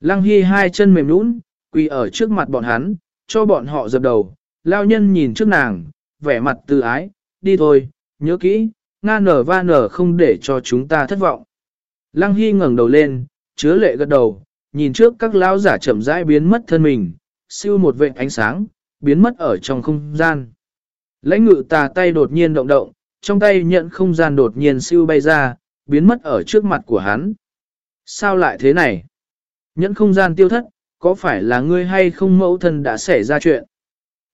Lăng Hy hai chân mềm nũng, quỳ ở trước mặt bọn hắn, cho bọn họ dập đầu, lao nhân nhìn trước nàng, vẻ mặt từ ái, đi thôi, nhớ kỹ, nga nở va nở không để cho chúng ta thất vọng. Lăng Hy ngẩng đầu lên, chứa lệ gật đầu, nhìn trước các lão giả chậm rãi biến mất thân mình, siêu một vệt ánh sáng, biến mất ở trong không gian. Lãnh ngự tà tay đột nhiên động động, trong tay nhận không gian đột nhiên siêu bay ra, biến mất ở trước mặt của hắn. Sao lại thế này? Nhẫn không gian tiêu thất, có phải là ngươi hay không mẫu thân đã xảy ra chuyện?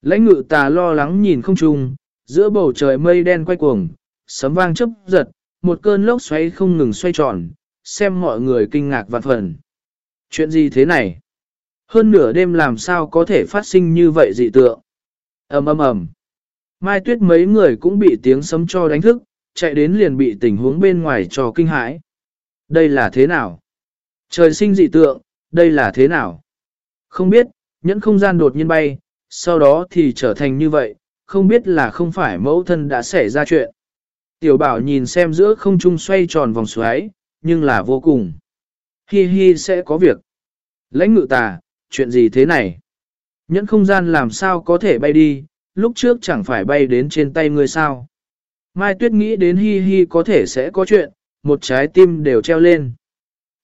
Lãnh ngự tà lo lắng nhìn không trùng, giữa bầu trời mây đen quay cuồng, sấm vang chấp giật, một cơn lốc xoáy không ngừng xoay tròn, xem mọi người kinh ngạc vạn phần. Chuyện gì thế này? Hơn nửa đêm làm sao có thể phát sinh như vậy dị tượng? ầm ầm ầm. Mai tuyết mấy người cũng bị tiếng sấm cho đánh thức, chạy đến liền bị tình huống bên ngoài cho kinh hãi. Đây là thế nào? Trời sinh dị tượng, đây là thế nào? Không biết, nhẫn không gian đột nhiên bay, sau đó thì trở thành như vậy, không biết là không phải mẫu thân đã xảy ra chuyện. Tiểu bảo nhìn xem giữa không trung xoay tròn vòng xoáy, nhưng là vô cùng. Hi hi sẽ có việc. Lãnh ngự tà, chuyện gì thế này? Nhẫn không gian làm sao có thể bay đi, lúc trước chẳng phải bay đến trên tay ngươi sao? Mai Tuyết nghĩ đến hi hi có thể sẽ có chuyện, một trái tim đều treo lên.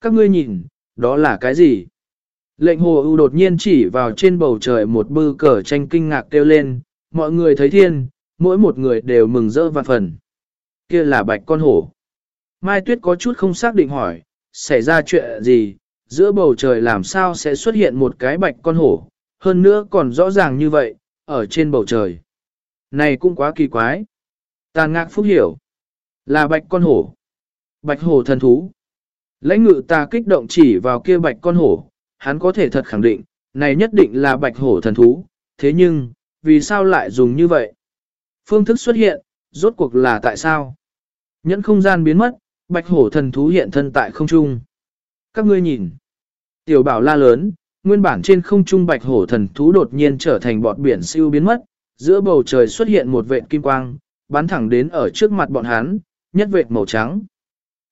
Các ngươi nhìn, đó là cái gì? Lệnh hồ ưu đột nhiên chỉ vào trên bầu trời một bư cờ tranh kinh ngạc kêu lên, mọi người thấy thiên, mỗi một người đều mừng rỡ vạn phần. Kia là bạch con hổ. Mai Tuyết có chút không xác định hỏi, xảy ra chuyện gì, giữa bầu trời làm sao sẽ xuất hiện một cái bạch con hổ, hơn nữa còn rõ ràng như vậy, ở trên bầu trời. Này cũng quá kỳ quái. Tàn ngạc phúc hiểu. Là bạch con hổ. Bạch hổ thần thú. Lãnh ngự ta kích động chỉ vào kia bạch con hổ, hắn có thể thật khẳng định, này nhất định là bạch hổ thần thú, thế nhưng, vì sao lại dùng như vậy? Phương thức xuất hiện, rốt cuộc là tại sao? Nhẫn không gian biến mất, bạch hổ thần thú hiện thân tại không trung. Các ngươi nhìn. Tiểu bảo la lớn, nguyên bản trên không trung bạch hổ thần thú đột nhiên trở thành bọt biển siêu biến mất, giữa bầu trời xuất hiện một vệt kim quang, bắn thẳng đến ở trước mặt bọn hắn, nhất vệt màu trắng.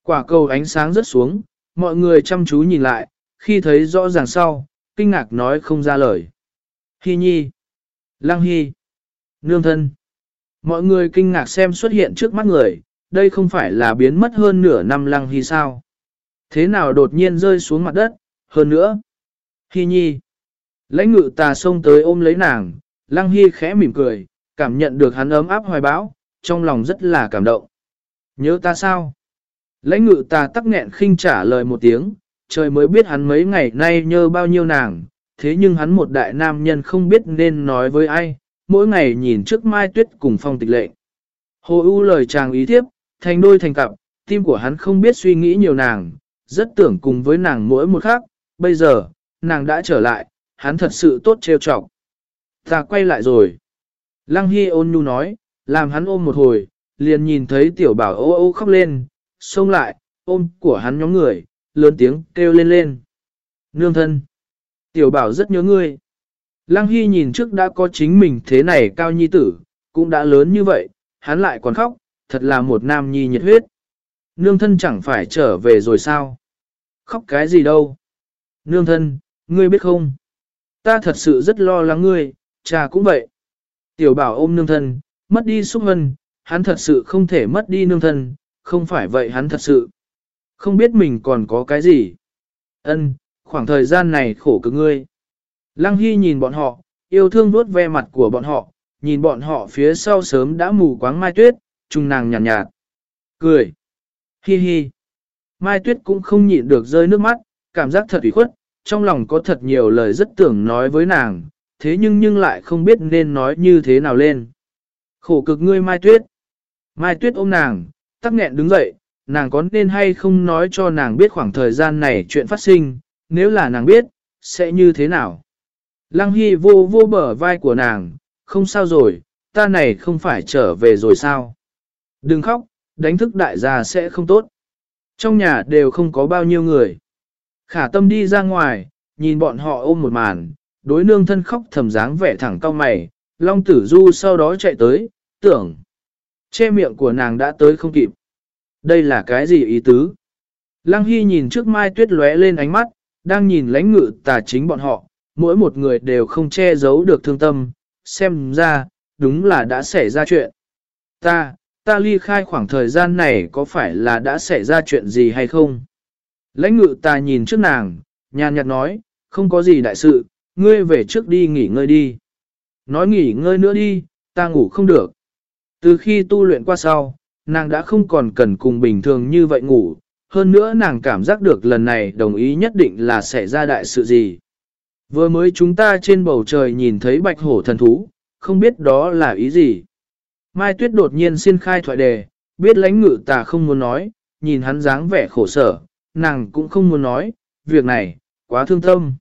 Quả cầu ánh sáng rớt xuống, mọi người chăm chú nhìn lại, khi thấy rõ ràng sau, kinh ngạc nói không ra lời. Hi nhi, Lăng Hi, Nương thân. Mọi người kinh ngạc xem xuất hiện trước mắt người, đây không phải là biến mất hơn nửa năm Lăng Hi sao? Thế nào đột nhiên rơi xuống mặt đất, hơn nữa. Hi nhi, lãnh ngự tà xông tới ôm lấy nàng, Lăng Hi khẽ mỉm cười, cảm nhận được hắn ấm áp hoài bão, trong lòng rất là cảm động. Nhớ ta sao? Lãnh ngự ta tắc nghẹn khinh trả lời một tiếng, trời mới biết hắn mấy ngày nay nhơ bao nhiêu nàng, thế nhưng hắn một đại nam nhân không biết nên nói với ai, mỗi ngày nhìn trước mai tuyết cùng phong tịch lệ. Hồ ưu lời chàng ý tiếp, thành đôi thành cặp, tim của hắn không biết suy nghĩ nhiều nàng, rất tưởng cùng với nàng mỗi một khác, bây giờ, nàng đã trở lại, hắn thật sự tốt trêu chọc. Ta quay lại rồi. Lăng Hy ôn nhu nói, làm hắn ôm một hồi, liền nhìn thấy tiểu bảo ô ô khóc lên, xông lại, ôm của hắn nhóm người, lớn tiếng kêu lên lên. Nương thân. Tiểu bảo rất nhớ ngươi. Lăng Hy nhìn trước đã có chính mình thế này cao nhi tử, cũng đã lớn như vậy, hắn lại còn khóc, thật là một nam nhi nhiệt huyết. Nương thân chẳng phải trở về rồi sao? Khóc cái gì đâu? Nương thân, ngươi biết không? Ta thật sự rất lo lắng ngươi, cha cũng vậy. Tiểu bảo ôm nương thân, mất đi xúc hân, hắn thật sự không thể mất đi nương thân, không phải vậy hắn thật sự. Không biết mình còn có cái gì. Ân, khoảng thời gian này khổ cực ngươi. Lăng Hy nhìn bọn họ, yêu thương vuốt ve mặt của bọn họ, nhìn bọn họ phía sau sớm đã mù quáng mai tuyết, trùng nàng nhàn nhạt, nhạt. Cười. Hi hi. Mai tuyết cũng không nhịn được rơi nước mắt, cảm giác thật ủy khuất, trong lòng có thật nhiều lời rất tưởng nói với nàng, thế nhưng nhưng lại không biết nên nói như thế nào lên. Khổ cực ngươi Mai Tuyết. Mai Tuyết ôm nàng, tắc nghẹn đứng dậy, nàng có nên hay không nói cho nàng biết khoảng thời gian này chuyện phát sinh, nếu là nàng biết, sẽ như thế nào. Lăng Hy vô vô bờ vai của nàng, không sao rồi, ta này không phải trở về rồi sao. Đừng khóc, đánh thức đại gia sẽ không tốt. Trong nhà đều không có bao nhiêu người. Khả tâm đi ra ngoài, nhìn bọn họ ôm một màn, đối nương thân khóc thầm dáng vẻ thẳng cao mày, Long Tử Du sau đó chạy tới, tưởng. Che miệng của nàng đã tới không kịp. Đây là cái gì ý tứ? Lăng Hy nhìn trước mai tuyết lóe lên ánh mắt, đang nhìn lãnh ngự tà chính bọn họ, mỗi một người đều không che giấu được thương tâm, xem ra, đúng là đã xảy ra chuyện. Ta, ta ly khai khoảng thời gian này có phải là đã xảy ra chuyện gì hay không? Lãnh ngự ta nhìn trước nàng, nhàn nhạt nói, không có gì đại sự, ngươi về trước đi nghỉ ngơi đi. Nói nghỉ ngơi nữa đi, ta ngủ không được. Từ khi tu luyện qua sau, nàng đã không còn cần cùng bình thường như vậy ngủ, hơn nữa nàng cảm giác được lần này đồng ý nhất định là sẽ ra đại sự gì. Vừa mới chúng ta trên bầu trời nhìn thấy bạch hổ thần thú, không biết đó là ý gì. Mai Tuyết đột nhiên xin khai thoại đề, biết lãnh ngự tà không muốn nói, nhìn hắn dáng vẻ khổ sở, nàng cũng không muốn nói, việc này, quá thương tâm.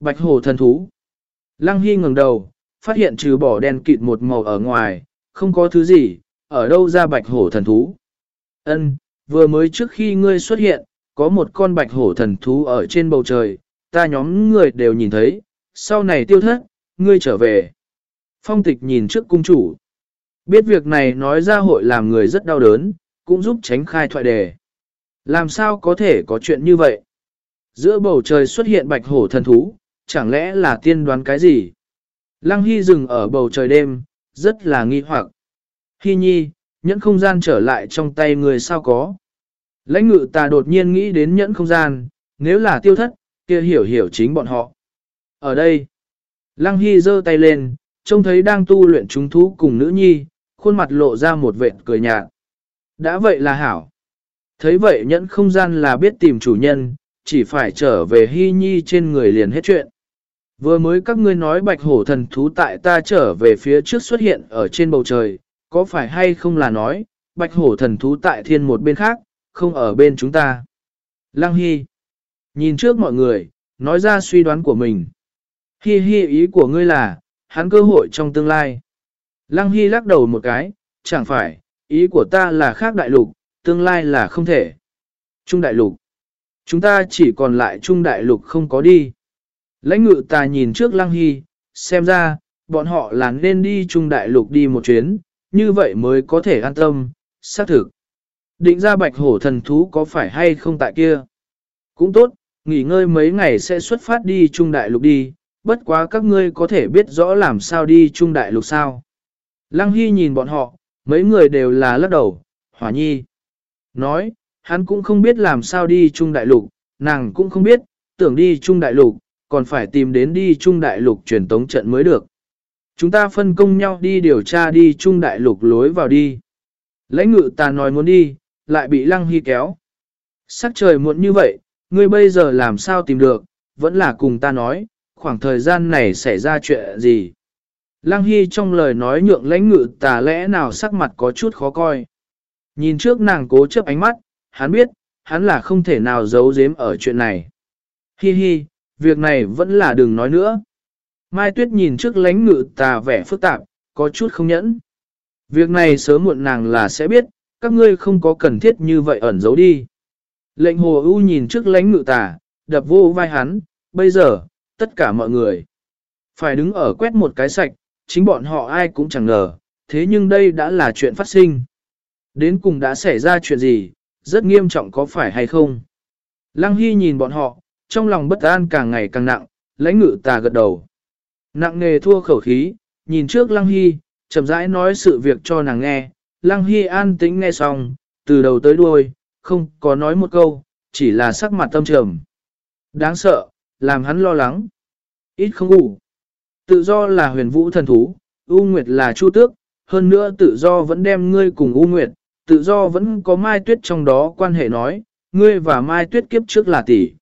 Bạch hổ thần thú. Lăng Hy ngẩng đầu, phát hiện trừ bỏ đen kịt một màu ở ngoài, không có thứ gì, ở đâu ra bạch hổ thần thú. Ân, vừa mới trước khi ngươi xuất hiện, có một con bạch hổ thần thú ở trên bầu trời, ta nhóm người đều nhìn thấy, sau này tiêu thất, ngươi trở về. Phong tịch nhìn trước cung chủ. Biết việc này nói ra hội làm người rất đau đớn, cũng giúp tránh khai thoại đề. Làm sao có thể có chuyện như vậy? Giữa bầu trời xuất hiện bạch hổ thần thú, chẳng lẽ là tiên đoán cái gì? Lăng Hy dừng ở bầu trời đêm, rất là nghi hoặc. Hi nhi, nhẫn không gian trở lại trong tay người sao có. Lãnh ngự ta đột nhiên nghĩ đến nhẫn không gian, nếu là tiêu thất, kia hiểu hiểu chính bọn họ. Ở đây, Lăng Hy giơ tay lên, trông thấy đang tu luyện chúng thú cùng nữ nhi, khuôn mặt lộ ra một vệt cười nhạt. Đã vậy là hảo. Thấy vậy nhẫn không gian là biết tìm chủ nhân, chỉ phải trở về hy nhi trên người liền hết chuyện. Vừa mới các ngươi nói bạch hổ thần thú tại ta trở về phía trước xuất hiện ở trên bầu trời, có phải hay không là nói, bạch hổ thần thú tại thiên một bên khác, không ở bên chúng ta. Lăng Hy nhìn trước mọi người, nói ra suy đoán của mình. Hi hi ý của ngươi là, hắn cơ hội trong tương lai. Lăng Hy lắc đầu một cái, chẳng phải, ý của ta là khác đại lục, tương lai là không thể. Trung đại lục. Chúng ta chỉ còn lại trung đại lục không có đi. Lãnh ngự ta nhìn trước Lăng Hy, xem ra, bọn họ là nên đi trung đại lục đi một chuyến, như vậy mới có thể an tâm, xác thực. Định ra bạch hổ thần thú có phải hay không tại kia? Cũng tốt, nghỉ ngơi mấy ngày sẽ xuất phát đi trung đại lục đi, bất quá các ngươi có thể biết rõ làm sao đi trung đại lục sao. Lăng Hy nhìn bọn họ, mấy người đều là lắc đầu, hỏa nhi. Nói, hắn cũng không biết làm sao đi trung đại lục, nàng cũng không biết, tưởng đi trung đại lục, còn phải tìm đến đi trung đại lục truyền tống trận mới được. Chúng ta phân công nhau đi điều tra đi trung đại lục lối vào đi. Lãnh ngự ta nói muốn đi, lại bị lăng hy kéo. Sắc trời muộn như vậy, ngươi bây giờ làm sao tìm được, vẫn là cùng ta nói, khoảng thời gian này xảy ra chuyện gì. Lăng Hy trong lời nói nhượng lãnh ngự tà lẽ nào sắc mặt có chút khó coi. Nhìn trước nàng cố chấp ánh mắt, hắn biết, hắn là không thể nào giấu giếm ở chuyện này. Hi hi, việc này vẫn là đừng nói nữa. Mai Tuyết nhìn trước lãnh ngự tà vẻ phức tạp, có chút không nhẫn. Việc này sớm muộn nàng là sẽ biết, các ngươi không có cần thiết như vậy ẩn giấu đi. Lệnh hồ ưu nhìn trước lãnh ngự tà, đập vô vai hắn, bây giờ, tất cả mọi người phải đứng ở quét một cái sạch, chính bọn họ ai cũng chẳng ngờ, thế nhưng đây đã là chuyện phát sinh. Đến cùng đã xảy ra chuyện gì, rất nghiêm trọng có phải hay không? Lăng Hy nhìn bọn họ, trong lòng bất an càng ngày càng nặng, lãnh ngự tà gật đầu. Nặng nề thua khẩu khí, nhìn trước Lăng Hy, chậm rãi nói sự việc cho nàng nghe. Lăng Hy an tĩnh nghe xong, từ đầu tới đuôi, không có nói một câu, chỉ là sắc mặt tâm trầm. Đáng sợ, làm hắn lo lắng. Ít không ngủ. Tự do là huyền vũ thần thú, U Nguyệt là chu tước, hơn nữa tự do vẫn đem ngươi cùng U Nguyệt, tự do vẫn có Mai Tuyết trong đó quan hệ nói, ngươi và Mai Tuyết kiếp trước là tỷ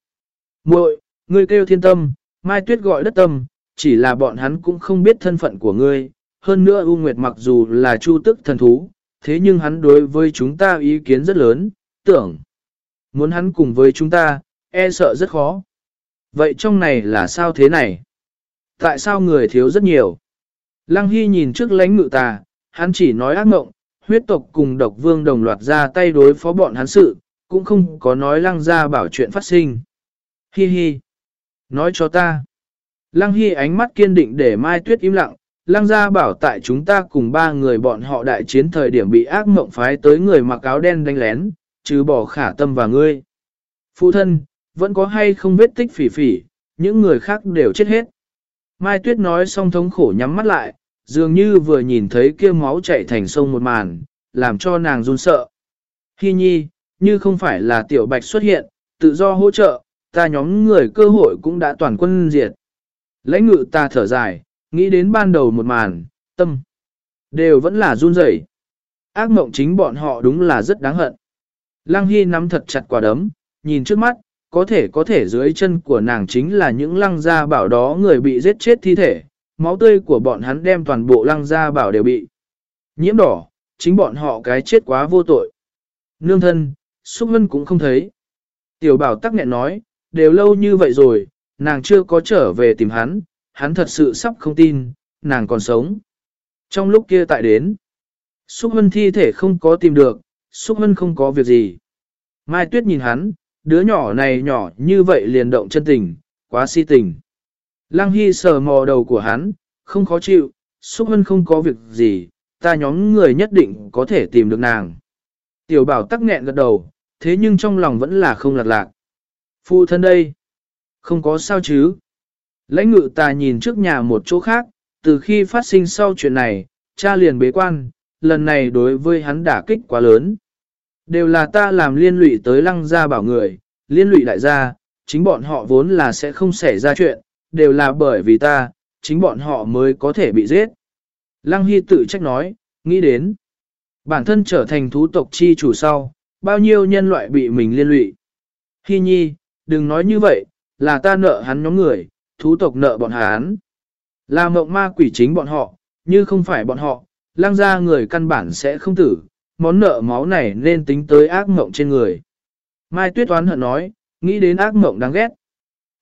muội ngươi kêu thiên tâm, Mai Tuyết gọi đất tâm, chỉ là bọn hắn cũng không biết thân phận của ngươi, hơn nữa U Nguyệt mặc dù là chu tước thần thú, thế nhưng hắn đối với chúng ta ý kiến rất lớn, tưởng. Muốn hắn cùng với chúng ta, e sợ rất khó. Vậy trong này là sao thế này? Tại sao người thiếu rất nhiều? Lăng Hy nhìn trước lãnh ngự tà, hắn chỉ nói ác mộng, huyết tộc cùng độc vương đồng loạt ra tay đối phó bọn hắn sự, cũng không có nói lăng ra bảo chuyện phát sinh. Hi hi. Nói cho ta. Lăng Hy ánh mắt kiên định để Mai Tuyết im lặng, lăng gia bảo tại chúng ta cùng ba người bọn họ đại chiến thời điểm bị ác mộng phái tới người mặc áo đen đánh lén, trừ bỏ khả tâm và ngươi. Phụ thân, vẫn có hay không vết tích phỉ phỉ, những người khác đều chết hết. Mai Tuyết nói xong thống khổ nhắm mắt lại, dường như vừa nhìn thấy kia máu chảy thành sông một màn, làm cho nàng run sợ. Hi nhi, như không phải là tiểu bạch xuất hiện, tự do hỗ trợ, ta nhóm người cơ hội cũng đã toàn quân diệt. Lãnh ngự ta thở dài, nghĩ đến ban đầu một màn, tâm, đều vẫn là run rẩy. Ác mộng chính bọn họ đúng là rất đáng hận. Lăng Hy nắm thật chặt quả đấm, nhìn trước mắt, có thể có thể dưới chân của nàng chính là những lăng gia bảo đó người bị giết chết thi thể, máu tươi của bọn hắn đem toàn bộ lăng gia bảo đều bị nhiễm đỏ, chính bọn họ cái chết quá vô tội. Nương thân, Xúc Vân cũng không thấy. Tiểu bảo tắc nghẹn nói, đều lâu như vậy rồi, nàng chưa có trở về tìm hắn, hắn thật sự sắp không tin, nàng còn sống. Trong lúc kia tại đến, Xúc Hân thi thể không có tìm được, Xúc Hân không có việc gì. Mai Tuyết nhìn hắn, đứa nhỏ này nhỏ như vậy liền động chân tình, quá si tình. Lăng Hy sờ mò đầu của hắn, không khó chịu, Xúc Hân không có việc gì, ta nhóm người nhất định có thể tìm được nàng. Tiểu bảo tắc nghẹn gật đầu, thế nhưng trong lòng vẫn là không lạc lạc. Phụ thân đây, không có sao chứ. Lãnh ngự ta nhìn trước nhà một chỗ khác, từ khi phát sinh sau chuyện này, cha liền bế quan, lần này đối với hắn đả kích quá lớn. Đều là ta làm liên lụy tới lăng gia bảo người, liên lụy đại gia, chính bọn họ vốn là sẽ không xảy ra chuyện, đều là bởi vì ta, chính bọn họ mới có thể bị giết. Lăng Hy tự trách nói, nghĩ đến, bản thân trở thành thú tộc chi chủ sau, bao nhiêu nhân loại bị mình liên lụy. Hy nhi, đừng nói như vậy, là ta nợ hắn nhóm người, thú tộc nợ bọn hắn. Là mộng ma quỷ chính bọn họ, như không phải bọn họ, lang ra người căn bản sẽ không tử, món nợ máu này nên tính tới ác mộng trên người. Mai Tuyết Toán hận nói, nghĩ đến ác mộng đáng ghét.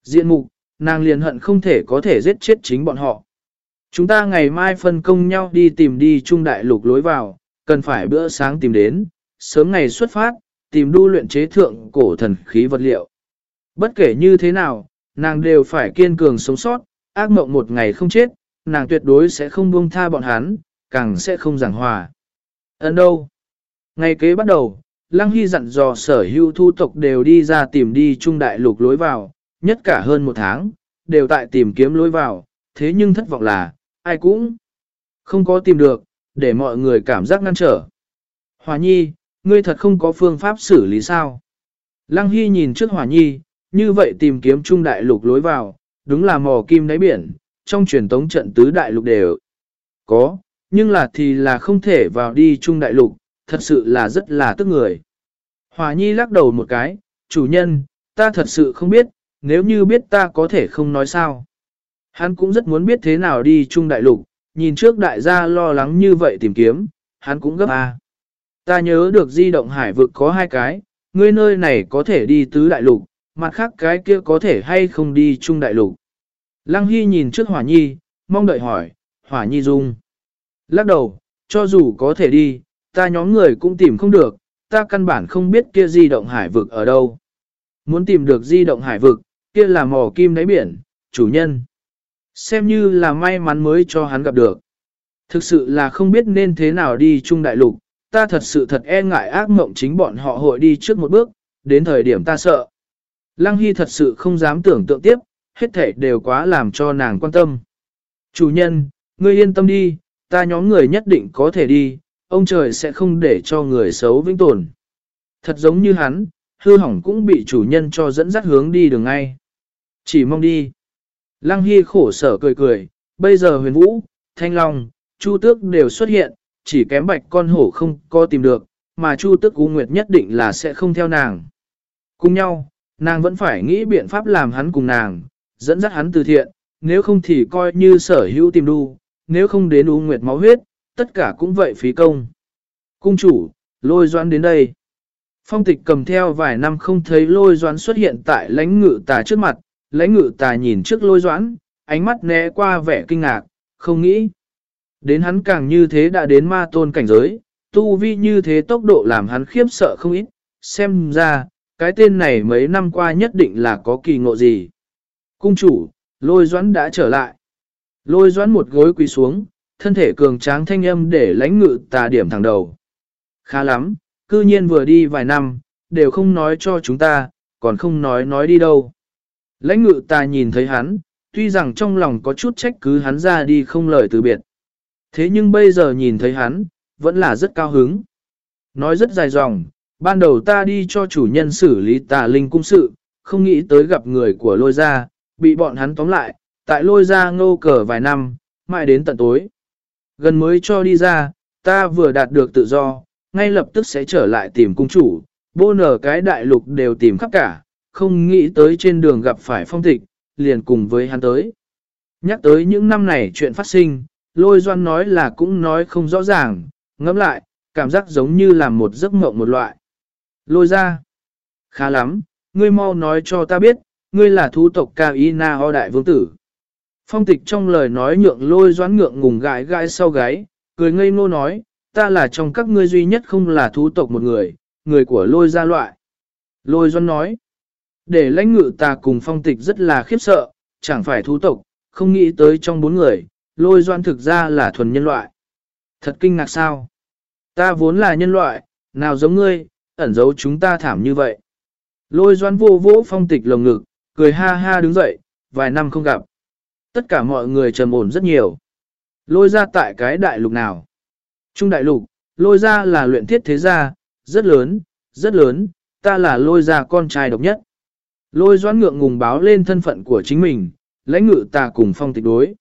Diện mục, nàng liền hận không thể có thể giết chết chính bọn họ. Chúng ta ngày mai phân công nhau đi tìm đi trung đại lục lối vào, cần phải bữa sáng tìm đến, sớm ngày xuất phát, tìm đu luyện chế thượng cổ thần khí vật liệu. Bất kể như thế nào, nàng đều phải kiên cường sống sót, ác mộng một ngày không chết, nàng tuyệt đối sẽ không buông tha bọn hắn, càng sẽ không giảng hòa. Ấn đâu? Ngày kế bắt đầu, Lăng Hy dặn dò sở hữu thu tộc đều đi ra tìm đi trung đại lục lối vào, nhất cả hơn một tháng, đều tại tìm kiếm lối vào, thế nhưng thất vọng là, ai cũng không có tìm được, để mọi người cảm giác ngăn trở. Hòa nhi, ngươi thật không có phương pháp xử lý sao? Lăng Hy nhìn trước Hòa nhi, như vậy tìm kiếm trung đại lục lối vào, đúng là mò kim đáy biển, trong truyền tống trận tứ đại lục đều có, nhưng là thì là không thể vào đi trung đại lục, thật sự là rất là tức người. Hòa nhi lắc đầu một cái, chủ nhân, ta thật sự không biết, nếu như biết ta có thể không nói sao. Hắn cũng rất muốn biết thế nào đi trung đại lục, nhìn trước đại gia lo lắng như vậy tìm kiếm, hắn cũng gấp a. Ta nhớ được di động hải vực có hai cái, ngươi nơi này có thể đi tứ đại lục, mặt khác cái kia có thể hay không đi Chung đại lục. Lăng Hy nhìn trước Hỏa Nhi, mong đợi hỏi, Hỏa Nhi dung. Lắc đầu, cho dù có thể đi, ta nhóm người cũng tìm không được, ta căn bản không biết kia di động hải vực ở đâu. Muốn tìm được di động hải vực, kia là mỏ kim đáy biển, chủ nhân. Xem như là may mắn mới cho hắn gặp được. Thực sự là không biết nên thế nào đi chung đại lục, ta thật sự thật e ngại ác mộng chính bọn họ hội đi trước một bước, đến thời điểm ta sợ. Lăng Hy thật sự không dám tưởng tượng tiếp, hết thể đều quá làm cho nàng quan tâm. Chủ nhân, ngươi yên tâm đi, ta nhóm người nhất định có thể đi, ông trời sẽ không để cho người xấu vĩnh tồn. Thật giống như hắn, hư hỏng cũng bị chủ nhân cho dẫn dắt hướng đi đường ngay. Chỉ mong đi. Lăng Hy khổ sở cười cười, bây giờ huyền vũ, thanh long, chu tước đều xuất hiện, chỉ kém bạch con hổ không có tìm được, mà chu tước U Nguyệt nhất định là sẽ không theo nàng. Cùng nhau, nàng vẫn phải nghĩ biện pháp làm hắn cùng nàng, dẫn dắt hắn từ thiện, nếu không thì coi như sở hữu tìm đu, nếu không đến U Nguyệt máu huyết, tất cả cũng vậy phí công. Cung chủ, lôi doãn đến đây. Phong tịch cầm theo vài năm không thấy lôi doãn xuất hiện tại lãnh ngự tà trước mặt, lãnh ngự tà nhìn trước lôi doãn, ánh mắt né qua vẻ kinh ngạc, không nghĩ. Đến hắn càng như thế đã đến ma tôn cảnh giới, tu vi như thế tốc độ làm hắn khiếp sợ không ít, xem ra, cái tên này mấy năm qua nhất định là có kỳ ngộ gì. Cung chủ, lôi doãn đã trở lại. Lôi doãn một gối quỳ xuống, thân thể cường tráng thanh âm để lãnh ngự tà điểm thẳng đầu. Khá lắm, cư nhiên vừa đi vài năm, đều không nói cho chúng ta, còn không nói nói đi đâu. Lãnh ngự tà nhìn thấy hắn, tuy rằng trong lòng có chút trách cứ hắn ra đi không lời từ biệt. Thế nhưng bây giờ nhìn thấy hắn, vẫn là rất cao hứng. Nói rất dài dòng, ban đầu ta đi cho chủ nhân xử lý tà linh cung sự, không nghĩ tới gặp người của lôi gia bị bọn hắn tóm lại, tại lôi gia ngô cờ vài năm, mãi đến tận tối. Gần mới cho đi ra, ta vừa đạt được tự do, ngay lập tức sẽ trở lại tìm cung chủ, bô nở cái đại lục đều tìm khắp cả, không nghĩ tới trên đường gặp phải phong tịch, liền cùng với hắn tới. Nhắc tới những năm này chuyện phát sinh, lôi doan nói là cũng nói không rõ ràng, ngẫm lại, cảm giác giống như là một giấc mộng một loại. Lôi ra. Khá lắm, ngươi mau nói cho ta biết, ngươi là thú tộc Cao Y Na Ho Đại Vương Tử. Phong tịch trong lời nói nhượng lôi doãn ngượng ngùng gãi gãi sau gáy, cười ngây ngô nói, ta là trong các ngươi duy nhất không là thú tộc một người, người của lôi gia loại. Lôi doãn nói, để lãnh ngự ta cùng phong tịch rất là khiếp sợ, chẳng phải thú tộc, không nghĩ tới trong bốn người, lôi doãn thực ra là thuần nhân loại. Thật kinh ngạc sao? Ta vốn là nhân loại, nào giống ngươi, ẩn giấu chúng ta thảm như vậy. Lôi doãn vô vỗ phong tịch lồng ngực, cười ha ha đứng dậy, vài năm không gặp. Tất cả mọi người trầm ổn rất nhiều. Lôi ra tại cái đại lục nào? Trung đại lục, lôi ra là luyện thiết thế gia, rất lớn, rất lớn, ta là lôi ra con trai độc nhất. Lôi doãn ngượng ngùng báo lên thân phận của chính mình, lãnh ngự ta cùng phong tịch đối.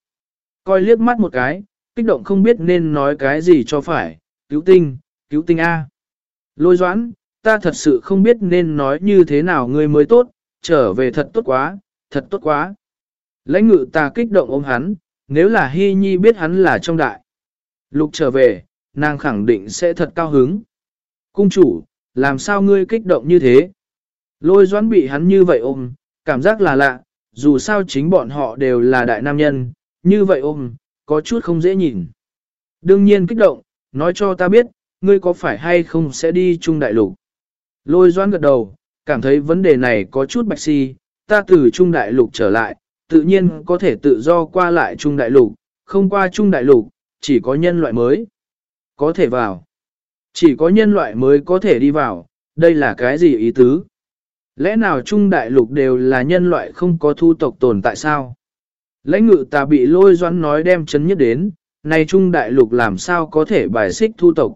Coi liếc mắt một cái, kích động không biết nên nói cái gì cho phải, cứu tinh, cứu tinh A. Lôi doãn, ta thật sự không biết nên nói như thế nào ngươi mới tốt, trở về thật tốt quá, thật tốt quá. Lãnh ngự ta kích động ôm hắn, nếu là Hy Nhi biết hắn là trong đại. Lục trở về, nàng khẳng định sẽ thật cao hứng. Cung chủ, làm sao ngươi kích động như thế? Lôi doãn bị hắn như vậy ôm, cảm giác là lạ, dù sao chính bọn họ đều là đại nam nhân, như vậy ôm, có chút không dễ nhìn. Đương nhiên kích động, nói cho ta biết, ngươi có phải hay không sẽ đi chung đại lục. Lôi doãn gật đầu, cảm thấy vấn đề này có chút bạch si, ta từ trung đại lục trở lại, tự nhiên có thể tự do qua lại Trung Đại Lục, không qua Trung Đại Lục, chỉ có nhân loại mới có thể vào. Chỉ có nhân loại mới có thể đi vào, đây là cái gì ý tứ? Lẽ nào Trung Đại Lục đều là nhân loại không có thu tộc tồn tại sao? Lãnh ngự ta bị lôi doãn nói đem chấn nhất đến, này Trung Đại Lục làm sao có thể bài xích thu tộc?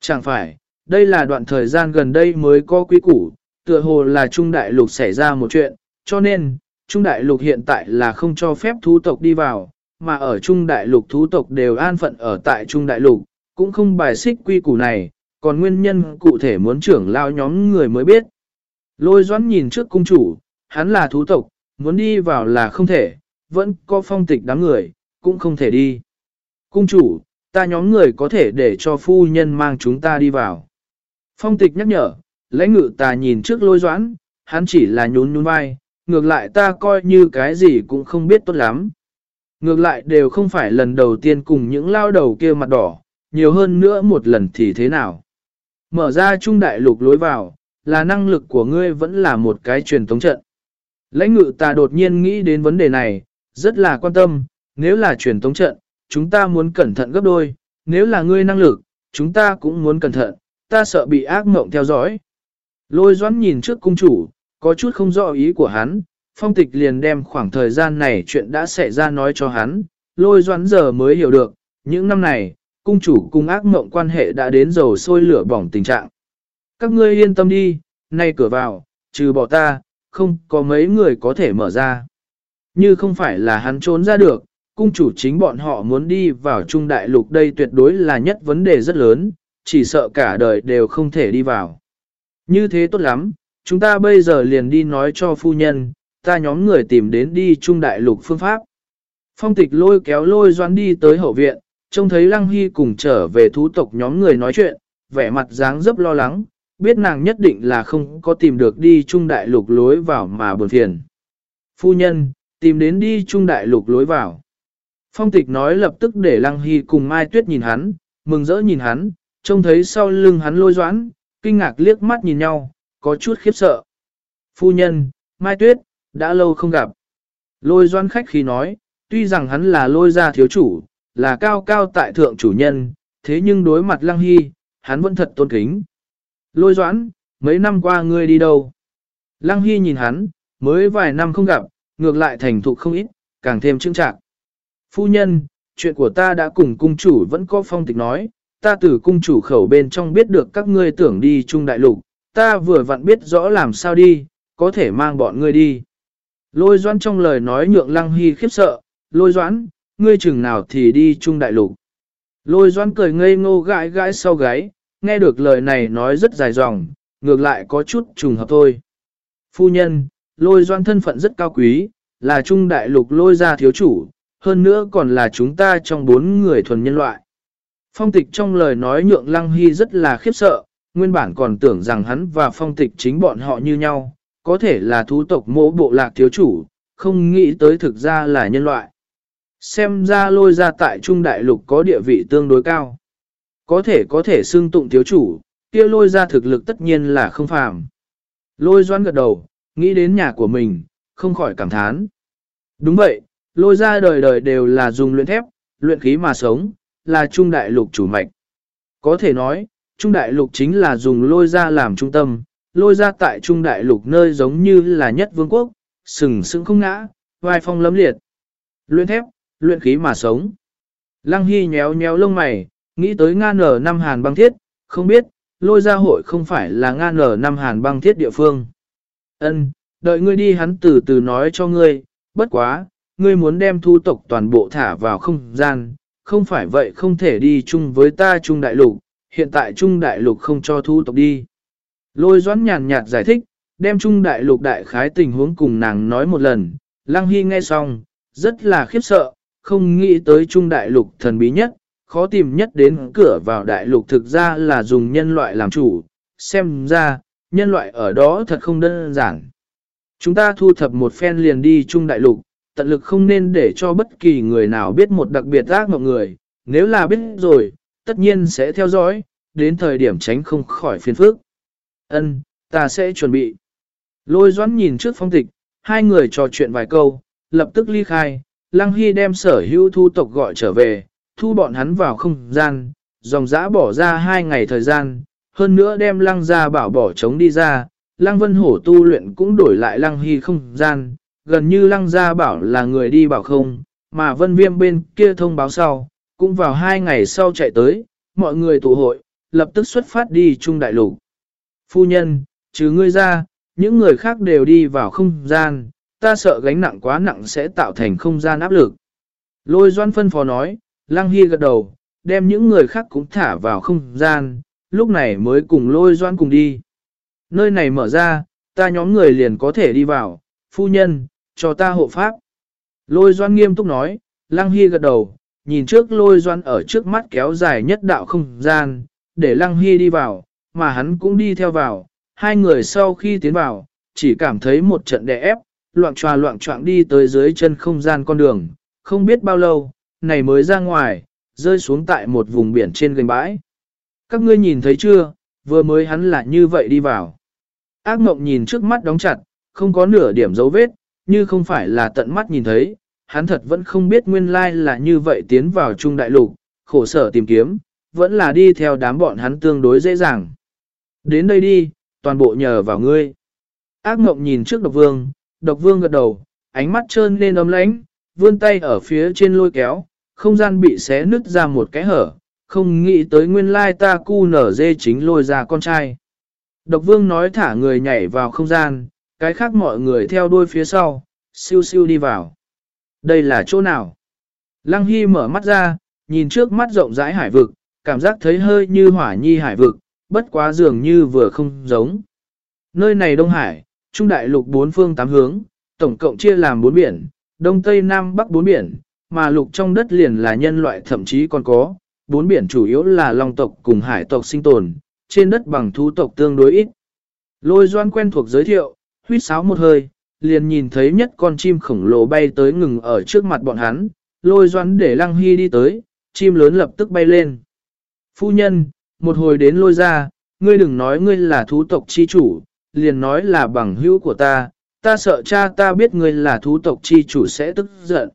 Chẳng phải, đây là đoạn thời gian gần đây mới có quý củ, tựa hồ là Trung Đại Lục xảy ra một chuyện, cho nên, Trung Đại Lục hiện tại là không cho phép thú tộc đi vào, mà ở Trung Đại Lục thú tộc đều an phận ở tại Trung Đại Lục, cũng không bài xích quy củ này, còn nguyên nhân cụ thể muốn trưởng lao nhóm người mới biết. Lôi doãn nhìn trước cung chủ, hắn là thú tộc, muốn đi vào là không thể, vẫn có phong tịch đám người, cũng không thể đi. Cung chủ, ta nhóm người có thể để cho phu nhân mang chúng ta đi vào. Phong tịch nhắc nhở, lãnh ngự ta nhìn trước lôi doãn, hắn chỉ là nhún nhún vai, ngược lại ta coi như cái gì cũng không biết tốt lắm. Ngược lại đều không phải lần đầu tiên cùng những lao đầu kia mặt đỏ, nhiều hơn nữa một lần thì thế nào. Mở ra trung đại lục lối vào, là năng lực của ngươi vẫn là một cái truyền thống trận. Lãnh ngự ta đột nhiên nghĩ đến vấn đề này, rất là quan tâm, nếu là truyền thống trận, chúng ta muốn cẩn thận gấp đôi, nếu là ngươi năng lực, chúng ta cũng muốn cẩn thận, ta sợ bị ác mộng theo dõi. Lôi doãn nhìn trước cung chủ, có chút không rõ ý của hắn, phong tịch liền đem khoảng thời gian này chuyện đã xảy ra nói cho hắn, lôi doãn giờ mới hiểu được, những năm này, cung chủ cùng ác mộng quan hệ đã đến dầu sôi lửa bỏng tình trạng. Các ngươi yên tâm đi, nay cửa vào, trừ bỏ ta, không có mấy người có thể mở ra. Như không phải là hắn trốn ra được, cung chủ chính bọn họ muốn đi vào trung đại lục đây tuyệt đối là nhất vấn đề rất lớn, chỉ sợ cả đời đều không thể đi vào. Như thế tốt lắm, chúng ta bây giờ liền đi nói cho phu nhân, ta nhóm người tìm đến đi trung đại lục phương pháp. Phong tịch lôi kéo lôi doan đi tới hậu viện, trông thấy Lăng Hy cùng trở về thú tộc nhóm người nói chuyện, vẻ mặt dáng dấp lo lắng, biết nàng nhất định là không có tìm được đi trung đại lục lối vào mà buồn phiền. Phu nhân, tìm đến đi trung đại lục lối vào. Phong tịch nói lập tức để Lăng Hy cùng Mai Tuyết nhìn hắn, mừng rỡ nhìn hắn, trông thấy sau lưng hắn lôi doãn, kinh ngạc liếc mắt nhìn nhau, có chút khiếp sợ. Phu nhân, Mai Tuyết, đã lâu không gặp. Lôi doan khách khi nói, tuy rằng hắn là lôi gia thiếu chủ, là cao cao tại thượng chủ nhân, thế nhưng đối mặt lăng hy, hắn vẫn thật tôn kính. Lôi doãn, mấy năm qua ngươi đi đâu? Lăng Hy nhìn hắn, mới vài năm không gặp, ngược lại thành thục không ít, càng thêm trưng trạng. Phu nhân, chuyện của ta đã cùng cung chủ vẫn có phong tịch nói, ta từ cung chủ khẩu bên trong biết được các ngươi tưởng đi Trung Đại Lục, ta vừa vặn biết rõ làm sao đi, có thể mang bọn ngươi đi. Lôi doãn trong lời nói nhượng Lăng Hy khiếp sợ, lôi doãn, ngươi chừng nào thì đi Trung Đại Lục. Lôi doãn cười ngây ngô gãi gãi sau gáy, nghe được lời này nói rất dài dòng, ngược lại có chút trùng hợp thôi. Phu nhân, lôi doãn thân phận rất cao quý, là Trung Đại Lục lôi ra thiếu chủ, hơn nữa còn là chúng ta trong bốn người thuần nhân loại. Phong tịch trong lời nói nhượng Lăng Hy rất là khiếp sợ, nguyên bản còn tưởng rằng hắn và phong tịch chính bọn họ như nhau, có thể là thú tộc mỗ bộ lạc thiếu chủ, không nghĩ tới thực ra là nhân loại. Xem ra lôi ra tại Trung Đại Lục có địa vị tương đối cao. Có thể có thể xưng tụng thiếu chủ, kia lôi ra thực lực tất nhiên là không phàm. Lôi doan gật đầu, nghĩ đến nhà của mình, không khỏi cảm thán. Đúng vậy, lôi ra đời đời đều là dùng luyện thép, luyện khí mà sống, là Trung Đại Lục chủ mạch. Có thể nói, Trung Đại Lục chính là dùng lôi ra làm trung tâm, lôi ra tại Trung Đại Lục nơi giống như là nhất vương quốc, sừng sững không ngã, vai phong lấm liệt. Luyện thép, luyện khí mà sống. Lăng Hy nhéo nhéo lông mày, nghĩ tới Nga nở năm hàn băng thiết, không biết, lôi ra hội không phải là Nga nở năm hàn băng thiết địa phương. Ân, đợi ngươi đi hắn từ từ nói cho ngươi, bất quá, ngươi muốn đem thu tộc toàn bộ thả vào không gian, không phải vậy không thể đi chung với ta Trung Đại Lục, hiện tại Trung Đại Lục không cho thu tộc đi. Lôi doãn nhàn nhạt giải thích, đem Trung Đại Lục đại khái tình huống cùng nàng nói một lần, Lăng Hy nghe xong, rất là khiếp sợ, không nghĩ tới Trung Đại Lục thần bí nhất, khó tìm nhất đến cửa vào Đại Lục thực ra là dùng nhân loại làm chủ, xem ra, nhân loại ở đó thật không đơn giản. Chúng ta thu thập một phen liền đi Trung Đại Lục, tận lực không nên để cho bất kỳ người nào biết một đặc biệt ác mộng người, nếu là biết rồi, tất nhiên sẽ theo dõi, đến thời điểm tránh không khỏi phiền phức. Ân, ta sẽ chuẩn bị. Lôi doãn nhìn trước phong tịch, hai người trò chuyện vài câu, lập tức ly khai, Lăng Hy đem sở hữu thu tộc gọi trở về, thu bọn hắn vào không gian, dòng dã bỏ ra hai ngày thời gian, hơn nữa đem Lăng ra bảo bỏ trống đi ra, Lăng Vân Hổ tu luyện cũng đổi lại Lăng Hy không gian, gần như Lăng gia bảo là người đi bảo không, mà Vân Viêm bên kia thông báo sau, cũng vào hai ngày sau chạy tới, mọi người tụ hội, lập tức xuất phát đi Trung Đại Lục. Phu nhân, trừ ngươi ra, những người khác đều đi vào không gian, ta sợ gánh nặng quá nặng sẽ tạo thành không gian áp lực. Lôi doan phân phó nói, Lăng Hy gật đầu, đem những người khác cũng thả vào không gian, lúc này mới cùng lôi doan cùng đi. Nơi này mở ra, ta nhóm người liền có thể đi vào, phu nhân, cho ta hộ pháp. Lôi doan nghiêm túc nói, Lăng Hy gật đầu, nhìn trước lôi doan ở trước mắt kéo dài nhất đạo không gian, để Lăng Hy đi vào, mà hắn cũng đi theo vào, hai người sau khi tiến vào, chỉ cảm thấy một trận đè ép, loạn tròa loạn trọng đi tới dưới chân không gian con đường, không biết bao lâu, này mới ra ngoài, rơi xuống tại một vùng biển trên gành bãi. Các ngươi nhìn thấy chưa, vừa mới hắn là như vậy đi vào. Ác mộng nhìn trước mắt đóng chặt, không có nửa điểm dấu vết, như không phải là tận mắt nhìn thấy, hắn thật vẫn không biết nguyên lai là như vậy tiến vào Trung Đại Lục, khổ sở tìm kiếm, vẫn là đi theo đám bọn hắn tương đối dễ dàng. Đến đây đi, toàn bộ nhờ vào ngươi. Ác mộng nhìn trước độc vương, độc vương gật đầu, ánh mắt trơn lên ấm lánh, vươn tay ở phía trên lôi kéo, không gian bị xé nứt ra một cái hở, không nghĩ tới nguyên lai ta cu nở dê chính lôi ra con trai. Độc vương nói thả người nhảy vào không gian, cái khác mọi người theo đuôi phía sau, siêu siêu đi vào. Đây là chỗ nào? Lăng Hy mở mắt ra, nhìn trước mắt rộng rãi hải vực, cảm giác thấy hơi như hỏa nhi hải vực, bất quá dường như vừa không giống. Nơi này Đông Hải, Trung Đại lục bốn phương tám hướng, tổng cộng chia làm bốn biển, Đông Tây Nam Bắc bốn biển, mà lục trong đất liền là nhân loại thậm chí còn có, bốn biển chủ yếu là long tộc cùng hải tộc sinh tồn, trên đất bằng thú tộc tương đối ít. Lôi doan quen thuộc giới thiệu, huýt sáo một hơi, liền nhìn thấy nhất con chim khổng lồ bay tới ngừng ở trước mặt bọn hắn, lôi doãn để lăng hy đi tới, chim lớn lập tức bay lên. Phu nhân, một hồi đến lôi ra, ngươi đừng nói ngươi là thú tộc chi chủ, liền nói là bằng hữu của ta, ta sợ cha ta biết ngươi là thú tộc chi chủ sẽ tức giận.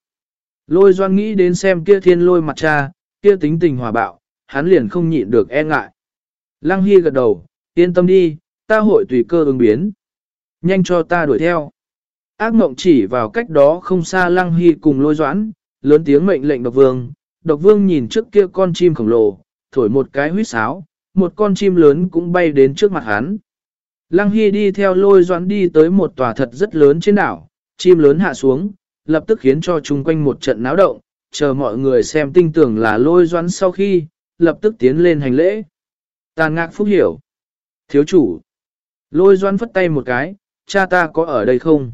Lôi doan nghĩ đến xem kia thiên lôi mặt cha, kia tính tình hòa bạo, hắn liền không nhịn được e ngại. Lăng Hy gật đầu, yên tâm đi, ta hội tùy cơ ứng biến. Nhanh cho ta đuổi theo. Ác mộng chỉ vào cách đó không xa lăng hy cùng lôi doãn, lớn tiếng mệnh lệnh độc vương. Độc vương nhìn trước kia con chim khổng lồ, thổi một cái huyết sáo, một con chim lớn cũng bay đến trước mặt hắn. Lăng Hy đi theo lôi doãn đi tới một tòa thật rất lớn trên đảo, chim lớn hạ xuống, lập tức khiến cho chung quanh một trận náo động, chờ mọi người xem tinh tưởng là lôi doãn sau khi, lập tức tiến lên hành lễ. Tàn ngạc phúc hiểu. Thiếu chủ. Lôi doãn phất tay một cái, cha ta có ở đây không?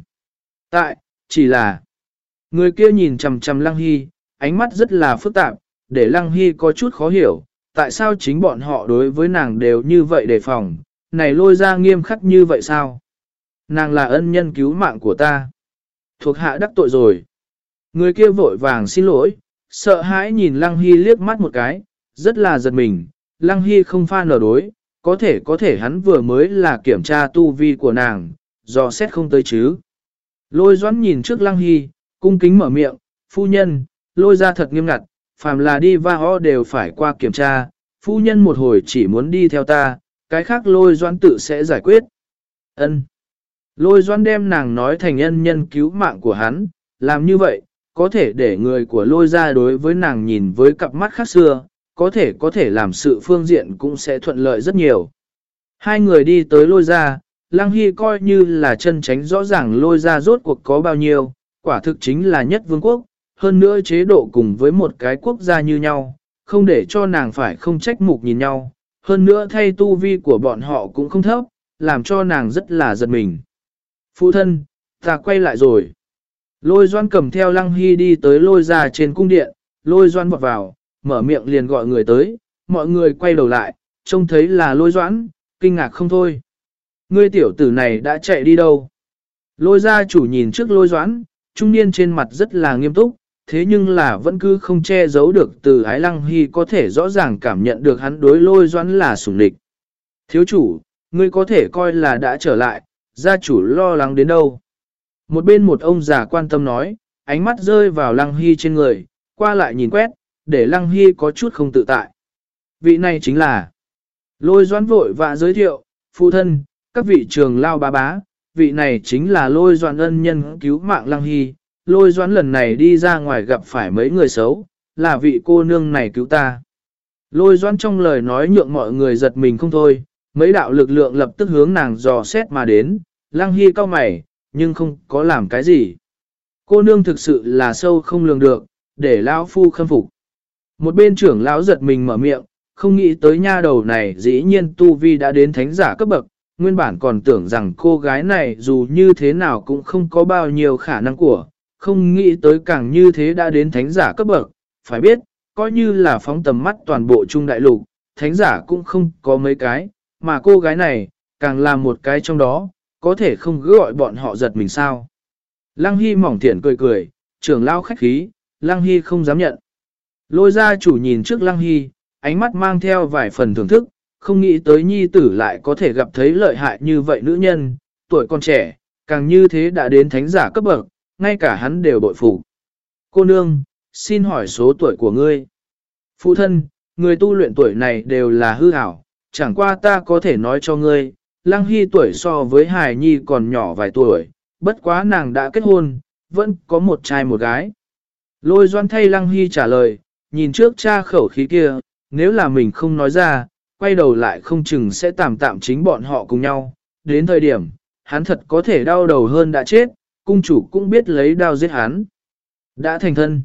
Tại, chỉ là... Người kia nhìn chầm chầm Lăng Hy, ánh mắt rất là phức tạp, để Lăng Hy có chút khó hiểu, tại sao chính bọn họ đối với nàng đều như vậy đề phòng, này lôi ra nghiêm khắc như vậy sao? Nàng là ân nhân cứu mạng của ta. Thuộc hạ đắc tội rồi. Người kia vội vàng xin lỗi, sợ hãi nhìn Lăng Hy liếc mắt một cái, rất là giật mình. Lăng Hy không pha nở đối, có thể có thể hắn vừa mới là kiểm tra tu vi của nàng, dò xét không tới chứ. Lôi doãn nhìn trước Lăng Hy, cung kính mở miệng, phu nhân, lôi ra thật nghiêm ngặt, phàm là đi va ho đều phải qua kiểm tra, phu nhân một hồi chỉ muốn đi theo ta, cái khác lôi doãn tự sẽ giải quyết. Ân. Lôi doãn đem nàng nói thành nhân nhân cứu mạng của hắn, làm như vậy, có thể để người của lôi ra đối với nàng nhìn với cặp mắt khác xưa, có thể có thể làm sự phương diện cũng sẽ thuận lợi rất nhiều. Hai người đi tới lôi ra, Lăng Hy coi như là chân tránh rõ ràng lôi ra rốt cuộc có bao nhiêu, quả thực chính là nhất vương quốc, hơn nữa chế độ cùng với một cái quốc gia như nhau, không để cho nàng phải không trách mục nhìn nhau, hơn nữa thay tu vi của bọn họ cũng không thấp, làm cho nàng rất là giật mình. Phụ thân, ta quay lại rồi. Lôi doan cầm theo lăng hy đi tới lôi ra trên cung điện, lôi doan vọt vào, mở miệng liền gọi người tới, mọi người quay đầu lại, trông thấy là lôi doãn, kinh ngạc không thôi. Ngươi tiểu tử này đã chạy đi đâu? Lôi gia chủ nhìn trước lôi doãn, trung niên trên mặt rất là nghiêm túc, thế nhưng là vẫn cứ không che giấu được từ ái lăng hy có thể rõ ràng cảm nhận được hắn đối lôi doãn là sủng địch. Thiếu chủ, ngươi có thể coi là đã trở lại, gia chủ lo lắng đến đâu. Một bên một ông già quan tâm nói, ánh mắt rơi vào lăng hy trên người, qua lại nhìn quét, để lăng hy có chút không tự tại. Vị này chính là lôi doãn vội và giới thiệu, phụ thân, các vị trường lao bá bá, vị này chính là lôi Doan ân nhân cứu mạng lăng hy, lôi Doan lần này đi ra ngoài gặp phải mấy người xấu, là vị cô nương này cứu ta. Lôi Doan trong lời nói nhượng mọi người giật mình không thôi, mấy đạo lực lượng lập tức hướng nàng dò xét mà đến, lăng hy cao mày, nhưng không có làm cái gì. Cô nương thực sự là sâu không lường được, để lão phu khâm phục. Một bên trưởng lão giật mình mở miệng, không nghĩ tới nha đầu này dĩ nhiên tu vi đã đến thánh giả cấp bậc, nguyên bản còn tưởng rằng cô gái này dù như thế nào cũng không có bao nhiêu khả năng của, không nghĩ tới càng như thế đã đến thánh giả cấp bậc, phải biết, coi như là phóng tầm mắt toàn bộ trung đại lục, thánh giả cũng không có mấy cái, mà cô gái này, càng là một cái trong đó, có thể không gọi bọn họ giật mình sao. Lăng Hy mỏng thiện cười cười, trưởng lao khách khí, Lăng Hy không dám nhận. Lôi ra chủ nhìn trước Lăng Hy, ánh mắt mang theo vài phần thưởng thức, không nghĩ tới nhi tử lại có thể gặp thấy lợi hại như vậy nữ nhân, tuổi còn trẻ, càng như thế đã đến thánh giả cấp bậc, ngay cả hắn đều bội phục. Cô nương, xin hỏi số tuổi của ngươi. Phụ thân, người tu luyện tuổi này đều là hư ảo, chẳng qua ta có thể nói cho ngươi, Lăng Hy tuổi so với Hải Nhi còn nhỏ vài tuổi, bất quá nàng đã kết hôn, vẫn có một trai một gái. Lôi doan thay Lăng Hy trả lời, nhìn trước cha khẩu khí kia, nếu là mình không nói ra, quay đầu lại không chừng sẽ tạm tạm chính bọn họ cùng nhau. Đến thời điểm, hắn thật có thể đau đầu hơn đã chết, cung chủ cũng biết lấy đao giết hắn. Đã thành thân.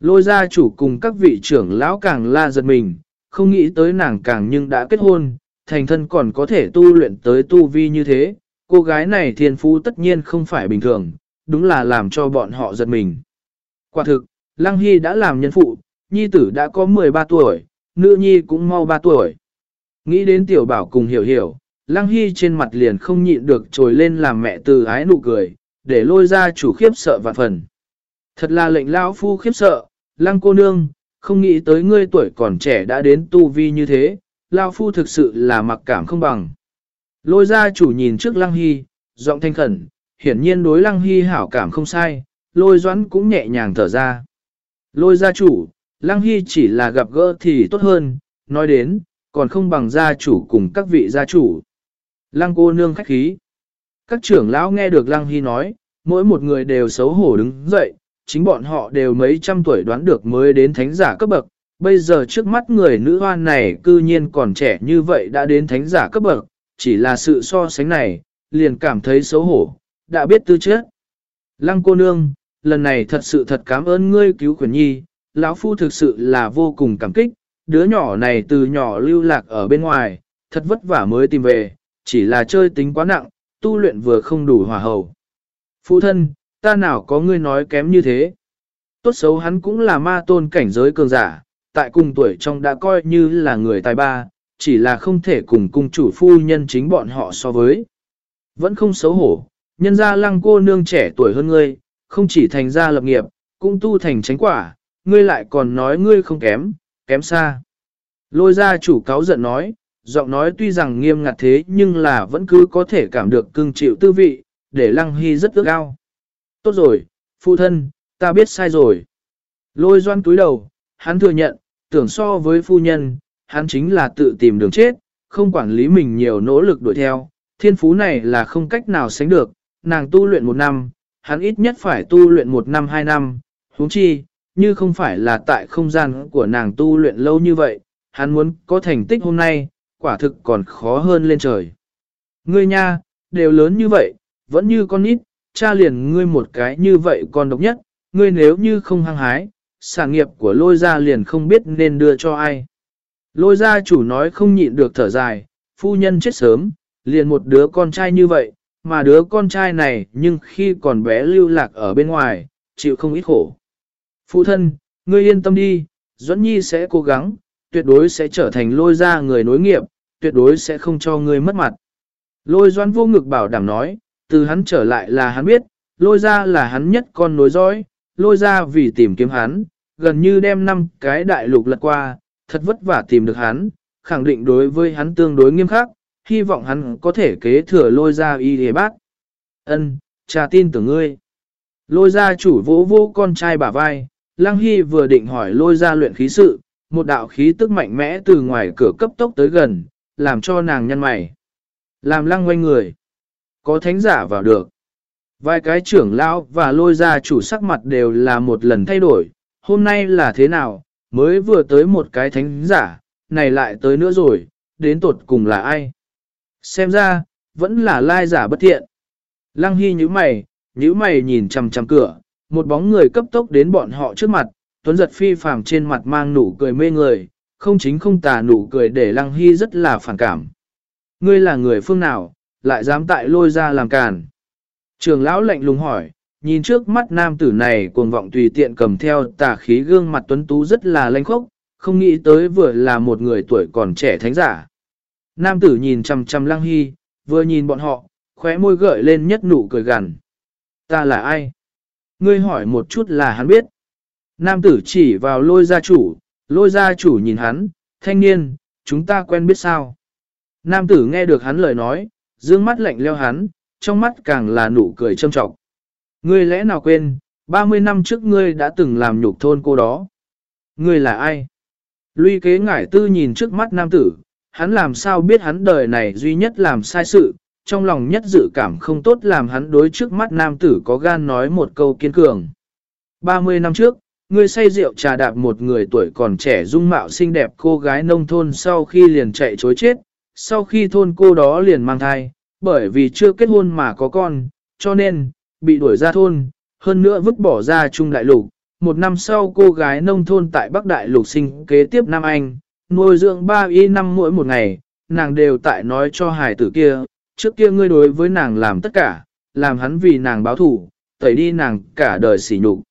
Lôi gia chủ cùng các vị trưởng lão càng la giật mình, không nghĩ tới nàng càng nhưng đã kết hôn, thành thân còn có thể tu luyện tới tu vi như thế. Cô gái này thiên phú tất nhiên không phải bình thường, đúng là làm cho bọn họ giật mình. Quả thực, Lăng Hy đã làm nhân phụ, nhi tử đã có 13 tuổi, nữ nhi cũng mau 3 tuổi. Nghĩ đến tiểu bảo cùng hiểu hiểu, Lăng Hy trên mặt liền không nhịn được trồi lên làm mẹ từ ái nụ cười, để lôi ra chủ khiếp sợ vạn phần. Thật là lệnh lão phu khiếp sợ, Lăng cô nương, không nghĩ tới ngươi tuổi còn trẻ đã đến tu vi như thế, lão phu thực sự là mặc cảm không bằng. Lôi ra chủ nhìn trước Lăng Hy, giọng thanh khẩn, hiển nhiên đối Lăng Hy hảo cảm không sai, lôi doãn cũng nhẹ nhàng thở ra. Lôi gia chủ, Lăng Hy chỉ là gặp gỡ thì tốt hơn, nói đến, còn không bằng gia chủ cùng các vị gia chủ. Lăng cô nương khách khí. Các trưởng lão nghe được Lăng Hy nói, mỗi một người đều xấu hổ đứng dậy, chính bọn họ đều mấy trăm tuổi đoán được mới đến thánh giả cấp bậc. Bây giờ trước mắt người nữ hoan này cư nhiên còn trẻ như vậy đã đến thánh giả cấp bậc, chỉ là sự so sánh này, liền cảm thấy xấu hổ, đã biết tư chết. Lăng cô nương, lần này thật sự thật cảm ơn ngươi cứu quyển nhi, lão phu thực sự là vô cùng cảm kích, đứa nhỏ này từ nhỏ lưu lạc ở bên ngoài, thật vất vả mới tìm về, chỉ là chơi tính quá nặng, tu luyện vừa không đủ hòa hầu. Phụ thân, ta nào có ngươi nói kém như thế. Tốt xấu hắn cũng là ma tôn cảnh giới cường giả, tại cùng tuổi trong đã coi như là người tài ba, chỉ là không thể cùng cung chủ phu nhân chính bọn họ so với. Vẫn không xấu hổ, nhân ra lăng cô nương trẻ tuổi hơn ngươi, không chỉ thành ra lập nghiệp, cũng tu thành tránh quả, ngươi lại còn nói ngươi không kém, kém xa. Lôi ra chủ cáo giận nói, giọng nói tuy rằng nghiêm ngặt thế nhưng là vẫn cứ có thể cảm được cưng chịu tư vị, để lăng hy rất ước ao. Tốt rồi, phụ thân, ta biết sai rồi. Lôi doan túi đầu, hắn thừa nhận, tưởng so với phu nhân, hắn chính là tự tìm đường chết, không quản lý mình nhiều nỗ lực đuổi theo, thiên phú này là không cách nào sánh được, nàng tu luyện một năm, hắn ít nhất phải tu luyện một năm hai năm, huống chi, như không phải là tại không gian của nàng tu luyện lâu như vậy, hắn muốn có thành tích hôm nay, quả thực còn khó hơn lên trời. Ngươi nha, đều lớn như vậy, vẫn như con nít, cha liền ngươi một cái như vậy còn độc nhất, ngươi nếu như không hăng hái, sản nghiệp của lôi gia liền không biết nên đưa cho ai. Lôi gia chủ nói không nhịn được thở dài, phu nhân chết sớm, liền một đứa con trai như vậy, mà đứa con trai này nhưng khi còn bé lưu lạc ở bên ngoài, chịu không ít khổ. Phụ thân, ngươi yên tâm đi, Duẫn Nhi sẽ cố gắng, tuyệt đối sẽ trở thành lôi ra người nối nghiệp, tuyệt đối sẽ không cho ngươi mất mặt. Lôi doan vô ngực bảo đảm nói, từ hắn trở lại là hắn biết, lôi ra là hắn nhất con nối dõi, lôi ra vì tìm kiếm hắn, gần như đem năm cái đại lục lật qua, thật vất vả tìm được hắn, khẳng định đối với hắn tương đối nghiêm khắc, hy vọng hắn có thể kế thừa lôi ra y hề bác. Ân, cha tin tưởng ngươi. Lôi ra chủ vỗ vô con trai bả vai, Lăng Hy vừa định hỏi lôi ra luyện khí sự, một đạo khí tức mạnh mẽ từ ngoài cửa cấp tốc tới gần, làm cho nàng nhăn mày. Làm lăng quanh người. Có thánh giả vào được. Vài cái trưởng lão và lôi ra chủ sắc mặt đều là một lần thay đổi. Hôm nay là thế nào, mới vừa tới một cái thánh giả, này lại tới nữa rồi, đến tột cùng là ai? Xem ra, vẫn là lai giả bất thiện. Lăng Hy nhíu mày, nhíu mày nhìn chằm chằm cửa, một bóng người cấp tốc đến bọn họ trước mặt, tuấn giật phi phàm trên mặt mang nụ cười mê người, không chính không tà nụ cười để Lăng Hy rất là phản cảm. Ngươi là người phương nào, lại dám tại lôi ra làm càn. Trường lão lạnh lùng hỏi, nhìn trước mắt nam tử này cuồng vọng tùy tiện cầm theo tà khí gương mặt tuấn tú rất là lanh khốc, không nghĩ tới vừa là một người tuổi còn trẻ thánh giả. Nam tử nhìn chằm chằm Lăng Hy, vừa nhìn bọn họ, khóe môi gợi lên nhất nụ cười gằn. Ta là ai? Ngươi hỏi một chút là hắn biết. Nam tử chỉ vào lôi gia chủ, lôi gia chủ nhìn hắn, thanh niên, chúng ta quen biết sao. Nam tử nghe được hắn lời nói, dương mắt lạnh leo hắn, trong mắt càng là nụ cười châm trọng. Ngươi lẽ nào quên, 30 năm trước ngươi đã từng làm nhục thôn cô đó. Ngươi là ai? Luy kế ngải tư nhìn trước mắt nam tử, hắn làm sao biết hắn đời này duy nhất làm sai sự, trong lòng nhất dự cảm không tốt làm hắn đối trước mắt nam tử có gan nói một câu kiên cường. 30 năm trước, ngươi say rượu trà đạp một người tuổi còn trẻ dung mạo xinh đẹp cô gái nông thôn sau khi liền chạy chối chết, sau khi thôn cô đó liền mang thai, bởi vì chưa kết hôn mà có con, cho nên, bị đuổi ra thôn, hơn nữa vứt bỏ ra Trung Đại Lục. Một năm sau cô gái nông thôn tại Bắc Đại Lục sinh kế tiếp Nam Anh, nuôi dưỡng ba y năm mỗi một ngày, nàng đều tại nói cho hải tử kia, trước kia ngươi đối với nàng làm tất cả, làm hắn vì nàng báo thủ, tẩy đi nàng cả đời sỉ nhục.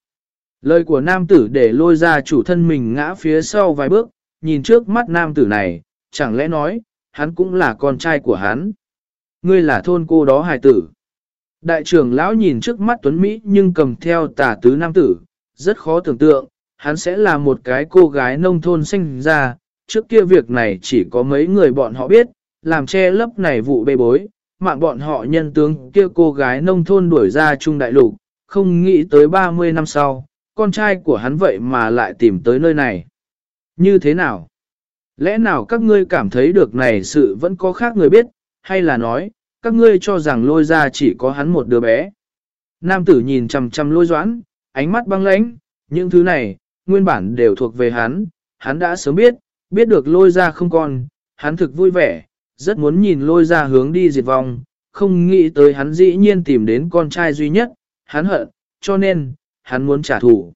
Lời của nam tử để lôi ra chủ thân mình ngã phía sau vài bước, nhìn trước mắt nam tử này, chẳng lẽ nói, hắn cũng là con trai của hắn. Ngươi là thôn cô đó hài tử. Đại trưởng lão nhìn trước mắt Tuấn Mỹ nhưng cầm theo tả tứ nam tử, rất khó tưởng tượng, hắn sẽ là một cái cô gái nông thôn sinh ra, trước kia việc này chỉ có mấy người bọn họ biết, làm che lấp này vụ bê bối, mạng bọn họ nhân tướng kia cô gái nông thôn đuổi ra Trung Đại Lục, không nghĩ tới 30 năm sau, con trai của hắn vậy mà lại tìm tới nơi này. Như thế nào? Lẽ nào các ngươi cảm thấy được này sự vẫn có khác người biết, hay là nói, các ngươi cho rằng lôi ra chỉ có hắn một đứa bé. Nam tử nhìn chằm chằm lôi doãn, ánh mắt băng lãnh, những thứ này, nguyên bản đều thuộc về hắn, hắn đã sớm biết, biết được lôi ra không còn, hắn thực vui vẻ, rất muốn nhìn lôi ra hướng đi diệt vong, không nghĩ tới hắn dĩ nhiên tìm đến con trai duy nhất, hắn hận, cho nên, hắn muốn trả thù.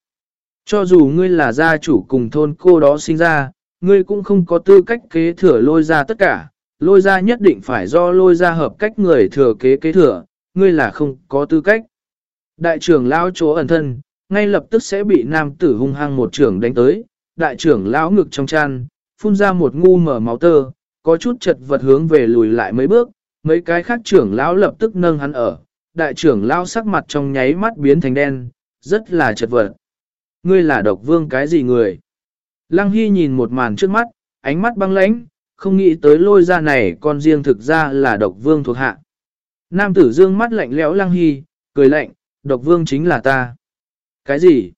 Cho dù ngươi là gia chủ cùng thôn cô đó sinh ra, ngươi cũng không có tư cách kế thừa lôi ra tất cả, lôi ra nhất định phải do lôi ra hợp cách người thừa kế kế thừa, ngươi là không có tư cách. Đại trưởng lão chỗ ẩn thân, ngay lập tức sẽ bị nam tử hung hăng một trưởng đánh tới, đại trưởng lão ngực trong chăn, phun ra một ngu mở máu tơ, có chút chật vật hướng về lùi lại mấy bước, mấy cái khác trưởng lão lập tức nâng hắn ở, đại trưởng lão sắc mặt trong nháy mắt biến thành đen, rất là chật vật. Ngươi là độc vương cái gì người? Lăng Hy nhìn một màn trước mắt, ánh mắt băng lãnh, không nghĩ tới lôi ra này con riêng thực ra là độc vương thuộc hạ. Nam tử dương mắt lạnh lẽo Lăng Hy, cười lạnh, độc vương chính là ta. Cái gì?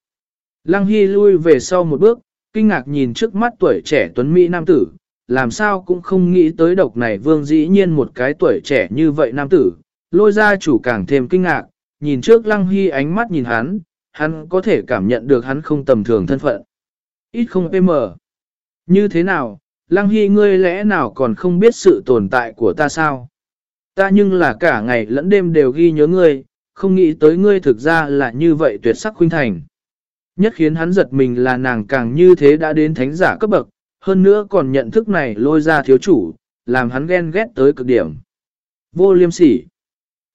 Lăng Hy lui về sau một bước, kinh ngạc nhìn trước mắt tuổi trẻ tuấn Mỹ nam tử, làm sao cũng không nghĩ tới độc này vương dĩ nhiên một cái tuổi trẻ như vậy nam tử, lôi ra chủ càng thêm kinh ngạc, nhìn trước Lăng Hy ánh mắt nhìn hắn, hắn có thể cảm nhận được hắn không tầm thường thân phận. Ít không PM. Như thế nào, Lăng Hy ngươi lẽ nào còn không biết sự tồn tại của ta sao? Ta nhưng là cả ngày lẫn đêm đều ghi nhớ ngươi, không nghĩ tới ngươi thực ra là như vậy tuyệt sắc khuynh thành. Nhất khiến hắn giật mình là nàng càng như thế đã đến thánh giả cấp bậc, hơn nữa còn nhận thức này lôi ra thiếu chủ, làm hắn ghen ghét tới cực điểm. Vô liêm sỉ.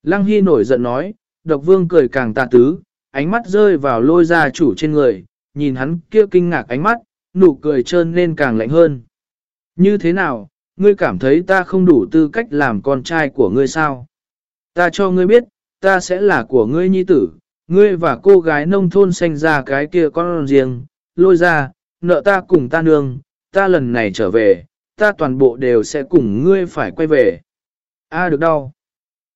Lăng Hy nổi giận nói, độc vương cười càng tà tứ, ánh mắt rơi vào lôi ra chủ trên người, nhìn hắn kia kinh ngạc ánh mắt, nụ cười trơn nên càng lạnh hơn. Như thế nào, ngươi cảm thấy ta không đủ tư cách làm con trai của ngươi sao? Ta cho ngươi biết, ta sẽ là của ngươi nhi tử, ngươi và cô gái nông thôn sinh ra cái kia con riêng, lôi ra, nợ ta cùng ta nương, ta lần này trở về, ta toàn bộ đều sẽ cùng ngươi phải quay về. A à, được đau.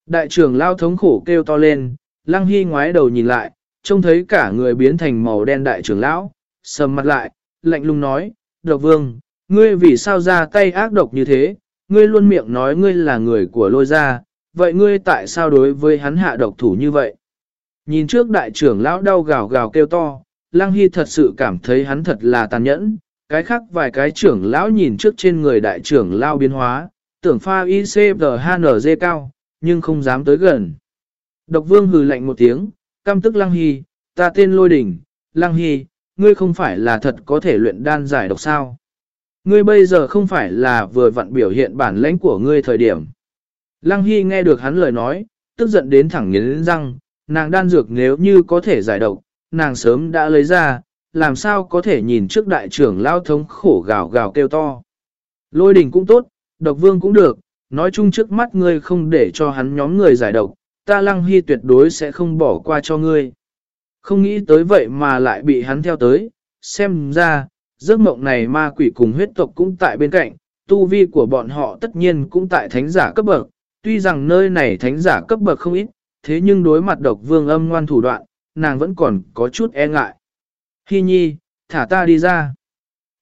Đại trưởng lao thống khổ kêu to lên, lăng hy ngoái đầu nhìn lại, trông thấy cả người biến thành màu đen đại trưởng lão, sầm mặt lại, lạnh lùng nói, độc vương, ngươi vì sao ra tay ác độc như thế, ngươi luôn miệng nói ngươi là người của lôi gia, vậy ngươi tại sao đối với hắn hạ độc thủ như vậy? Nhìn trước đại trưởng lão đau gào gào kêu to, Lăng Hy thật sự cảm thấy hắn thật là tàn nhẫn, cái khác vài cái trưởng lão nhìn trước trên người đại trưởng lao biến hóa, tưởng pha ICVHNZ cao, nhưng không dám tới gần. Độc vương hừ lạnh một tiếng, cam tức Lăng Hy, ta tên Lôi Đỉnh, Lăng Hy, ngươi không phải là thật có thể luyện đan giải độc sao. Ngươi bây giờ không phải là vừa vặn biểu hiện bản lãnh của ngươi thời điểm. Lăng Hy nghe được hắn lời nói, tức giận đến thẳng nghiến răng, nàng đan dược nếu như có thể giải độc, nàng sớm đã lấy ra, làm sao có thể nhìn trước đại trưởng lao thống khổ gào gào kêu to. Lôi đình cũng tốt, độc vương cũng được, nói chung trước mắt ngươi không để cho hắn nhóm người giải độc, ta lăng hy tuyệt đối sẽ không bỏ qua cho ngươi. Không nghĩ tới vậy mà lại bị hắn theo tới, xem ra, giấc mộng này ma quỷ cùng huyết tộc cũng tại bên cạnh, tu vi của bọn họ tất nhiên cũng tại thánh giả cấp bậc, tuy rằng nơi này thánh giả cấp bậc không ít, thế nhưng đối mặt độc vương âm ngoan thủ đoạn, nàng vẫn còn có chút e ngại. Hi nhi, thả ta đi ra.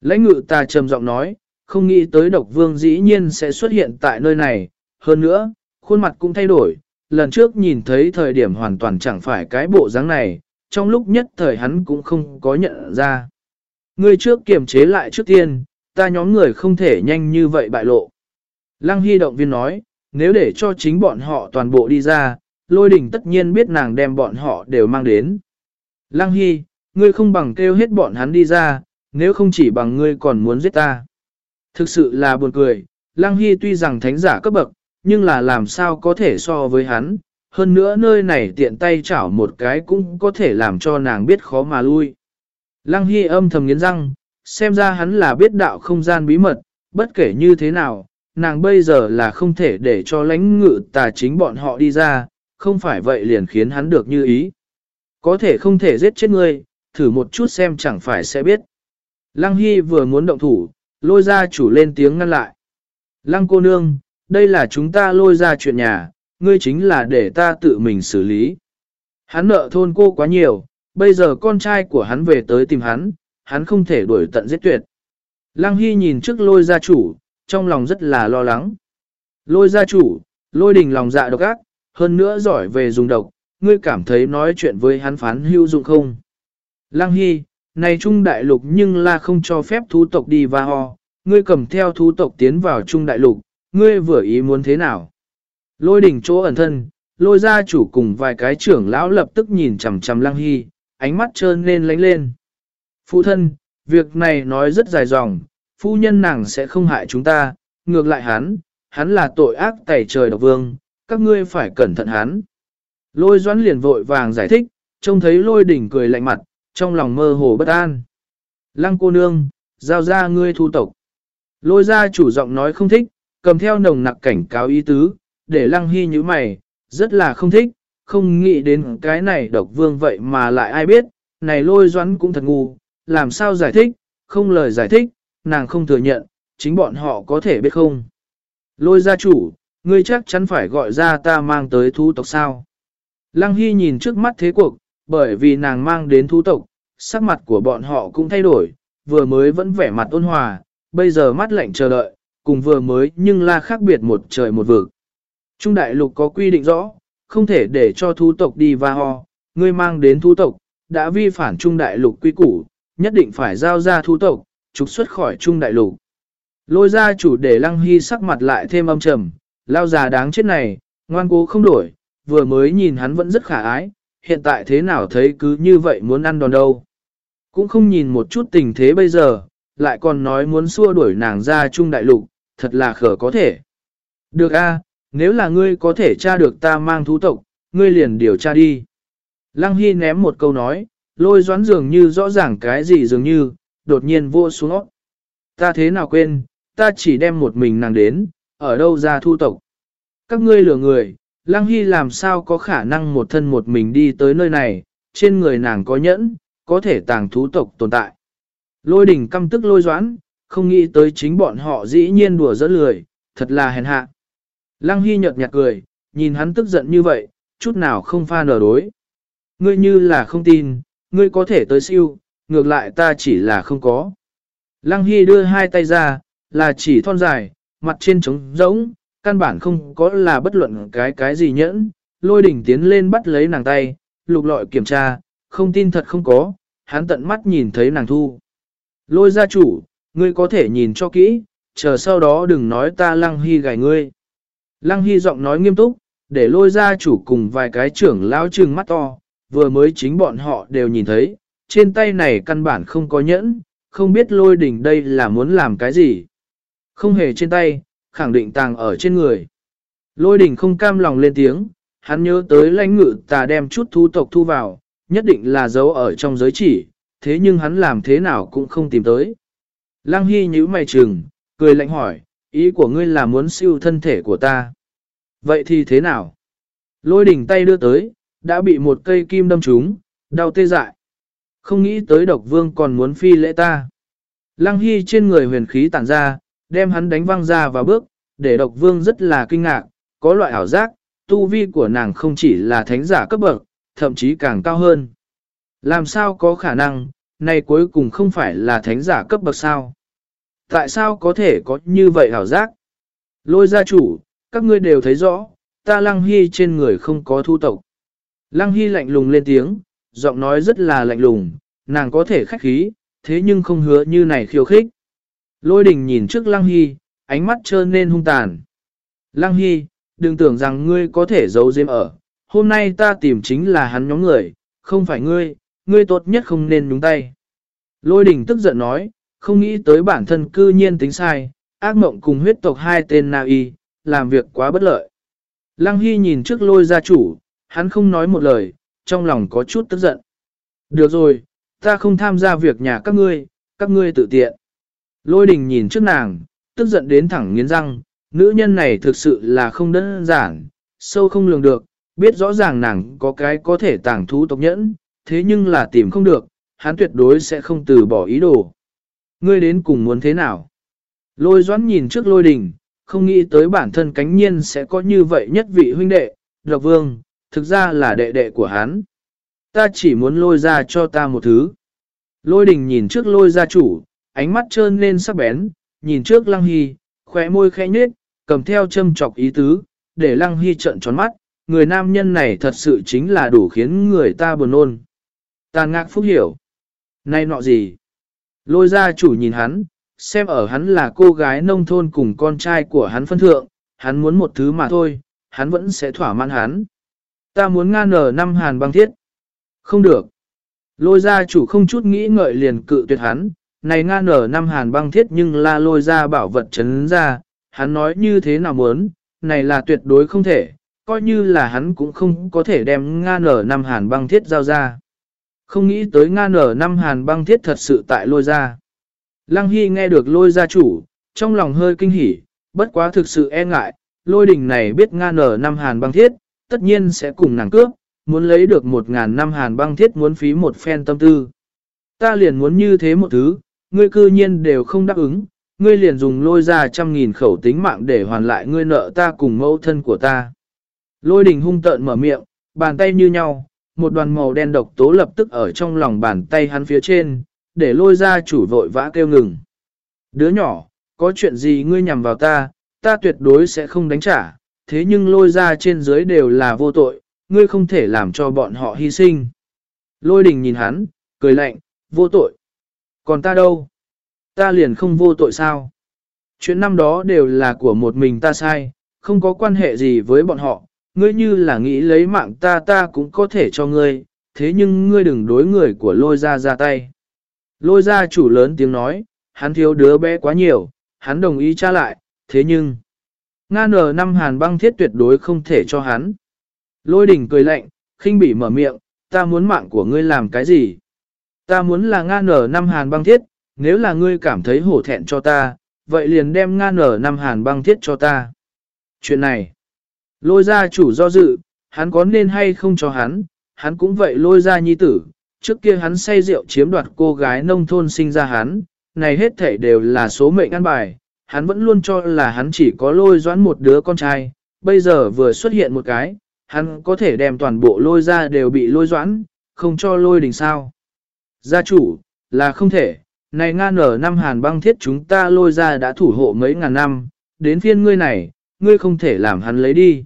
Lãnh ngự ta trầm giọng nói, không nghĩ tới độc vương dĩ nhiên sẽ xuất hiện tại nơi này, hơn nữa, khuôn mặt cũng thay đổi, lần trước nhìn thấy thời điểm hoàn toàn chẳng phải cái bộ dáng này, trong lúc nhất thời hắn cũng không có nhận ra. Người trước kiềm chế lại trước tiên, ta nhóm người không thể nhanh như vậy bại lộ. Lăng Hy động viên nói, nếu để cho chính bọn họ toàn bộ đi ra, lôi đỉnh tất nhiên biết nàng đem bọn họ đều mang đến. Lăng Hy, ngươi không bằng kêu hết bọn hắn đi ra, nếu không chỉ bằng ngươi còn muốn giết ta. Thực sự là buồn cười, Lăng Hy tuy rằng thánh giả cấp bậc, nhưng là làm sao có thể so với hắn, hơn nữa nơi này tiện tay chảo một cái cũng có thể làm cho nàng biết khó mà lui. Lăng Hy âm thầm nghiến răng, xem ra hắn là biết đạo không gian bí mật, bất kể như thế nào, nàng bây giờ là không thể để cho lãnh ngự tà chính bọn họ đi ra, không phải vậy liền khiến hắn được như ý. Có thể không thể giết chết ngươi, thử một chút xem chẳng phải sẽ biết. Lăng Hy vừa muốn động thủ, lôi ra chủ lên tiếng ngăn lại. Lăng cô nương, đây là chúng ta lôi ra chuyện nhà, ngươi chính là để ta tự mình xử lý. Hắn nợ thôn cô quá nhiều, bây giờ con trai của hắn về tới tìm hắn, hắn không thể đuổi tận giết tuyệt. Lăng Hy nhìn trước lôi gia chủ, trong lòng rất là lo lắng. Lôi gia chủ, Lôi đình lòng dạ độc ác, hơn nữa giỏi về dùng độc, ngươi cảm thấy nói chuyện với hắn phán hữu dụng không? Lăng Hy, này Trung Đại Lục nhưng là không cho phép thú tộc đi và ho, ngươi cầm theo thú tộc tiến vào Trung Đại Lục, ngươi vừa ý muốn thế nào? Lôi đỉnh chỗ ẩn thân, lôi gia chủ cùng vài cái trưởng lão lập tức nhìn chằm chằm Lăng Hy, ánh mắt trơn lên lánh lên. Phụ thân, việc này nói rất dài dòng, phu nhân nàng sẽ không hại chúng ta, ngược lại hắn, hắn là tội ác tẩy trời độc vương, các ngươi phải cẩn thận hắn. Lôi doãn liền vội vàng giải thích, trông thấy lôi đỉnh cười lạnh mặt, trong lòng mơ hồ bất an. Lăng cô nương, giao ra ngươi thu tộc. Lôi ra chủ giọng nói không thích, cầm theo nồng nặc cảnh cáo ý tứ, để lăng hy như mày, rất là không thích, không nghĩ đến cái này độc vương vậy mà lại ai biết, này lôi doãn cũng thật ngu, làm sao giải thích, không lời giải thích, nàng không thừa nhận, chính bọn họ có thể biết không. Lôi gia chủ, ngươi chắc chắn phải gọi ra ta mang tới thu tộc sao. Lăng Hy nhìn trước mắt thế cuộc, bởi vì nàng mang đến thú tộc, sắc mặt của bọn họ cũng thay đổi, vừa mới vẫn vẻ mặt ôn hòa, bây giờ mắt lạnh chờ đợi, cùng vừa mới nhưng là khác biệt một trời một vực. Trung đại lục có quy định rõ, không thể để cho thú tộc đi va ho, ngươi mang đến thú tộc, đã vi phản trung đại lục quy củ, nhất định phải giao ra thú tộc, trục xuất khỏi trung đại lục. Lôi ra chủ để lăng hy sắc mặt lại thêm âm trầm, lao già đáng chết này, ngoan cố không đổi, vừa mới nhìn hắn vẫn rất khả ái, hiện tại thế nào thấy cứ như vậy muốn ăn đòn đâu. Cũng không nhìn một chút tình thế bây giờ, lại còn nói muốn xua đuổi nàng ra trung đại lục, thật là khở có thể. Được a, nếu là ngươi có thể tra được ta mang thú tộc, ngươi liền điều tra đi. Lăng Hy ném một câu nói, lôi doán dường như rõ ràng cái gì dường như, đột nhiên vô xuống óc. Ta thế nào quên, ta chỉ đem một mình nàng đến, ở đâu ra thu tộc. Các ngươi lừa người, Lăng Hy làm sao có khả năng một thân một mình đi tới nơi này, trên người nàng có nhẫn, có thể tàng thú tộc tồn tại. Lôi đỉnh căm tức lôi doãn, không nghĩ tới chính bọn họ dĩ nhiên đùa dỡ lười, thật là hèn hạ. Lăng Hy nhợt nhạt cười, nhìn hắn tức giận như vậy, chút nào không pha nở đối. Ngươi như là không tin, ngươi có thể tới siêu, ngược lại ta chỉ là không có. Lăng Hy đưa hai tay ra, là chỉ thon dài, mặt trên trống rỗng, căn bản không có là bất luận cái cái gì nhẫn. Lôi đỉnh tiến lên bắt lấy nàng tay, lục lọi kiểm tra, không tin thật không có, hắn tận mắt nhìn thấy nàng thu. Lôi gia chủ, ngươi có thể nhìn cho kỹ, chờ sau đó đừng nói ta lăng hy gài ngươi. Lăng hy giọng nói nghiêm túc, để lôi gia chủ cùng vài cái trưởng lão trừng mắt to, vừa mới chính bọn họ đều nhìn thấy, trên tay này căn bản không có nhẫn, không biết lôi đỉnh đây là muốn làm cái gì. Không hề trên tay, khẳng định tàng ở trên người. Lôi đỉnh không cam lòng lên tiếng, hắn nhớ tới lãnh ngự tà đem chút thu tộc thu vào, nhất định là giấu ở trong giới chỉ, thế nhưng hắn làm thế nào cũng không tìm tới. Lăng Hy nhíu mày trừng, cười lạnh hỏi, ý của ngươi là muốn siêu thân thể của ta. Vậy thì thế nào? Lôi đỉnh tay đưa tới, đã bị một cây kim đâm trúng, đau tê dại. Không nghĩ tới độc vương còn muốn phi lễ ta. Lăng Hy trên người huyền khí tản ra, đem hắn đánh văng ra và bước, để độc vương rất là kinh ngạc, có loại ảo giác, tu vi của nàng không chỉ là thánh giả cấp bậc, thậm chí càng cao hơn. Làm sao có khả năng, này cuối cùng không phải là thánh giả cấp bậc sao? Tại sao có thể có như vậy ảo giác? Lôi gia chủ, các ngươi đều thấy rõ, ta lăng hy trên người không có thu tộc. Lăng hy lạnh lùng lên tiếng, giọng nói rất là lạnh lùng, nàng có thể khách khí, thế nhưng không hứa như này khiêu khích. Lôi đình nhìn trước Lăng Hy, ánh mắt trơn nên hung tàn. Lăng Hy, đừng tưởng rằng ngươi có thể giấu giếm ở. Hôm nay ta tìm chính là hắn nhóm người, không phải ngươi, ngươi tốt nhất không nên nhúng tay. Lôi đình tức giận nói, không nghĩ tới bản thân cư nhiên tính sai, ác mộng cùng huyết tộc hai tên Na Y, làm việc quá bất lợi. Lăng Hy nhìn trước lôi gia chủ, hắn không nói một lời, trong lòng có chút tức giận. Được rồi, ta không tham gia việc nhà các ngươi, các ngươi tự tiện. Lôi đình nhìn trước nàng, tức giận đến thẳng nghiến răng, nữ nhân này thực sự là không đơn giản, sâu không lường được, biết rõ ràng nàng có cái có thể tàng thú tộc nhẫn, thế nhưng là tìm không được, hắn tuyệt đối sẽ không từ bỏ ý đồ. Ngươi đến cùng muốn thế nào? Lôi doãn nhìn trước lôi đình, không nghĩ tới bản thân cánh nhiên sẽ có như vậy nhất vị huynh đệ, độc vương, thực ra là đệ đệ của hắn. Ta chỉ muốn lôi ra cho ta một thứ. Lôi đình nhìn trước lôi gia chủ, ánh mắt trơn lên sắc bén, nhìn trước lăng hy, khóe môi khẽ nhết, cầm theo châm chọc ý tứ, để Lăng Hy trợn tròn mắt, người nam nhân này thật sự chính là đủ khiến người ta buồn nôn. Tàn ngạc phúc hiểu. Này nọ gì? Lôi ra chủ nhìn hắn, xem ở hắn là cô gái nông thôn cùng con trai của hắn phân thượng, hắn muốn một thứ mà thôi, hắn vẫn sẽ thỏa mãn hắn. Ta muốn nga nở năm hàn băng thiết. Không được. Lôi ra chủ không chút nghĩ ngợi liền cự tuyệt hắn, này nga nở năm hàn băng thiết nhưng la lôi ra bảo vật chấn ra, hắn nói như thế nào muốn, này là tuyệt đối không thể, coi như là hắn cũng không có thể đem nga nở năm hàn băng thiết giao ra. Không nghĩ tới nga nở năm hàn băng thiết thật sự tại lôi ra. Lăng Hy nghe được lôi gia chủ, trong lòng hơi kinh hỉ, bất quá thực sự e ngại, lôi đình này biết nga nở năm hàn băng thiết, tất nhiên sẽ cùng nàng cướp, muốn lấy được một ngàn năm hàn băng thiết muốn phí một phen tâm tư. Ta liền muốn như thế một thứ, ngươi cư nhiên đều không đáp ứng, ngươi liền dùng lôi ra trăm nghìn khẩu tính mạng để hoàn lại ngươi nợ ta cùng mẫu thân của ta. Lôi đình hung tợn mở miệng, bàn tay như nhau, một đoàn màu đen độc tố lập tức ở trong lòng bàn tay hắn phía trên, để lôi ra chủ vội vã kêu ngừng. Đứa nhỏ, có chuyện gì ngươi nhằm vào ta, ta tuyệt đối sẽ không đánh trả, thế nhưng lôi ra trên dưới đều là vô tội, ngươi không thể làm cho bọn họ hy sinh. Lôi đình nhìn hắn, cười lạnh, vô tội. Còn ta đâu? Ta liền không vô tội sao? Chuyện năm đó đều là của một mình ta sai, không có quan hệ gì với bọn họ, ngươi như là nghĩ lấy mạng ta ta cũng có thể cho ngươi, thế nhưng ngươi đừng đối người của lôi ra ra tay. Lôi ra chủ lớn tiếng nói, hắn thiếu đứa bé quá nhiều, hắn đồng ý trả lại, thế nhưng, Nga nở năm hàn băng thiết tuyệt đối không thể cho hắn. Lôi đỉnh cười lạnh, khinh bỉ mở miệng, ta muốn mạng của ngươi làm cái gì? Ta muốn là Nga nở năm hàn băng thiết, nếu là ngươi cảm thấy hổ thẹn cho ta, vậy liền đem Nga nở năm hàn băng thiết cho ta. Chuyện này, lôi ra chủ do dự, hắn có nên hay không cho hắn, hắn cũng vậy lôi ra nhi tử, trước kia hắn say rượu chiếm đoạt cô gái nông thôn sinh ra hắn, này hết thể đều là số mệnh ăn bài, hắn vẫn luôn cho là hắn chỉ có lôi doãn một đứa con trai, bây giờ vừa xuất hiện một cái, hắn có thể đem toàn bộ lôi ra đều bị lôi doãn, không cho lôi đình sao. Gia chủ, là không thể, này nga nở năm hàn băng thiết chúng ta lôi ra đã thủ hộ mấy ngàn năm, đến phiên ngươi này, ngươi không thể làm hắn lấy đi.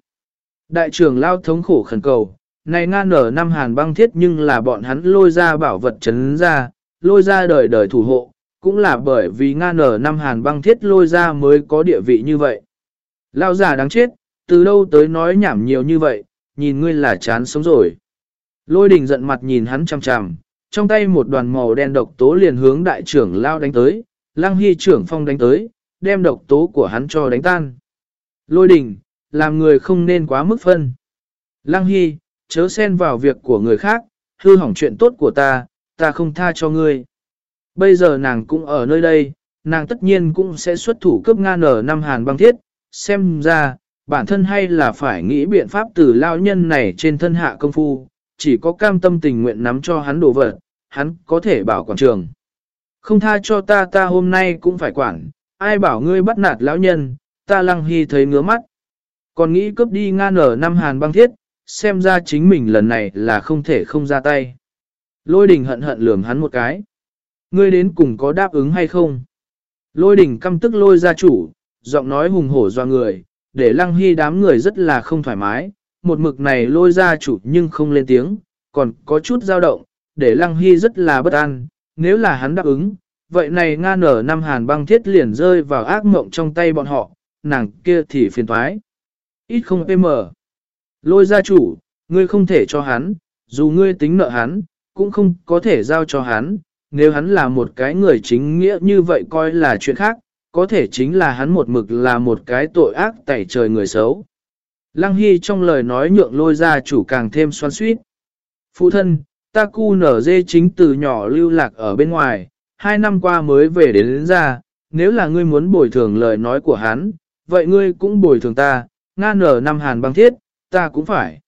Đại trưởng lao thống khổ khẩn cầu, này nga nở năm hàn băng thiết nhưng là bọn hắn lôi ra bảo vật chấn ra, lôi ra đời đời thủ hộ, cũng là bởi vì nga nở năm hàn băng thiết lôi ra mới có địa vị như vậy. Lao giả đáng chết, từ đâu tới nói nhảm nhiều như vậy, nhìn ngươi là chán sống rồi. Lôi đình giận mặt nhìn hắn chằm chằm, trong tay một đoàn màu đen độc tố liền hướng đại trưởng lao đánh tới, lăng hy trưởng phong đánh tới, đem độc tố của hắn cho đánh tan. Lôi đình, làm người không nên quá mức phân. Lăng hy, chớ xen vào việc của người khác, hư hỏng chuyện tốt của ta, ta không tha cho ngươi. Bây giờ nàng cũng ở nơi đây, nàng tất nhiên cũng sẽ xuất thủ cướp nga nở năm hàn băng thiết, xem ra, bản thân hay là phải nghĩ biện pháp từ lao nhân này trên thân hạ công phu, chỉ có cam tâm tình nguyện nắm cho hắn đồ vật, hắn có thể bảo quản trường. Không tha cho ta ta hôm nay cũng phải quản, ai bảo ngươi bắt nạt lão nhân, ta lăng hy thấy ngứa mắt. Còn nghĩ cướp đi nga nở năm hàn băng thiết, xem ra chính mình lần này là không thể không ra tay. Lôi đình hận hận lườm hắn một cái. Ngươi đến cùng có đáp ứng hay không? Lôi đình căm tức lôi ra chủ, giọng nói hùng hổ doa người, để lăng hy đám người rất là không thoải mái, một mực này lôi ra chủ nhưng không lên tiếng, còn có chút dao động, để lăng hy rất là bất an, nếu là hắn đáp ứng, vậy này nga nở năm hàn băng thiết liền rơi vào ác mộng trong tay bọn họ, nàng kia thì phiền thoái. Ít không PM. Lôi gia chủ, ngươi không thể cho hắn, dù ngươi tính nợ hắn, cũng không có thể giao cho hắn, nếu hắn là một cái người chính nghĩa như vậy coi là chuyện khác, có thể chính là hắn một mực là một cái tội ác tẩy trời người xấu. Lăng Hy trong lời nói nhượng lôi gia chủ càng thêm xoan suýt. Phụ thân, ta cu nở dê chính từ nhỏ lưu lạc ở bên ngoài, hai năm qua mới về đến, đến ra, nếu là ngươi muốn bồi thường lời nói của hắn, vậy ngươi cũng bồi thường ta, nga nở năm hàn băng thiết, ta cũng phải.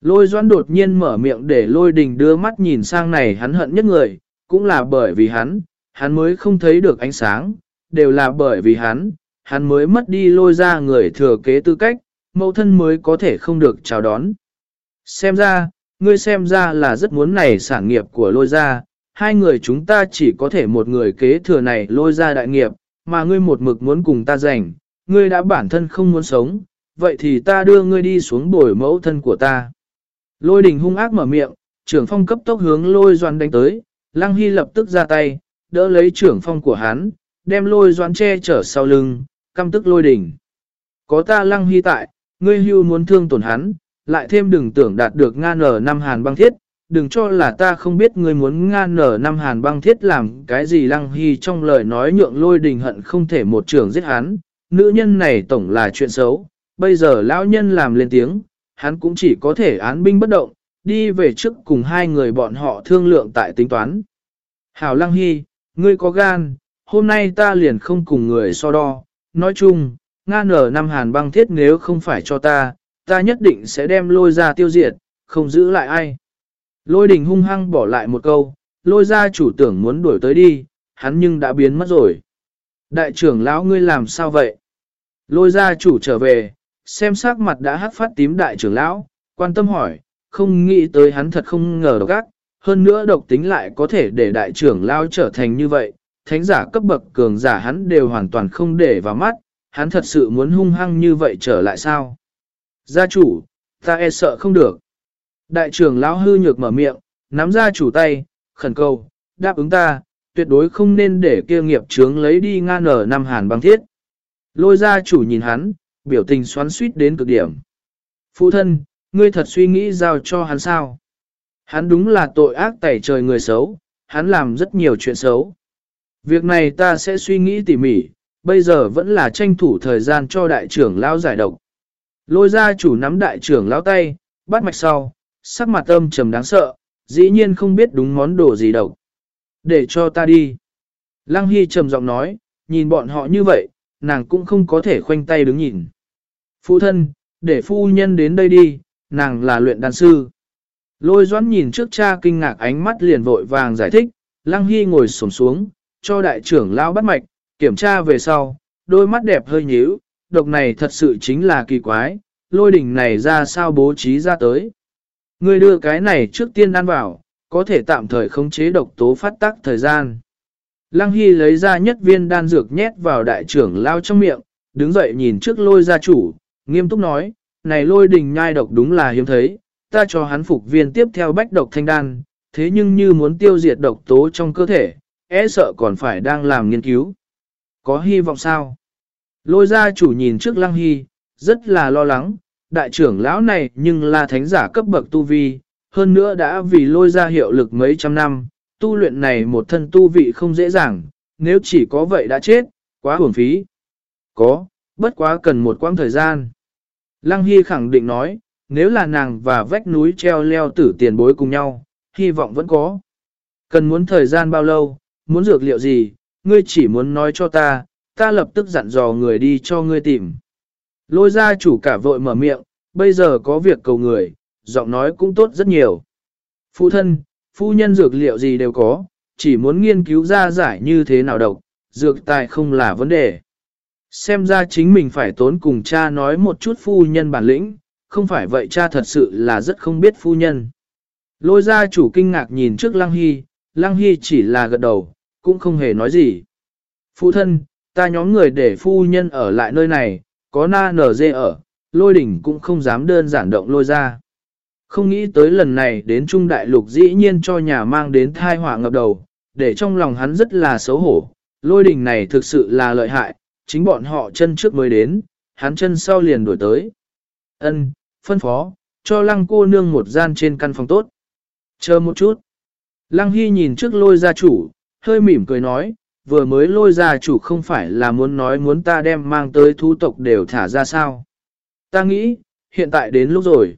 Lôi doãn đột nhiên mở miệng để lôi đình đưa mắt nhìn sang này hắn hận nhất người, cũng là bởi vì hắn, hắn mới không thấy được ánh sáng, đều là bởi vì hắn, hắn mới mất đi lôi ra người thừa kế tư cách, mẫu thân mới có thể không được chào đón. Xem ra, ngươi xem ra là rất muốn này sản nghiệp của lôi gia. hai người chúng ta chỉ có thể một người kế thừa này lôi gia đại nghiệp, mà ngươi một mực muốn cùng ta giành, ngươi đã bản thân không muốn sống, vậy thì ta đưa ngươi đi xuống bồi mẫu thân của ta. Lôi đình hung ác mở miệng, trưởng phong cấp tốc hướng lôi doan đánh tới, Lăng Hy lập tức ra tay, đỡ lấy trưởng phong của hắn, đem lôi doan che chở sau lưng, căm tức lôi đình. Có ta Lăng Hy tại, ngươi hưu muốn thương tổn hắn, lại thêm đừng tưởng đạt được nga nở năm hàn băng thiết, đừng cho là ta không biết ngươi muốn nga nở năm hàn băng thiết làm cái gì. Lăng Hy trong lời nói nhượng lôi đình hận không thể một trưởng giết hắn, nữ nhân này tổng là chuyện xấu, bây giờ lão nhân làm lên tiếng, hắn cũng chỉ có thể án binh bất động, đi về trước cùng hai người bọn họ thương lượng tại tính toán. Hảo Lăng Hy, ngươi có gan, hôm nay ta liền không cùng người so đo, nói chung, Nga nở năm hàn băng thiết nếu không phải cho ta, ta nhất định sẽ đem lôi ra tiêu diệt, không giữ lại ai. Lôi đình hung hăng bỏ lại một câu, lôi ra chủ tưởng muốn đuổi tới đi, hắn nhưng đã biến mất rồi. Đại trưởng lão ngươi làm sao vậy? Lôi ra chủ trở về, xem sắc mặt đã hắt phát tím đại trưởng lão, quan tâm hỏi, không nghĩ tới hắn thật không ngờ độc ác, hơn nữa độc tính lại có thể để đại trưởng lão trở thành như vậy, thánh giả cấp bậc cường giả hắn đều hoàn toàn không để vào mắt, hắn thật sự muốn hung hăng như vậy trở lại sao? Gia chủ, ta e sợ không được. Đại trưởng lão hư nhược mở miệng, nắm gia chủ tay, khẩn cầu, đáp ứng ta, tuyệt đối không nên để kia nghiệp chướng lấy đi ngan ở năm hàn băng thiết. Lôi gia chủ nhìn hắn, biểu tình xoắn suýt đến cực điểm. Phụ thân, ngươi thật suy nghĩ giao cho hắn sao? Hắn đúng là tội ác tẩy trời người xấu, hắn làm rất nhiều chuyện xấu. Việc này ta sẽ suy nghĩ tỉ mỉ, bây giờ vẫn là tranh thủ thời gian cho đại trưởng lão giải độc. Lôi gia chủ nắm đại trưởng lão tay, bắt mạch sau, sắc mặt âm trầm đáng sợ, dĩ nhiên không biết đúng món đồ gì độc. Để cho ta đi. Lăng Hy trầm giọng nói, nhìn bọn họ như vậy, nàng cũng không có thể khoanh tay đứng nhìn. Phụ thân, để phu nhân đến đây đi, nàng là luyện đàn sư. Lôi doãn nhìn trước cha kinh ngạc ánh mắt liền vội vàng giải thích, Lăng Hy ngồi xổm xuống, cho đại trưởng lao bắt mạch, kiểm tra về sau, đôi mắt đẹp hơi nhíu, độc này thật sự chính là kỳ quái, lôi đỉnh này ra sao bố trí ra tới. Người đưa cái này trước tiên ăn vào, có thể tạm thời khống chế độc tố phát tác thời gian. Lăng Hy lấy ra nhất viên đan dược nhét vào đại trưởng lao trong miệng, đứng dậy nhìn trước lôi gia chủ, nghiêm túc nói, này lôi đình nhai độc đúng là hiếm thấy, ta cho hắn phục viên tiếp theo bách độc thanh đan, thế nhưng như muốn tiêu diệt độc tố trong cơ thể, e sợ còn phải đang làm nghiên cứu. Có hy vọng sao? Lôi gia chủ nhìn trước Lăng Hy, rất là lo lắng, đại trưởng lão này nhưng là thánh giả cấp bậc tu vi, hơn nữa đã vì lôi gia hiệu lực mấy trăm năm, tu luyện này một thân tu vị không dễ dàng, nếu chỉ có vậy đã chết, quá hưởng phí. Có, bất quá cần một quãng thời gian. Lăng Hy khẳng định nói, nếu là nàng và vách núi treo leo tử tiền bối cùng nhau, hy vọng vẫn có. Cần muốn thời gian bao lâu, muốn dược liệu gì, ngươi chỉ muốn nói cho ta, ta lập tức dặn dò người đi cho ngươi tìm. Lôi ra chủ cả vội mở miệng, bây giờ có việc cầu người, giọng nói cũng tốt rất nhiều. Phụ thân, phu nhân dược liệu gì đều có, chỉ muốn nghiên cứu ra giải như thế nào độc, dược tài không là vấn đề. Xem ra chính mình phải tốn cùng cha nói một chút phu nhân bản lĩnh, không phải vậy cha thật sự là rất không biết phu nhân. Lôi ra chủ kinh ngạc nhìn trước Lăng Hy, Lăng Hy chỉ là gật đầu, cũng không hề nói gì. Phụ thân, ta nhóm người để phu nhân ở lại nơi này, có na nở dê ở, lôi đỉnh cũng không dám đơn giản động lôi ra. Không nghĩ tới lần này đến Trung Đại Lục dĩ nhiên cho nhà mang đến thai họa ngập đầu, để trong lòng hắn rất là xấu hổ. Lôi đỉnh này thực sự là lợi hại, chính bọn họ chân trước mới đến, hắn chân sau liền đổi tới. Ân, phân phó, cho lăng cô nương một gian trên căn phòng tốt. Chờ một chút. Lăng Hy nhìn trước lôi gia chủ, hơi mỉm cười nói, vừa mới lôi ra chủ không phải là muốn nói muốn ta đem mang tới thu tộc đều thả ra sao. Ta nghĩ, hiện tại đến lúc rồi.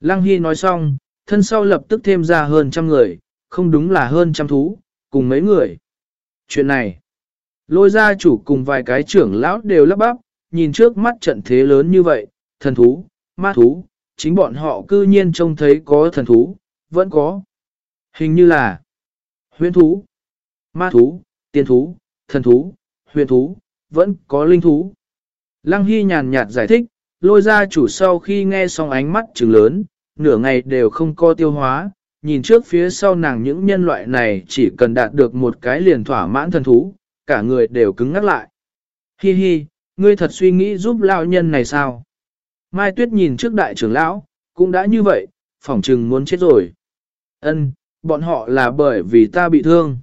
Lăng Hy nói xong, thân sau lập tức thêm ra hơn trăm người, không đúng là hơn trăm thú, cùng mấy người. Chuyện này, lôi gia chủ cùng vài cái trưởng lão đều lắp bắp, nhìn trước mắt trận thế lớn như vậy, thần thú, ma thú, chính bọn họ cư nhiên trông thấy có thần thú, vẫn có. Hình như là huyễn thú, ma thú, tiên thú, thần thú, huyền thú, vẫn có linh thú. Lăng Hy nhàn nhạt giải thích, lôi ra chủ sau khi nghe xong ánh mắt trừng lớn, nửa ngày đều không co tiêu hóa, nhìn trước phía sau nàng những nhân loại này chỉ cần đạt được một cái liền thỏa mãn thần thú, cả người đều cứng ngắt lại. Hi hi, ngươi thật suy nghĩ giúp lao nhân này sao? Mai Tuyết nhìn trước đại trưởng lão, cũng đã như vậy, phỏng trừng muốn chết rồi. Ân, bọn họ là bởi vì ta bị thương.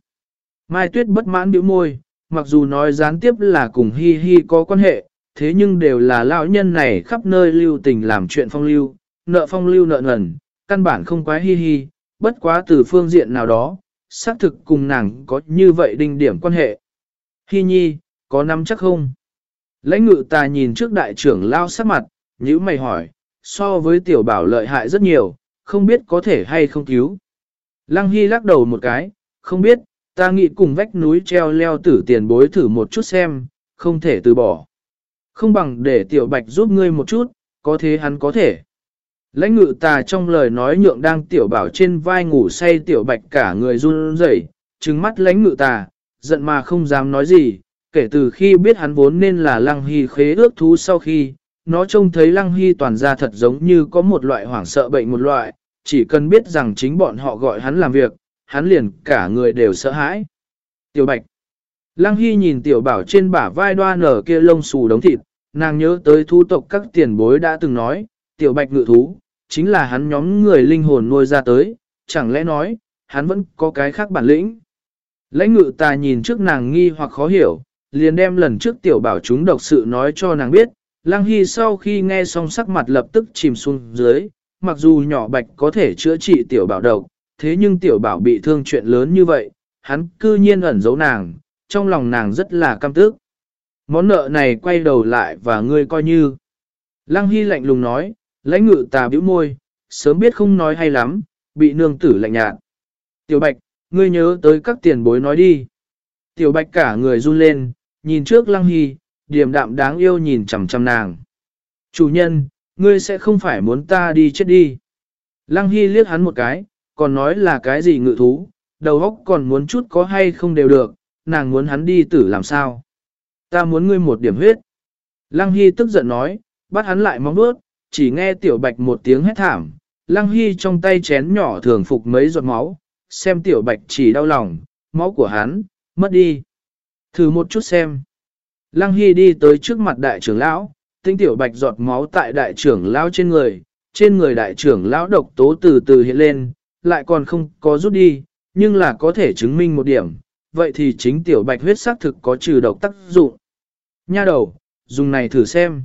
Mai Tuyết bất mãn biểu môi, mặc dù nói gián tiếp là cùng Hi Hi có quan hệ, thế nhưng đều là lão nhân này khắp nơi lưu tình làm chuyện phong lưu, nợ phong lưu nợ nần, căn bản không quái Hi Hi, bất quá từ phương diện nào đó, xác thực cùng nàng có như vậy đinh điểm quan hệ. Hi Nhi, có nắm chắc không? Lãnh ngự ta nhìn trước đại trưởng lao sắc mặt, nhữ mày hỏi, so với tiểu bảo lợi hại rất nhiều, không biết có thể hay không cứu. Lăng Hy lắc đầu một cái, không biết, ta nghĩ cùng vách núi treo leo tử tiền bối thử một chút xem, không thể từ bỏ. Không bằng để tiểu bạch giúp ngươi một chút, có thế hắn có thể. Lãnh ngự tà trong lời nói nhượng đang tiểu bảo trên vai ngủ say tiểu bạch cả người run rẩy, trừng mắt lãnh ngự tà, giận mà không dám nói gì, kể từ khi biết hắn vốn nên là lăng hy khế ước thú sau khi, nó trông thấy lăng hy toàn ra thật giống như có một loại hoảng sợ bệnh một loại, chỉ cần biết rằng chính bọn họ gọi hắn làm việc, hắn liền cả người đều sợ hãi. Tiểu bạch Lăng hy nhìn tiểu bảo trên bả vai đoan nở kia lông xù đống thịt, nàng nhớ tới thu tộc các tiền bối đã từng nói, tiểu bạch ngự thú, chính là hắn nhóm người linh hồn nuôi ra tới, chẳng lẽ nói, hắn vẫn có cái khác bản lĩnh. Lãnh ngự ta nhìn trước nàng nghi hoặc khó hiểu, liền đem lần trước tiểu bảo chúng độc sự nói cho nàng biết, Lăng Hy sau khi nghe xong sắc mặt lập tức chìm xuống dưới, mặc dù nhỏ bạch có thể chữa trị tiểu bảo độc, thế nhưng tiểu bảo bị thương chuyện lớn như vậy, hắn cư nhiên ẩn giấu nàng, trong lòng nàng rất là căm tức. Món nợ này quay đầu lại và ngươi coi như. Lăng Hy lạnh lùng nói, lãnh ngự tà bĩu môi, sớm biết không nói hay lắm, bị nương tử lạnh nhạt. Tiểu Bạch, ngươi nhớ tới các tiền bối nói đi. Tiểu Bạch cả người run lên, nhìn trước Lăng Hy, điềm đạm đáng yêu nhìn chằm chằm nàng. Chủ nhân, ngươi sẽ không phải muốn ta đi chết đi. Lăng Hy liếc hắn một cái, còn nói là cái gì ngự thú, đầu óc còn muốn chút có hay không đều được, nàng muốn hắn đi tử làm sao. Ta muốn ngươi một điểm huyết. Lăng Hy tức giận nói, bắt hắn lại mong bước, chỉ nghe tiểu bạch một tiếng hét thảm, Lăng Hy trong tay chén nhỏ thường phục mấy giọt máu, xem tiểu bạch chỉ đau lòng, máu của hắn, mất đi. Thử một chút xem. Lăng Hy đi tới trước mặt đại trưởng lão, tinh tiểu bạch giọt máu tại đại trưởng lão trên người, trên người đại trưởng lão độc tố từ từ hiện lên, lại còn không có rút đi, nhưng là có thể chứng minh một điểm, vậy thì chính tiểu bạch huyết sắc thực có trừ độc tác dụng. Nha đầu, dùng này thử xem.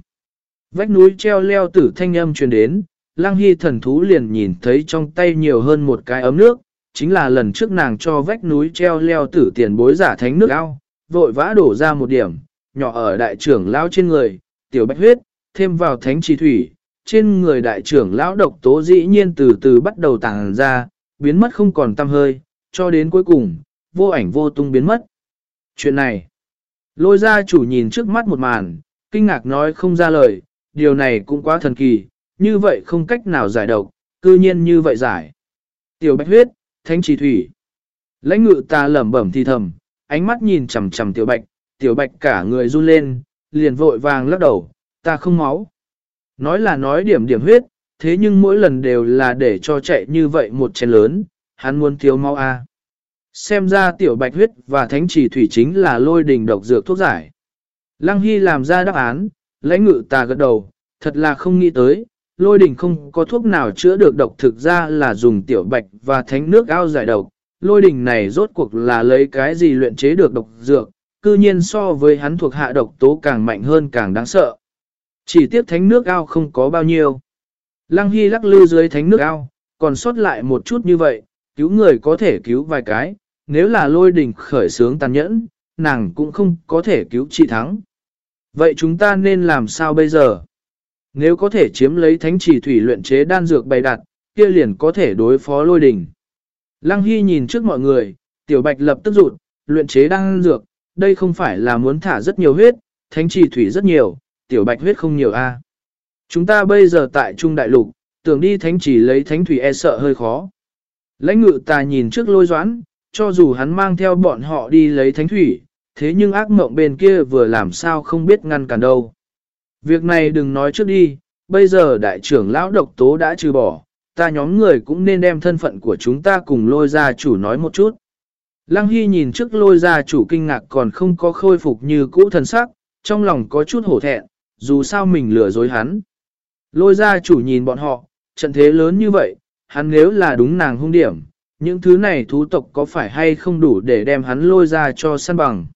Vách núi treo leo tử thanh âm truyền đến, lang Hy thần thú liền nhìn thấy trong tay nhiều hơn một cái ấm nước, chính là lần trước nàng cho vách núi treo leo tử tiền bối giả thánh nước ao, vội vã đổ ra một điểm, nhỏ ở đại trưởng lao trên người, tiểu bạch huyết, thêm vào thánh trì thủy, trên người đại trưởng lão độc tố dĩ nhiên từ từ bắt đầu tàng ra, biến mất không còn tăm hơi, cho đến cuối cùng, vô ảnh vô tung biến mất. Chuyện này, lôi ra chủ nhìn trước mắt một màn, kinh ngạc nói không ra lời, điều này cũng quá thần kỳ, như vậy không cách nào giải độc, cư nhiên như vậy giải. Tiểu bạch huyết, thanh trì thủy. Lãnh ngự ta lẩm bẩm thì thầm, ánh mắt nhìn chầm chầm tiểu bạch, tiểu bạch cả người run lên, liền vội vàng lắc đầu, ta không máu. Nói là nói điểm điểm huyết, thế nhưng mỗi lần đều là để cho chạy như vậy một chén lớn, hắn muốn thiếu mau a. À. Xem ra tiểu bạch huyết và thánh trì thủy chính là lôi đình độc dược thuốc giải. Lăng Hy làm ra đáp án, lãnh ngự ta gật đầu, thật là không nghĩ tới, lôi đình không có thuốc nào chữa được độc thực ra là dùng tiểu bạch và thánh nước ao giải độc. Lôi đình này rốt cuộc là lấy cái gì luyện chế được độc dược, cư nhiên so với hắn thuộc hạ độc tố càng mạnh hơn càng đáng sợ. Chỉ tiếc thánh nước ao không có bao nhiêu. Lăng Hy lắc lư dưới thánh nước ao, còn sót lại một chút như vậy, cứu người có thể cứu vài cái, nếu là lôi đình khởi sướng tàn nhẫn, nàng cũng không có thể cứu chị thắng. Vậy chúng ta nên làm sao bây giờ? Nếu có thể chiếm lấy thánh chỉ thủy luyện chế đan dược bày đặt, kia liền có thể đối phó lôi đình. Lăng Hy nhìn trước mọi người, tiểu bạch lập tức rụt, luyện chế đan dược, đây không phải là muốn thả rất nhiều huyết, thánh chỉ thủy rất nhiều, tiểu bạch huyết không nhiều a. Chúng ta bây giờ tại Trung Đại Lục, tưởng đi thánh chỉ lấy thánh thủy e sợ hơi khó. Lãnh ngự ta nhìn trước lôi doãn, cho dù hắn mang theo bọn họ đi lấy thánh thủy, thế nhưng ác mộng bên kia vừa làm sao không biết ngăn cản đâu. Việc này đừng nói trước đi, bây giờ đại trưởng lão độc tố đã trừ bỏ, ta nhóm người cũng nên đem thân phận của chúng ta cùng lôi gia chủ nói một chút. Lăng Hy nhìn trước lôi gia chủ kinh ngạc còn không có khôi phục như cũ thần sắc, trong lòng có chút hổ thẹn, dù sao mình lừa dối hắn. Lôi gia chủ nhìn bọn họ, trận thế lớn như vậy, hắn nếu là đúng nàng hung điểm, những thứ này thú tộc có phải hay không đủ để đem hắn lôi ra cho săn bằng.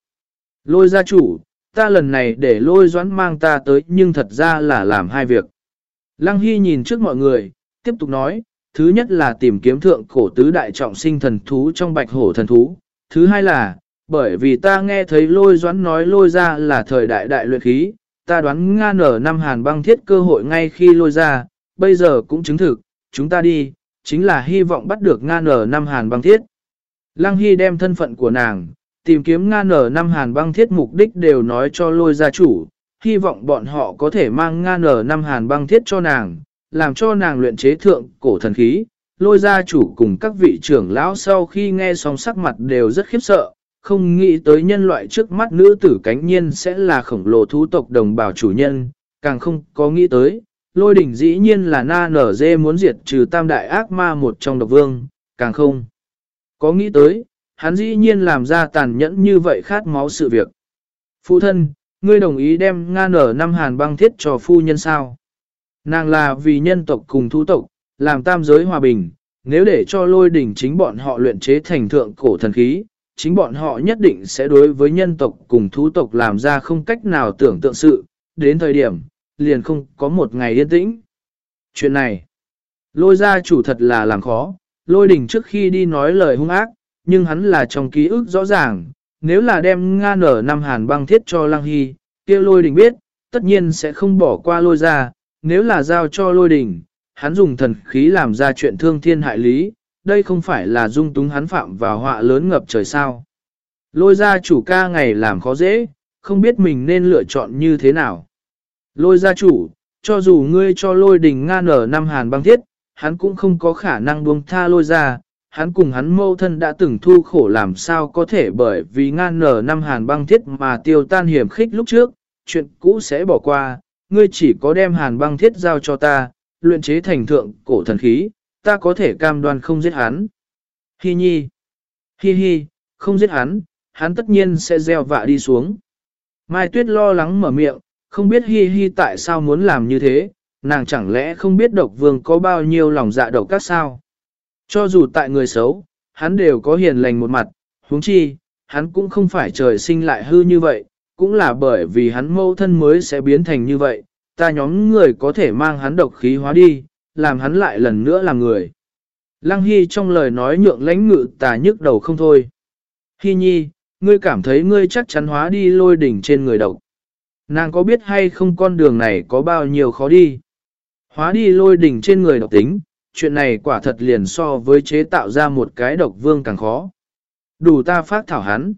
Lôi gia chủ, ta lần này để lôi doãn mang ta tới nhưng thật ra là làm hai việc. Lăng Hy nhìn trước mọi người, tiếp tục nói, thứ nhất là tìm kiếm thượng cổ tứ đại trọng sinh thần thú trong bạch hổ thần thú. Thứ hai là, bởi vì ta nghe thấy lôi doãn nói lôi ra là thời đại đại luyện khí, ta đoán Nga nở năm hàn băng thiết cơ hội ngay khi lôi ra, bây giờ cũng chứng thực, chúng ta đi, chính là hy vọng bắt được Nga nở năm hàn băng thiết. Lăng Hy đem thân phận của nàng, tìm kiếm Nga nở năm hàn băng thiết mục đích đều nói cho lôi gia chủ, hy vọng bọn họ có thể mang Nga nở năm hàn băng thiết cho nàng, làm cho nàng luyện chế thượng cổ thần khí. Lôi gia chủ cùng các vị trưởng lão sau khi nghe xong sắc mặt đều rất khiếp sợ, không nghĩ tới nhân loại trước mắt nữ tử cánh nhiên sẽ là khổng lồ thú tộc đồng bào chủ nhân, càng không có nghĩ tới, lôi đỉnh dĩ nhiên là na nở dê muốn diệt trừ tam đại ác ma một trong độc vương, càng không có nghĩ tới, hắn dĩ nhiên làm ra tàn nhẫn như vậy khát máu sự việc. Phụ thân, ngươi đồng ý đem Nga nở năm hàn băng thiết cho phu nhân sao? Nàng là vì nhân tộc cùng thú tộc, làm tam giới hòa bình, nếu để cho lôi đỉnh chính bọn họ luyện chế thành thượng cổ thần khí, chính bọn họ nhất định sẽ đối với nhân tộc cùng thú tộc làm ra không cách nào tưởng tượng sự, đến thời điểm, liền không có một ngày yên tĩnh. Chuyện này, lôi ra chủ thật là làm khó, lôi đỉnh trước khi đi nói lời hung ác, nhưng hắn là trong ký ức rõ ràng, nếu là đem Nga nở năm hàn băng thiết cho Lăng Hy, kia lôi đỉnh biết, tất nhiên sẽ không bỏ qua lôi ra, nếu là giao cho lôi đỉnh, hắn dùng thần khí làm ra chuyện thương thiên hại lý, đây không phải là dung túng hắn phạm vào họa lớn ngập trời sao. Lôi ra chủ ca ngày làm khó dễ, không biết mình nên lựa chọn như thế nào. Lôi gia chủ, cho dù ngươi cho lôi đình nga nở năm hàn băng thiết, hắn cũng không có khả năng buông tha lôi ra, hắn cùng hắn mâu thân đã từng thu khổ làm sao có thể bởi vì nga nở năm hàn băng thiết mà tiêu tan hiểm khích lúc trước, chuyện cũ sẽ bỏ qua, ngươi chỉ có đem hàn băng thiết giao cho ta, luyện chế thành thượng cổ thần khí, ta có thể cam đoan không giết hắn. Hi nhi, hi hi, không giết hắn, hắn tất nhiên sẽ gieo vạ đi xuống. Mai Tuyết lo lắng mở miệng, không biết Hi Hi tại sao muốn làm như thế, nàng chẳng lẽ không biết độc vương có bao nhiêu lòng dạ độc các sao. Cho dù tại người xấu, hắn đều có hiền lành một mặt, huống chi, hắn cũng không phải trời sinh lại hư như vậy, cũng là bởi vì hắn mâu thân mới sẽ biến thành như vậy, ta nhóm người có thể mang hắn độc khí hóa đi, làm hắn lại lần nữa làm người. Lăng Hy trong lời nói nhượng lãnh ngự tà nhức đầu không thôi. Hy nhi, ngươi cảm thấy ngươi chắc chắn hóa đi lôi đỉnh trên người độc. Nàng có biết hay không con đường này có bao nhiêu khó đi? Hóa đi lôi đỉnh trên người độc tính, chuyện này quả thật liền so với chế tạo ra một cái độc vương càng khó. Đủ ta phát thảo hắn.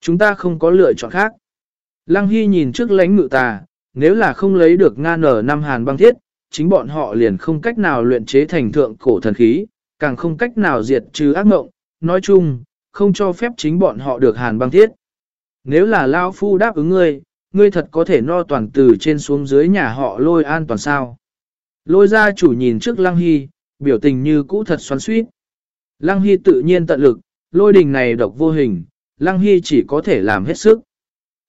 Chúng ta không có lựa chọn khác. Lăng Hy nhìn trước lãnh ngự tà, nếu là không lấy được nga nở năm hàn băng thiết, chính bọn họ liền không cách nào luyện chế thành thượng cổ thần khí, càng không cách nào diệt trừ ác mộng, nói chung, không cho phép chính bọn họ được hàn băng thiết. Nếu là Lao Phu đáp ứng ngươi, ngươi thật có thể no toàn từ trên xuống dưới nhà họ lôi an toàn sao. Lôi gia chủ nhìn trước Lăng Hy, biểu tình như cũ thật xoắn suýt. Lăng Hy tự nhiên tận lực, lôi đình này độc vô hình, Lăng Hy chỉ có thể làm hết sức.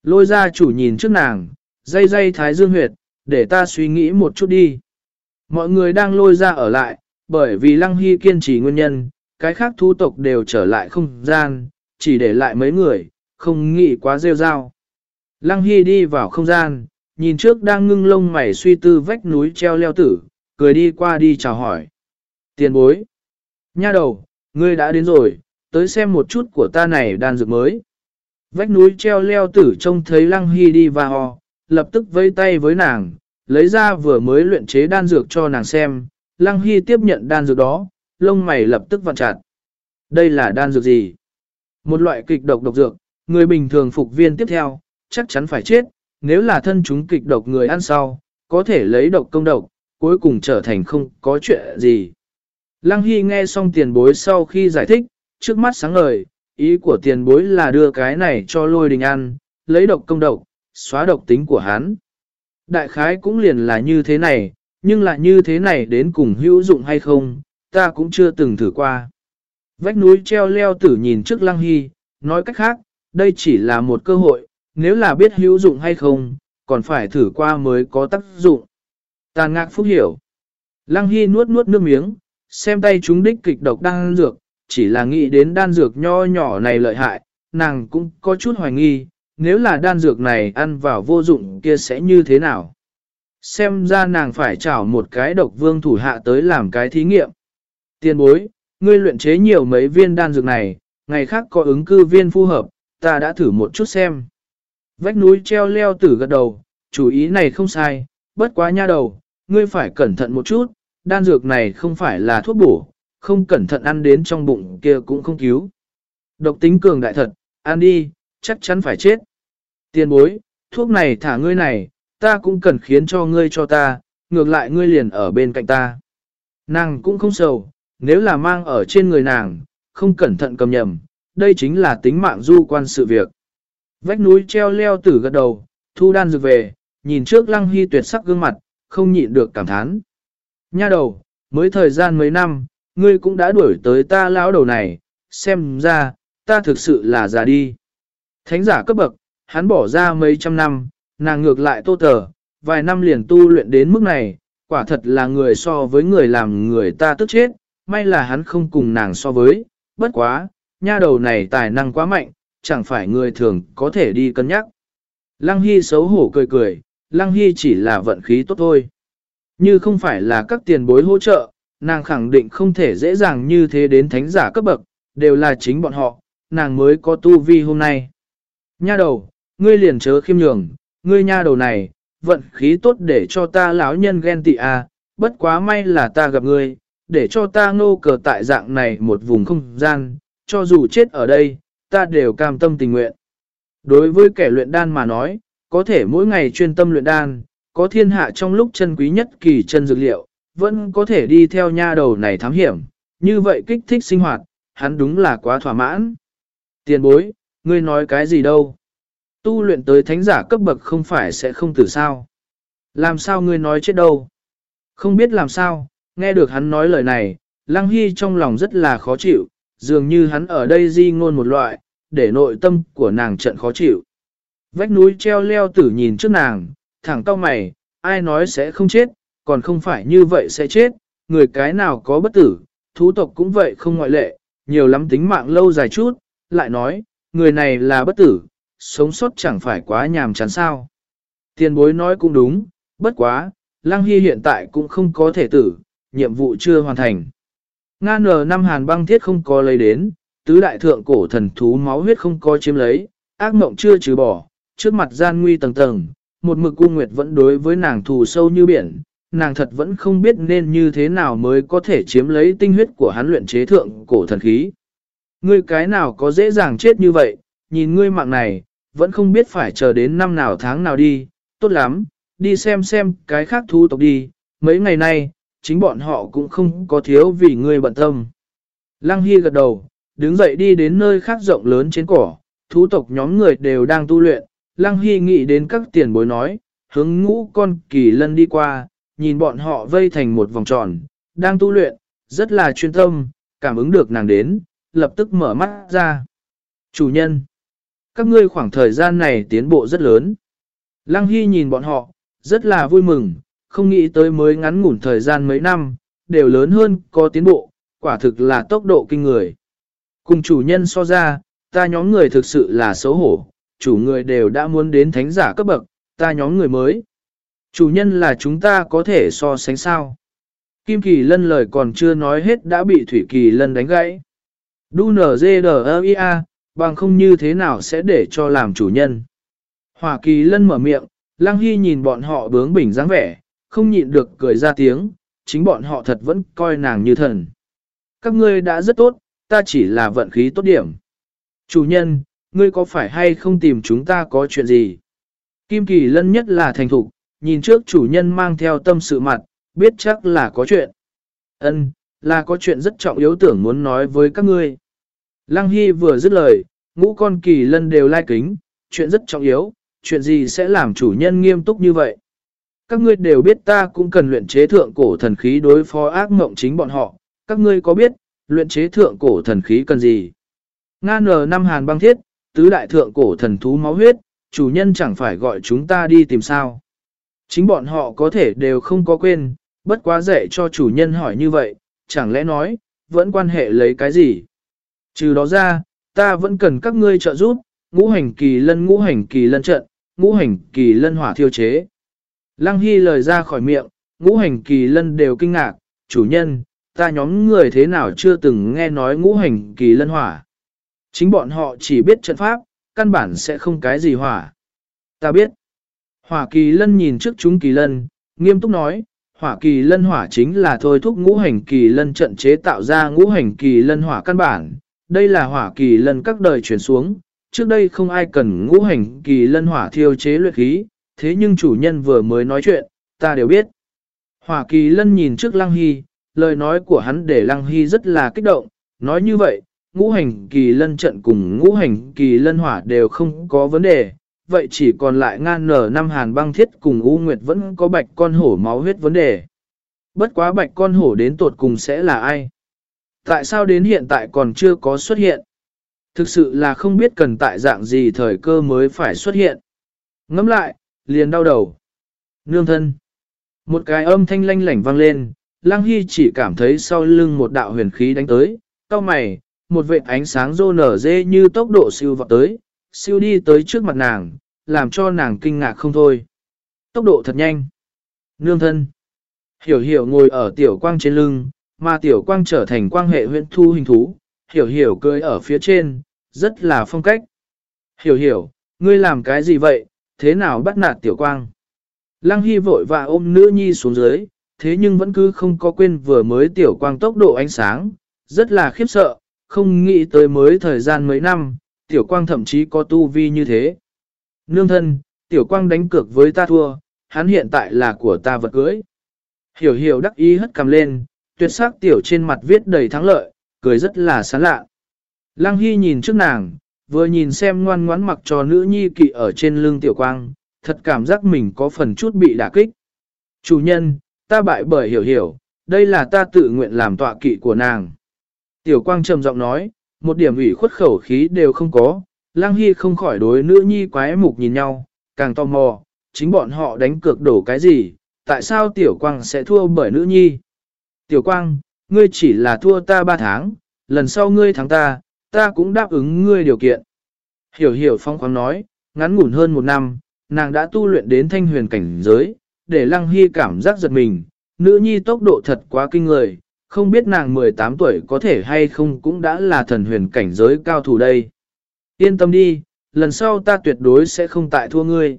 Lôi gia chủ nhìn trước nàng, dây dây thái dương huyệt, để ta suy nghĩ một chút đi. Mọi người đang lôi ra ở lại, bởi vì Lăng Hy kiên trì nguyên nhân, cái khác thu tộc đều trở lại không gian, chỉ để lại mấy người, không nghĩ quá rêu rao. Lăng Hy đi vào không gian, nhìn trước đang ngưng lông mày suy tư vách núi treo leo tử, cười đi qua đi chào hỏi. Tiền bối. Nha đầu, ngươi đã đến rồi, tới xem một chút của ta này đan dược mới. Vách núi treo leo tử trông thấy Lăng Hy đi vào, lập tức vây tay với nàng, lấy ra vừa mới luyện chế đan dược cho nàng xem. Lăng Hy tiếp nhận đan dược đó, lông mày lập tức vặn chặt. Đây là đan dược gì? Một loại kịch độc độc dược, người bình thường phục viên tiếp theo, chắc chắn phải chết, nếu là thân chúng kịch độc người ăn sau, có thể lấy độc công độc, cuối cùng trở thành không có chuyện gì. Lăng Hy nghe xong tiền bối sau khi giải thích, trước mắt sáng ngời, ý của tiền bối là đưa cái này cho lôi đình ăn, lấy độc công độc, xóa độc tính của hắn. Đại khái cũng liền là như thế này, nhưng là như thế này đến cùng hữu dụng hay không, ta cũng chưa từng thử qua. Vách núi treo leo tử nhìn trước Lăng Hy, nói cách khác, đây chỉ là một cơ hội, nếu là biết hữu dụng hay không, còn phải thử qua mới có tác dụng. Tàn ngạc phúc hiểu. Lăng Hy nuốt nuốt nước miếng, xem tay chúng đích kịch độc đan dược, chỉ là nghĩ đến đan dược nho nhỏ này lợi hại, nàng cũng có chút hoài nghi, nếu là đan dược này ăn vào vô dụng kia sẽ như thế nào. Xem ra nàng phải trảo một cái độc vương thủ hạ tới làm cái thí nghiệm. Tiên bối, ngươi luyện chế nhiều mấy viên đan dược này, ngày khác có ứng cư viên phù hợp, ta đã thử một chút xem. Vách núi treo leo tử gật đầu, chủ ý này không sai, bất quá nha đầu, ngươi phải cẩn thận một chút, đan dược này không phải là thuốc bổ, không cẩn thận ăn đến trong bụng kia cũng không cứu. Độc tính cường đại thật, ăn đi, chắc chắn phải chết. Tiền bối, thuốc này thả ngươi này, ta cũng cần khiến cho ngươi cho ta, ngược lại ngươi liền ở bên cạnh ta. Nàng cũng không sầu, nếu là mang ở trên người nàng, không cẩn thận cầm nhầm, đây chính là tính mạng du quan sự việc. Vách núi treo leo tử gật đầu, thu đan dược về, nhìn trước lăng hy tuyệt sắc gương mặt, không nhịn được cảm thán. Nha đầu, mới thời gian mấy năm, ngươi cũng đã đuổi tới ta lão đầu này, xem ra, ta thực sự là già đi. Thánh giả cấp bậc, hắn bỏ ra mấy trăm năm, nàng ngược lại tô tờ, vài năm liền tu luyện đến mức này, quả thật là người so với người làm người ta tức chết, may là hắn không cùng nàng so với, bất quá, nha đầu này tài năng quá mạnh, chẳng phải người thường có thể đi cân nhắc. Lăng Hy xấu hổ cười cười, Lăng Hy chỉ là vận khí tốt thôi. Như không phải là các tiền bối hỗ trợ, nàng khẳng định không thể dễ dàng như thế đến thánh giả cấp bậc, đều là chính bọn họ, nàng mới có tu vi hôm nay. Nha đầu, ngươi liền chớ khiêm nhường, ngươi nha đầu này, vận khí tốt để cho ta lão nhân ghen tị à, bất quá may là ta gặp ngươi, để cho ta ngô cờ tại dạng này một vùng không gian, cho dù chết ở đây, ta đều cam tâm tình nguyện. Đối với kẻ luyện đan mà nói, có thể mỗi ngày chuyên tâm luyện đan, có thiên hạ trong lúc chân quý nhất kỳ chân dược liệu, vẫn có thể đi theo nha đầu này thám hiểm, như vậy kích thích sinh hoạt, hắn đúng là quá thỏa mãn. Tiền bối, ngươi nói cái gì đâu? Tu luyện tới thánh giả cấp bậc không phải sẽ không tử sao? Làm sao ngươi nói chết đâu? Không biết làm sao, nghe được hắn nói lời này, Lăng Hy trong lòng rất là khó chịu, dường như hắn ở đây di ngôn một loại, để nội tâm của nàng trận khó chịu. Vách núi treo leo tử nhìn trước nàng, thẳng cau mày, ai nói sẽ không chết, còn không phải như vậy sẽ chết, người cái nào có bất tử, thú tộc cũng vậy không ngoại lệ, nhiều lắm tính mạng lâu dài chút, lại nói, người này là bất tử, sống sót chẳng phải quá nhàm chán sao. Tiền bối nói cũng đúng, bất quá, Lăng Hy hiện tại cũng không có thể tử, nhiệm vụ chưa hoàn thành. Nga nở năm hàn băng thiết không có lấy đến, tứ đại thượng cổ thần thú máu huyết không có chiếm lấy, ác mộng chưa trừ bỏ, trước mặt gian nguy tầng tầng, một mực cung nguyệt vẫn đối với nàng thù sâu như biển, nàng thật vẫn không biết nên như thế nào mới có thể chiếm lấy tinh huyết của hắn luyện chế thượng cổ thần khí. Ngươi cái nào có dễ dàng chết như vậy, nhìn ngươi mạng này, vẫn không biết phải chờ đến năm nào tháng nào đi, tốt lắm, đi xem xem cái khác thú tộc đi, mấy ngày nay, chính bọn họ cũng không có thiếu vì ngươi bận tâm. Lăng Hy gật đầu, đứng dậy đi đến nơi khác rộng lớn trên cỏ, thú tộc nhóm người đều đang tu luyện, Lăng Hy nghĩ đến các tiền bối nói, hướng ngũ con kỳ lân đi qua, nhìn bọn họ vây thành một vòng tròn, đang tu luyện, rất là chuyên tâm, cảm ứng được nàng đến, lập tức mở mắt ra. Chủ nhân, các ngươi khoảng thời gian này tiến bộ rất lớn. Lăng Hy nhìn bọn họ, rất là vui mừng, không nghĩ tới mới ngắn ngủn thời gian mấy năm, đều lớn hơn, có tiến bộ, quả thực là tốc độ kinh người. Cùng chủ nhân so ra, ta nhóm người thực sự là xấu hổ, chủ người đều đã muốn đến thánh giả cấp bậc, ta nhóm người mới. Chủ nhân là chúng ta có thể so sánh sao. Kim Kỳ Lân lời còn chưa nói hết đã bị Thủy Kỳ Lân đánh gãy. Đu nở dê đờ a, bằng không như thế nào sẽ để cho làm chủ nhân. Hỏa Kỳ Lân mở miệng, Lăng Hy nhìn bọn họ bướng bỉnh dáng vẻ, không nhịn được cười ra tiếng, chính bọn họ thật vẫn coi nàng như thần. Các ngươi đã rất tốt, ta chỉ là vận khí tốt điểm. Chủ nhân, ngươi có phải hay không tìm chúng ta có chuyện gì? Kim Kỳ Lân nhất là thành thục, nhìn trước chủ nhân mang theo tâm sự mặt, biết chắc là có chuyện. Ân, là có chuyện rất trọng yếu tưởng muốn nói với các ngươi. Lăng Hy vừa dứt lời, ngũ con kỳ lân đều lai kính, chuyện rất trọng yếu, chuyện gì sẽ làm chủ nhân nghiêm túc như vậy. Các ngươi đều biết ta cũng cần luyện chế thượng cổ thần khí đối phó ác mộng chính bọn họ, các ngươi có biết, luyện chế thượng cổ thần khí cần gì? Nga nờ năm hàn băng thiết, tứ đại thượng cổ thần thú máu huyết, chủ nhân chẳng phải gọi chúng ta đi tìm sao. Chính bọn họ có thể đều không có quên, bất quá dạy cho chủ nhân hỏi như vậy, chẳng lẽ nói, vẫn quan hệ lấy cái gì? Trừ đó ra, ta vẫn cần các ngươi trợ giúp, ngũ hành kỳ lân ngũ hành kỳ lân trận, ngũ hành kỳ lân hỏa thiêu chế. Lăng Hy lời ra khỏi miệng, ngũ hành kỳ lân đều kinh ngạc, chủ nhân, ta nhóm người thế nào chưa từng nghe nói ngũ hành kỳ lân hỏa. Chính bọn họ chỉ biết trận pháp, căn bản sẽ không cái gì hỏa. Ta biết. Hỏa kỳ lân nhìn trước chúng kỳ lân, nghiêm túc nói, hỏa kỳ lân hỏa chính là thôi thúc ngũ hành kỳ lân trận chế tạo ra ngũ hành kỳ lân hỏa căn bản. Đây là hỏa kỳ lân các đời chuyển xuống, trước đây không ai cần ngũ hành kỳ lân hỏa thiêu chế luyện khí, thế nhưng chủ nhân vừa mới nói chuyện, ta đều biết. Hỏa kỳ lân nhìn trước lăng hy, lời nói của hắn để lăng hy rất là kích động, nói như vậy, ngũ hành kỳ lân trận cùng ngũ hành kỳ lân hỏa đều không có vấn đề, vậy chỉ còn lại ngan nở năm hàn băng thiết cùng U Nguyệt vẫn có bạch con hổ máu huyết vấn đề. Bất quá bạch con hổ đến tột cùng sẽ là ai? Tại sao đến hiện tại còn chưa có xuất hiện? Thực sự là không biết cần tại dạng gì thời cơ mới phải xuất hiện. Ngắm lại, liền đau đầu. Nương thân. Một cái âm thanh lanh lảnh vang lên, Lăng Hy chỉ cảm thấy sau lưng một đạo huyền khí đánh tới, cao mày, một vệt ánh sáng rô nở dê như tốc độ siêu vọt tới, siêu đi tới trước mặt nàng, làm cho nàng kinh ngạc không thôi. Tốc độ thật nhanh. Nương thân. Hiểu hiểu ngồi ở tiểu quang trên lưng, mà tiểu quang trở thành quang hệ huyện thu hình thú, hiểu hiểu cười ở phía trên, rất là phong cách. Hiểu hiểu, ngươi làm cái gì vậy, thế nào bắt nạt tiểu quang? Lăng Hy vội và ôm nữ nhi xuống dưới, thế nhưng vẫn cứ không có quên vừa mới tiểu quang tốc độ ánh sáng, rất là khiếp sợ, không nghĩ tới mới thời gian mấy năm, tiểu quang thậm chí có tu vi như thế. Nương thân, tiểu quang đánh cược với ta thua, hắn hiện tại là của ta vật cưới. Hiểu hiểu đắc ý hất cầm lên, tuyệt sắc tiểu trên mặt viết đầy thắng lợi, cười rất là sán lạ. Lăng Hy nhìn trước nàng, vừa nhìn xem ngoan ngoãn mặc cho nữ nhi kỵ ở trên lưng tiểu quang, thật cảm giác mình có phần chút bị đả kích. Chủ nhân, ta bại bởi hiểu hiểu, đây là ta tự nguyện làm tọa kỵ của nàng. Tiểu quang trầm giọng nói, một điểm ủy khuất khẩu khí đều không có, Lăng Hy không khỏi đối nữ nhi quái mục nhìn nhau, càng tò mò, chính bọn họ đánh cược đổ cái gì, tại sao Tiểu Quang sẽ thua bởi nữ nhi? Tiểu Quang, ngươi chỉ là thua ta ba tháng, lần sau ngươi thắng ta, ta cũng đáp ứng ngươi điều kiện. Hiểu hiểu phong khoáng nói, ngắn ngủn hơn một năm, nàng đã tu luyện đến thanh huyền cảnh giới, để Lăng Hy cảm giác giật mình, nữ nhi tốc độ thật quá kinh người, không biết nàng 18 tuổi có thể hay không cũng đã là thần huyền cảnh giới cao thủ đây. Yên tâm đi, lần sau ta tuyệt đối sẽ không tại thua ngươi.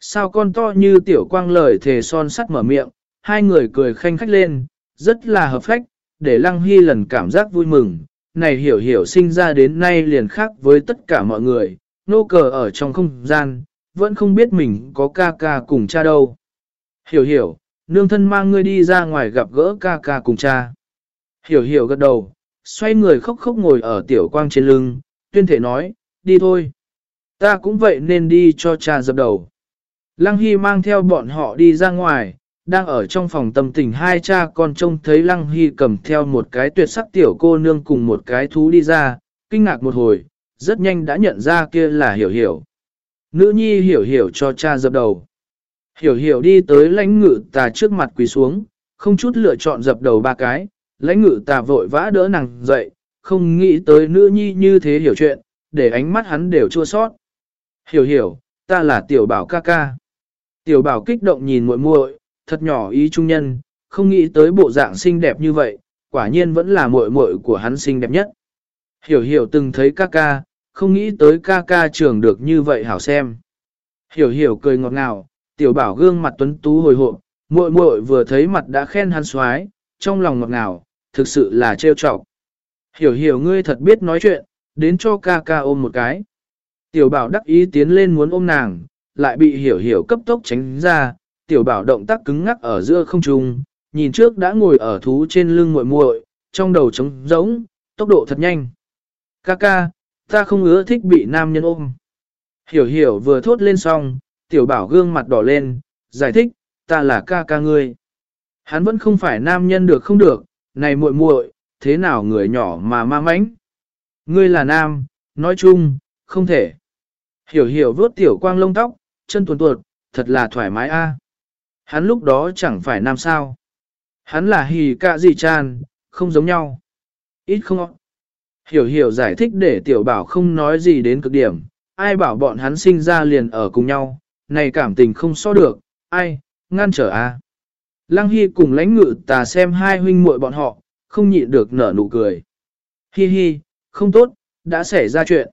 Sao con to như tiểu quang lời thề son sắt mở miệng, hai người cười khanh khách lên, rất là hợp phách, để lăng hy lần cảm giác vui mừng. Này hiểu hiểu sinh ra đến nay liền khác với tất cả mọi người, nô cờ ở trong không gian, vẫn không biết mình có ca ca cùng cha đâu. Hiểu hiểu, nương thân mang ngươi đi ra ngoài gặp gỡ ca ca cùng cha. Hiểu hiểu gật đầu, xoay người khóc khóc ngồi ở tiểu quang trên lưng, tuyên thể nói, đi thôi. Ta cũng vậy nên đi cho cha dập đầu. Lăng Hy mang theo bọn họ đi ra ngoài, đang ở trong phòng tâm tình hai cha con trông thấy Lăng Hy cầm theo một cái tuyệt sắc tiểu cô nương cùng một cái thú đi ra, kinh ngạc một hồi, rất nhanh đã nhận ra kia là hiểu hiểu. Nữ nhi hiểu hiểu cho cha dập đầu. Hiểu hiểu đi tới lãnh ngự tà trước mặt quỳ xuống, không chút lựa chọn dập đầu ba cái, lãnh ngự tà vội vã đỡ nàng dậy, không nghĩ tới nữ nhi như thế hiểu chuyện, để ánh mắt hắn đều chua sót. Hiểu hiểu, ta là tiểu bảo ca ca. Tiểu bảo kích động nhìn muội muội, thật nhỏ ý trung nhân, không nghĩ tới bộ dạng xinh đẹp như vậy, quả nhiên vẫn là muội muội của hắn xinh đẹp nhất. Hiểu hiểu từng thấy ca ca, không nghĩ tới ca ca trưởng được như vậy hảo xem. Hiểu hiểu cười ngọt ngào, tiểu bảo gương mặt tuấn tú hồi hộp, muội muội vừa thấy mặt đã khen hắn xoái, trong lòng ngọt ngào, thực sự là trêu chọc. Hiểu hiểu ngươi thật biết nói chuyện, đến cho ca ca ôm một cái. Tiểu bảo đắc ý tiến lên muốn ôm nàng, lại bị hiểu hiểu cấp tốc tránh ra, tiểu bảo động tác cứng ngắc ở giữa không trung, nhìn trước đã ngồi ở thú trên lưng muội muội, trong đầu trống rỗng, tốc độ thật nhanh. Ca ca, ta không ưa thích bị nam nhân ôm. Hiểu hiểu vừa thốt lên xong, tiểu bảo gương mặt đỏ lên, giải thích, ta là ca ca ngươi. Hắn vẫn không phải nam nhân được không được, này muội muội, thế nào người nhỏ mà ma mãnh? Ngươi là nam, nói chung, không thể. Hiểu hiểu vớt tiểu quang lông tóc, chân tuần tuột, thật là thoải mái a. Hắn lúc đó chẳng phải nam sao. Hắn là hì cạ gì chan, không giống nhau. Ít không Hiểu hiểu giải thích để tiểu bảo không nói gì đến cực điểm, ai bảo bọn hắn sinh ra liền ở cùng nhau, này cảm tình không so được, ai, ngăn trở a à? Lăng Hy cùng lãnh ngự tà xem hai huynh muội bọn họ, không nhịn được nở nụ cười. Hi hi, không tốt, đã xảy ra chuyện.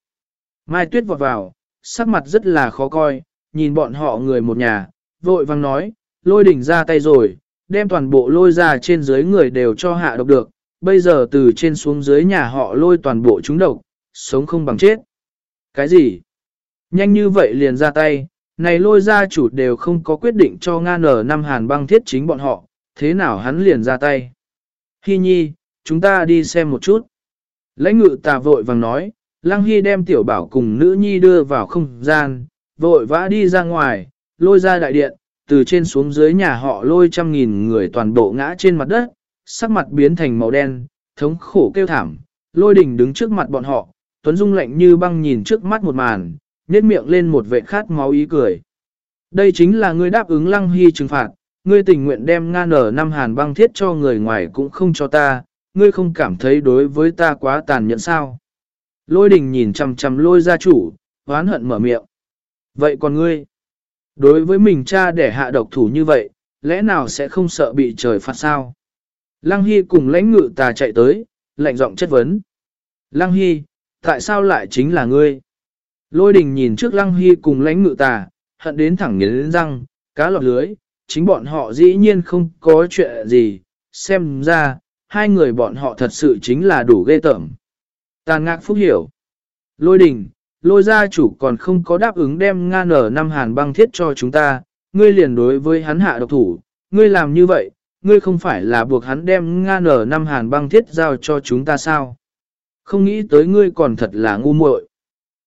Mai Tuyết vọt vào, sắc mặt rất là khó coi, nhìn bọn họ người một nhà, vội vang nói, lôi đỉnh ra tay rồi, đem toàn bộ lôi ra trên dưới người đều cho hạ độc được, bây giờ từ trên xuống dưới nhà họ lôi toàn bộ chúng độc, sống không bằng chết. Cái gì? Nhanh như vậy liền ra tay, này lôi ra chủ đều không có quyết định cho Nga nở năm hàn băng thiết chính bọn họ, thế nào hắn liền ra tay? Hi nhi, chúng ta đi xem một chút. Lãnh ngự tà vội vàng nói, Lăng Hy đem tiểu bảo cùng nữ nhi đưa vào không gian, vội vã đi ra ngoài, lôi ra đại điện, từ trên xuống dưới nhà họ lôi trăm nghìn người toàn bộ ngã trên mặt đất, sắc mặt biến thành màu đen, thống khổ kêu thảm, lôi đình đứng trước mặt bọn họ, Tuấn Dung lạnh như băng nhìn trước mắt một màn, nhếch miệng lên một vệ khát máu ý cười. Đây chính là ngươi đáp ứng lăng hy trừng phạt, ngươi tình nguyện đem nga nở năm hàn băng thiết cho người ngoài cũng không cho ta, ngươi không cảm thấy đối với ta quá tàn nhẫn sao. Lôi đình nhìn chằm chằm lôi gia chủ, hoán hận mở miệng. Vậy còn ngươi? Đối với mình cha để hạ độc thủ như vậy, lẽ nào sẽ không sợ bị trời phạt sao? Lăng Hy cùng lãnh ngự tà chạy tới, lạnh giọng chất vấn. Lăng Hy, tại sao lại chính là ngươi? Lôi đình nhìn trước Lăng Hy cùng lãnh ngự tà, hận đến thẳng nghiến răng, cá lọt lưới, chính bọn họ dĩ nhiên không có chuyện gì, xem ra, hai người bọn họ thật sự chính là đủ ghê tởm. Tàn ngạc phúc hiểu. Lôi đình, lôi gia chủ còn không có đáp ứng đem nga nở năm hàn băng thiết cho chúng ta, ngươi liền đối với hắn hạ độc thủ, ngươi làm như vậy, ngươi không phải là buộc hắn đem nga nở năm hàn băng thiết giao cho chúng ta sao? Không nghĩ tới ngươi còn thật là ngu muội.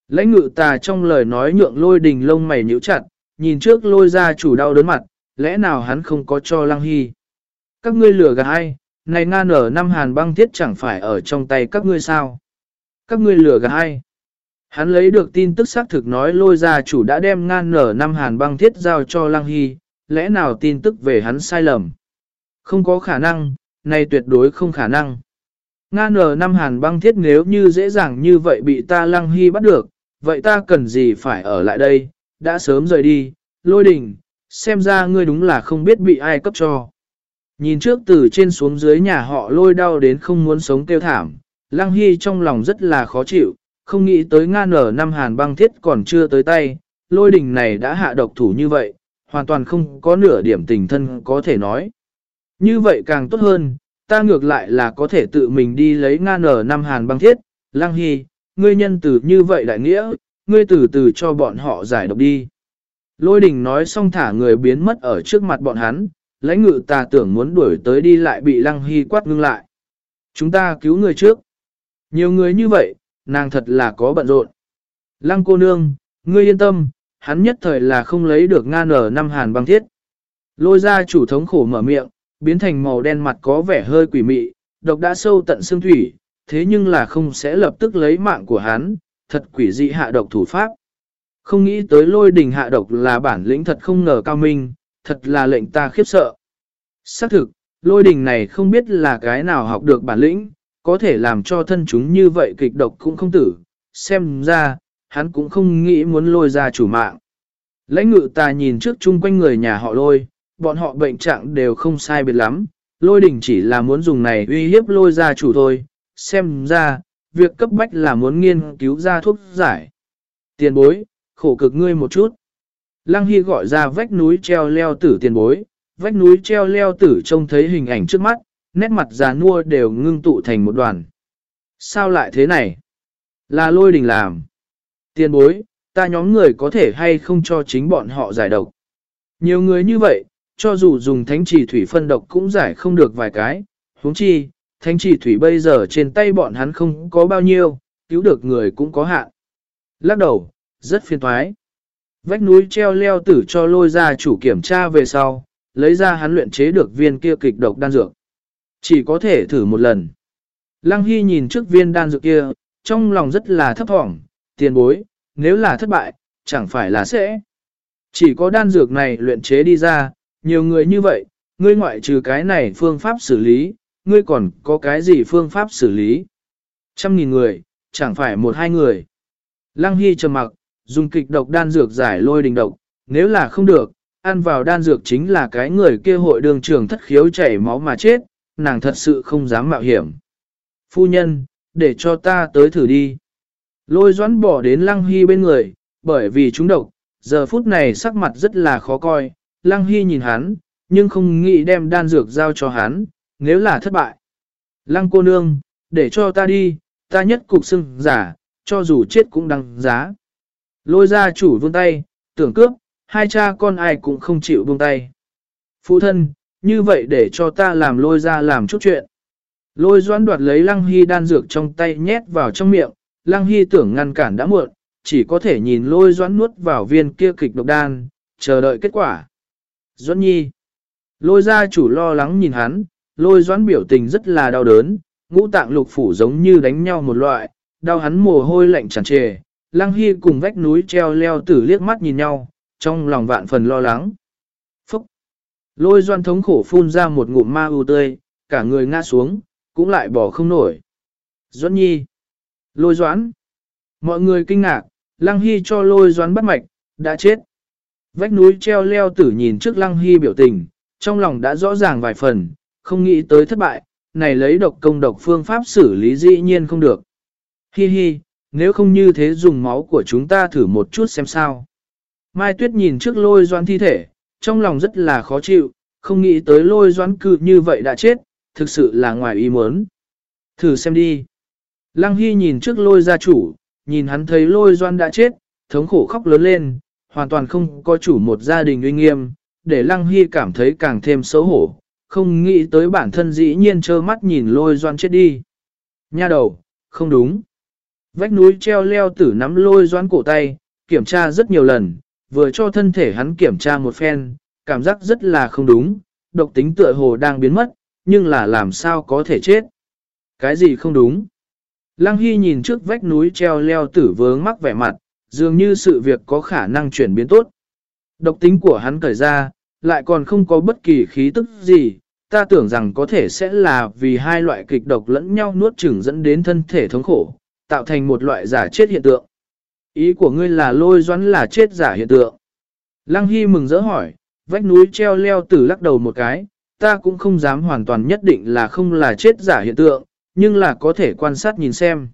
Lãnh ngự tà trong lời nói nhượng lôi đình lông mày nhíu chặt, nhìn trước lôi gia chủ đau đớn mặt, lẽ nào hắn không có cho lăng hy. Các ngươi lừa gạt ai, này nga nở năm hàn băng thiết chẳng phải ở trong tay các ngươi sao? Các ngươi lừa gạt ai? Hắn lấy được tin tức xác thực nói lôi gia chủ đã đem ngan nở năm hàn băng thiết giao cho lăng hy, lẽ nào tin tức về hắn sai lầm? Không có khả năng, này tuyệt đối không khả năng. Nga nở năm hàn băng thiết nếu như dễ dàng như vậy bị ta lăng hy bắt được, vậy ta cần gì phải ở lại đây, đã sớm rời đi, lôi đình, xem ra ngươi đúng là không biết bị ai cấp cho. Nhìn trước từ trên xuống dưới nhà họ lôi đau đến không muốn sống tiêu thảm, lăng hy trong lòng rất là khó chịu, không nghĩ tới Nga nở năm hàn băng thiết còn chưa tới tay, lôi đình này đã hạ độc thủ như vậy, hoàn toàn không có nửa điểm tình thân có thể nói. Như vậy càng tốt hơn, ta ngược lại là có thể tự mình đi lấy Nga nở năm hàn băng thiết, Lăng Hy, ngươi nhân từ như vậy đại nghĩa, ngươi từ từ cho bọn họ giải độc đi. Lôi đình nói xong thả người biến mất ở trước mặt bọn hắn, lãnh ngự ta tưởng muốn đuổi tới đi lại bị Lăng Hy quát ngưng lại. Chúng ta cứu người trước. Nhiều người như vậy, nàng thật là có bận rộn. Lăng cô nương, ngươi yên tâm, hắn nhất thời là không lấy được nga nở năm hàn băng thiết. Lôi ra chủ thống khổ mở miệng, biến thành màu đen mặt có vẻ hơi quỷ mị, độc đã sâu tận xương thủy, thế nhưng là không sẽ lập tức lấy mạng của hắn, thật quỷ dị hạ độc thủ pháp. Không nghĩ tới lôi đình hạ độc là bản lĩnh thật không ngờ cao minh, thật là lệnh ta khiếp sợ. Xác thực, lôi đình này không biết là cái nào học được bản lĩnh, có thể làm cho thân chúng như vậy kịch độc cũng không tử, xem ra, hắn cũng không nghĩ muốn lôi ra chủ mạng. Lãnh ngự ta nhìn trước chung quanh người nhà họ lôi, bọn họ bệnh trạng đều không sai biệt lắm, lôi đình chỉ là muốn dùng này uy hiếp lôi ra chủ thôi, xem ra, việc cấp bách là muốn nghiên cứu ra thuốc giải. Tiền bối, khổ cực ngươi một chút. Lăng Hy gọi ra vách núi treo leo tử tiền bối, vách núi treo leo tử trông thấy hình ảnh trước mắt, nét mặt già nua đều ngưng tụ thành một đoàn. Sao lại thế này? Là lôi đình làm. Tiền bối, ta nhóm người có thể hay không cho chính bọn họ giải độc. Nhiều người như vậy, cho dù dùng thánh trì thủy phân độc cũng giải không được vài cái. huống chi, thánh chỉ thủy bây giờ trên tay bọn hắn không có bao nhiêu, cứu được người cũng có hạn. Lắc đầu, rất phiền thoái. Vách núi treo leo tử cho lôi ra chủ kiểm tra về sau, lấy ra hắn luyện chế được viên kia kịch độc đan dược. Chỉ có thể thử một lần. Lăng Hy nhìn trước viên đan dược kia, trong lòng rất là thấp thỏm, tiền bối, nếu là thất bại, chẳng phải là sẽ. Chỉ có đan dược này luyện chế đi ra, nhiều người như vậy, ngươi ngoại trừ cái này phương pháp xử lý, ngươi còn có cái gì phương pháp xử lý? Trăm nghìn người, chẳng phải một hai người. Lăng Hy trầm mặc, dùng kịch độc đan dược giải lôi đình độc, nếu là không được, ăn vào đan dược chính là cái người kia hội đường trường thất khiếu chảy máu mà chết, nàng thật sự không dám mạo hiểm. Phu nhân, để cho ta tới thử đi. Lôi doãn bỏ đến Lăng Hy bên người, bởi vì chúng độc, giờ phút này sắc mặt rất là khó coi, Lăng Hy nhìn hắn, nhưng không nghĩ đem đan dược giao cho hắn, nếu là thất bại. Lăng cô nương, để cho ta đi, ta nhất cục xưng giả, cho dù chết cũng đăng giá. Lôi ra chủ vương tay, tưởng cướp, hai cha con ai cũng không chịu buông tay. Phụ thân, như vậy để cho ta làm lôi ra làm chút chuyện. Lôi doãn đoạt lấy lăng hy đan dược trong tay nhét vào trong miệng, lăng hy tưởng ngăn cản đã muộn, chỉ có thể nhìn lôi doãn nuốt vào viên kia kịch độc đan, chờ đợi kết quả. Doãn nhi. Lôi gia chủ lo lắng nhìn hắn, lôi doãn biểu tình rất là đau đớn, ngũ tạng lục phủ giống như đánh nhau một loại, đau hắn mồ hôi lạnh tràn trề. Lăng Hy cùng vách núi treo leo tử liếc mắt nhìn nhau, trong lòng vạn phần lo lắng. Phúc! Lôi doan thống khổ phun ra một ngụm ma u tươi, cả người ngã xuống, cũng lại bỏ không nổi. Doãn nhi! Lôi doãn! Mọi người kinh ngạc, Lăng Hy cho lôi doãn bắt mạch, đã chết. Vách núi treo leo tử nhìn trước Lăng Hy biểu tình, trong lòng đã rõ ràng vài phần, không nghĩ tới thất bại, này lấy độc công độc phương pháp xử lý dĩ nhiên không được. Hi hi, nếu không như thế dùng máu của chúng ta thử một chút xem sao. Mai Tuyết nhìn trước lôi doan thi thể, trong lòng rất là khó chịu, không nghĩ tới lôi doan cự như vậy đã chết, thực sự là ngoài ý muốn. Thử xem đi. Lăng Hy nhìn trước lôi gia chủ, nhìn hắn thấy lôi doan đã chết, thống khổ khóc lớn lên, hoàn toàn không có chủ một gia đình uy nghiêm, để Lăng Hy cảm thấy càng thêm xấu hổ, không nghĩ tới bản thân dĩ nhiên trơ mắt nhìn lôi doan chết đi. Nha đầu, không đúng. Vách núi treo leo tử nắm lôi doan cổ tay, kiểm tra rất nhiều lần, vừa cho thân thể hắn kiểm tra một phen, cảm giác rất là không đúng, độc tính tựa hồ đang biến mất, nhưng là làm sao có thể chết. Cái gì không đúng? Lăng Hy nhìn trước vách núi treo leo tử vướng mắc vẻ mặt, dường như sự việc có khả năng chuyển biến tốt. Độc tính của hắn cởi ra, lại còn không có bất kỳ khí tức gì, ta tưởng rằng có thể sẽ là vì hai loại kịch độc lẫn nhau nuốt chửng dẫn đến thân thể thống khổ, tạo thành một loại giả chết hiện tượng. Ý của ngươi là lôi doãn là chết giả hiện tượng. Lăng Hy mừng rỡ hỏi, vách núi treo leo tử lắc đầu một cái, ta cũng không dám hoàn toàn nhất định là không là chết giả hiện tượng, nhưng là có thể quan sát nhìn xem.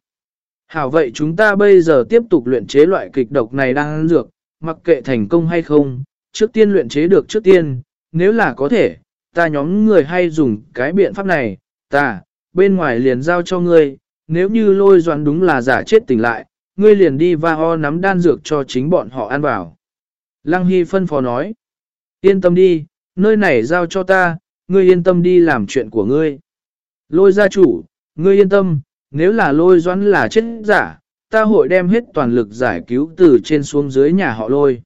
Hảo vậy chúng ta bây giờ tiếp tục luyện chế loại kịch độc này đang ăn dược, mặc kệ thành công hay không, trước tiên luyện chế được trước tiên, nếu là có thể, ta nhóm người hay dùng cái biện pháp này, ta, bên ngoài liền giao cho ngươi, nếu như lôi doán đúng là giả chết tỉnh lại, ngươi liền đi va ho nắm đan dược cho chính bọn họ ăn vào. Lăng Hy phân phó nói, yên tâm đi, nơi này giao cho ta, ngươi yên tâm đi làm chuyện của ngươi. Lôi gia chủ, ngươi yên tâm, nếu là lôi doãn là chết giả, ta hội đem hết toàn lực giải cứu từ trên xuống dưới nhà họ lôi.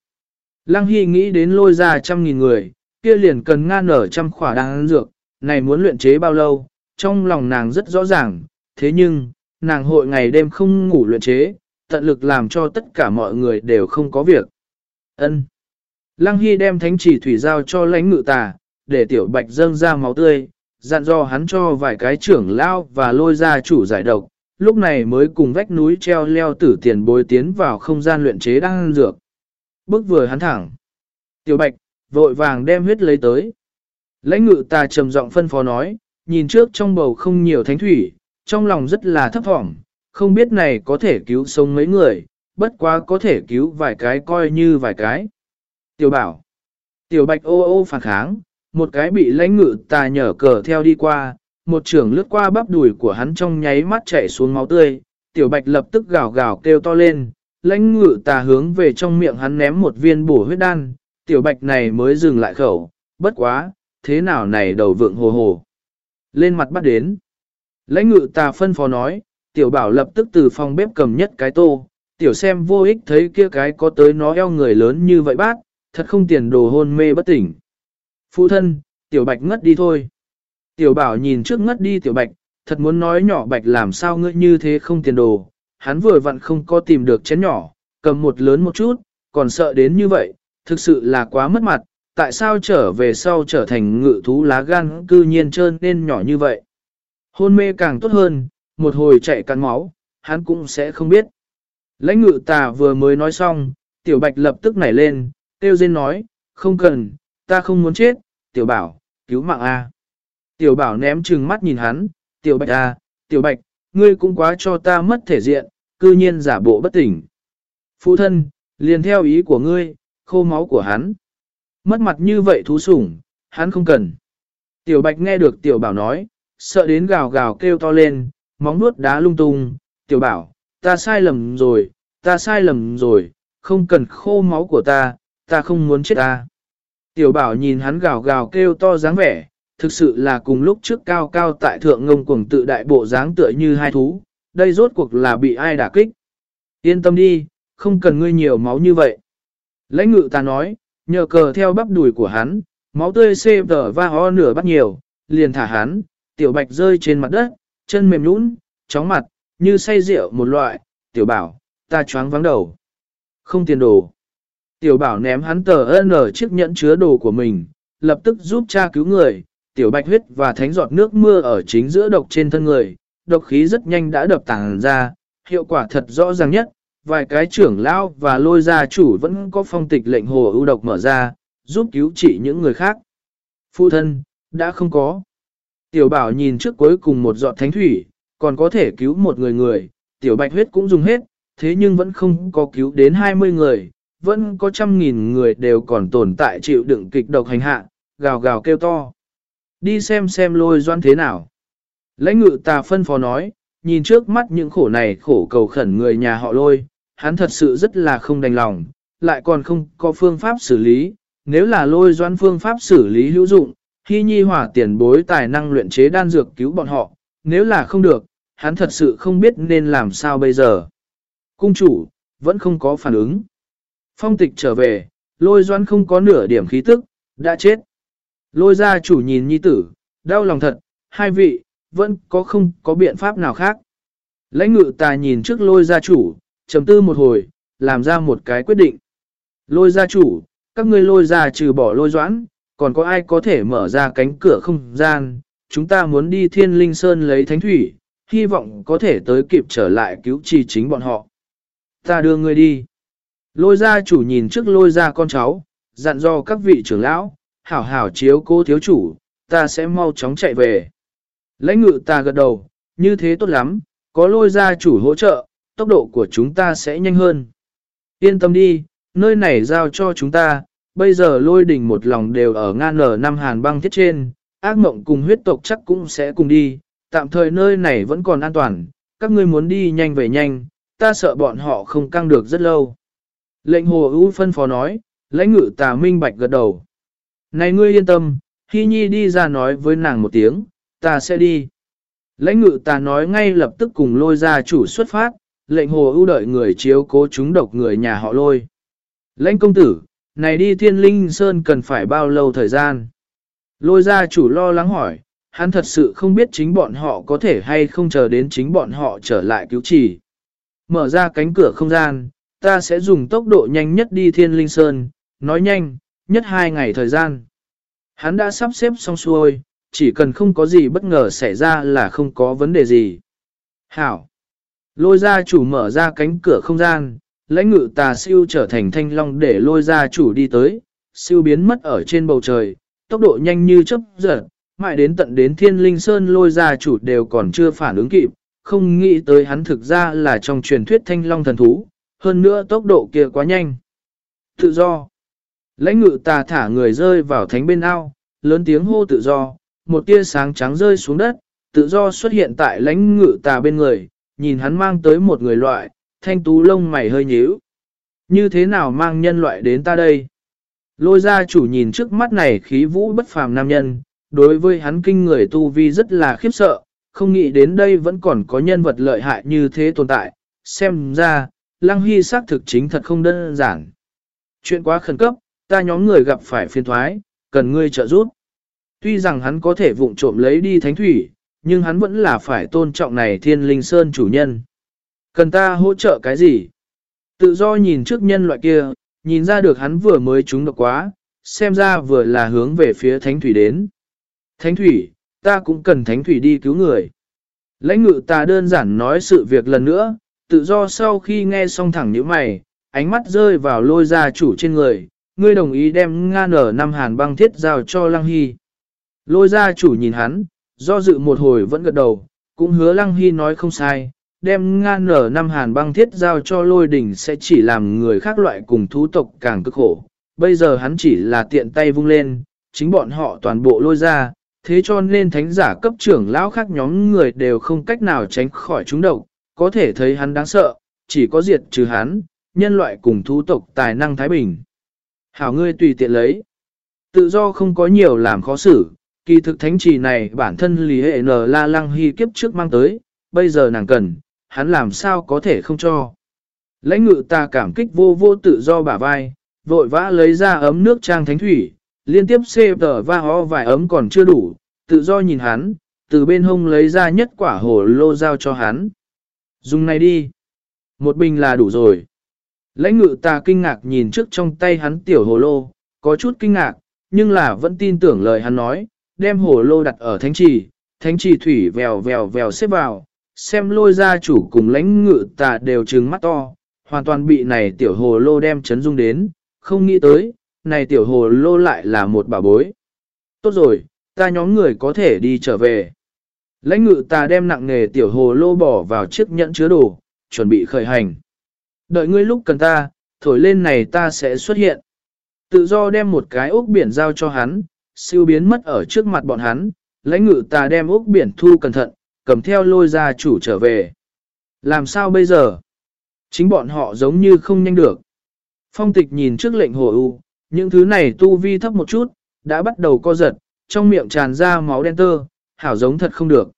Lăng Hy nghĩ đến lôi ra trăm nghìn người, kia liền cần ngan nở trăm khỏa đan dược, này muốn luyện chế bao lâu, trong lòng nàng rất rõ ràng, thế nhưng, nàng hội ngày đêm không ngủ luyện chế, tận lực làm cho tất cả mọi người đều không có việc. Ân. Lăng Hy đem thánh chỉ thủy giao cho lãnh ngự tà, để tiểu bạch dâng ra máu tươi, dặn dò hắn cho vài cái trưởng lao và lôi ra chủ giải độc, lúc này mới cùng vách núi treo leo tử tiền bối tiến vào không gian luyện chế đan dược. Bước vừa hắn thẳng. Tiểu bạch, vội vàng đem huyết lấy tới. Lãnh ngự tà trầm giọng phân phó nói, nhìn trước trong bầu không nhiều thánh thủy, trong lòng rất là thấp thỏm, không biết này có thể cứu sống mấy người, bất quá có thể cứu vài cái coi như vài cái. Tiểu bảo, tiểu bạch ô ô phản kháng, một cái bị lãnh ngự tà nhở cờ theo đi qua, một trưởng lướt qua bắp đùi của hắn trong nháy mắt chảy xuống máu tươi, tiểu bạch lập tức gào gào kêu to lên, lãnh ngự tà hướng về trong miệng hắn ném một viên bổ huyết đan, tiểu bạch này mới dừng lại khẩu, bất quá, thế nào này đầu vượng hồ hồ. Lên mặt bắt đến. Lãnh ngự tà phân phó nói, tiểu bảo lập tức từ phòng bếp cầm nhất cái tô, tiểu xem vô ích thấy kia cái có tới nó eo người lớn như vậy bác, thật không tiền đồ hôn mê bất tỉnh. Phụ thân, tiểu bạch ngất đi thôi. Tiểu bảo nhìn trước ngất đi tiểu bạch, thật muốn nói nhỏ bạch làm sao ngươi như thế không tiền đồ, hắn vừa vặn không có tìm được chén nhỏ, cầm một lớn một chút, còn sợ đến như vậy, thực sự là quá mất mặt, tại sao trở về sau trở thành ngự thú lá gan cư nhiên trơn nên nhỏ như vậy. Hôn mê càng tốt hơn, một hồi chạy cắn máu, hắn cũng sẽ không biết. Lãnh ngự tà vừa mới nói xong, tiểu bạch lập tức nảy lên, tiêu dên nói, không cần, ta không muốn chết, tiểu bảo, cứu mạng A. Tiểu bảo ném trừng mắt nhìn hắn, tiểu bạch A, tiểu bạch, ngươi cũng quá cho ta mất thể diện, cư nhiên giả bộ bất tỉnh. Phụ thân, liền theo ý của ngươi, khô máu của hắn. Mất mặt như vậy thú sủng, hắn không cần. Tiểu bạch nghe được tiểu bảo nói, sợ đến gào gào kêu to lên, móng nuốt đá lung tung. Tiểu bảo, ta sai lầm rồi, ta sai lầm rồi, không cần khô máu của ta, ta không muốn chết ta. Tiểu bảo nhìn hắn gào gào kêu to dáng vẻ, thực sự là cùng lúc trước cao cao tại thượng ngông cuồng tự đại bộ dáng tựa như hai thú, đây rốt cuộc là bị ai đả kích. Yên tâm đi, không cần ngươi nhiều máu như vậy. Lãnh ngự ta nói, nhờ cờ theo bắp đùi của hắn, máu tươi xê tờ va ho nửa bắt nhiều, liền thả hắn, tiểu bạch rơi trên mặt đất, chân mềm nhũn, chóng mặt, như say rượu một loại, tiểu bảo, ta choáng vắng đầu. Không tiền đồ. Tiểu bảo ném hắn tờ ơn ở chiếc nhẫn chứa đồ của mình, lập tức giúp cha cứu người, tiểu bạch huyết và thánh giọt nước mưa ở chính giữa độc trên thân người, độc khí rất nhanh đã đập tàng ra, hiệu quả thật rõ ràng nhất, vài cái trưởng lão và lôi gia chủ vẫn có phong tịch lệnh hồ ưu độc mở ra, giúp cứu trị những người khác. Phụ thân, đã không có. Tiểu bảo nhìn trước cuối cùng một giọt thánh thủy, còn có thể cứu một người người, tiểu bạch huyết cũng dùng hết, thế nhưng vẫn không có cứu đến 20 người, vẫn có trăm nghìn người đều còn tồn tại chịu đựng kịch độc hành hạ, gào gào kêu to. Đi xem xem lôi doan thế nào. Lãnh ngự tà phân phó nói, nhìn trước mắt những khổ này khổ cầu khẩn người nhà họ lôi, hắn thật sự rất là không đành lòng, lại còn không có phương pháp xử lý. Nếu là lôi doan phương pháp xử lý hữu dụng, Hy nhi hỏa tiền bối tài năng luyện chế đan dược cứu bọn họ, nếu là không được, hắn thật sự không biết nên làm sao bây giờ. Cung chủ, vẫn không có phản ứng. Phong tịch trở về, lôi doan không có nửa điểm khí tức, đã chết. Lôi ra chủ nhìn nhi tử, đau lòng thật, hai vị, vẫn có không có biện pháp nào khác. Lãnh ngự ta nhìn trước lôi gia chủ, trầm tư một hồi, làm ra một cái quyết định. Lôi gia chủ, các ngươi lôi ra trừ bỏ lôi doãn, còn có ai có thể mở ra cánh cửa không gian, chúng ta muốn đi thiên linh sơn lấy thánh thủy, hy vọng có thể tới kịp trở lại cứu trì chính bọn họ. Ta đưa ngươi đi. Lôi gia chủ nhìn trước lôi ra con cháu, dặn do các vị trưởng lão, hảo hảo chiếu cô thiếu chủ, ta sẽ mau chóng chạy về. Lãnh ngự ta gật đầu, như thế tốt lắm, có lôi gia chủ hỗ trợ, tốc độ của chúng ta sẽ nhanh hơn. Yên tâm đi, nơi này giao cho chúng ta, bây giờ lôi đình một lòng đều ở ngan nở năm hàn băng thiết trên, ác mộng cùng huyết tộc chắc cũng sẽ cùng đi, tạm thời nơi này vẫn còn an toàn, các ngươi muốn đi nhanh về nhanh, ta sợ bọn họ không căng được rất lâu. Lệnh hồ ưu phân phó nói, lãnh ngự tà minh bạch gật đầu. Này ngươi yên tâm, Hy Nhi đi ra nói với nàng một tiếng, ta sẽ đi. Lãnh ngự ta nói ngay lập tức cùng lôi ra chủ xuất phát, lệnh hồ ưu đợi người chiếu cố chúng độc người nhà họ lôi. Lãnh công tử, này đi thiên linh sơn cần phải bao lâu thời gian? Lôi ra chủ lo lắng hỏi, hắn thật sự không biết chính bọn họ có thể hay không chờ đến chính bọn họ trở lại cứu trì. Mở ra cánh cửa không gian, ta sẽ dùng tốc độ nhanh nhất đi thiên linh sơn, nói nhanh, nhất hai ngày thời gian. Hắn đã sắp xếp xong xuôi, chỉ cần không có gì bất ngờ xảy ra là không có vấn đề gì. Hảo! Lôi gia chủ mở ra cánh cửa không gian, lãnh ngự tà siêu trở thành thanh long để lôi gia chủ đi tới, siêu biến mất ở trên bầu trời, tốc độ nhanh như chớp giật, mãi đến tận đến thiên linh sơn lôi gia chủ đều còn chưa phản ứng kịp, không nghĩ tới hắn thực ra là trong truyền thuyết thanh long thần thú, hơn nữa tốc độ kia quá nhanh. Tự do Lãnh ngự tà thả người rơi vào thánh bên ao, lớn tiếng hô tự do, một tia sáng trắng rơi xuống đất, tự do xuất hiện tại lãnh ngự tà bên người, nhìn hắn mang tới một người loại, thanh tú lông mày hơi nhíu. Như thế nào mang nhân loại đến ta đây? Lôi gia chủ nhìn trước mắt này khí vũ bất phàm nam nhân, đối với hắn kinh người tu vi rất là khiếp sợ, không nghĩ đến đây vẫn còn có nhân vật lợi hại như thế tồn tại, xem ra, lăng hy xác thực chính thật không đơn giản. Chuyện quá khẩn cấp, ta nhóm người gặp phải phiên thoái, cần ngươi trợ giúp. Tuy rằng hắn có thể vụng trộm lấy đi thánh thủy, nhưng hắn vẫn là phải tôn trọng này thiên linh sơn chủ nhân. Cần ta hỗ trợ cái gì? Tự do nhìn trước nhân loại kia, nhìn ra được hắn vừa mới trúng độc quá, xem ra vừa là hướng về phía thánh thủy đến. Thánh thủy, ta cũng cần thánh thủy đi cứu người. Lãnh ngự ta đơn giản nói sự việc lần nữa, tự do sau khi nghe xong thẳng những mày, ánh mắt rơi vào lôi gia chủ trên người, ngươi đồng ý đem nga nở năm hàn băng thiết giao cho Lăng Hy. Lôi gia chủ nhìn hắn, do dự một hồi vẫn gật đầu, cũng hứa Lăng Hy nói không sai, đem nga nở năm hàn băng thiết giao cho lôi đỉnh sẽ chỉ làm người khác loại cùng thú tộc càng cực khổ. Bây giờ hắn chỉ là tiện tay vung lên, chính bọn họ toàn bộ lôi ra, thế cho nên thánh giả cấp trưởng lão khác nhóm người đều không cách nào tránh khỏi chúng độc, có thể thấy hắn đáng sợ, chỉ có diệt trừ hắn, nhân loại cùng thú tộc tài năng thái bình. Hảo ngươi tùy tiện lấy. Tự do không có nhiều làm khó xử, kỳ thực thánh trì này bản thân lý hệ nở la lăng hy kiếp trước mang tới, bây giờ nàng cần, hắn làm sao có thể không cho. Lãnh ngự ta cảm kích vô vô tự do bả vai, vội vã lấy ra ấm nước trang thánh thủy, liên tiếp xê tờ va ho vài ấm còn chưa đủ, tự do nhìn hắn, từ bên hông lấy ra nhất quả hồ lô giao cho hắn. Dùng này đi. Một bình là đủ rồi. Lãnh ngự ta kinh ngạc nhìn trước trong tay hắn tiểu hồ lô, có chút kinh ngạc, nhưng là vẫn tin tưởng lời hắn nói, đem hồ lô đặt ở thánh trì, thánh trì thủy vèo vèo vèo xếp vào, xem lôi gia chủ cùng lãnh ngự ta đều trừng mắt to, hoàn toàn bị này tiểu hồ lô đem chấn dung đến, không nghĩ tới, này tiểu hồ lô lại là một bảo bối. Tốt rồi, ta nhóm người có thể đi trở về. Lãnh ngự ta đem nặng nghề tiểu hồ lô bỏ vào chiếc nhẫn chứa đồ, chuẩn bị khởi hành. Đợi ngươi lúc cần ta, thổi lên này ta sẽ xuất hiện. Tự do đem một cái ốc biển giao cho hắn, siêu biến mất ở trước mặt bọn hắn, lãnh ngự ta đem ốc biển thu cẩn thận, cầm theo lôi ra chủ trở về. Làm sao bây giờ? Chính bọn họ giống như không nhanh được. Phong tịch nhìn trước lệnh hồ u, những thứ này tu vi thấp một chút, đã bắt đầu co giật, trong miệng tràn ra máu đen tơ, hảo giống thật không được.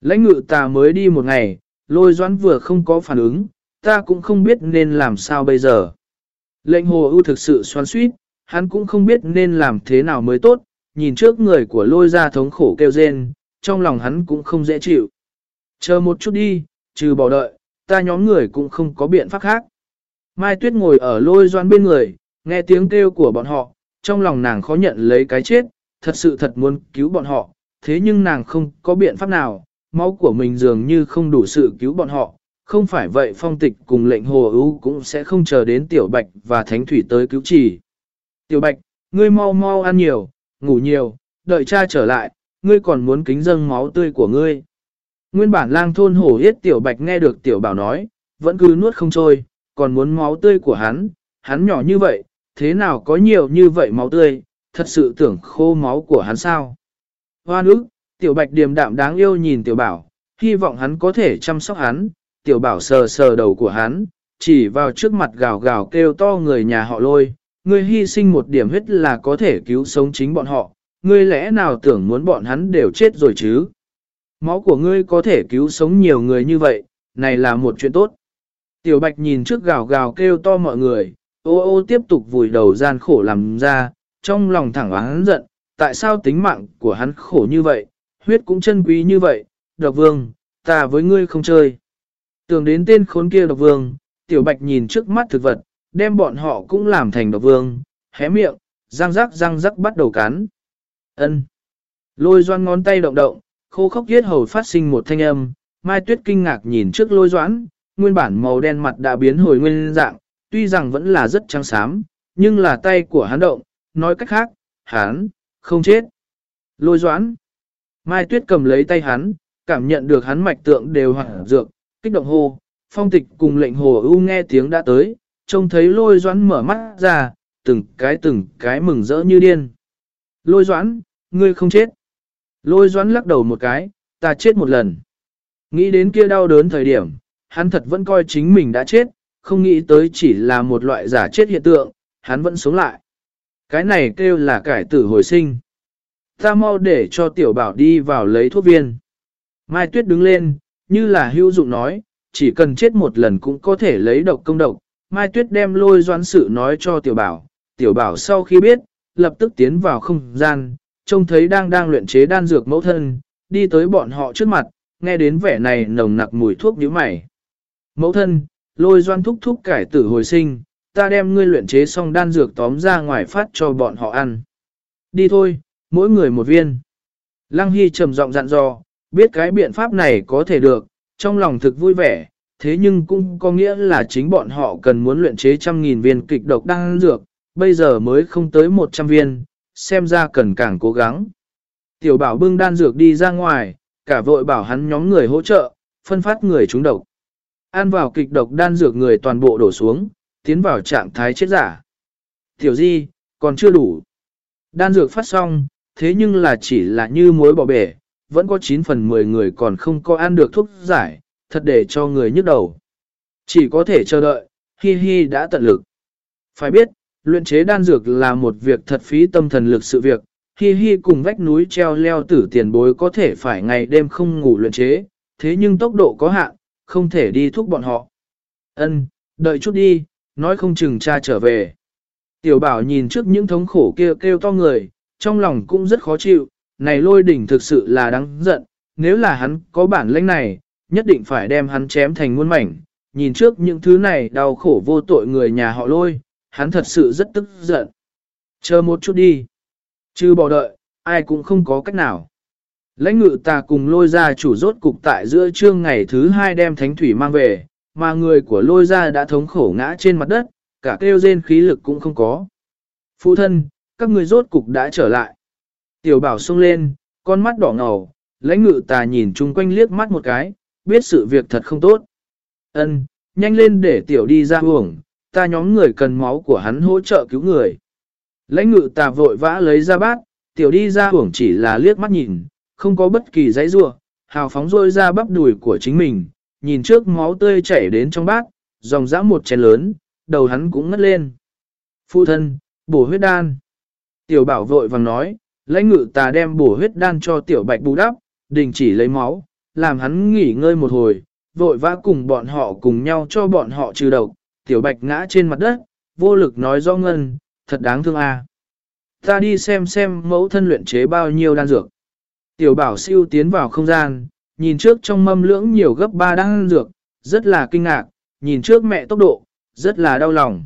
Lãnh ngự ta mới đi một ngày, lôi doãn vừa không có phản ứng, ta cũng không biết nên làm sao bây giờ. Lệnh hồ ưu thực sự xoắn suýt, hắn cũng không biết nên làm thế nào mới tốt, nhìn trước người của lôi ra thống khổ kêu rên, trong lòng hắn cũng không dễ chịu. Chờ một chút đi, trừ bỏ đợi, ta nhóm người cũng không có biện pháp khác. Mai Tuyết ngồi ở lôi doan bên người, nghe tiếng kêu của bọn họ, trong lòng nàng khó nhận lấy cái chết, thật sự thật muốn cứu bọn họ, thế nhưng nàng không có biện pháp nào, máu của mình dường như không đủ sự cứu bọn họ, không phải vậy phong tịch cùng lệnh hồ ưu cũng sẽ không chờ đến tiểu bạch và thánh thủy tới cứu trì. Tiểu bạch, ngươi mau mau ăn nhiều, ngủ nhiều, đợi cha trở lại, ngươi còn muốn kính dâng máu tươi của ngươi. Nguyên bản lang thôn hổ yết tiểu bạch nghe được tiểu bảo nói, vẫn cứ nuốt không trôi, còn muốn máu tươi của hắn, hắn nhỏ như vậy, thế nào có nhiều như vậy máu tươi, thật sự tưởng khô máu của hắn sao. Hoa nữ, tiểu bạch điềm đạm đáng yêu nhìn tiểu bảo, hy vọng hắn có thể chăm sóc hắn, tiểu bảo sờ sờ đầu của hắn, chỉ vào trước mặt gào gào kêu to người nhà họ lôi, ngươi hy sinh một điểm huyết là có thể cứu sống chính bọn họ, ngươi lẽ nào tưởng muốn bọn hắn đều chết rồi chứ? Máu của ngươi có thể cứu sống nhiều người như vậy, này là một chuyện tốt. Tiểu bạch nhìn trước gào gào kêu to mọi người, ô ô tiếp tục vùi đầu gian khổ làm ra, trong lòng thẳng hắn giận, tại sao tính mạng của hắn khổ như vậy, huyết cũng chân quý như vậy, độc vương, ta với ngươi không chơi. Tưởng đến tên khốn kia độc vương, tiểu bạch nhìn trước mắt thực vật, đem bọn họ cũng làm thành độc vương, hé miệng, răng rắc răng rắc bắt đầu cắn. ân Lôi doan ngón tay động động, khô khốc yết hầu phát sinh một thanh âm, Mai Tuyết kinh ngạc nhìn trước lôi doãn, nguyên bản màu đen mặt đã biến hồi nguyên dạng, tuy rằng vẫn là rất trắng xám, nhưng là tay của hắn động, nói cách khác, hắn, không chết. Lôi doãn, Mai Tuyết cầm lấy tay hắn, cảm nhận được hắn mạch tượng đều hoạt dược, kích động hồ phong tịch cùng lệnh hồ ưu nghe tiếng đã tới, trông thấy lôi doãn mở mắt ra, từng cái từng cái mừng rỡ như điên. Lôi doãn, ngươi không chết. Lôi doãn lắc đầu một cái, ta chết một lần. Nghĩ đến kia đau đớn thời điểm, hắn thật vẫn coi chính mình đã chết, không nghĩ tới chỉ là một loại giả chết hiện tượng, hắn vẫn sống lại. Cái này kêu là cải tử hồi sinh. Ta mau để cho tiểu bảo đi vào lấy thuốc viên. Mai Tuyết đứng lên, như là hữu dụng nói, chỉ cần chết một lần cũng có thể lấy độc công độc. Mai Tuyết đem lôi doan sự nói cho tiểu bảo, tiểu bảo sau khi biết, lập tức tiến vào không gian, trông thấy đang đang luyện chế đan dược mẫu thân, đi tới bọn họ trước mặt, nghe đến vẻ này nồng nặc mùi thuốc như mày. Mẫu thân, lôi doan thúc thúc cải tử hồi sinh, ta đem ngươi luyện chế xong đan dược tóm ra ngoài phát cho bọn họ ăn. Đi thôi, mỗi người một viên. Lăng Hy trầm giọng dặn dò, biết cái biện pháp này có thể được, trong lòng thực vui vẻ, thế nhưng cũng có nghĩa là chính bọn họ cần muốn luyện chế trăm nghìn viên kịch độc đan dược, bây giờ mới không tới một trăm viên, xem ra cần càng cố gắng. Tiểu bảo bưng đan dược đi ra ngoài, cả vội bảo hắn nhóm người hỗ trợ, phân phát người trúng độc. An vào kịch độc đan dược người toàn bộ đổ xuống, tiến vào trạng thái chết giả. Tiểu di, còn chưa đủ. Đan dược phát xong, thế nhưng là chỉ là như muối bỏ bể, vẫn có 9 phần 10 người còn không có ăn được thuốc giải, thật để cho người nhức đầu. Chỉ có thể chờ đợi, hi hi đã tận lực. Phải biết, luyện chế đan dược là một việc thật phí tâm thần lực sự việc, hi hi cùng vách núi treo leo tử tiền bối có thể phải ngày đêm không ngủ luyện chế, thế nhưng tốc độ có hạn, không thể đi thúc bọn họ. Ân, đợi chút đi, nói không chừng cha trở về. Tiểu bảo nhìn trước những thống khổ kia kêu, kêu to người, trong lòng cũng rất khó chịu, này lôi đỉnh thực sự là đáng giận, nếu là hắn có bản lĩnh này, nhất định phải đem hắn chém thành muôn mảnh. Nhìn trước những thứ này đau khổ vô tội người nhà họ lôi, hắn thật sự rất tức giận. Chờ một chút đi. Chứ bỏ đợi, ai cũng không có cách nào. Lãnh ngự ta cùng lôi ra chủ rốt cục tại giữa trương ngày thứ hai đem thánh thủy mang về, mà người của lôi ra đã thống khổ ngã trên mặt đất, cả kêu rên khí lực cũng không có. Phụ thân, các người rốt cục đã trở lại. Tiểu bảo sung lên, con mắt đỏ ngầu, lãnh ngự tà nhìn chung quanh liếc mắt một cái, biết sự việc thật không tốt. Ân, nhanh lên để tiểu đi ra uổng, ta nhóm người cần máu của hắn hỗ trợ cứu người. Lãnh ngự tà vội vã lấy ra bát, tiểu đi ra uổng chỉ là liếc mắt nhìn, không có bất kỳ giấy rua, hào phóng rôi ra bắp đùi của chính mình, nhìn trước máu tươi chảy đến trong bát, dòng dã một chén lớn, đầu hắn cũng ngất lên. Phụ thân, bổ huyết đan. Tiểu bảo vội vàng nói, lãnh ngự tà đem bổ huyết đan cho tiểu bạch bù đắp, đình chỉ lấy máu, làm hắn nghỉ ngơi một hồi, vội vã cùng bọn họ cùng nhau cho bọn họ trừ độc, tiểu bạch ngã trên mặt đất, vô lực nói do ngân, thật đáng thương a. Ta đi xem xem mẫu thân luyện chế bao nhiêu đan dược. Tiểu bảo siêu tiến vào không gian, nhìn trước trong mâm lưỡng nhiều gấp ba đan dược, rất là kinh ngạc, nhìn trước mẹ tốc độ, rất là đau lòng.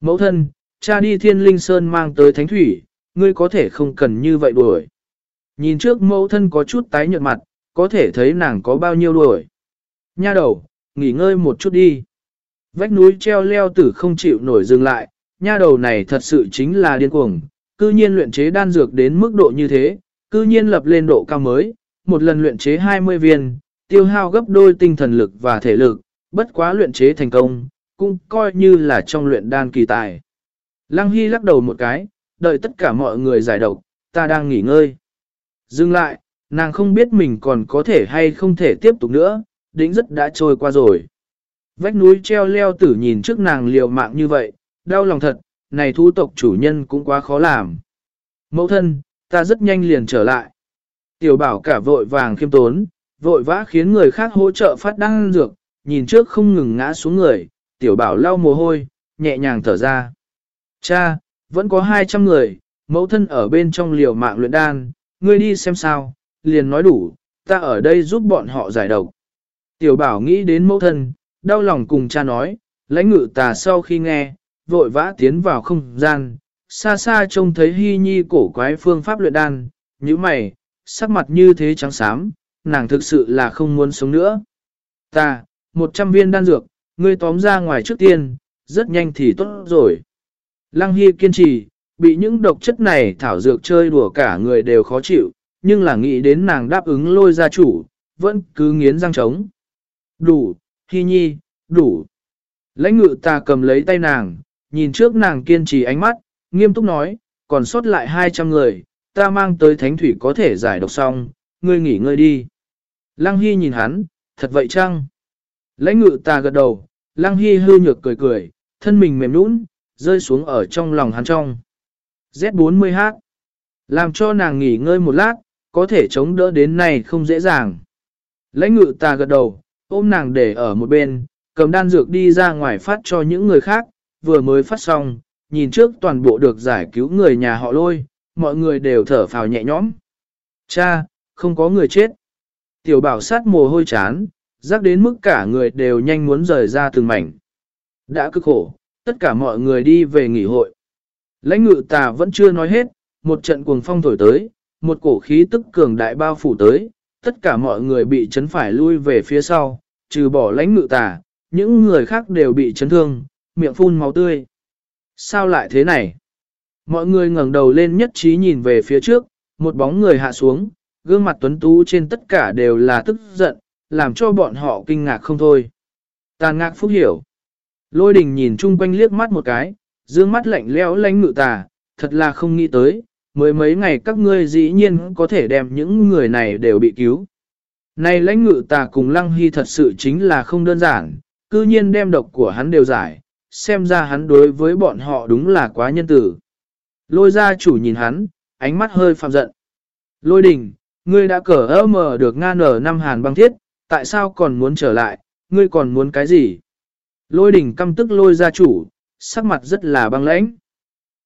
Mẫu thân, cha đi thiên linh sơn mang tới thánh thủy, ngươi có thể không cần như vậy đuổi. Nhìn trước mẫu thân có chút tái nhợt mặt, có thể thấy nàng có bao nhiêu đuổi. Nha đầu, nghỉ ngơi một chút đi. Vách núi treo leo tử không chịu nổi dừng lại, nha đầu này thật sự chính là điên cuồng, cư nhiên luyện chế đan dược đến mức độ như thế, cư nhiên lập lên độ cao mới, một lần luyện chế 20 viên, tiêu hao gấp đôi tinh thần lực và thể lực, bất quá luyện chế thành công, cũng coi như là trong luyện đan kỳ tài. Lăng Hy lắc đầu một cái, đợi tất cả mọi người giải độc, ta đang nghỉ ngơi. Dừng lại, nàng không biết mình còn có thể hay không thể tiếp tục nữa, đỉnh rất đã trôi qua rồi. Vách núi treo leo tử nhìn trước nàng liều mạng như vậy, đau lòng thật, này thu tộc chủ nhân cũng quá khó làm. Mẫu thân, ta rất nhanh liền trở lại. Tiểu bảo cả vội vàng khiêm tốn, vội vã khiến người khác hỗ trợ phát đăng dược, nhìn trước không ngừng ngã xuống người, tiểu bảo lau mồ hôi, nhẹ nhàng thở ra. Cha, vẫn có 200 người, mẫu thân ở bên trong liều mạng luyện đan, ngươi đi xem sao, liền nói đủ, ta ở đây giúp bọn họ giải độc. Tiểu bảo nghĩ đến mẫu thân, đau lòng cùng cha nói, lãnh ngự tà sau khi nghe, vội vã tiến vào không gian, xa xa trông thấy hy nhi cổ quái phương pháp luyện đan, như mày, sắc mặt như thế trắng xám, nàng thực sự là không muốn sống nữa. Ta, một trăm viên đan dược, ngươi tóm ra ngoài trước tiên, rất nhanh thì tốt rồi. Lăng Hy kiên trì, bị những độc chất này thảo dược chơi đùa cả người đều khó chịu, nhưng là nghĩ đến nàng đáp ứng lôi gia chủ, vẫn cứ nghiến răng trống. Đủ, Hy Nhi, đủ. Lãnh ngự ta cầm lấy tay nàng, nhìn trước nàng kiên trì ánh mắt, nghiêm túc nói, còn sót lại 200 người, ta mang tới thánh thủy có thể giải độc xong, ngươi nghỉ ngơi đi. Lăng Hy nhìn hắn, thật vậy chăng? Lãnh ngự ta gật đầu, Lăng Hy hư nhược cười cười, thân mình mềm nũng, rơi xuống ở trong lòng hắn trong. Z40H. Làm cho nàng nghỉ ngơi một lát, có thể chống đỡ đến này không dễ dàng. Lãnh ngự ta gật đầu, ôm nàng để ở một bên, cầm đan dược đi ra ngoài phát cho những người khác, vừa mới phát xong, nhìn trước toàn bộ được giải cứu người nhà họ lôi, mọi người đều thở phào nhẹ nhõm. Cha, không có người chết. Tiểu bảo sát mồ hôi chán, rắc đến mức cả người đều nhanh muốn rời ra từng mảnh. Đã cực khổ, Tất cả mọi người đi về nghỉ hội. Lãnh ngự tà vẫn chưa nói hết, một trận cuồng phong thổi tới, một cổ khí tức cường đại bao phủ tới, tất cả mọi người bị chấn phải lui về phía sau, trừ bỏ lãnh ngự tà, những người khác đều bị chấn thương, miệng phun máu tươi. Sao lại thế này? Mọi người ngẩng đầu lên nhất trí nhìn về phía trước, một bóng người hạ xuống, gương mặt tuấn tú trên tất cả đều là tức giận, làm cho bọn họ kinh ngạc không thôi. Tàn ngạc phúc hiểu. Lôi đình nhìn chung quanh liếc mắt một cái, dương mắt lạnh lẽo lánh ngự tà, thật là không nghĩ tới, mới mấy ngày các ngươi dĩ nhiên có thể đem những người này đều bị cứu. Này lãnh ngự tà cùng lăng hy thật sự chính là không đơn giản, cư nhiên đem độc của hắn đều giải, xem ra hắn đối với bọn họ đúng là quá nhân tử. Lôi gia chủ nhìn hắn, ánh mắt hơi phạm giận. Lôi đình, ngươi đã cờ ơ mờ được nga nở năm hàn băng thiết, tại sao còn muốn trở lại, ngươi còn muốn cái gì? Lôi đỉnh căm tức lôi gia chủ, sắc mặt rất là băng lãnh.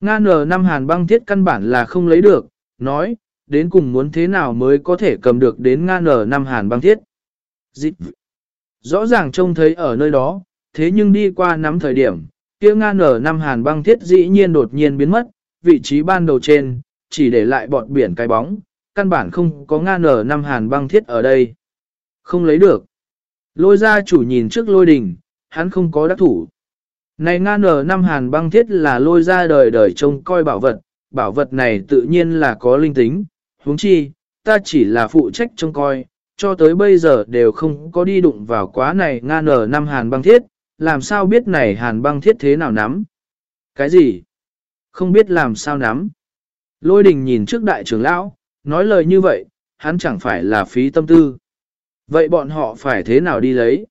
Nga nở năm hàn băng thiết căn bản là không lấy được, nói, đến cùng muốn thế nào mới có thể cầm được đến Nga nở năm hàn băng thiết. Dịch. Rõ ràng trông thấy ở nơi đó, thế nhưng đi qua nắm thời điểm, kia Nga nở năm hàn băng thiết dĩ nhiên đột nhiên biến mất, vị trí ban đầu trên, chỉ để lại bọt biển cái bóng, căn bản không có Nga nở năm hàn băng thiết ở đây. Không lấy được. Lôi gia chủ nhìn trước lôi đỉnh hắn không có đắc thủ. Này Nga nở năm hàn băng thiết là lôi ra đời đời trông coi bảo vật, bảo vật này tự nhiên là có linh tính, huống chi, ta chỉ là phụ trách trông coi, cho tới bây giờ đều không có đi đụng vào quá này Nga nở năm hàn băng thiết, làm sao biết này hàn băng thiết thế nào nắm? Cái gì? Không biết làm sao nắm. Lôi đình nhìn trước đại trưởng lão, nói lời như vậy, hắn chẳng phải là phí tâm tư. Vậy bọn họ phải thế nào đi lấy?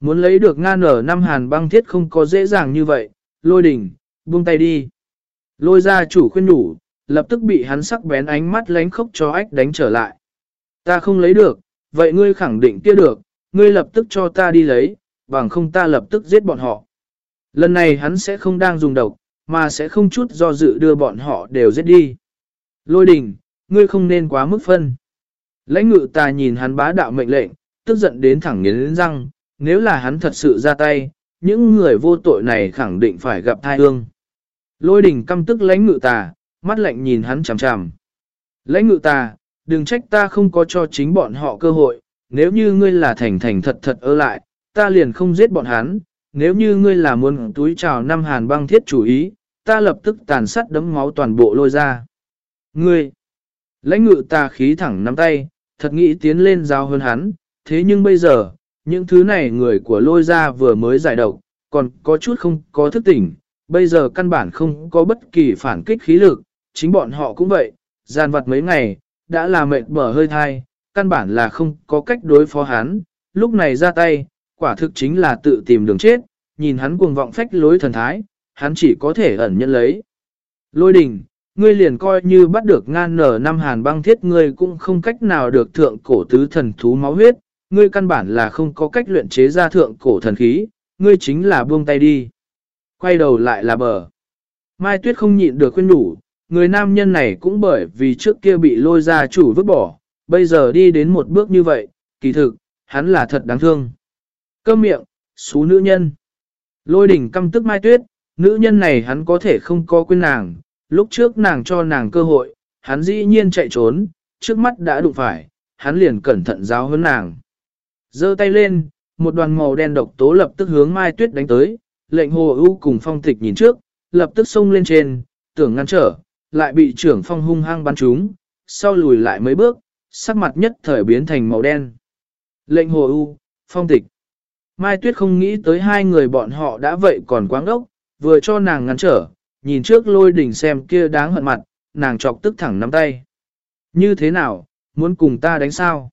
Muốn lấy được ngan ở năm hàn băng thiết không có dễ dàng như vậy, lôi đỉnh buông tay đi. Lôi ra chủ khuyên nhủ, lập tức bị hắn sắc bén ánh mắt lánh khốc cho ách đánh trở lại. Ta không lấy được, vậy ngươi khẳng định kia được, ngươi lập tức cho ta đi lấy, bằng không ta lập tức giết bọn họ. Lần này hắn sẽ không đang dùng độc, mà sẽ không chút do dự đưa bọn họ đều giết đi. Lôi đình, ngươi không nên quá mức phân. Lãnh ngự ta nhìn hắn bá đạo mệnh lệnh, tức giận đến thẳng nghiến răng, nếu là hắn thật sự ra tay, những người vô tội này khẳng định phải gặp thai ương. Lôi đình căm tức lãnh ngự tà, mắt lạnh nhìn hắn chằm chằm. Lãnh ngự tà, đừng trách ta không có cho chính bọn họ cơ hội, nếu như ngươi là thành thành thật thật ở lại, ta liền không giết bọn hắn, nếu như ngươi là muốn túi trào năm hàn băng thiết chủ ý, ta lập tức tàn sát đấm máu toàn bộ lôi ra. Ngươi, lãnh ngự tà khí thẳng nắm tay, thật nghĩ tiến lên giao hơn hắn, thế nhưng bây giờ, những thứ này người của lôi ra vừa mới giải độc, còn có chút không có thức tỉnh, bây giờ căn bản không có bất kỳ phản kích khí lực, chính bọn họ cũng vậy, gian vặt mấy ngày, đã là mệt bở hơi thai, căn bản là không có cách đối phó hắn, lúc này ra tay, quả thực chính là tự tìm đường chết, nhìn hắn cuồng vọng phách lối thần thái, hắn chỉ có thể ẩn nhân lấy. Lôi đình, ngươi liền coi như bắt được ngan nở năm hàn băng thiết ngươi cũng không cách nào được thượng cổ tứ thần thú máu huyết, ngươi căn bản là không có cách luyện chế ra thượng cổ thần khí, ngươi chính là buông tay đi. Quay đầu lại là bờ. Mai Tuyết không nhịn được khuyên đủ, người nam nhân này cũng bởi vì trước kia bị lôi ra chủ vứt bỏ, bây giờ đi đến một bước như vậy, kỳ thực, hắn là thật đáng thương. Cơm miệng, xú nữ nhân. Lôi đỉnh căm tức Mai Tuyết, nữ nhân này hắn có thể không có quên nàng, lúc trước nàng cho nàng cơ hội, hắn dĩ nhiên chạy trốn, trước mắt đã đụng phải, hắn liền cẩn thận giáo hơn nàng giơ tay lên, một đoàn màu đen độc tố lập tức hướng Mai Tuyết đánh tới, lệnh hồ ưu cùng phong tịch nhìn trước, lập tức xông lên trên, tưởng ngăn trở, lại bị trưởng phong hung hăng bắn trúng, sau lùi lại mấy bước, sắc mặt nhất thời biến thành màu đen. Lệnh hồ ưu, phong tịch. Mai Tuyết không nghĩ tới hai người bọn họ đã vậy còn quáng ốc, vừa cho nàng ngăn trở, nhìn trước lôi đỉnh xem kia đáng hận mặt, nàng chọc tức thẳng nắm tay. Như thế nào, muốn cùng ta đánh sao?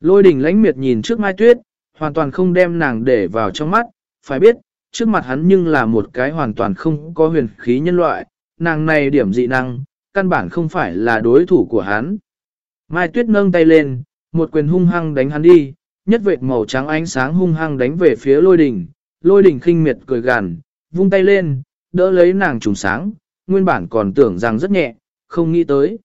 Lôi đình lãnh miệt nhìn trước Mai Tuyết, hoàn toàn không đem nàng để vào trong mắt, phải biết, trước mặt hắn nhưng là một cái hoàn toàn không có huyền khí nhân loại, nàng này điểm dị năng, căn bản không phải là đối thủ của hắn. Mai Tuyết nâng tay lên, một quyền hung hăng đánh hắn đi, nhất vệt màu trắng ánh sáng hung hăng đánh về phía lôi đình, lôi đình khinh miệt cười gằn, vung tay lên, đỡ lấy nàng trùng sáng, nguyên bản còn tưởng rằng rất nhẹ, không nghĩ tới.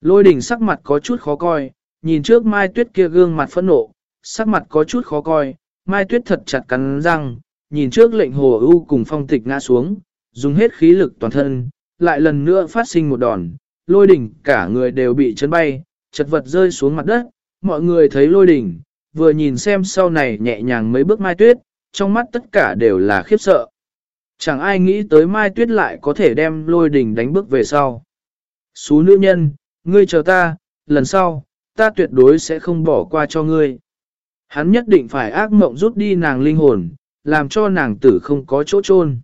Lôi đình sắc mặt có chút khó coi, nhìn trước Mai Tuyết kia gương mặt phẫn nộ, sắc mặt có chút khó coi, Mai Tuyết thật chặt cắn răng, nhìn trước lệnh hồ ưu cùng phong tịch ngã xuống, dùng hết khí lực toàn thân, lại lần nữa phát sinh một đòn, lôi đỉnh cả người đều bị chấn bay, chật vật rơi xuống mặt đất, mọi người thấy lôi đỉnh, vừa nhìn xem sau này nhẹ nhàng mấy bước mai tuyết, trong mắt tất cả đều là khiếp sợ. Chẳng ai nghĩ tới mai tuyết lại có thể đem lôi đỉnh đánh bước về sau. Xú nữ nhân, ngươi chờ ta, lần sau, ta tuyệt đối sẽ không bỏ qua cho ngươi. Hắn nhất định phải ác mộng rút đi nàng linh hồn, làm cho nàng tử không có chỗ chôn.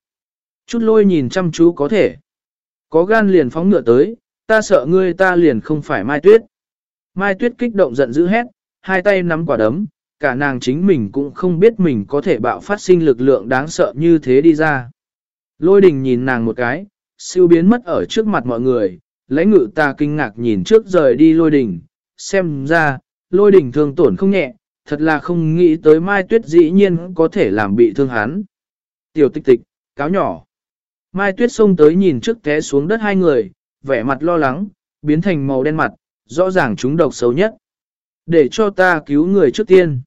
Chút lôi nhìn chăm chú có thể. Có gan liền phóng ngựa tới, ta sợ ngươi ta liền không phải Mai Tuyết. Mai Tuyết kích động giận dữ hét, hai tay nắm quả đấm, cả nàng chính mình cũng không biết mình có thể bạo phát sinh lực lượng đáng sợ như thế đi ra. Lôi đình nhìn nàng một cái, siêu biến mất ở trước mặt mọi người, lấy ngự ta kinh ngạc nhìn trước rời đi lôi đình, xem ra, lôi đình thương tổn không nhẹ, thật là không nghĩ tới Mai Tuyết dĩ nhiên có thể làm bị thương hắn. Tiểu tịch tịch, cáo nhỏ. Mai Tuyết xông tới nhìn trước té xuống đất hai người, vẻ mặt lo lắng, biến thành màu đen mặt, rõ ràng chúng độc xấu nhất. Để cho ta cứu người trước tiên.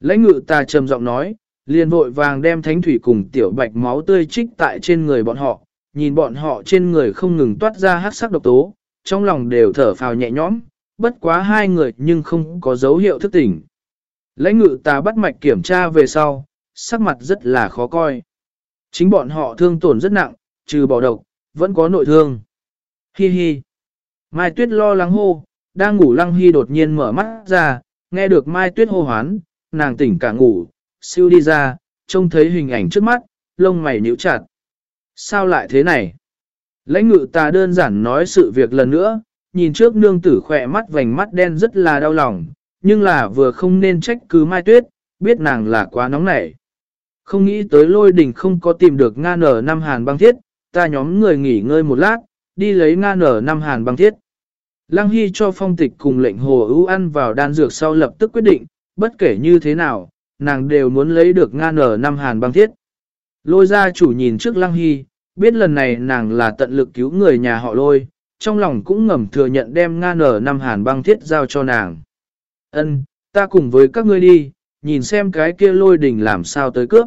Lãnh ngự ta trầm giọng nói, liền vội vàng đem thánh thủy cùng tiểu bạch máu tươi trích tại trên người bọn họ, nhìn bọn họ trên người không ngừng toát ra hát sắc độc tố, trong lòng đều thở phào nhẹ nhõm, bất quá hai người nhưng không có dấu hiệu thức tỉnh. Lãnh ngự ta bắt mạch kiểm tra về sau, sắc mặt rất là khó coi. Chính bọn họ thương tổn rất nặng, trừ bỏ độc, vẫn có nội thương. Hi hi. Mai Tuyết lo lắng hô, đang ngủ Lăng Hy đột nhiên mở mắt ra, nghe được Mai Tuyết hô hoán, nàng tỉnh cả ngủ, siêu đi ra, trông thấy hình ảnh trước mắt, lông mày nhíu chặt. Sao lại thế này? Lãnh ngự ta đơn giản nói sự việc lần nữa, nhìn trước nương tử khỏe mắt vành mắt đen rất là đau lòng, nhưng là vừa không nên trách cứ Mai Tuyết, biết nàng là quá nóng nảy. Không nghĩ tới lôi đỉnh không có tìm được Nga nở năm hàn băng thiết, ta nhóm người nghỉ ngơi một lát, đi lấy Nga nở năm hàn băng thiết. Lăng Hy cho phong tịch cùng lệnh hồ ưu ăn vào đan dược sau lập tức quyết định, bất kể như thế nào, nàng đều muốn lấy được Nga nở năm hàn băng thiết. Lôi ra chủ nhìn trước Lăng Hy, biết lần này nàng là tận lực cứu người nhà họ lôi, trong lòng cũng ngầm thừa nhận đem Nga nở năm hàn băng thiết giao cho nàng. Ân, ta cùng với các ngươi đi, nhìn xem cái kia lôi đỉnh làm sao tới cướp.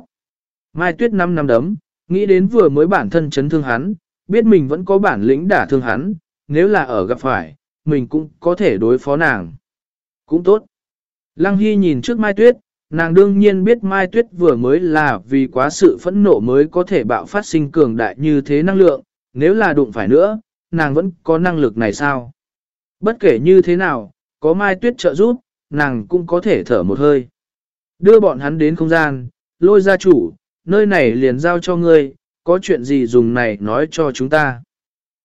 Mai Tuyết năm năm đấm, nghĩ đến vừa mới bản thân chấn thương hắn, biết mình vẫn có bản lĩnh đả thương hắn, nếu là ở gặp phải, mình cũng có thể đối phó nàng. Cũng tốt. Lăng Hy nhìn trước Mai Tuyết, nàng đương nhiên biết Mai Tuyết vừa mới là vì quá sự phẫn nộ mới có thể bạo phát sinh cường đại như thế năng lượng, nếu là đụng phải nữa, nàng vẫn có năng lực này sao? Bất kể như thế nào, có Mai Tuyết trợ giúp, nàng cũng có thể thở một hơi. Đưa bọn hắn đến không gian, lôi gia chủ, nơi này liền giao cho ngươi, có chuyện gì dùng này nói cho chúng ta.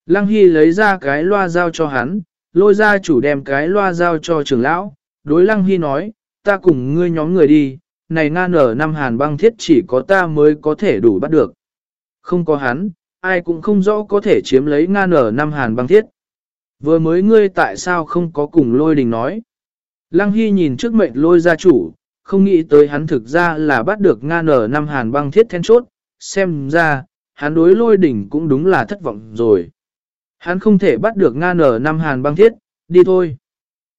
Lăng Hy lấy ra cái loa giao cho hắn, lôi gia chủ đem cái loa giao cho trưởng lão, đối Lăng Hy nói, ta cùng ngươi nhóm người đi, này ngan ở năm hàn băng thiết chỉ có ta mới có thể đủ bắt được. Không có hắn, ai cũng không rõ có thể chiếm lấy ngan ở năm hàn băng thiết. Vừa mới ngươi tại sao không có cùng lôi đình nói. Lăng Hy nhìn trước mệnh lôi gia chủ, không nghĩ tới hắn thực ra là bắt được Nga nở năm hàn băng thiết then chốt, xem ra, hắn đối lôi đỉnh cũng đúng là thất vọng rồi. Hắn không thể bắt được Nga nở năm hàn băng thiết, đi thôi.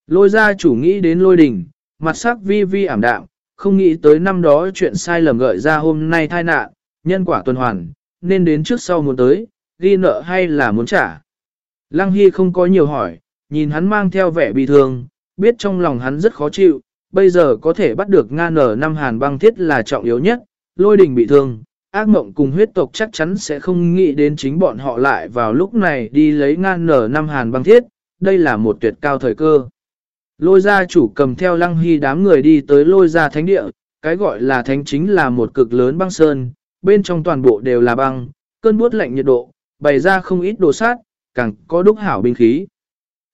Lôi gia chủ nghĩ đến lôi đỉnh, mặt sắc vi vi ảm đạm, không nghĩ tới năm đó chuyện sai lầm gợi ra hôm nay tai nạn, nhân quả tuần hoàn, nên đến trước sau muốn tới, ghi nợ hay là muốn trả. Lăng Hy không có nhiều hỏi, nhìn hắn mang theo vẻ bị thương, biết trong lòng hắn rất khó chịu, bây giờ có thể bắt được Nga nở năm hàn băng thiết là trọng yếu nhất, lôi đình bị thương, ác mộng cùng huyết tộc chắc chắn sẽ không nghĩ đến chính bọn họ lại vào lúc này đi lấy Nga nở năm hàn băng thiết, đây là một tuyệt cao thời cơ. Lôi gia chủ cầm theo lăng hy đám người đi tới lôi gia thánh địa, cái gọi là thánh chính là một cực lớn băng sơn, bên trong toàn bộ đều là băng, cơn buốt lạnh nhiệt độ, bày ra không ít đồ sát, càng có đúc hảo binh khí.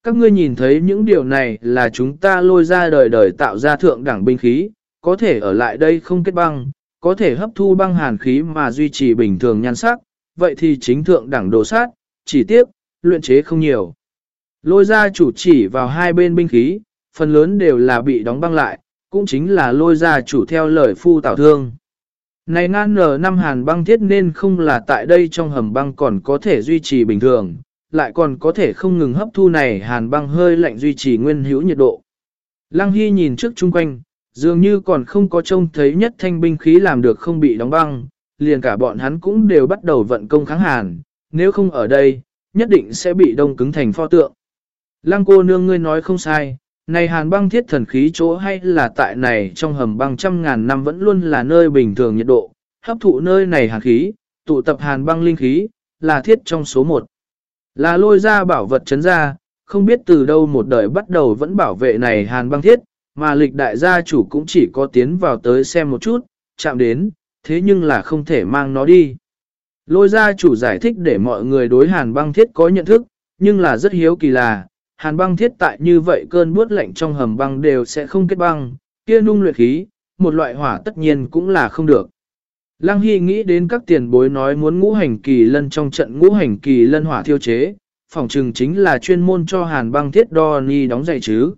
Các ngươi nhìn thấy những điều này là chúng ta lôi ra đời đời tạo ra thượng đẳng binh khí, có thể ở lại đây không kết băng, có thể hấp thu băng hàn khí mà duy trì bình thường nhan sắc, vậy thì chính thượng đẳng đồ sát, chỉ tiếc, luyện chế không nhiều. Lôi ra chủ chỉ vào hai bên binh khí, phần lớn đều là bị đóng băng lại, cũng chính là lôi ra chủ theo lời phu tảo thương. Này ngan nở năm hàn băng thiết nên không là tại đây trong hầm băng còn có thể duy trì bình thường, lại còn có thể không ngừng hấp thu này hàn băng hơi lạnh duy trì nguyên hữu nhiệt độ. Lăng Hy nhìn trước chung quanh, dường như còn không có trông thấy nhất thanh binh khí làm được không bị đóng băng, liền cả bọn hắn cũng đều bắt đầu vận công kháng hàn, nếu không ở đây, nhất định sẽ bị đông cứng thành pho tượng. Lăng cô nương ngươi nói không sai, này hàn băng thiết thần khí chỗ hay là tại này trong hầm băng trăm ngàn năm vẫn luôn là nơi bình thường nhiệt độ, hấp thụ nơi này hàn khí, tụ tập hàn băng linh khí, là thiết trong số một. Là lôi ra bảo vật chấn ra, không biết từ đâu một đời bắt đầu vẫn bảo vệ này hàn băng thiết, mà lịch đại gia chủ cũng chỉ có tiến vào tới xem một chút, chạm đến, thế nhưng là không thể mang nó đi. Lôi gia chủ giải thích để mọi người đối hàn băng thiết có nhận thức, nhưng là rất hiếu kỳ là, hàn băng thiết tại như vậy cơn buốt lạnh trong hầm băng đều sẽ không kết băng, kia nung luyện khí, một loại hỏa tất nhiên cũng là không được. Lăng Hy nghĩ đến các tiền bối nói muốn ngũ hành kỳ lân trong trận ngũ hành kỳ lân hỏa thiêu chế, phòng trừng chính là chuyên môn cho hàn băng thiết đo ni đóng giày chứ.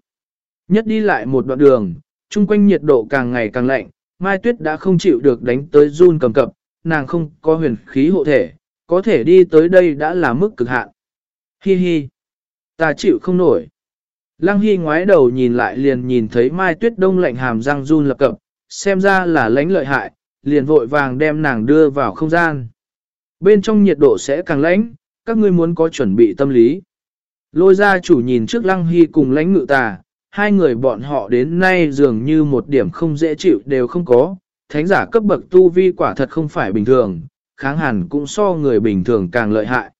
Nhất đi lại một đoạn đường, chung quanh nhiệt độ càng ngày càng lạnh, Mai Tuyết đã không chịu được đánh tới run cầm cập, nàng không có huyền khí hộ thể, có thể đi tới đây đã là mức cực hạn. Hi hi, ta chịu không nổi. Lăng Hy ngoái đầu nhìn lại liền nhìn thấy Mai Tuyết đông lạnh hàm răng run lập cập, xem ra là lãnh lợi hại, liền vội vàng đem nàng đưa vào không gian. Bên trong nhiệt độ sẽ càng lãnh, các ngươi muốn có chuẩn bị tâm lý. Lôi ra chủ nhìn trước Lăng Hy cùng lãnh ngự tà, hai người bọn họ đến nay dường như một điểm không dễ chịu đều không có, thánh giả cấp bậc tu vi quả thật không phải bình thường, kháng hẳn cũng so người bình thường càng lợi hại.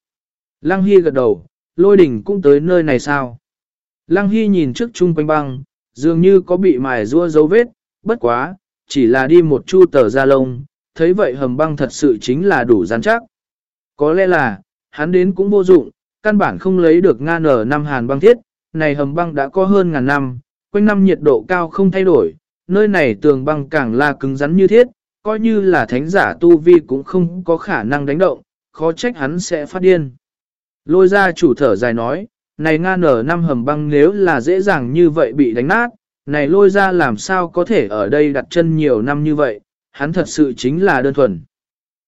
Lăng Hy gật đầu, lôi đỉnh cũng tới nơi này sao? Lăng Hy nhìn trước chung quanh băng, dường như có bị mài rua dấu vết, bất quá, chỉ là đi một chu tờ ra lông, thấy vậy hầm băng thật sự chính là đủ rắn chắc. Có lẽ là, hắn đến cũng vô dụng, căn bản không lấy được nga nở năm hàn băng thiết, này hầm băng đã có hơn ngàn năm, quanh năm nhiệt độ cao không thay đổi, nơi này tường băng càng là cứng rắn như thiết, coi như là thánh giả tu vi cũng không có khả năng đánh động, khó trách hắn sẽ phát điên. Lôi ra chủ thở dài nói, này nga nở năm hầm băng nếu là dễ dàng như vậy bị đánh nát, này lôi ra làm sao có thể ở đây đặt chân nhiều năm như vậy, hắn thật sự chính là đơn thuần.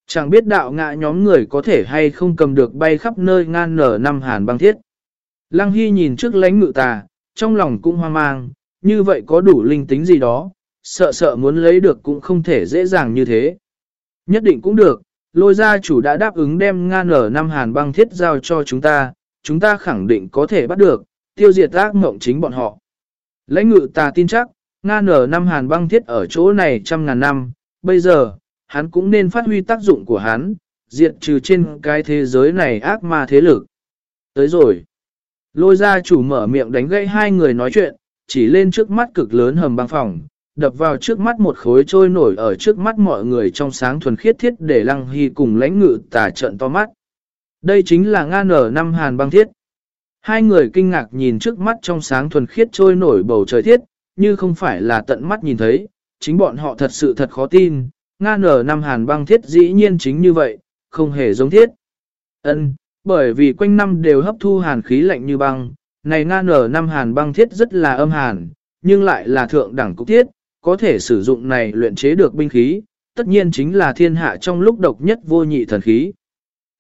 Chẳng biết đạo ngạ nhóm người có thể hay không cầm được bay khắp nơi ngan nở năm hàn băng thiết. Lăng Hy nhìn trước lánh ngự tà, trong lòng cũng hoang mang, như vậy có đủ linh tính gì đó, sợ sợ muốn lấy được cũng không thể dễ dàng như thế. Nhất định cũng được, lôi gia chủ đã đáp ứng đem ngan ở năm hàn băng thiết giao cho chúng ta, chúng ta khẳng định có thể bắt được, tiêu diệt ác mộng chính bọn họ. Lãnh ngự ta tin chắc, ngan ở năm hàn băng thiết ở chỗ này trăm ngàn năm, bây giờ, hắn cũng nên phát huy tác dụng của hắn, diệt trừ trên cái thế giới này ác ma thế lực. Tới rồi. Lôi gia chủ mở miệng đánh gãy hai người nói chuyện, chỉ lên trước mắt cực lớn hầm băng phòng, đập vào trước mắt một khối trôi nổi ở trước mắt mọi người trong sáng thuần khiết thiết để lăng hy cùng lãnh ngự tả trận to mắt. Đây chính là ngan nở năm hàn băng thiết. Hai người kinh ngạc nhìn trước mắt trong sáng thuần khiết trôi nổi bầu trời thiết, như không phải là tận mắt nhìn thấy, chính bọn họ thật sự thật khó tin, ngan nở năm hàn băng thiết dĩ nhiên chính như vậy, không hề giống thiết. Ân, bởi vì quanh năm đều hấp thu hàn khí lạnh như băng, này ngan nở năm hàn băng thiết rất là âm hàn, nhưng lại là thượng đẳng cục thiết, có thể sử dụng này luyện chế được binh khí, tất nhiên chính là thiên hạ trong lúc độc nhất vô nhị thần khí.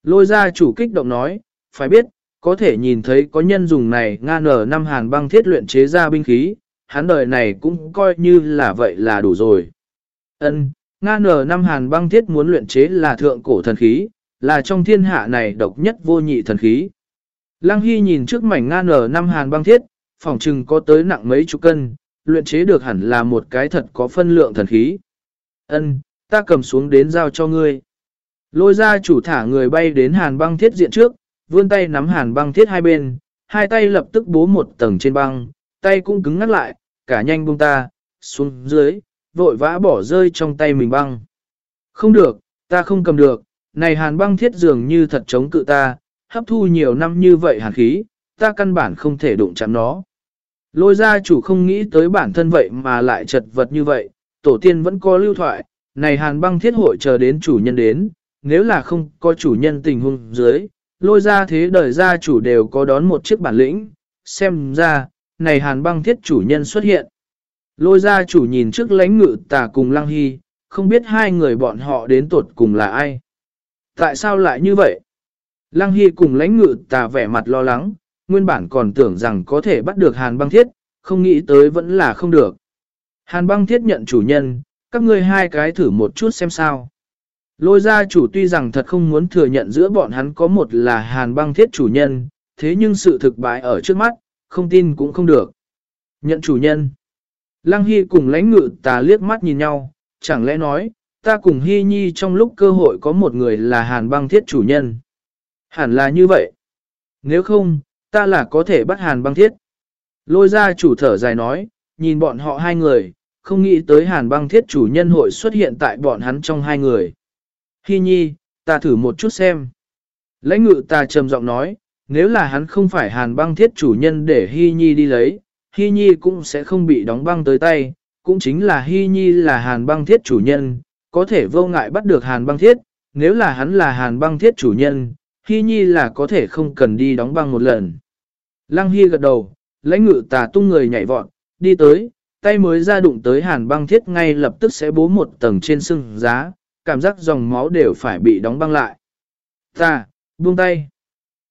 Lôi ra chủ kích động nói, phải biết, có thể nhìn thấy có nhân dùng này ngan nở năm hàn băng thiết luyện chế ra binh khí, hắn đời này cũng coi như là vậy là đủ rồi. Ân, ngan nở năm hàn băng thiết muốn luyện chế là thượng cổ thần khí, là trong thiên hạ này độc nhất vô nhị thần khí. Lăng Hy nhìn trước mảnh ngan nở năm hàn băng thiết, phòng trừng có tới nặng mấy chục cân, luyện chế được hẳn là một cái thật có phân lượng thần khí. Ân, ta cầm xuống đến giao cho ngươi. Lôi ra chủ thả người bay đến hàn băng thiết diện trước, vươn tay nắm hàn băng thiết hai bên, hai tay lập tức bố một tầng trên băng, tay cũng cứng ngắt lại, cả nhanh buông ta, xuống dưới, vội vã bỏ rơi trong tay mình băng. Không được, ta không cầm được, này hàn băng thiết dường như thật chống cự ta, hấp thu nhiều năm như vậy hàn khí, ta căn bản không thể đụng chạm nó. Lôi gia chủ không nghĩ tới bản thân vậy mà lại chật vật như vậy, tổ tiên vẫn có lưu thoại, này hàn băng thiết hội chờ đến chủ nhân đến, nếu là không có chủ nhân tình huống dưới, lôi ra thế đời gia chủ đều có đón một chiếc bản lĩnh, xem ra, này hàn băng thiết chủ nhân xuất hiện. Lôi gia chủ nhìn trước lãnh ngự tà cùng lăng hy, không biết hai người bọn họ đến tột cùng là ai. Tại sao lại như vậy? Lăng Hy cùng lãnh ngự tà vẻ mặt lo lắng, nguyên bản còn tưởng rằng có thể bắt được hàn băng thiết, không nghĩ tới vẫn là không được. Hàn băng thiết nhận chủ nhân, các ngươi hai cái thử một chút xem sao. Lôi gia chủ tuy rằng thật không muốn thừa nhận giữa bọn hắn có một là hàn băng thiết chủ nhân, thế nhưng sự thực bại ở trước mắt, không tin cũng không được. Nhận chủ nhân. Lăng Hy cùng lãnh ngự tà liếc mắt nhìn nhau, chẳng lẽ nói, ta cùng Hy Nhi trong lúc cơ hội có một người là hàn băng thiết chủ nhân. Hẳn là như vậy. Nếu không, ta là có thể bắt hàn băng thiết. Lôi ra chủ thở dài nói, nhìn bọn họ hai người, không nghĩ tới hàn băng thiết chủ nhân hội xuất hiện tại bọn hắn trong hai người. Hi nhi, ta thử một chút xem. Lãnh ngự ta trầm giọng nói, nếu là hắn không phải hàn băng thiết chủ nhân để Hi nhi đi lấy, Hi nhi cũng sẽ không bị đóng băng tới tay, cũng chính là Hi nhi là hàn băng thiết chủ nhân, có thể vô ngại bắt được hàn băng thiết, nếu là hắn là hàn băng thiết chủ nhân, Hy nhi là có thể không cần đi đóng băng một lần. Lăng Hy gật đầu, lãnh ngự tà tung người nhảy vọt, đi tới, tay mới ra đụng tới hàn băng thiết ngay lập tức sẽ bố một tầng trên sưng giá, cảm giác dòng máu đều phải bị đóng băng lại. Ta, buông tay.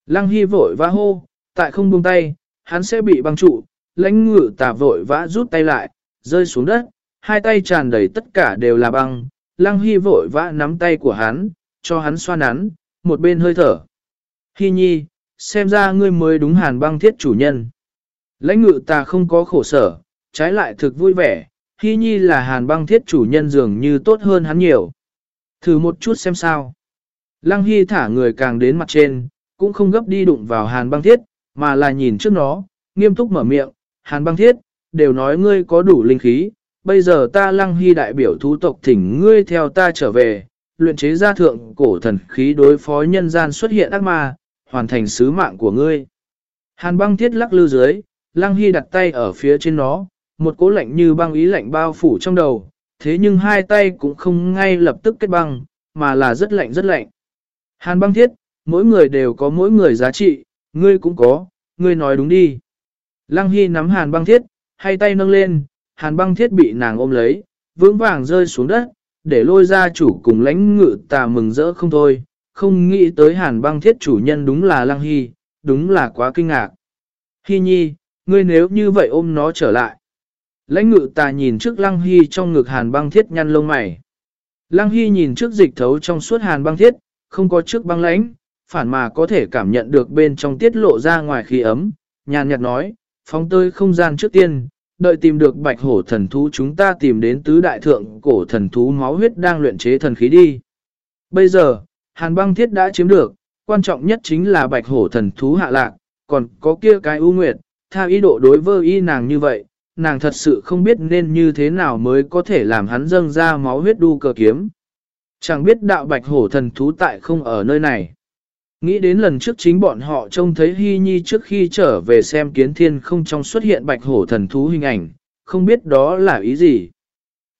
Lăng Hy vội vã hô, tại không buông tay, hắn sẽ bị băng trụ, lãnh ngự tà vội vã rút tay lại, rơi xuống đất, hai tay tràn đầy tất cả đều là băng. Lăng Hy vội vã nắm tay của hắn, cho hắn xoa nắn, một bên hơi thở. Hy nhi, xem ra ngươi mới đúng hàn băng thiết chủ nhân. Lãnh ngự ta không có khổ sở, trái lại thực vui vẻ, Hy nhi là hàn băng thiết chủ nhân dường như tốt hơn hắn nhiều. Thử một chút xem sao. Lăng Hy thả người càng đến mặt trên, cũng không gấp đi đụng vào hàn băng thiết, mà là nhìn trước nó, nghiêm túc mở miệng, hàn băng thiết, đều nói ngươi có đủ linh khí, bây giờ ta lăng hy đại biểu thú tộc thỉnh ngươi theo ta trở về, luyện chế ra thượng cổ thần khí đối phó nhân gian xuất hiện ác ma, hoàn thành sứ mạng của ngươi. Hàn băng thiết lắc lư dưới, lăng hy đặt tay ở phía trên nó, một cố lạnh như băng ý lạnh bao phủ trong đầu, thế nhưng hai tay cũng không ngay lập tức kết băng, mà là rất lạnh rất lạnh. Hàn băng thiết, mỗi người đều có mỗi người giá trị, ngươi cũng có, ngươi nói đúng đi. Lăng Hy nắm hàn băng thiết, hai tay nâng lên, hàn băng thiết bị nàng ôm lấy, vững vàng rơi xuống đất, để lôi ra chủ cùng lãnh ngự tà mừng rỡ không thôi, không nghĩ tới hàn băng thiết chủ nhân đúng là Lăng Hy, đúng là quá kinh ngạc. Hy nhi, ngươi nếu như vậy ôm nó trở lại. Lãnh ngự tà nhìn trước Lăng Hy trong ngực hàn băng thiết nhăn lông mày. Lăng Hy nhìn trước dịch thấu trong suốt hàn băng thiết, không có trước băng lãnh, phản mà có thể cảm nhận được bên trong tiết lộ ra ngoài khí ấm, nhàn nhạt nói, phóng tơi không gian trước tiên, đợi tìm được bạch hổ thần thú chúng ta tìm đến tứ đại thượng cổ thần thú máu huyết đang luyện chế thần khí đi. Bây giờ, hàn băng thiết đã chiếm được, quan trọng nhất chính là bạch hổ thần thú hạ lạc, còn có kia cái ưu nguyệt, tha ý độ đối với y nàng như vậy, nàng thật sự không biết nên như thế nào mới có thể làm hắn dâng ra máu huyết đu cờ kiếm. Chẳng biết đạo bạch hổ thần thú tại không ở nơi này. Nghĩ đến lần trước chính bọn họ trông thấy Hy Nhi trước khi trở về xem kiến thiên không trong xuất hiện bạch hổ thần thú hình ảnh, không biết đó là ý gì.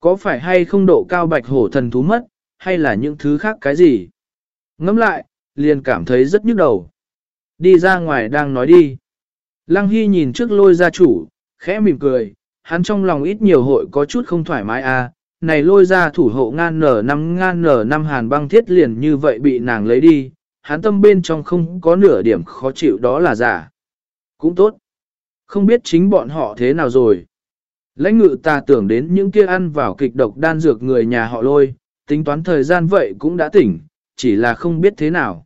Có phải hay không độ cao bạch hổ thần thú mất, hay là những thứ khác cái gì? Ngẫm lại, liền cảm thấy rất nhức đầu. Đi ra ngoài đang nói đi. Lăng Hy nhìn trước lôi gia chủ, khẽ mỉm cười, hắn trong lòng ít nhiều hội có chút không thoải mái à, này lôi ra thủ hộ ngan nở năm ngan nở năm hàn băng thiết liền như vậy bị nàng lấy đi, hắn tâm bên trong không có nửa điểm khó chịu đó là giả. Cũng tốt. Không biết chính bọn họ thế nào rồi. Lãnh ngự ta tưởng đến những kia ăn vào kịch độc đan dược người nhà họ lôi, tính toán thời gian vậy cũng đã tỉnh, chỉ là không biết thế nào.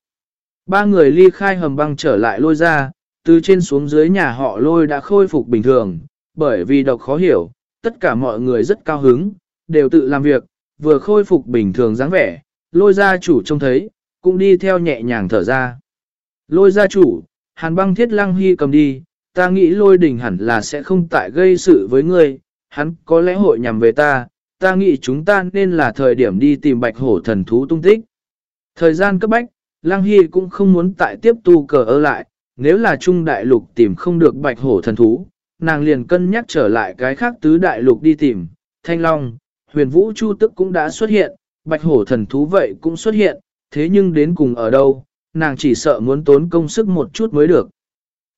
Ba người ly khai hầm băng trở lại lôi ra, từ trên xuống dưới nhà họ lôi đã khôi phục bình thường, bởi vì độc khó hiểu, tất cả mọi người rất cao hứng, đều tự làm việc, vừa khôi phục bình thường dáng vẻ, lôi gia chủ trông thấy, cũng đi theo nhẹ nhàng thở ra. Lôi gia chủ, hàn băng thiết lăng hy cầm đi, ta nghĩ lôi đình hẳn là sẽ không tại gây sự với ngươi, hắn có lẽ hội nhằm về ta, ta nghĩ chúng ta nên là thời điểm đi tìm bạch hổ thần thú tung tích. Thời gian cấp bách, lăng hy cũng không muốn tại tiếp tu cờ ơ lại, nếu là trung đại lục tìm không được bạch hổ thần thú, nàng liền cân nhắc trở lại cái khác tứ đại lục đi tìm, thanh long, huyền vũ chu tức cũng đã xuất hiện, bạch hổ thần thú vậy cũng xuất hiện, thế nhưng đến cùng ở đâu, nàng chỉ sợ muốn tốn công sức một chút mới được.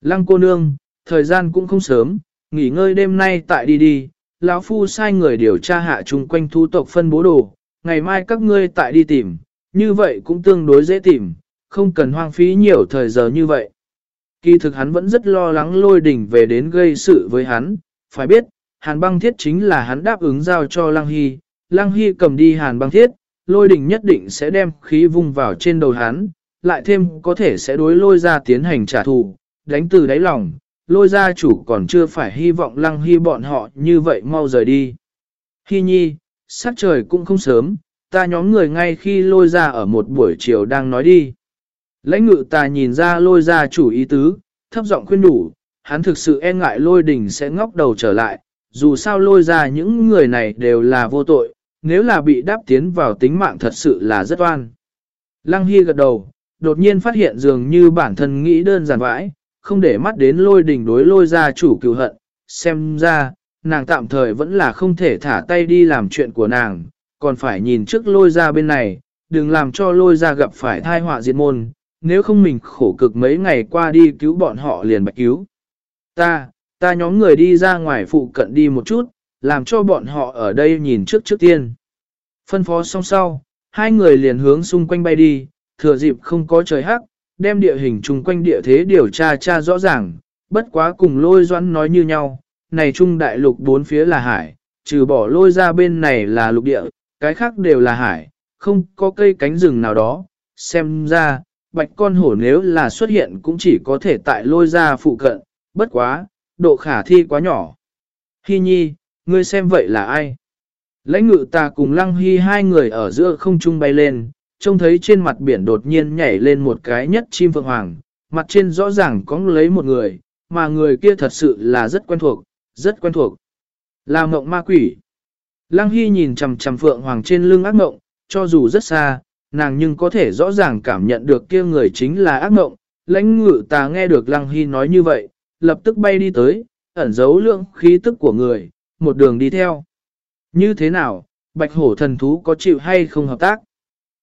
Lăng cô nương, thời gian cũng không sớm, nghỉ ngơi đêm nay tại đi đi, lão phu sai người điều tra hạ chung quanh thu tộc phân bố đồ, ngày mai các ngươi tại đi tìm, như vậy cũng tương đối dễ tìm, không cần hoang phí nhiều thời giờ như vậy. Kỳ thực hắn vẫn rất lo lắng lôi đỉnh về đến gây sự với hắn, phải biết, hàn băng thiết chính là hắn đáp ứng giao cho Lăng Hy, Lăng Hy cầm đi hàn băng thiết, lôi đình nhất định sẽ đem khí vung vào trên đầu hắn, lại thêm có thể sẽ đối lôi ra tiến hành trả thù, đánh từ đáy lòng, lôi gia chủ còn chưa phải hy vọng lăng hy bọn họ như vậy mau rời đi. Hy nhi, sát trời cũng không sớm, ta nhóm người ngay khi lôi ra ở một buổi chiều đang nói đi. Lãnh ngự ta nhìn ra lôi gia chủ ý tứ, thấp giọng khuyên đủ, hắn thực sự e ngại lôi đình sẽ ngóc đầu trở lại, dù sao lôi ra những người này đều là vô tội, nếu là bị đáp tiến vào tính mạng thật sự là rất oan. Lăng Hy gật đầu, đột nhiên phát hiện dường như bản thân nghĩ đơn giản vãi, không để mắt đến lôi đình đối lôi ra chủ cựu hận, xem ra, nàng tạm thời vẫn là không thể thả tay đi làm chuyện của nàng, còn phải nhìn trước lôi ra bên này, đừng làm cho lôi ra gặp phải thai họa diệt môn, nếu không mình khổ cực mấy ngày qua đi cứu bọn họ liền bạch cứu. Ta, ta nhóm người đi ra ngoài phụ cận đi một chút, làm cho bọn họ ở đây nhìn trước trước tiên. Phân phó xong sau, hai người liền hướng xung quanh bay đi, thừa dịp không có trời hắc, đem địa hình chung quanh địa thế điều tra tra rõ ràng, bất quá cùng lôi doãn nói như nhau, này trung đại lục bốn phía là hải, trừ bỏ lôi ra bên này là lục địa, cái khác đều là hải, không có cây cánh rừng nào đó, xem ra, bạch con hổ nếu là xuất hiện cũng chỉ có thể tại lôi ra phụ cận, bất quá, độ khả thi quá nhỏ. hi nhi, ngươi xem vậy là ai? Lãnh ngự ta cùng lăng hy hai người ở giữa không trung bay lên, trông thấy trên mặt biển đột nhiên nhảy lên một cái nhất chim phượng hoàng, mặt trên rõ ràng có lấy một người, mà người kia thật sự là rất quen thuộc, rất quen thuộc. Là mộng ma quỷ. Lăng Hy nhìn chằm chằm phượng hoàng trên lưng ác mộng, cho dù rất xa, nàng nhưng có thể rõ ràng cảm nhận được kia người chính là ác mộng. Lãnh ngự ta nghe được Lăng Hy nói như vậy, lập tức bay đi tới, ẩn giấu lượng khí tức của người, một đường đi theo. Như thế nào, bạch hổ thần thú có chịu hay không hợp tác?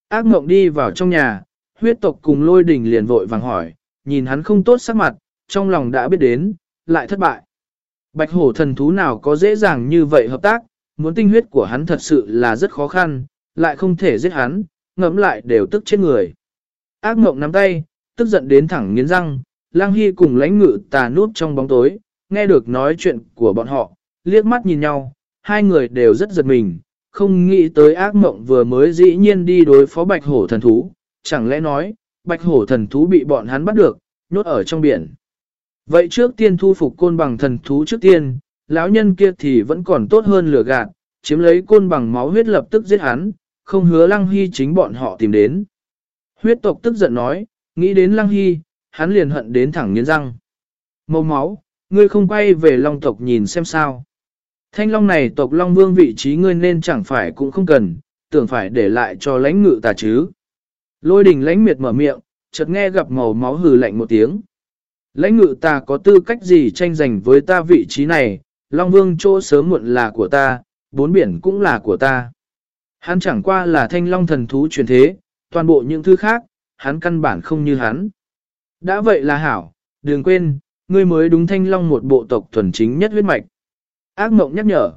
Ác mộng đi vào trong nhà, huyết tộc cùng lôi đình liền vội vàng hỏi, nhìn hắn không tốt sắc mặt, trong lòng đã biết đến, lại thất bại. Bạch hổ thần thú nào có dễ dàng như vậy hợp tác, muốn tinh huyết của hắn thật sự là rất khó khăn, lại không thể giết hắn, ngẫm lại đều tức chết người. Ác mộng nắm tay, tức giận đến thẳng nghiến răng, lang hy cùng lãnh ngự tà núp trong bóng tối, nghe được nói chuyện của bọn họ, liếc mắt nhìn nhau, hai người đều rất giật mình, không nghĩ tới ác mộng vừa mới dĩ nhiên đi đối phó bạch hổ thần thú, chẳng lẽ nói, bạch hổ thần thú bị bọn hắn bắt được, nhốt ở trong biển. Vậy trước tiên thu phục côn bằng thần thú trước tiên, lão nhân kia thì vẫn còn tốt hơn lửa gạt, chiếm lấy côn bằng máu huyết lập tức giết hắn, không hứa lăng hy chính bọn họ tìm đến. Huyết tộc tức giận nói, nghĩ đến lăng hy, hắn liền hận đến thẳng nghiến răng. Màu máu, ngươi không quay về long tộc nhìn xem sao. Thanh long này tộc long vương vị trí ngươi nên chẳng phải cũng không cần, tưởng phải để lại cho lãnh ngự tà chứ. Lôi đình lãnh miệt mở miệng, chợt nghe gặp màu máu hừ lạnh một tiếng. Lãnh ngự ta có tư cách gì tranh giành với ta vị trí này, Long Vương chỗ sớm muộn là của ta, bốn biển cũng là của ta. Hắn chẳng qua là thanh long thần thú truyền thế, toàn bộ những thứ khác, hắn căn bản không như hắn. Đã vậy là hảo, đừng quên, ngươi mới đúng thanh long một bộ tộc thuần chính nhất huyết mạch. Ác mộng nhắc nhở.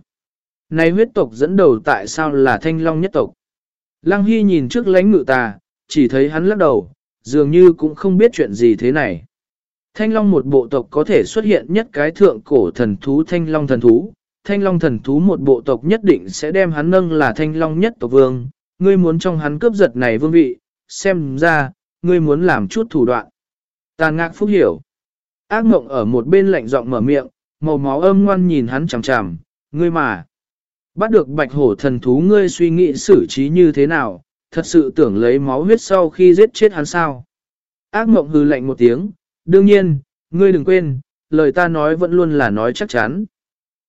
Này huyết tộc dẫn đầu tại sao là thanh long nhất tộc? Lăng Hy nhìn trước lãnh ngự tà, chỉ thấy hắn lắc đầu, dường như cũng không biết chuyện gì thế này. Thanh long một bộ tộc có thể xuất hiện nhất cái thượng cổ thần thú thanh long thần thú. Thanh long thần thú một bộ tộc nhất định sẽ đem hắn nâng là thanh long nhất tộc vương. Ngươi muốn trong hắn cướp giật này vương vị, xem ra, ngươi muốn làm chút thủ đoạn. Tàn ngạc phúc hiểu. Ác mộng ở một bên lạnh giọng mở miệng, màu máu âm ngoan nhìn hắn chằm chằm, ngươi mà. Bắt được bạch hổ thần thú ngươi suy nghĩ xử trí như thế nào, thật sự tưởng lấy máu huyết sau khi giết chết hắn sao. Ác mộng hư lạnh một tiếng, đương nhiên, ngươi đừng quên, lời ta nói vẫn luôn là nói chắc chắn.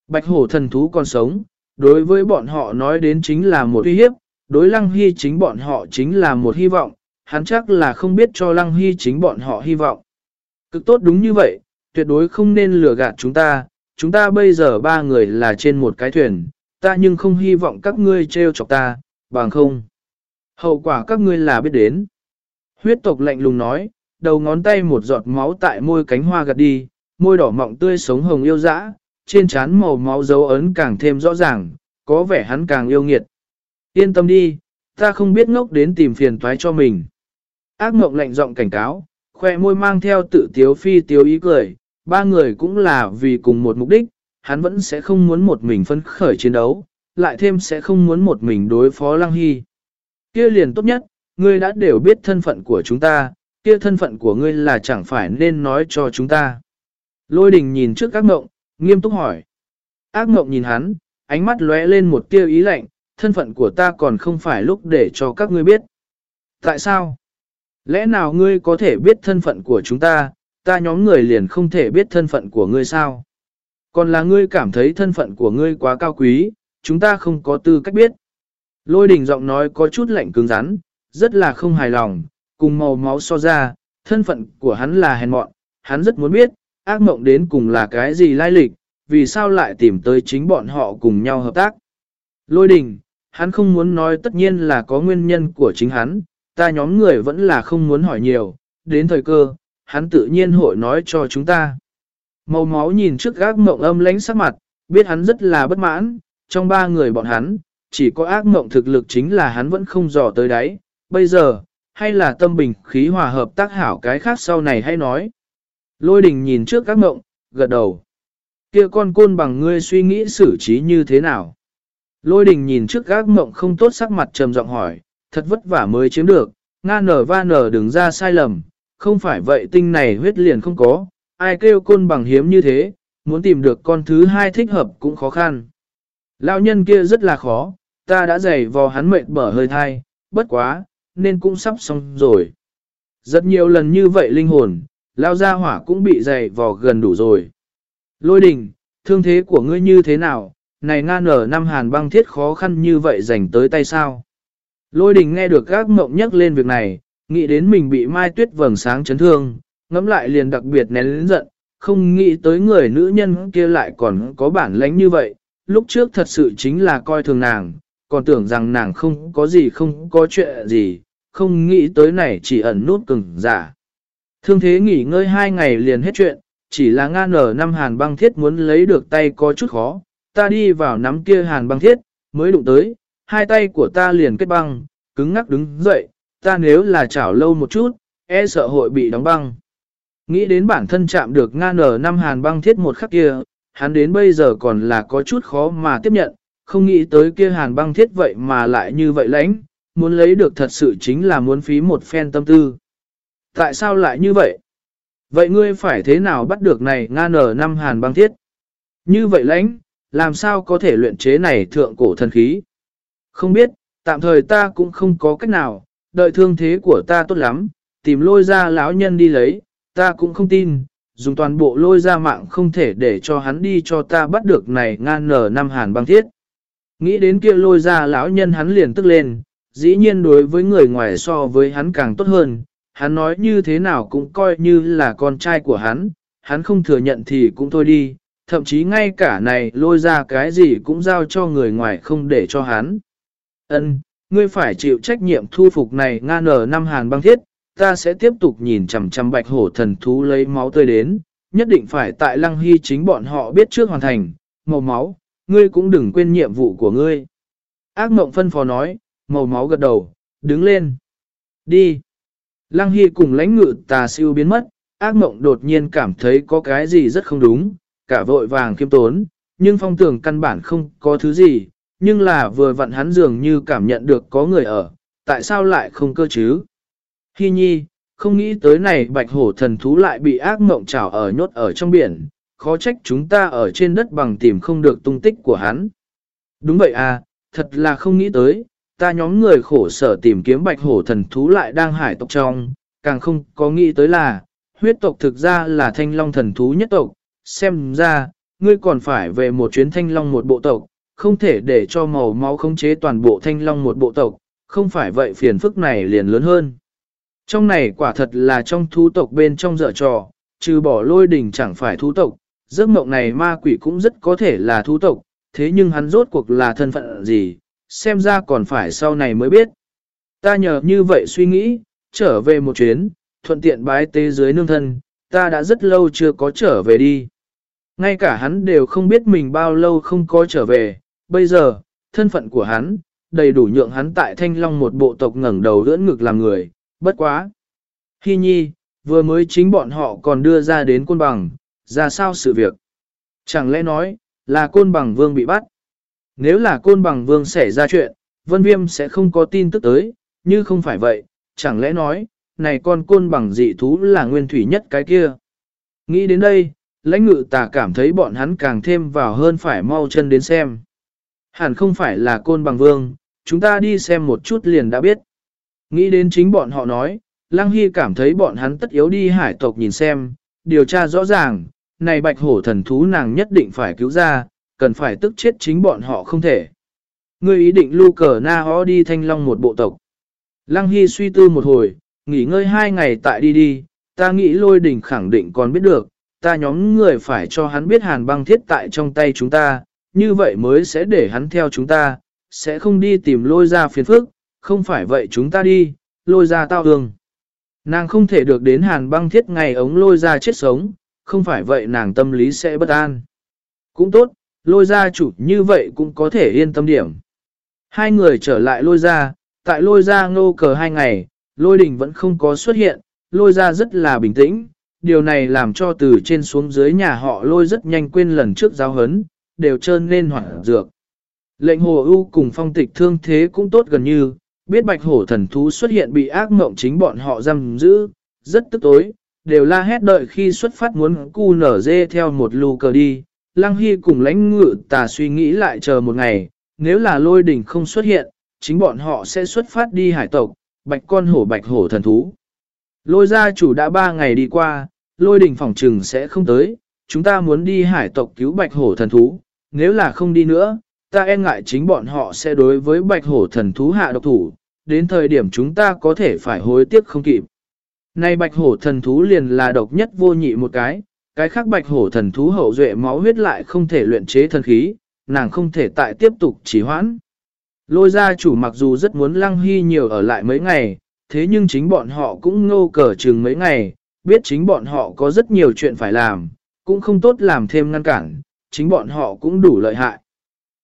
Bạch hổ thần thú còn sống, đối với bọn họ nói đến chính là một uy hiếp, đối lăng hy chính bọn họ chính là một hy vọng, hắn chắc là không biết cho lăng hy chính bọn họ hy vọng. Cực tốt đúng như vậy, tuyệt đối không nên lừa gạt chúng ta, chúng ta bây giờ ba người là trên một cái thuyền, ta nhưng không hy vọng các ngươi trêu chọc ta, bằng không. Hậu quả các ngươi là biết đến. Huyết tộc lạnh lùng nói, đầu ngón tay một giọt máu tại môi cánh hoa gạt đi, môi đỏ mọng tươi sống hồng yêu dã, trên trán màu máu dấu ấn càng thêm rõ ràng, có vẻ hắn càng yêu nghiệt. Yên tâm đi, ta không biết ngốc đến tìm phiền toái cho mình. Ác mộng lạnh giọng cảnh cáo, khoe môi mang theo tự tiếu phi tiếu ý cười, ba người cũng là vì cùng một mục đích, hắn vẫn sẽ không muốn một mình phấn khởi chiến đấu, lại thêm sẽ không muốn một mình đối phó Lăng Hy. Kia liền tốt nhất, ngươi đã đều biết thân phận của chúng ta, kia thân phận của ngươi là chẳng phải nên nói cho chúng ta. Lôi đình nhìn trước ác ngộng, nghiêm túc hỏi. Ác ngộng nhìn hắn, ánh mắt lóe lên một tia ý lạnh, thân phận của ta còn không phải lúc để cho các ngươi biết. Tại sao? Lẽ nào ngươi có thể biết thân phận của chúng ta, ta nhóm người liền không thể biết thân phận của ngươi sao? Còn là ngươi cảm thấy thân phận của ngươi quá cao quý, chúng ta không có tư cách biết. Lôi đình giọng nói có chút lạnh cứng rắn, rất là không hài lòng, cùng màu máu so ra, thân phận của hắn là hèn mọn, hắn rất muốn biết, ác mộng đến cùng là cái gì lai lịch, vì sao lại tìm tới chính bọn họ cùng nhau hợp tác. Lôi đình, hắn không muốn nói tất nhiên là có nguyên nhân của chính hắn, ta nhóm người vẫn là không muốn hỏi nhiều, đến thời cơ, hắn tự nhiên hội nói cho chúng ta. Màu máu nhìn trước gác mộng âm lánh sắc mặt, biết hắn rất là bất mãn, trong ba người bọn hắn, chỉ có ác mộng thực lực chính là hắn vẫn không dò tới đáy, bây giờ, hay là tâm bình khí hòa hợp tác hảo cái khác sau này hay nói. Lôi đình nhìn trước các mộng, gật đầu. kia con côn bằng ngươi suy nghĩ xử trí như thế nào? Lôi đình nhìn trước các mộng không tốt sắc mặt trầm giọng hỏi, thật vất vả mới chiếm được, nga nở va nở đừng ra sai lầm, không phải vậy tinh này huyết liền không có, ai kêu côn bằng hiếm như thế, muốn tìm được con thứ hai thích hợp cũng khó khăn. Lão nhân kia rất là khó, ta đã dày vò hắn mệt bở hơi thai, bất quá, nên cũng sắp xong rồi. Rất nhiều lần như vậy linh hồn, lao ra hỏa cũng bị dày vò gần đủ rồi. Lôi đình, thương thế của ngươi như thế nào, này nga nở năm hàn băng thiết khó khăn như vậy dành tới tay sao. Lôi đình nghe được các mộng nhắc lên việc này, nghĩ đến mình bị mai tuyết vầng sáng chấn thương, ngẫm lại liền đặc biệt nén lĩnh giận, không nghĩ tới người nữ nhân kia lại còn có bản lãnh như vậy, lúc trước thật sự chính là coi thường nàng, còn tưởng rằng nàng không có gì không có chuyện gì, không nghĩ tới này chỉ ẩn nút cứng giả. Thương thế nghỉ ngơi hai ngày liền hết chuyện, chỉ là nga nở năm hàn băng thiết muốn lấy được tay có chút khó, ta đi vào nắm kia hàn băng thiết, mới đụng tới, hai tay của ta liền kết băng, cứng ngắc đứng dậy, ta nếu là chảo lâu một chút, e sợ hội bị đóng băng. Nghĩ đến bản thân chạm được nga nở năm hàn băng thiết một khắc kia, hắn đến bây giờ còn là có chút khó mà tiếp nhận, không nghĩ tới kia hàn băng thiết vậy mà lại như vậy lãnh, muốn lấy được thật sự chính là muốn phí một phen tâm tư. Tại sao lại như vậy? Vậy ngươi phải thế nào bắt được này nga nở năm hàn băng thiết? Như vậy lãnh, làm sao có thể luyện chế này thượng cổ thần khí? Không biết, tạm thời ta cũng không có cách nào, đợi thương thế của ta tốt lắm, tìm lôi ra lão nhân đi lấy, ta cũng không tin, dùng toàn bộ lôi ra mạng không thể để cho hắn đi cho ta bắt được này ngan nở năm hàn băng thiết. Nghĩ đến kia lôi ra lão nhân hắn liền tức lên, dĩ nhiên đối với người ngoài so với hắn càng tốt hơn, hắn nói như thế nào cũng coi như là con trai của hắn, hắn không thừa nhận thì cũng thôi đi, thậm chí ngay cả này lôi ra cái gì cũng giao cho người ngoài không để cho hắn. Ân, ngươi phải chịu trách nhiệm thu phục này nga nở năm hàng băng thiết, ta sẽ tiếp tục nhìn chằm chằm bạch hổ thần thú lấy máu tươi đến, nhất định phải tại lăng hy chính bọn họ biết trước hoàn thành, màu máu, ngươi cũng đừng quên nhiệm vụ của ngươi. Ác mộng phân phó nói, màu máu gật đầu, đứng lên. Đi. Lăng Hy cùng lãnh ngự tà siêu biến mất, ác mộng đột nhiên cảm thấy có cái gì rất không đúng, cả vội vàng kiêm tốn, nhưng phong tưởng căn bản không có thứ gì, nhưng là vừa vặn hắn dường như cảm nhận được có người ở, tại sao lại không cơ chứ? Hy nhi, không nghĩ tới này bạch hổ thần thú lại bị ác mộng trào ở nhốt ở trong biển, khó trách chúng ta ở trên đất bằng tìm không được tung tích của hắn. Đúng vậy à, thật là không nghĩ tới, ta nhóm người khổ sở tìm kiếm bạch hổ thần thú lại đang hải tộc trong, càng không có nghĩ tới là, huyết tộc thực ra là thanh long thần thú nhất tộc, xem ra, ngươi còn phải về một chuyến thanh long một bộ tộc, không thể để cho màu máu khống chế toàn bộ thanh long một bộ tộc, không phải vậy phiền phức này liền lớn hơn. Trong này quả thật là trong thú tộc bên trong dở trò, trừ bỏ lôi đỉnh chẳng phải thú tộc, giấc mộng này ma quỷ cũng rất có thể là thú tộc, thế nhưng hắn rốt cuộc là thân phận gì, xem ra còn phải sau này mới biết. Ta nhờ như vậy suy nghĩ, trở về một chuyến, thuận tiện bái tế dưới nương thân, ta đã rất lâu chưa có trở về đi. Ngay cả hắn đều không biết mình bao lâu không có trở về, bây giờ, thân phận của hắn, đầy đủ nhượng hắn tại thanh long một bộ tộc ngẩng đầu đỡ ngực làm người, bất quá. Hi nhi, vừa mới chính bọn họ còn đưa ra đến côn bằng, ra sao sự việc? Chẳng lẽ nói, là côn bằng vương bị bắt. Nếu là côn bằng vương xảy ra chuyện, vân viêm sẽ không có tin tức tới, như không phải vậy, chẳng lẽ nói, này con côn bằng dị thú là nguyên thủy nhất cái kia. Nghĩ đến đây, lãnh ngự tà cảm thấy bọn hắn càng thêm vào hơn phải mau chân đến xem. Hẳn không phải là côn bằng vương, chúng ta đi xem một chút liền đã biết. Nghĩ đến chính bọn họ nói, Lăng Hy cảm thấy bọn hắn tất yếu đi hải tộc nhìn xem, điều tra rõ ràng, này bạch hổ thần thú nàng nhất định phải cứu ra, cần phải tức chết chính bọn họ không thể. Ngươi ý định lưu cờ na ho đi thanh long một bộ tộc. Lăng Hy suy tư một hồi, nghỉ ngơi hai ngày tại đi đi, ta nghĩ lôi đỉnh khẳng định còn biết được, ta nhóm người phải cho hắn biết hàn băng thiết tại trong tay chúng ta, như vậy mới sẽ để hắn theo chúng ta, sẽ không đi tìm lôi ra phiền phức, không phải vậy chúng ta đi, lôi ra tao hương. Nàng không thể được đến hàn băng thiết ngày ống lôi ra chết sống, không phải vậy nàng tâm lý sẽ bất an. Cũng tốt, lôi ra chủ như vậy cũng có thể yên tâm điểm. Hai người trở lại lôi ra, tại lôi ra ngô cờ hai ngày, lôi đình vẫn không có xuất hiện, lôi ra rất là bình tĩnh. Điều này làm cho từ trên xuống dưới nhà họ lôi rất nhanh quên lần trước giáo hấn, đều trơn lên hoảng dược. Lệnh hồ ưu cùng phong tịch thương thế cũng tốt gần như, biết bạch hổ thần thú xuất hiện bị ác mộng chính bọn họ giam giữ, rất tức tối, đều la hét đợi khi xuất phát muốn cu nở dê theo một lù cờ đi. Lăng Hy cùng lãnh ngự tà suy nghĩ lại chờ một ngày, nếu là lôi đỉnh không xuất hiện, chính bọn họ sẽ xuất phát đi hải tộc, bạch con hổ bạch hổ thần thú. Lôi gia chủ đã ba ngày đi qua, lôi đỉnh phòng trừng sẽ không tới, chúng ta muốn đi hải tộc cứu bạch hổ thần thú, nếu là không đi nữa, ta e ngại chính bọn họ sẽ đối với bạch hổ thần thú hạ độc thủ, đến thời điểm chúng ta có thể phải hối tiếc không kịp. Nay bạch hổ thần thú liền là độc nhất vô nhị một cái, cái khác bạch hổ thần thú hậu duệ máu huyết lại không thể luyện chế thần khí, nàng không thể tại tiếp tục trì hoãn. Lôi gia chủ mặc dù rất muốn lăng hy nhiều ở lại mấy ngày, thế nhưng chính bọn họ cũng ngô cờ chừng mấy ngày, biết chính bọn họ có rất nhiều chuyện phải làm, cũng không tốt làm thêm ngăn cản, chính bọn họ cũng đủ lợi hại.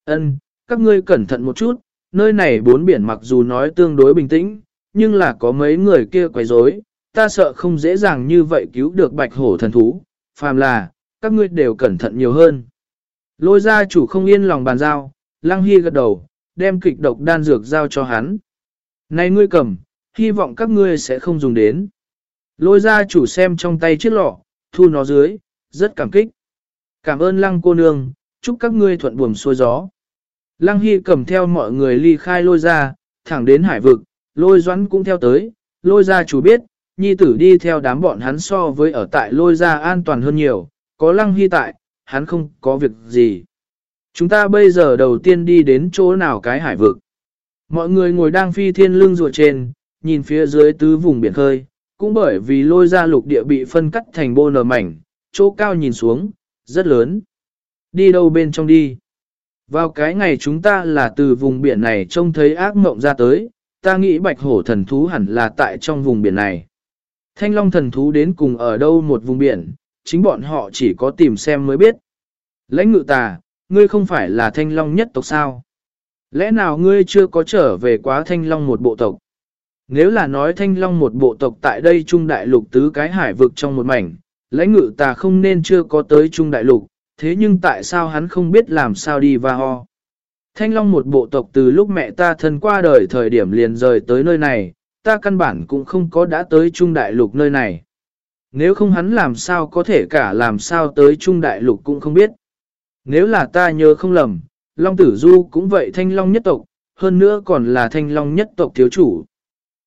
Ân, các ngươi cẩn thận một chút, nơi này bốn biển mặc dù nói tương đối bình tĩnh, nhưng là có mấy người kia quấy rối, ta sợ không dễ dàng như vậy cứu được bạch hổ thần thú, phàm là, các ngươi đều cẩn thận nhiều hơn. Lôi gia chủ không yên lòng bàn giao, lăng hy gật đầu, đem kịch độc đan dược giao cho hắn. Này ngươi cầm, hy vọng các ngươi sẽ không dùng đến. Lôi gia chủ xem trong tay chiếc lọ, thu nó dưới, rất cảm kích. Cảm ơn lăng cô nương, chúc các ngươi thuận buồm xuôi gió. Lăng Hy cầm theo mọi người ly khai lôi ra, thẳng đến hải vực, lôi doãn cũng theo tới, lôi ra chủ biết, nhi tử đi theo đám bọn hắn so với ở tại lôi ra an toàn hơn nhiều, có Lăng Hy tại, hắn không có việc gì. Chúng ta bây giờ đầu tiên đi đến chỗ nào cái hải vực. Mọi người ngồi đang phi thiên lưng ruột trên, nhìn phía dưới tứ vùng biển khơi, cũng bởi vì lôi ra lục địa bị phân cắt thành bô nở mảnh, chỗ cao nhìn xuống, rất lớn. Đi đâu bên trong đi? Vào cái ngày chúng ta là từ vùng biển này trông thấy ác mộng ra tới, ta nghĩ bạch hổ thần thú hẳn là tại trong vùng biển này. Thanh long thần thú đến cùng ở đâu một vùng biển, chính bọn họ chỉ có tìm xem mới biết. Lãnh ngự tà, ngươi không phải là thanh long nhất tộc sao? Lẽ nào ngươi chưa có trở về quá thanh long một bộ tộc? Nếu là nói thanh long một bộ tộc tại đây trung đại lục tứ cái hải vực trong một mảnh, lãnh ngự tà không nên chưa có tới trung đại lục, thế nhưng tại sao hắn không biết làm sao đi và ho. Thanh Long một bộ tộc từ lúc mẹ ta thân qua đời thời điểm liền rời tới nơi này, ta căn bản cũng không có đã tới Trung Đại Lục nơi này. Nếu không hắn làm sao có thể cả làm sao tới Trung Đại Lục cũng không biết. Nếu là ta nhớ không lầm, Long Tử Du cũng vậy Thanh Long nhất tộc, hơn nữa còn là Thanh Long nhất tộc thiếu chủ.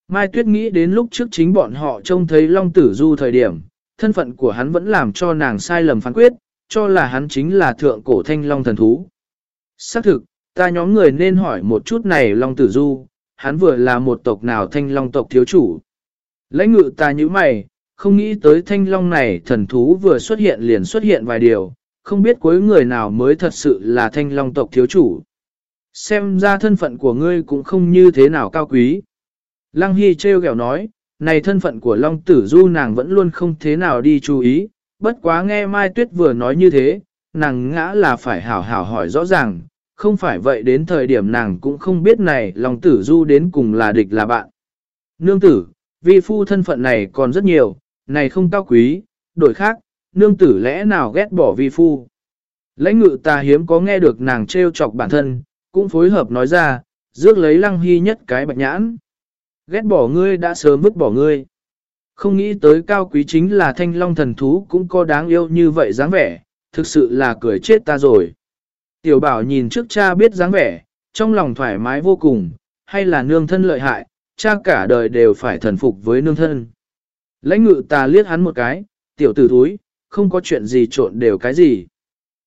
Mai Tuyết nghĩ đến lúc trước chính bọn họ trông thấy Long Tử Du thời điểm, thân phận của hắn vẫn làm cho nàng sai lầm phán quyết, cho là hắn chính là thượng cổ thanh long thần thú. Xác thực, ta nhóm người nên hỏi một chút này Long Tử Du, hắn vừa là một tộc nào thanh long tộc thiếu chủ. Lãnh ngự ta như mày, không nghĩ tới thanh long này thần thú vừa xuất hiện liền xuất hiện vài điều, không biết cuối người nào mới thật sự là thanh long tộc thiếu chủ. Xem ra thân phận của ngươi cũng không như thế nào cao quý. Lăng Hy Trêu kẹo nói, này thân phận của Long Tử Du nàng vẫn luôn không thế nào đi chú ý, bất quá nghe Mai Tuyết vừa nói như thế, nàng ngã là phải hảo hảo hỏi rõ ràng, không phải vậy đến thời điểm nàng cũng không biết này lòng tử du đến cùng là địch là bạn. Nương tử, vi phu thân phận này còn rất nhiều, này không cao quý, đổi khác, nương tử lẽ nào ghét bỏ vi phu. Lãnh ngự ta hiếm có nghe được nàng trêu chọc bản thân, cũng phối hợp nói ra, rước lấy lăng hy nhất cái bạch nhãn. Ghét bỏ ngươi đã sớm vứt bỏ ngươi. Không nghĩ tới cao quý chính là thanh long thần thú cũng có đáng yêu như vậy dáng vẻ, thực sự là cười chết ta rồi. Tiểu bảo nhìn trước cha biết dáng vẻ, trong lòng thoải mái vô cùng, hay là nương thân lợi hại, cha cả đời đều phải thần phục với nương thân. Lãnh ngự ta liếc hắn một cái, tiểu tử thúi, không có chuyện gì trộn đều cái gì.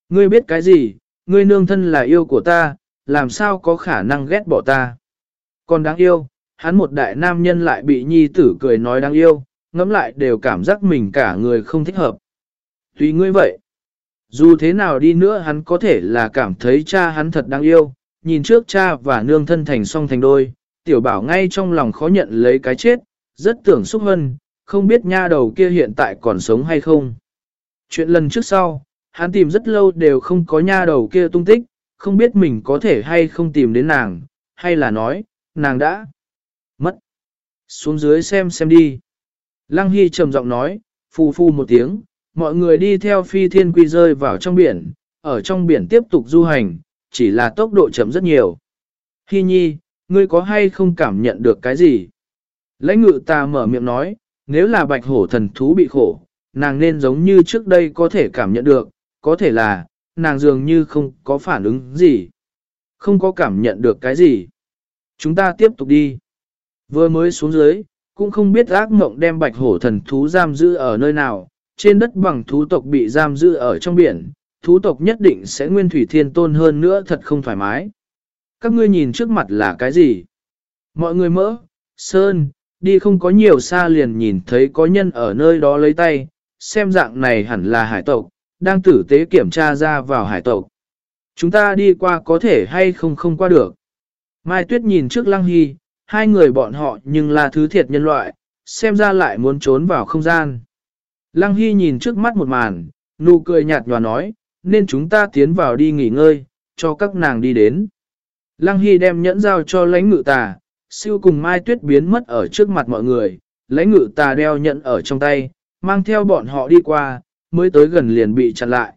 Ngươi biết cái gì, ngươi nương thân là yêu của ta, làm sao có khả năng ghét bỏ ta. Còn đáng yêu, hắn một đại nam nhân lại bị nhi tử cười nói đáng yêu, ngẫm lại đều cảm giác mình cả người không thích hợp. Tùy ngươi vậy. Dù thế nào đi nữa hắn có thể là cảm thấy cha hắn thật đáng yêu, nhìn trước cha và nương thân thành song thành đôi, tiểu bảo ngay trong lòng khó nhận lấy cái chết, rất tưởng xúc hân, không biết nha đầu kia hiện tại còn sống hay không. Chuyện lần trước sau, hắn tìm rất lâu đều không có nha đầu kia tung tích, không biết mình có thể hay không tìm đến nàng, hay là nói, nàng đã mất. Xuống dưới xem xem đi. Lăng Hy trầm giọng nói, phù phù một tiếng, mọi người đi theo phi thiên quy rơi vào trong biển, ở trong biển tiếp tục du hành, chỉ là tốc độ chậm rất nhiều. Hi nhi, ngươi có hay không cảm nhận được cái gì? Lãnh ngự ta mở miệng nói, nếu là bạch hổ thần thú bị khổ, nàng nên giống như trước đây có thể cảm nhận được, có thể là, nàng dường như không có phản ứng gì. Không có cảm nhận được cái gì. Chúng ta tiếp tục đi. Vừa mới xuống dưới, cũng không biết ác mộng đem bạch hổ thần thú giam giữ ở nơi nào, trên đất bằng thú tộc bị giam giữ ở trong biển, thú tộc nhất định sẽ nguyên thủy thiên tôn hơn nữa thật không thoải mái. Các ngươi nhìn trước mặt là cái gì? Mọi người mỡ, sơn, đi không có nhiều xa liền nhìn thấy có nhân ở nơi đó lấy tay, xem dạng này hẳn là hải tộc, đang tử tế kiểm tra ra vào hải tộc. Chúng ta đi qua có thể hay không không qua được. Mai Tuyết nhìn trước Lăng Hy, hai người bọn họ nhưng là thứ thiệt nhân loại, xem ra lại muốn trốn vào không gian. Lăng Hy nhìn trước mắt một màn, nụ cười nhạt nhòa nói, nên chúng ta tiến vào đi nghỉ ngơi, cho các nàng đi đến. Lăng Hy đem nhẫn dao cho lãnh ngự tà, siêu cùng Mai Tuyết biến mất ở trước mặt mọi người, lãnh ngự tà đeo nhẫn ở trong tay, mang theo bọn họ đi qua, mới tới gần liền bị chặn lại.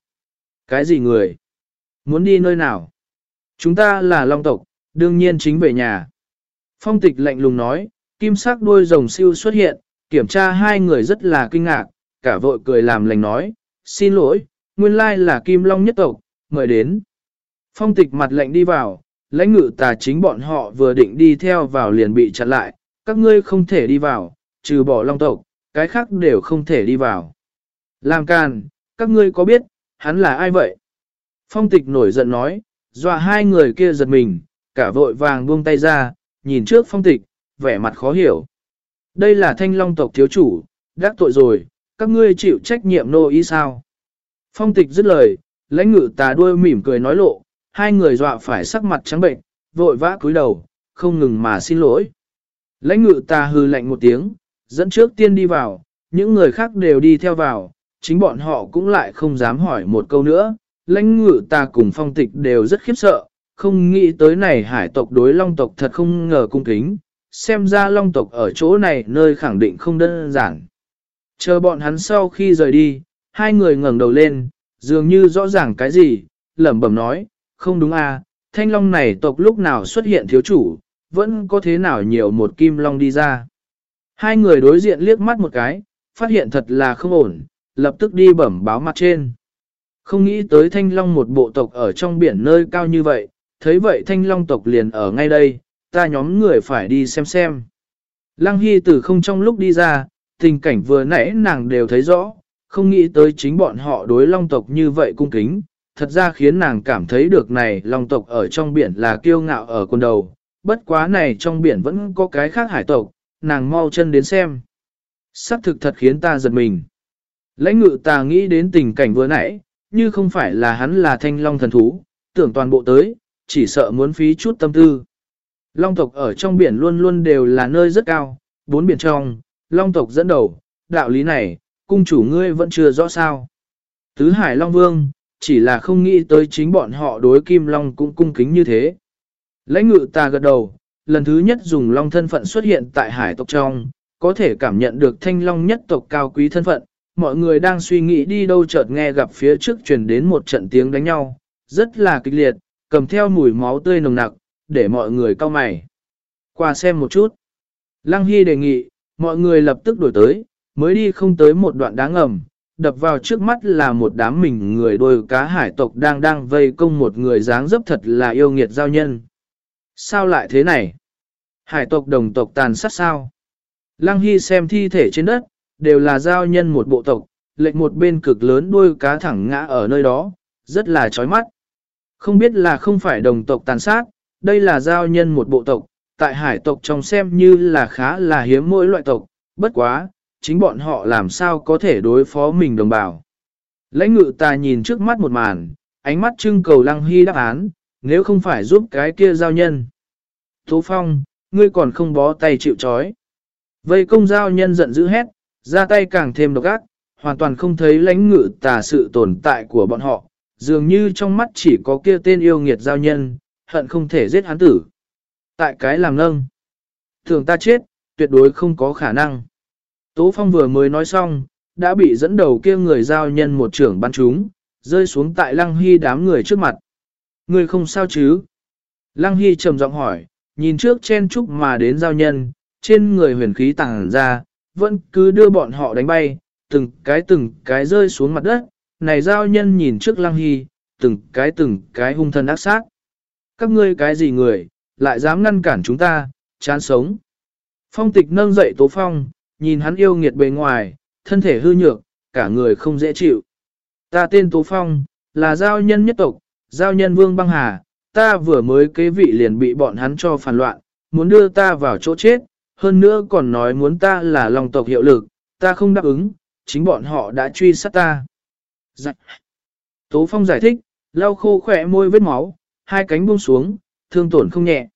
Cái gì người? Muốn đi nơi nào? Chúng ta là Long tộc, đương nhiên chính về nhà. Phong tịch lạnh lùng nói, kim sắc đuôi rồng siêu xuất hiện, kiểm tra hai người rất là kinh ngạc, cả vội cười làm lành nói, xin lỗi, nguyên lai là kim long nhất tộc, mời đến. Phong tịch mặt lạnh đi vào, lãnh ngự tà chính bọn họ vừa định đi theo vào liền bị chặn lại, các ngươi không thể đi vào, trừ bỏ long tộc, cái khác đều không thể đi vào. Làm càn, các ngươi có biết, hắn là ai vậy? Phong tịch nổi giận nói, dọa hai người kia giật mình, cả vội vàng buông tay ra, nhìn trước phong tịch, vẻ mặt khó hiểu. Đây là thanh long tộc thiếu chủ, đắc tội rồi, các ngươi chịu trách nhiệm nô ý sao? Phong tịch dứt lời, lãnh ngự tà đuôi mỉm cười nói lộ, hai người dọa phải sắc mặt trắng bệnh, vội vã cúi đầu, không ngừng mà xin lỗi. Lãnh ngự tà hư lạnh một tiếng, dẫn trước tiên đi vào, những người khác đều đi theo vào, chính bọn họ cũng lại không dám hỏi một câu nữa. Lãnh ngự ta cùng phong tịch đều rất khiếp sợ, không nghĩ tới này hải tộc đối long tộc thật không ngờ cung kính, xem ra long tộc ở chỗ này nơi khẳng định không đơn giản. Chờ bọn hắn sau khi rời đi, hai người ngẩng đầu lên, dường như rõ ràng cái gì, lẩm bẩm nói, không đúng à, thanh long này tộc lúc nào xuất hiện thiếu chủ, vẫn có thế nào nhiều một kim long đi ra. Hai người đối diện liếc mắt một cái, phát hiện thật là không ổn, lập tức đi bẩm báo mặt trên. Không nghĩ tới thanh long một bộ tộc ở trong biển nơi cao như vậy, thấy vậy thanh long tộc liền ở ngay đây, ta nhóm người phải đi xem xem. Lăng Hy từ không trong lúc đi ra, tình cảnh vừa nãy nàng đều thấy rõ, không nghĩ tới chính bọn họ đối long tộc như vậy cung kính, thật ra khiến nàng cảm thấy được này long tộc ở trong biển là kiêu ngạo ở con đầu, bất quá này trong biển vẫn có cái khác hải tộc, nàng mau chân đến xem. Sắc thực thật khiến ta giật mình. Lãnh ngự ta nghĩ đến tình cảnh vừa nãy, như không phải là hắn là thanh long thần thú, tưởng toàn bộ tới, chỉ sợ muốn phí chút tâm tư. Long tộc ở trong biển luôn luôn đều là nơi rất cao, bốn biển trong, long tộc dẫn đầu, đạo lý này, cung chủ ngươi vẫn chưa rõ sao. Tứ hải long vương, chỉ là không nghĩ tới chính bọn họ đối kim long cũng cung kính như thế. Lãnh ngự ta gật đầu, lần thứ nhất dùng long thân phận xuất hiện tại hải tộc trong, có thể cảm nhận được thanh long nhất tộc cao quý thân phận, mọi người đang suy nghĩ đi đâu chợt nghe gặp phía trước truyền đến một trận tiếng đánh nhau, rất là kịch liệt, cầm theo mùi máu tươi nồng nặc, để mọi người cau mày. Qua xem một chút. Lăng Hy đề nghị, mọi người lập tức đổi tới, mới đi không tới một đoạn đá ngầm, đập vào trước mắt là một đám mình người đôi cá hải tộc đang đang vây công một người dáng dấp thật là yêu nghiệt giao nhân. Sao lại thế này? Hải tộc đồng tộc tàn sát sao? Lăng Hy xem thi thể trên đất, đều là giao nhân một bộ tộc, lệnh một bên cực lớn đuôi cá thẳng ngã ở nơi đó, rất là chói mắt. Không biết là không phải đồng tộc tàn sát, đây là giao nhân một bộ tộc, tại hải tộc trong xem như là khá là hiếm mỗi loại tộc, bất quá, chính bọn họ làm sao có thể đối phó mình đồng bào. Lãnh ngự ta nhìn trước mắt một màn, ánh mắt trưng cầu lăng hy đáp án, nếu không phải giúp cái kia giao nhân. Tố phong, ngươi còn không bó tay chịu chói. Vây công giao nhân giận dữ hét, ra tay càng thêm độc ác, hoàn toàn không thấy lãnh ngự tà sự tồn tại của bọn họ, dường như trong mắt chỉ có kia tên yêu nghiệt giao nhân, hận không thể giết hắn tử. Tại cái làm nâng, thường ta chết, tuyệt đối không có khả năng. Tố Phong vừa mới nói xong, đã bị dẫn đầu kia người giao nhân một trưởng bắn trúng, rơi xuống tại Lăng Hy đám người trước mặt. Người không sao chứ? Lăng Hy trầm giọng hỏi, nhìn trước chen trúc mà đến giao nhân, trên người huyền khí tàng ra, vẫn cứ đưa bọn họ đánh bay, từng cái từng cái rơi xuống mặt đất, này giao nhân nhìn trước lăng hy, từng cái từng cái hung thân ác sát. Các ngươi cái gì người, lại dám ngăn cản chúng ta, chán sống. Phong tịch nâng dậy tố phong, nhìn hắn yêu nghiệt bề ngoài, thân thể hư nhược, cả người không dễ chịu. Ta tên tố phong, là giao nhân nhất tộc, giao nhân vương băng hà, ta vừa mới kế vị liền bị bọn hắn cho phản loạn, muốn đưa ta vào chỗ chết, hơn nữa còn nói muốn ta là lòng tộc hiệu lực, ta không đáp ứng, chính bọn họ đã truy sát ta. Dạ. Tố Phong giải thích, lau khô khỏe môi vết máu, hai cánh buông xuống, thương tổn không nhẹ.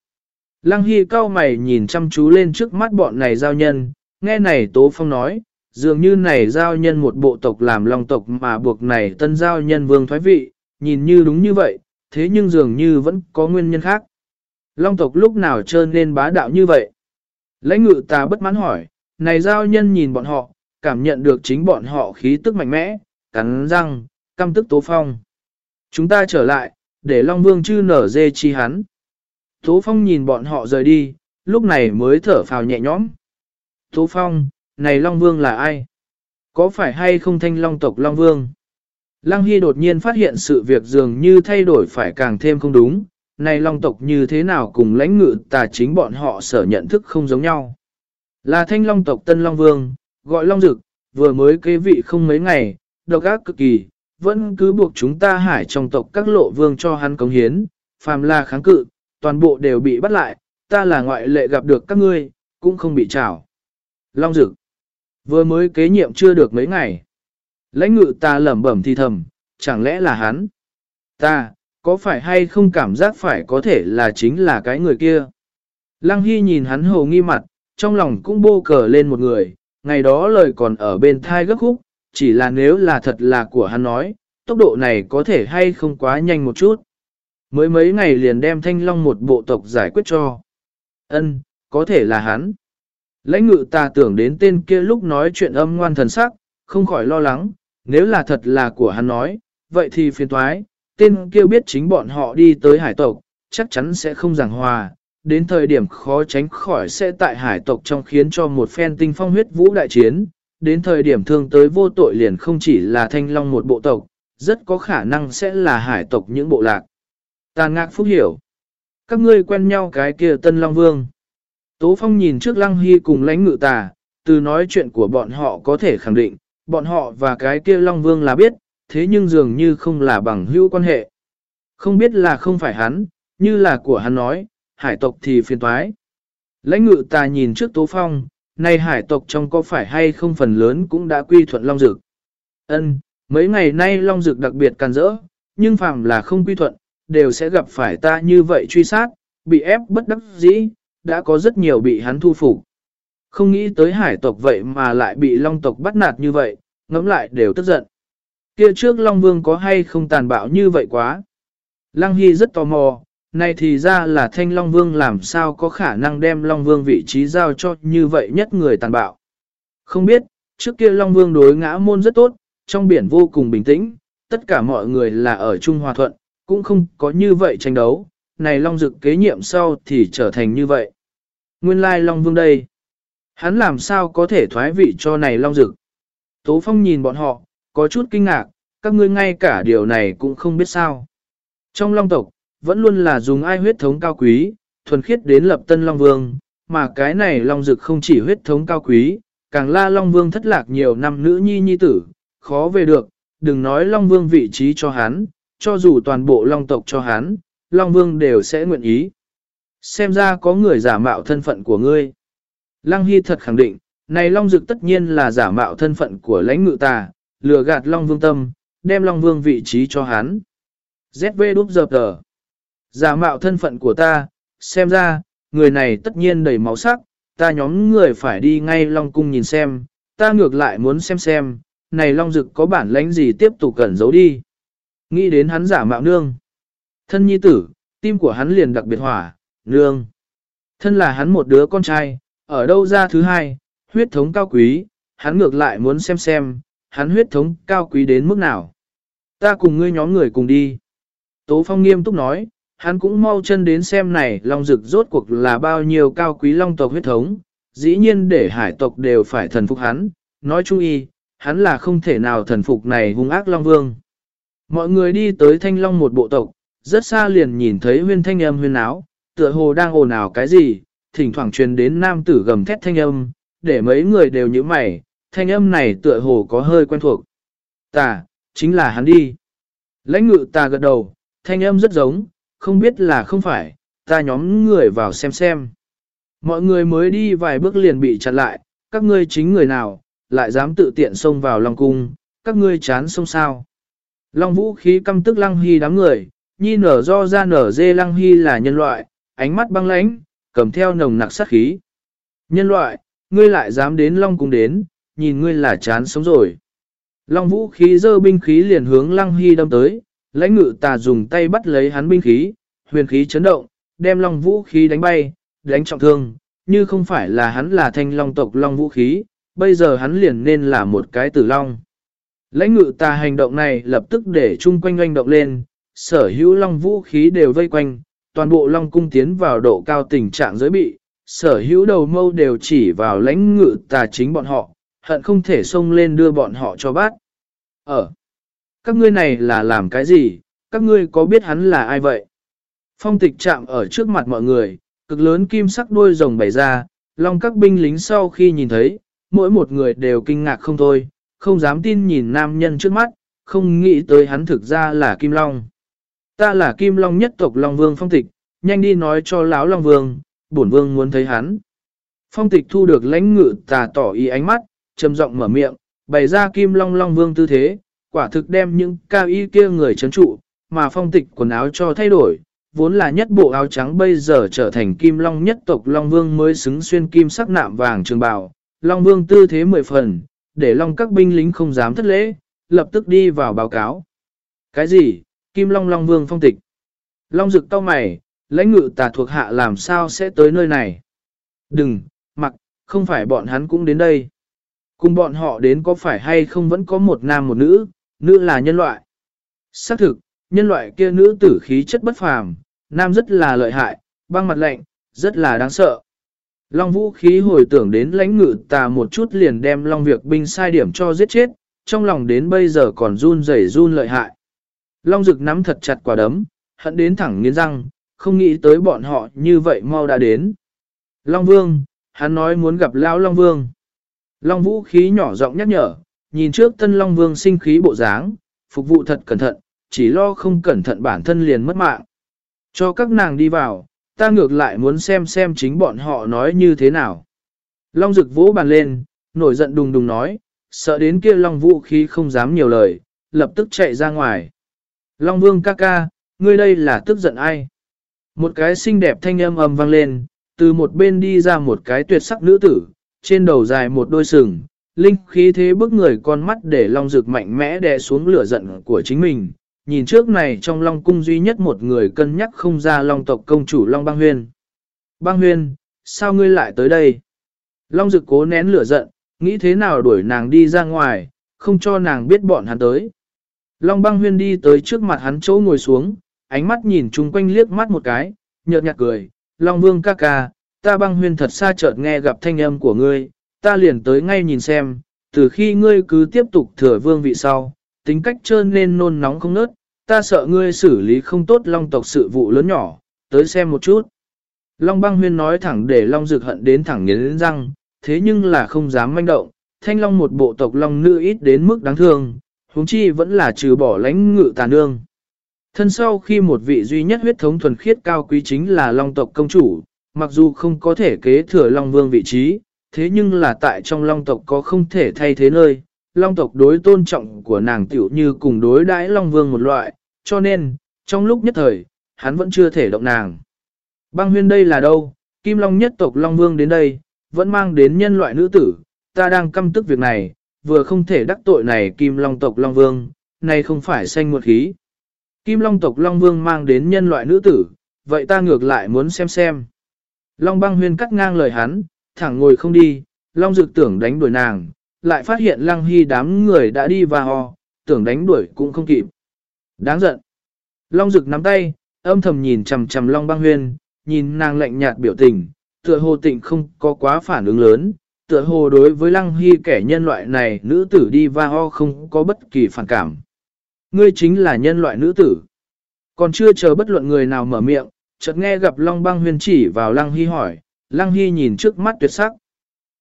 Lăng Hy cao mày nhìn chăm chú lên trước mắt bọn này giao nhân, nghe này Tố Phong nói, dường như này giao nhân một bộ tộc làm long tộc mà buộc này tân giao nhân vương thoái vị, nhìn như đúng như vậy, thế nhưng dường như vẫn có nguyên nhân khác. Long tộc lúc nào trơn nên bá đạo như vậy? Lãnh ngự ta bất mãn hỏi, này giao nhân nhìn bọn họ, cảm nhận được chính bọn họ khí tức mạnh mẽ, cắn răng, căm tức Tố Phong. Chúng ta trở lại, để Long Vương chư nở dê chi hắn. Tố Phong nhìn bọn họ rời đi, lúc này mới thở phào nhẹ nhõm. Tố Phong, này Long Vương là ai? Có phải hay không thanh Long tộc Long Vương? Lăng Hy đột nhiên phát hiện sự việc dường như thay đổi phải càng thêm không đúng, này long tộc như thế nào cùng lãnh ngự tà chính bọn họ sở nhận thức không giống nhau. Là thanh long tộc Tân Long Vương, gọi long dực, vừa mới kế vị không mấy ngày, độc ác cực kỳ, vẫn cứ buộc chúng ta hải trong tộc các lộ vương cho hắn cống hiến, phàm là kháng cự, toàn bộ đều bị bắt lại, ta là ngoại lệ gặp được các ngươi, cũng không bị trảo. Long dực, vừa mới kế nhiệm chưa được mấy ngày. Lãnh ngự ta lẩm bẩm thì thầm, chẳng lẽ là hắn? Ta, có phải hay không cảm giác phải có thể là chính là cái người kia? Lăng Hy nhìn hắn hồ nghi mặt, trong lòng cũng bô cờ lên một người, ngày đó lời còn ở bên thai gấp khúc, chỉ là nếu là thật là của hắn nói, tốc độ này có thể hay không quá nhanh một chút. Mới mấy ngày liền đem thanh long một bộ tộc giải quyết cho. Ân, có thể là hắn. Lãnh ngự ta tưởng đến tên kia lúc nói chuyện âm ngoan thần sắc, không khỏi lo lắng, nếu là thật là của hắn nói, vậy thì phiền toái, tên kia biết chính bọn họ đi tới hải tộc, chắc chắn sẽ không giảng hòa, đến thời điểm khó tránh khỏi sẽ tại hải tộc trong khiến cho một phen tinh phong huyết vũ đại chiến, đến thời điểm thương tới vô tội liền không chỉ là thanh long một bộ tộc, rất có khả năng sẽ là hải tộc những bộ lạc. Tàn ngạc phúc hiểu. Các ngươi quen nhau cái kia tân long vương. Tố phong nhìn trước lăng hy cùng lãnh ngự tà, từ nói chuyện của bọn họ có thể khẳng định, bọn họ và cái kia long vương là biết, thế nhưng dường như không là bằng hữu quan hệ. Không biết là không phải hắn, như là của hắn nói, hải tộc thì phiền toái. Lãnh ngự tà nhìn trước tố phong, nay hải tộc trong có phải hay không phần lớn cũng đã quy thuận Long Dực. Ân, mấy ngày nay Long Dực đặc biệt càn rỡ, nhưng phàm là không quy thuận, đều sẽ gặp phải ta như vậy truy sát, bị ép bất đắc dĩ, đã có rất nhiều bị hắn thu phục. Không nghĩ tới hải tộc vậy mà lại bị Long tộc bắt nạt như vậy, ngẫm lại đều tức giận. Kia trước Long Vương có hay không tàn bạo như vậy quá? Lăng Hy rất tò mò, này thì ra là Thanh Long Vương làm sao có khả năng đem Long Vương vị trí giao cho như vậy nhất người tàn bạo. Không biết, Trước kia Long Vương đối ngã môn rất tốt, trong biển vô cùng bình tĩnh, tất cả mọi người là ở Trung Hòa Thuận, cũng không có như vậy tranh đấu, này Long Dực kế nhiệm sau thì trở thành như vậy. Nguyên lai Long Vương đây. Hắn làm sao có thể thoái vị cho này Long Dực? Tố Phong nhìn bọn họ, có chút kinh ngạc, các ngươi ngay cả điều này cũng không biết sao. Trong Long tộc, vẫn luôn là dùng ai huyết thống cao quý, thuần khiết đến lập tân Long Vương, mà cái này Long Dực không chỉ huyết thống cao quý, càng la Long Vương thất lạc nhiều năm nữ nhi nhi tử, khó về được, đừng nói Long Vương vị trí cho hắn, cho dù toàn bộ Long tộc cho hắn, Long Vương đều sẽ nguyện ý. Xem ra có người giả mạo thân phận của ngươi. Lăng Hy thật khẳng định, này Long Dực tất nhiên là giả mạo thân phận của lãnh ngự tà, lừa gạt Long Vương tâm, đem Long Vương vị trí cho hắn. ZV đúp dập tờ. Giả mạo thân phận của ta, xem ra, người này tất nhiên đầy máu sắc, ta nhóm người phải đi ngay Long Cung nhìn xem, ta ngược lại muốn xem xem, này Long Dực có bản lãnh gì tiếp tục cẩn giấu đi. Nghĩ đến hắn giả mạo nương. Thân nhi tử, tim của hắn liền đặc biệt hỏa, nương. Thân là hắn một đứa con trai, ở đâu ra thứ hai, huyết thống cao quý, hắn ngược lại muốn xem xem, hắn huyết thống cao quý đến mức nào. Ta cùng ngươi nhóm người cùng đi. Tố Phong nghiêm túc nói, hắn cũng mau chân đến xem này long dực rốt cuộc là bao nhiêu cao quý long tộc huyết thống, dĩ nhiên để hải tộc đều phải thần phục hắn, nói chung y, hắn là không thể nào thần phục này hung ác long vương. Mọi người đi tới thanh long một bộ tộc, rất xa liền nhìn thấy huyên thanh âm huyên áo, tựa hồ đang ồn ào cái gì, thỉnh thoảng truyền đến nam tử gầm thét thanh âm, để mấy người đều như mày, thanh âm này tựa hồ có hơi quen thuộc. Tà, chính là hắn đi. Lãnh ngự ta gật đầu, thanh âm rất giống, không biết là không phải, ta nhóm người vào xem xem. Mọi người mới đi vài bước liền bị chặn lại, các ngươi chính người nào, lại dám tự tiện xông vào Long Cung, các ngươi chán xông sao. Long vũ khí căm tức lăng hy đám người, nhi nở do ra nở dê lăng hy là nhân loại, ánh mắt băng lãnh, cầm theo nồng nặc sát khí. Nhân loại, ngươi lại dám đến Long Cung đến, nhìn ngươi là chán sống rồi. Long vũ khí dơ binh khí liền hướng lăng hy đâm tới, lãnh ngự tà dùng tay bắt lấy hắn binh khí, huyền khí chấn động, đem long vũ khí đánh bay, đánh trọng thương, như không phải là hắn là thanh long tộc long vũ khí, bây giờ hắn liền nên là một cái tử long. Lãnh ngự tà hành động này lập tức để chung quanh oanh động lên, sở hữu long vũ khí đều vây quanh, toàn bộ long cung tiến vào độ cao tình trạng giới bị, sở hữu đầu mâu đều chỉ vào lãnh ngự tà chính bọn họ, hận không thể xông lên đưa bọn họ cho bát. Ở, các ngươi này là làm cái gì, các ngươi có biết hắn là ai vậy? Phong tịch chạm ở trước mặt mọi người, cực lớn kim sắc đuôi rồng bày ra, long các binh lính sau khi nhìn thấy, mỗi một người đều kinh ngạc không thôi, không dám tin nhìn nam nhân trước mắt, không nghĩ tới hắn thực ra là Kim Long. Ta là Kim Long nhất tộc Long Vương Phong Tịch, nhanh đi nói cho lão Long Vương, bổn Vương muốn thấy hắn. Phong Tịch thu được lãnh ngự tà tỏ ý ánh mắt, trầm giọng mở miệng, bày ra Kim Long Long Vương tư thế, quả thực đem những cao y kia người chấn trụ, mà Phong Tịch quần áo cho thay đổi, vốn là nhất bộ áo trắng bây giờ trở thành Kim Long nhất tộc Long Vương mới xứng xuyên kim sắc nạm vàng trường bào. Long Vương tư thế mười phần, để Long các binh lính không dám thất lễ, lập tức đi vào báo cáo. Cái gì? Kim Long Long Vương phong tịch. Long rực to mày, lãnh ngự tà thuộc hạ làm sao sẽ tới nơi này? Đừng, mặc, không phải bọn hắn cũng đến đây. Cùng bọn họ đến có phải hay không vẫn có một nam một nữ, nữ là nhân loại. Xác thực, nhân loại kia nữ tử khí chất bất phàm, nam rất là lợi hại, băng mặt lạnh, rất là đáng sợ. Long vũ khí hồi tưởng đến lãnh ngự tà một chút liền đem long việc binh sai điểm cho giết chết, trong lòng đến bây giờ còn run rẩy run lợi hại. Long rực nắm thật chặt quả đấm, hận đến thẳng nghiến răng, không nghĩ tới bọn họ như vậy mau đã đến. Long vương, hắn nói muốn gặp lão Long vương. Long vũ khí nhỏ giọng nhắc nhở, nhìn trước tân Long vương sinh khí bộ dáng, phục vụ thật cẩn thận, chỉ lo không cẩn thận bản thân liền mất mạng. Cho các nàng đi vào, ta ngược lại muốn xem xem chính bọn họ nói như thế nào. Long rực vỗ bàn lên, nổi giận đùng đùng nói, sợ đến kia Long vũ khí không dám nhiều lời, lập tức chạy ra ngoài. Long vương ca ca, ngươi đây là tức giận ai? Một cái xinh đẹp thanh âm ầm vang lên, từ một bên đi ra một cái tuyệt sắc nữ tử, trên đầu dài một đôi sừng, linh khí thế bức người con mắt để Long Dực mạnh mẽ đè xuống lửa giận của chính mình, nhìn trước này trong Long Cung duy nhất một người cân nhắc không ra Long tộc công chủ Long Bang Huyên. Bang Huyên, sao ngươi lại tới đây? Long Dực cố nén lửa giận, nghĩ thế nào đuổi nàng đi ra ngoài, không cho nàng biết bọn hắn tới. Long băng huyên đi tới trước mặt hắn chỗ ngồi xuống, ánh mắt nhìn chung quanh liếc mắt một cái, nhợt nhạt cười, Long vương ca ca, ta băng huyên thật xa chợt nghe gặp thanh âm của ngươi, ta liền tới ngay nhìn xem, từ khi ngươi cứ tiếp tục thừa vương vị sau, tính cách trơn nên nôn nóng không nớt, ta sợ ngươi xử lý không tốt long tộc sự vụ lớn nhỏ, tới xem một chút. Long băng huyên nói thẳng để long dược hận đến thẳng nghiến răng, thế nhưng là không dám manh động, thanh long một bộ tộc long nữ ít đến mức đáng thương, huống chi vẫn là trừ bỏ lãnh ngự tà nương. Thân sau khi một vị duy nhất huyết thống thuần khiết cao quý chính là long tộc công chủ, mặc dù không có thể kế thừa long vương vị trí, thế nhưng là tại trong long tộc có không thể thay thế nơi, long tộc đối tôn trọng của nàng tiểu như cùng đối đãi long vương một loại, cho nên, trong lúc nhất thời, hắn vẫn chưa thể động nàng. Băng huyên đây là đâu, kim long nhất tộc long vương đến đây, vẫn mang đến nhân loại nữ tử, ta đang căm tức việc này, vừa không thể đắc tội này kim long tộc long vương, này không phải xanh một khí. Kim long tộc long vương mang đến nhân loại nữ tử, vậy ta ngược lại muốn xem xem. Long băng huyên cắt ngang lời hắn, thẳng ngồi không đi, long dược tưởng đánh đuổi nàng, lại phát hiện lăng hy đám người đã đi và ho, tưởng đánh đuổi cũng không kịp. Đáng giận. Long dực nắm tay, âm thầm nhìn chằm chằm long băng huyên, nhìn nàng lạnh nhạt biểu tình, tựa hồ tịnh không có quá phản ứng lớn, tựa hồ đối với lăng hy kẻ nhân loại này nữ tử đi va ho không có bất kỳ phản cảm. Ngươi chính là nhân loại nữ tử. Còn chưa chờ bất luận người nào mở miệng, chợt nghe gặp Long băng huyên chỉ vào lăng hy hỏi, lăng hy nhìn trước mắt tuyệt sắc.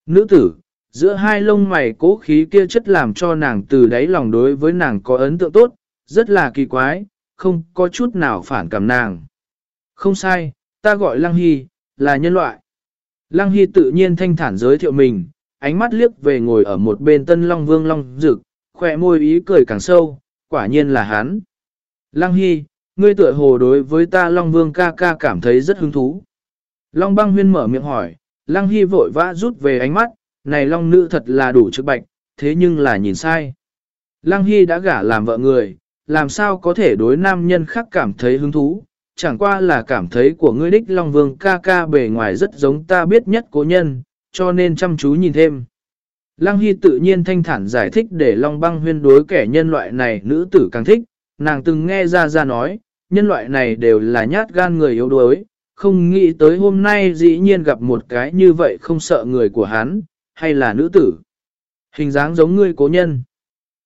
Nữ tử, giữa hai lông mày cố khí kia chất làm cho nàng từ đáy lòng đối với nàng có ấn tượng tốt, rất là kỳ quái, không có chút nào phản cảm nàng. Không sai, ta gọi Lăng Hy, là nhân loại. Lăng Hy tự nhiên thanh thản giới thiệu mình, ánh mắt liếc về ngồi ở một bên tân Long Vương Long Dực, khỏe môi ý cười càng sâu, quả nhiên là hắn. Lăng Hy, ngươi tựa hồ đối với ta Long Vương ca ca cảm thấy rất hứng thú. Long băng huyên mở miệng hỏi, Lăng Hy vội vã rút về ánh mắt, này Long nữ thật là đủ trực bạch, thế nhưng là nhìn sai. Lăng Hy đã gả làm vợ người, làm sao có thể đối nam nhân khác cảm thấy hứng thú, chẳng qua là cảm thấy của ngươi đích Long Vương ca ca bề ngoài rất giống ta biết nhất cố nhân, cho nên chăm chú nhìn thêm. Lăng Hy tự nhiên thanh thản giải thích để Long băng huyên đối kẻ nhân loại này nữ tử càng thích, nàng từng nghe ra ra nói, nhân loại này đều là nhát gan người yếu đuối, không nghĩ tới hôm nay dĩ nhiên gặp một cái như vậy không sợ người của hắn, hay là nữ tử. Hình dáng giống ngươi cố nhân.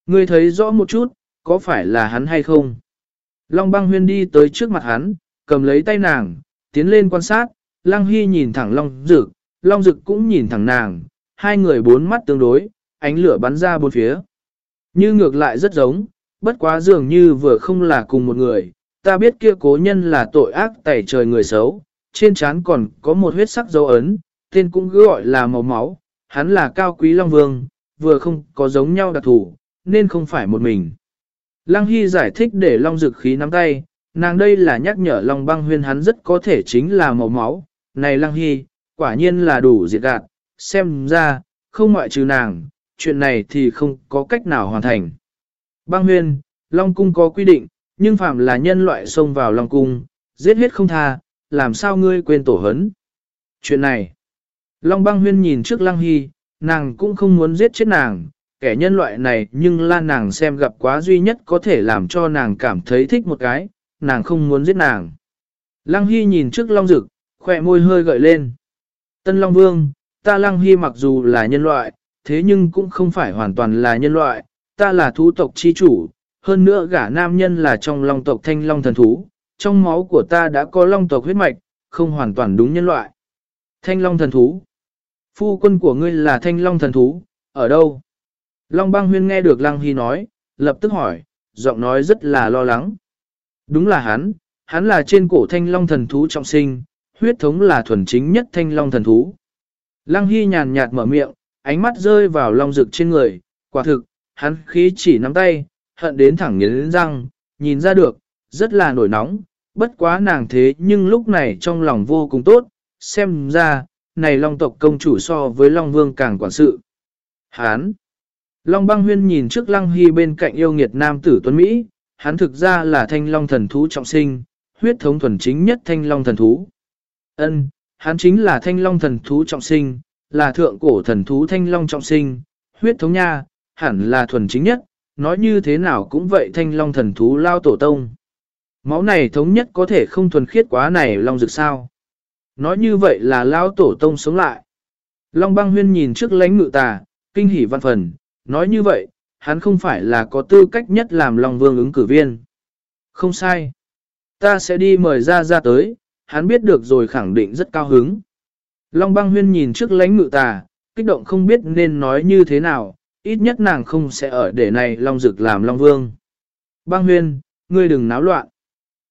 Ngươi thấy rõ một chút, có phải là hắn hay không? Long băng huyên đi tới trước mặt hắn, cầm lấy tay nàng, tiến lên quan sát, Lăng Hy nhìn thẳng Long Dực, Long Dực cũng nhìn thẳng nàng, hai người bốn mắt tương đối, ánh lửa bắn ra bốn phía. Như ngược lại rất giống, bất quá dường như vừa không là cùng một người, ta biết kia cố nhân là tội ác tẩy trời người xấu, trên trán còn có một huyết sắc dấu ấn, tên cũng gọi là màu máu, hắn là cao quý Long Vương, vừa không có giống nhau đặc thủ, nên không phải một mình. Lăng Hy giải thích để Long Dực khí nắm tay, nàng đây là nhắc nhở Long băng huyên hắn rất có thể chính là màu máu. Này Lăng Hy, quả nhiên là đủ diệt gạt, xem ra, không ngoại trừ nàng, chuyện này thì không có cách nào hoàn thành. Băng huyên, Long Cung có quy định, nhưng phạm là nhân loại xông vào Long Cung, giết hết không tha, làm sao ngươi quên tổ hấn. Chuyện này, Long băng huyên nhìn trước Lăng Hy, nàng cũng không muốn giết chết nàng, kẻ nhân loại này nhưng la nàng xem gặp quá duy nhất có thể làm cho nàng cảm thấy thích một cái, nàng không muốn giết nàng. Lăng Hy nhìn trước Long Dực, khỏe môi hơi gợi lên. Tân Long Vương, ta Lăng Hy mặc dù là nhân loại, thế nhưng cũng không phải hoàn toàn là nhân loại, ta là thú tộc chi chủ, hơn nữa gả nam nhân là trong long tộc thanh long thần thú, trong máu của ta đã có long tộc huyết mạch, không hoàn toàn đúng nhân loại. Thanh long thần thú. Phu quân của ngươi là thanh long thần thú, ở đâu? Long băng huyên nghe được Lăng Hy nói, lập tức hỏi, giọng nói rất là lo lắng. Đúng là hắn, hắn là trên cổ thanh long thần thú trọng sinh, huyết thống là thuần chính nhất thanh long thần thú. Lăng Hy nhàn nhạt mở miệng, ánh mắt rơi vào long rực trên người, quả thực, hắn khí chỉ nắm tay, hận đến thẳng nghiến răng, nhìn ra được, rất là nổi nóng, bất quá nàng thế nhưng lúc này trong lòng vô cùng tốt, xem ra, này long tộc công chủ so với long vương càng quản sự. Hán! Long băng huyên nhìn trước lăng hy bên cạnh yêu nghiệt nam tử tuấn Mỹ, hắn thực ra là thanh long thần thú trọng sinh, huyết thống thuần chính nhất thanh long thần thú. Ân, hắn chính là thanh long thần thú trọng sinh, là thượng cổ thần thú thanh long trọng sinh, huyết thống nha, hẳn là thuần chính nhất, nói như thế nào cũng vậy thanh long thần thú lao tổ tông. Máu này thống nhất có thể không thuần khiết quá này long dược sao. Nói như vậy là lao tổ tông sống lại. Long băng huyên nhìn trước lãnh ngự tà, kinh hỉ văn phần, nói như vậy, hắn không phải là có tư cách nhất làm Long Vương ứng cử viên. Không sai. Ta sẽ đi mời ra ra tới, hắn biết được rồi khẳng định rất cao hứng. Long băng huyên nhìn trước lãnh ngự tà, kích động không biết nên nói như thế nào, ít nhất nàng không sẽ ở để này Long Dực làm Long Vương. Băng huyên, ngươi đừng náo loạn.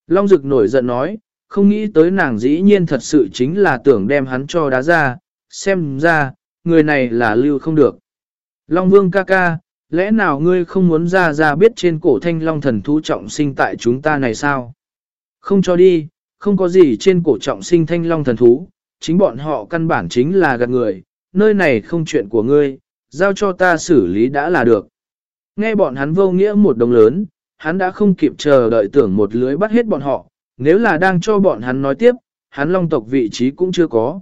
Long Dực nổi giận nói, không nghĩ tới nàng dĩ nhiên thật sự chính là tưởng đem hắn cho đá ra, xem ra, người này là lưu không được. Long Vương ca ca, lẽ nào ngươi không muốn ra ra biết trên cổ thanh long thần thú trọng sinh tại chúng ta này sao? Không cho đi, không có gì trên cổ trọng sinh thanh long thần thú, chính bọn họ căn bản chính là gạt người, nơi này không chuyện của ngươi, giao cho ta xử lý đã là được. Nghe bọn hắn vô nghĩa một đồng lớn, hắn đã không kịp chờ đợi tưởng một lưới bắt hết bọn họ, nếu là đang cho bọn hắn nói tiếp, hắn long tộc vị trí cũng chưa có.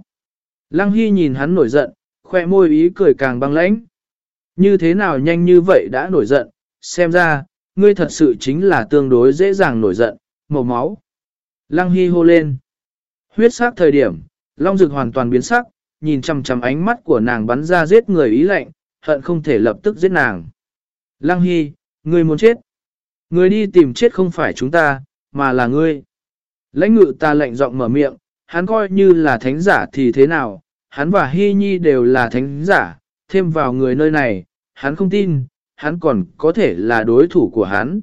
Lăng Hy nhìn hắn nổi giận, khoe môi ý cười càng băng lãnh. Như thế nào nhanh như vậy đã nổi giận, xem ra, ngươi thật sự chính là tương đối dễ dàng nổi giận, màu máu. Lăng Hy hô lên. Huyết sắc thời điểm, Long Dực hoàn toàn biến sắc, nhìn chằm chằm ánh mắt của nàng bắn ra giết người ý lạnh, hận không thể lập tức giết nàng. Lăng Hy, ngươi muốn chết. Ngươi đi tìm chết không phải chúng ta, mà là ngươi. Lãnh ngự ta lệnh giọng mở miệng, hắn coi như là thánh giả thì thế nào, hắn và Hy Nhi đều là thánh giả, thêm vào người nơi này, hắn không tin, hắn còn có thể là đối thủ của hắn.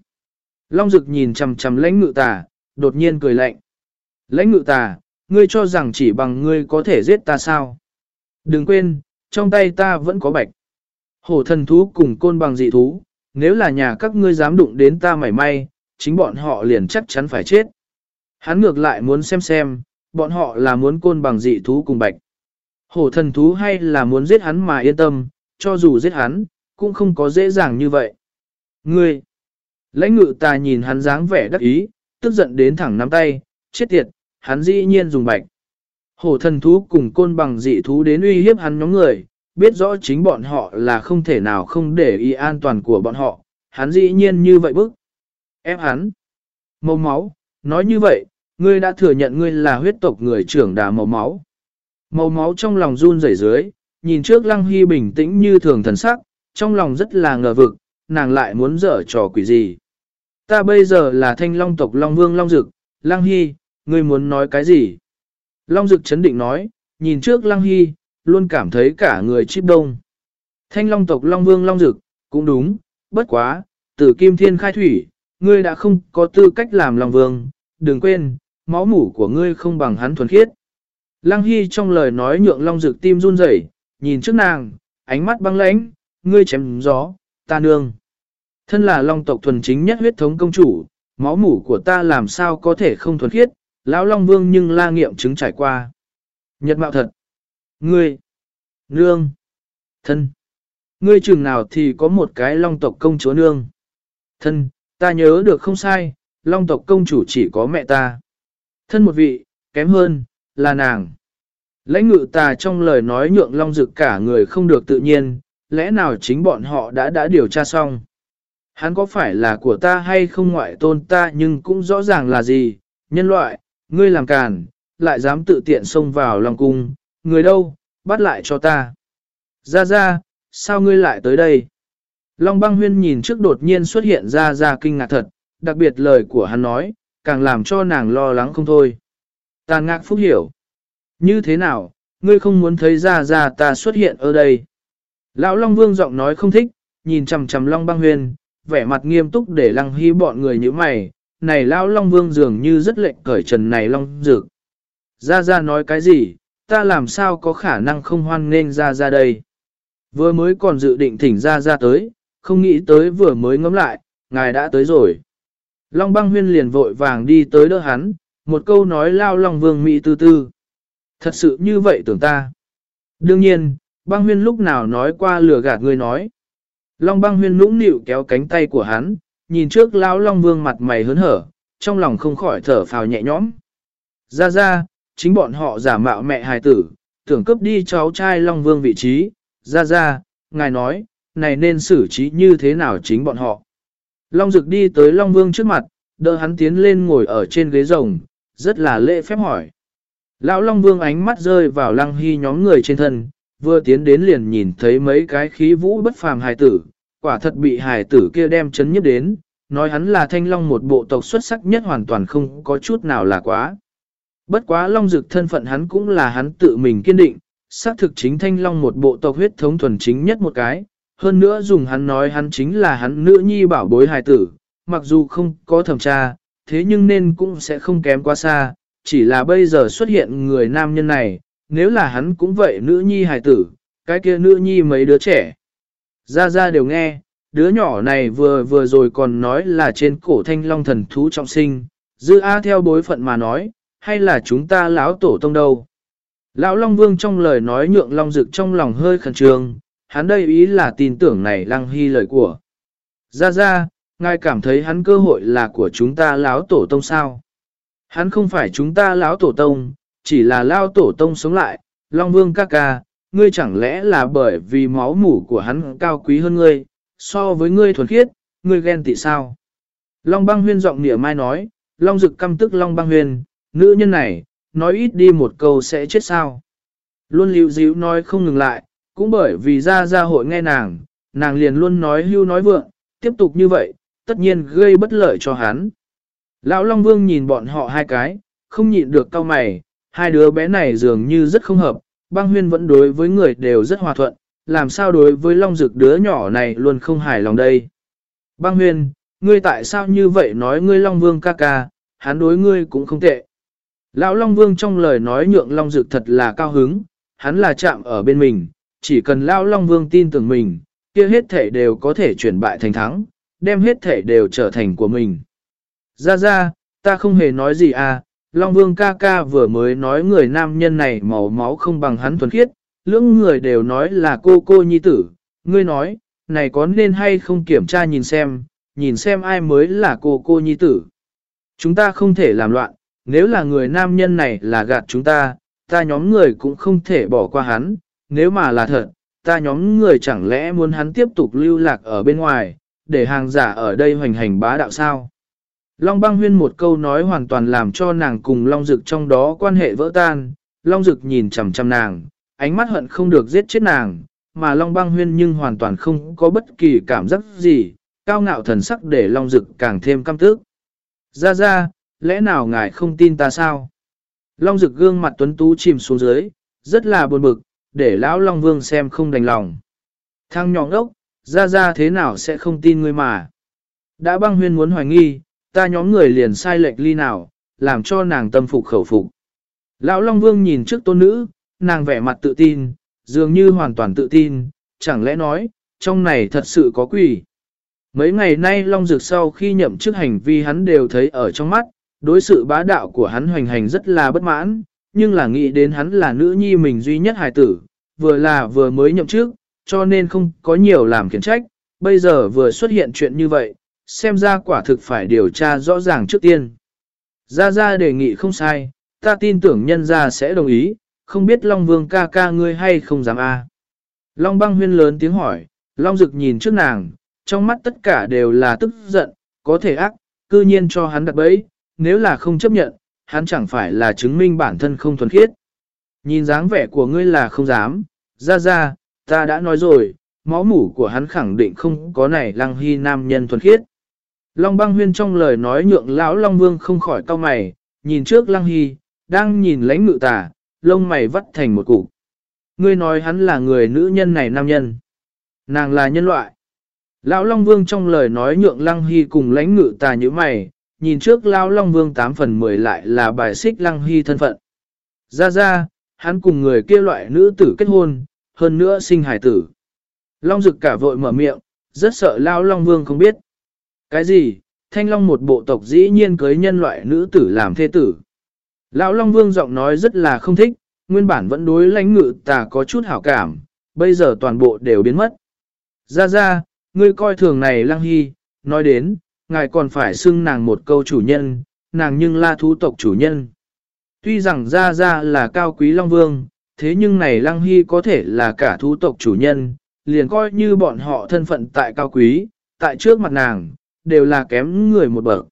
Long Dực nhìn chằm chằm lãnh ngự tà, đột nhiên cười lạnh. Lãnh ngự tà, ngươi cho rằng chỉ bằng ngươi có thể giết ta sao? Đừng quên, trong tay ta vẫn có bạch. Hổ thần thú cùng côn bằng dị thú, nếu là nhà các ngươi dám đụng đến ta mảy may, chính bọn họ liền chắc chắn phải chết. Hắn ngược lại muốn xem xem, bọn họ là muốn côn bằng dị thú cùng bạch. Hổ thần thú hay là muốn giết hắn mà yên tâm, cho dù giết hắn, cũng không có dễ dàng như vậy. Ngươi! Lãnh ngự ta nhìn hắn dáng vẻ đắc ý, tức giận đến thẳng nắm tay, chết tiệt, hắn dĩ nhiên dùng bạch. Hổ thần thú cùng côn bằng dị thú đến uy hiếp hắn nhóm người, biết rõ chính bọn họ là không thể nào không để ý an toàn của bọn họ, hắn dĩ nhiên như vậy bức. Ép hắn. Màu máu, nói như vậy, ngươi đã thừa nhận ngươi là huyết tộc người trưởng đà màu máu. Màu máu trong lòng run rẩy dưới, nhìn trước lăng hy bình tĩnh như thường thần sắc, trong lòng rất là ngờ vực, nàng lại muốn dở trò quỷ gì. Ta bây giờ là thanh long tộc Long Vương Long Dực, Lăng Hy, ngươi muốn nói cái gì? Long Dực chấn định nói, nhìn trước Lăng Hy, luôn cảm thấy cả người chip đông. Thanh long tộc Long Vương Long Dực, cũng đúng, bất quá, từ Kim Thiên khai thủy, ngươi đã không có tư cách làm Long Vương, đừng quên, máu mủ của ngươi không bằng hắn thuần khiết. Lăng Hy trong lời nói nhượng Long Dực tim run rẩy, nhìn trước nàng, ánh mắt băng lãnh, ngươi chém gió, ta nương. Thân là long tộc thuần chính nhất huyết thống công chủ, máu mủ của ta làm sao có thể không thuần khiết, lão long vương nhưng la nghiệm chứng trải qua. Nhật mạo thật. Ngươi. Nương. Thân. Ngươi chừng nào thì có một cái long tộc công chúa nương. Thân, ta nhớ được không sai, long tộc công chủ chỉ có mẹ ta. Thân một vị, kém hơn, là nàng. Lãnh ngự tà trong lời nói nhượng long dực cả người không được tự nhiên, lẽ nào chính bọn họ đã đã điều tra xong. Hắn có phải là của ta hay không ngoại tôn ta nhưng cũng rõ ràng là gì, nhân loại, ngươi làm càn, lại dám tự tiện xông vào lòng cung, người đâu, bắt lại cho ta. Ra ra, sao ngươi lại tới đây? Long băng huyên nhìn trước đột nhiên xuất hiện ra ra kinh ngạc thật, đặc biệt lời của hắn nói, càng làm cho nàng lo lắng không thôi. Tàn ngạc phúc hiểu. Như thế nào, ngươi không muốn thấy ra ra ta xuất hiện ở đây? Lão Long Vương giọng nói không thích, nhìn chằm chằm Long băng Huyền, vẻ mặt nghiêm túc để lăng hy bọn người như mày, này Lão Long Vương dường như rất lệnh cởi trần này Long Dược. Ra ra nói cái gì, ta làm sao có khả năng không hoan nên ra ra đây. Vừa mới còn dự định thỉnh ra ra tới, không nghĩ tới vừa mới ngắm lại, ngài đã tới rồi. Long băng huyên liền vội vàng đi tới đỡ hắn, một câu nói lao Long Vương Mỹ tư tư. Thật sự như vậy tưởng ta. Đương nhiên, băng huyên lúc nào nói qua lừa gạt người nói. Long băng huyên nũng nịu kéo cánh tay của hắn, nhìn trước lão Long Vương mặt mày hớn hở, trong lòng không khỏi thở phào nhẹ nhõm. Ra ra, chính bọn họ giả mạo mẹ hài tử, tưởng cướp đi cháu trai Long Vương vị trí, ra ra, ngài nói, này nên xử trí như thế nào chính bọn họ. Long Dực đi tới Long Vương trước mặt, đỡ hắn tiến lên ngồi ở trên ghế rồng, rất là lễ phép hỏi. Lão Long Vương ánh mắt rơi vào lăng hy nhóm người trên thân, vừa tiến đến liền nhìn thấy mấy cái khí vũ bất phàm hài tử, quả thật bị hài tử kia đem chấn nhất đến, nói hắn là thanh long một bộ tộc xuất sắc nhất hoàn toàn không có chút nào là quá. Bất quá long dực thân phận hắn cũng là hắn tự mình kiên định, xác thực chính thanh long một bộ tộc huyết thống thuần chính nhất một cái, hơn nữa dùng hắn nói hắn chính là hắn nữ nhi bảo bối hài tử, mặc dù không có thẩm tra, thế nhưng nên cũng sẽ không kém quá xa, chỉ là bây giờ xuất hiện người nam nhân này, nếu là hắn cũng vậy nữ nhi hài tử, cái kia nữ nhi mấy đứa trẻ. Ra ra đều nghe, đứa nhỏ này vừa vừa rồi còn nói là trên cổ thanh long thần thú trọng sinh, dư A theo bối phận mà nói, hay là chúng ta lão tổ tông đâu. Lão Long Vương trong lời nói nhượng Long Dực trong lòng hơi khẩn trương, hắn đây ý là tin tưởng này Lăng Hy lời của. Ra ra, ngài cảm thấy hắn cơ hội là của chúng ta lão tổ tông sao? Hắn không phải chúng ta lão tổ tông, chỉ là lao tổ tông sống lại, Long Vương ca ca, ngươi chẳng lẽ là bởi vì máu mủ của hắn cao quý hơn ngươi, so với ngươi thuần khiết, ngươi ghen tị sao? Long băng huyên giọng nỉa mai nói, Long dực căm tức Long băng huyên, nữ nhân này, nói ít đi một câu sẽ chết sao? Luôn liễu díu nói không ngừng lại, cũng bởi vì ra ra hội nghe nàng, nàng liền luôn nói hưu nói vượng, tiếp tục như vậy, tất nhiên gây bất lợi cho hắn. Lão Long Vương nhìn bọn họ hai cái, không nhịn được cau mày, hai đứa bé này dường như rất không hợp, băng huyên vẫn đối với người đều rất hòa thuận, làm sao đối với Long Dực đứa nhỏ này luôn không hài lòng đây. Băng huyên, ngươi tại sao như vậy nói ngươi Long Vương ca ca, hắn đối ngươi cũng không tệ. Lão Long Vương trong lời nói nhượng Long Dực thật là cao hứng, hắn là chạm ở bên mình, chỉ cần Lão Long Vương tin tưởng mình, kia hết thể đều có thể chuyển bại thành thắng, đem hết thể đều trở thành của mình. Ra ra, ta không hề nói gì à, Long Vương ca ca vừa mới nói người nam nhân này màu máu không bằng hắn thuần khiết, lưỡng người đều nói là cô cô nhi tử, ngươi nói, này có nên hay không kiểm tra nhìn xem, nhìn xem ai mới là cô cô nhi tử. Chúng ta không thể làm loạn, nếu là người nam nhân này là gạt chúng ta, ta nhóm người cũng không thể bỏ qua hắn, nếu mà là thật, ta nhóm người chẳng lẽ muốn hắn tiếp tục lưu lạc ở bên ngoài, để hàng giả ở đây hoành hành bá đạo sao. Long băng huyên một câu nói hoàn toàn làm cho nàng cùng Long Dực trong đó quan hệ vỡ tan, Long Dực nhìn chằm chằm nàng, ánh mắt hận không được giết chết nàng, mà Long băng huyên nhưng hoàn toàn không có bất kỳ cảm giác gì, cao ngạo thần sắc để Long Dực càng thêm căm tức. Ra ra, lẽ nào ngài không tin ta sao? Long Dực gương mặt tuấn tú chìm xuống dưới, rất là buồn bực, để lão Long Vương xem không đành lòng. Thằng nhỏ ngốc, ra ra thế nào sẽ không tin ngươi mà. Đã băng huyên muốn hoài nghi, ta nhóm người liền sai lệch ly nào, làm cho nàng tâm phục khẩu phục. Lão Long Vương nhìn trước tôn nữ, nàng vẻ mặt tự tin, dường như hoàn toàn tự tin, chẳng lẽ nói, trong này thật sự có quỷ. Mấy ngày nay Long Dược sau khi nhậm chức hành vi hắn đều thấy ở trong mắt, đối sự bá đạo của hắn hoành hành rất là bất mãn, nhưng là nghĩ đến hắn là nữ nhi mình duy nhất hài tử, vừa là vừa mới nhậm chức, cho nên không có nhiều làm khiển trách, bây giờ vừa xuất hiện chuyện như vậy, xem ra quả thực phải điều tra rõ ràng trước tiên. Gia Gia đề nghị không sai, ta tin tưởng nhân gia sẽ đồng ý, không biết Long Vương ca ca ngươi hay không dám a Long băng huyên lớn tiếng hỏi, Long Dực nhìn trước nàng, trong mắt tất cả đều là tức giận, có thể ác, cư nhiên cho hắn đặt bẫy, nếu là không chấp nhận, hắn chẳng phải là chứng minh bản thân không thuần khiết. Nhìn dáng vẻ của ngươi là không dám, ra ra, ta đã nói rồi, máu mủ của hắn khẳng định không có này lăng hy nam nhân thuần khiết. Long băng huyên trong lời nói nhượng lão Long Vương không khỏi cau mày, nhìn trước lăng hy, đang nhìn lãnh ngự tà, lông mày vắt thành một cục. Ngươi nói hắn là người nữ nhân này nam nhân. Nàng là nhân loại. Lão Long Vương trong lời nói nhượng lăng hy cùng lãnh ngự tà như mày, nhìn trước Lão Long Vương 8 phần 10 lại là bài xích lăng hy thân phận. Ra ra, hắn cùng người kia loại nữ tử kết hôn, hơn nữa sinh hải tử. Long Dực cả vội mở miệng, rất sợ Lão Long Vương không biết. Cái gì, thanh long một bộ tộc dĩ nhiên cưới nhân loại nữ tử làm thê tử. Lão Long Vương giọng nói rất là không thích, nguyên bản vẫn đối lãnh ngự tà có chút hảo cảm, bây giờ toàn bộ đều biến mất. Ra ra, ngươi coi thường này Lăng Hy, nói đến, ngài còn phải xưng nàng một câu chủ nhân, nàng nhưng là thú tộc chủ nhân. Tuy rằng ra ra là cao quý Long Vương, thế nhưng này Lăng Hy có thể là cả thú tộc chủ nhân, liền coi như bọn họ thân phận tại cao quý, tại trước mặt nàng, đều là kém người một bậc.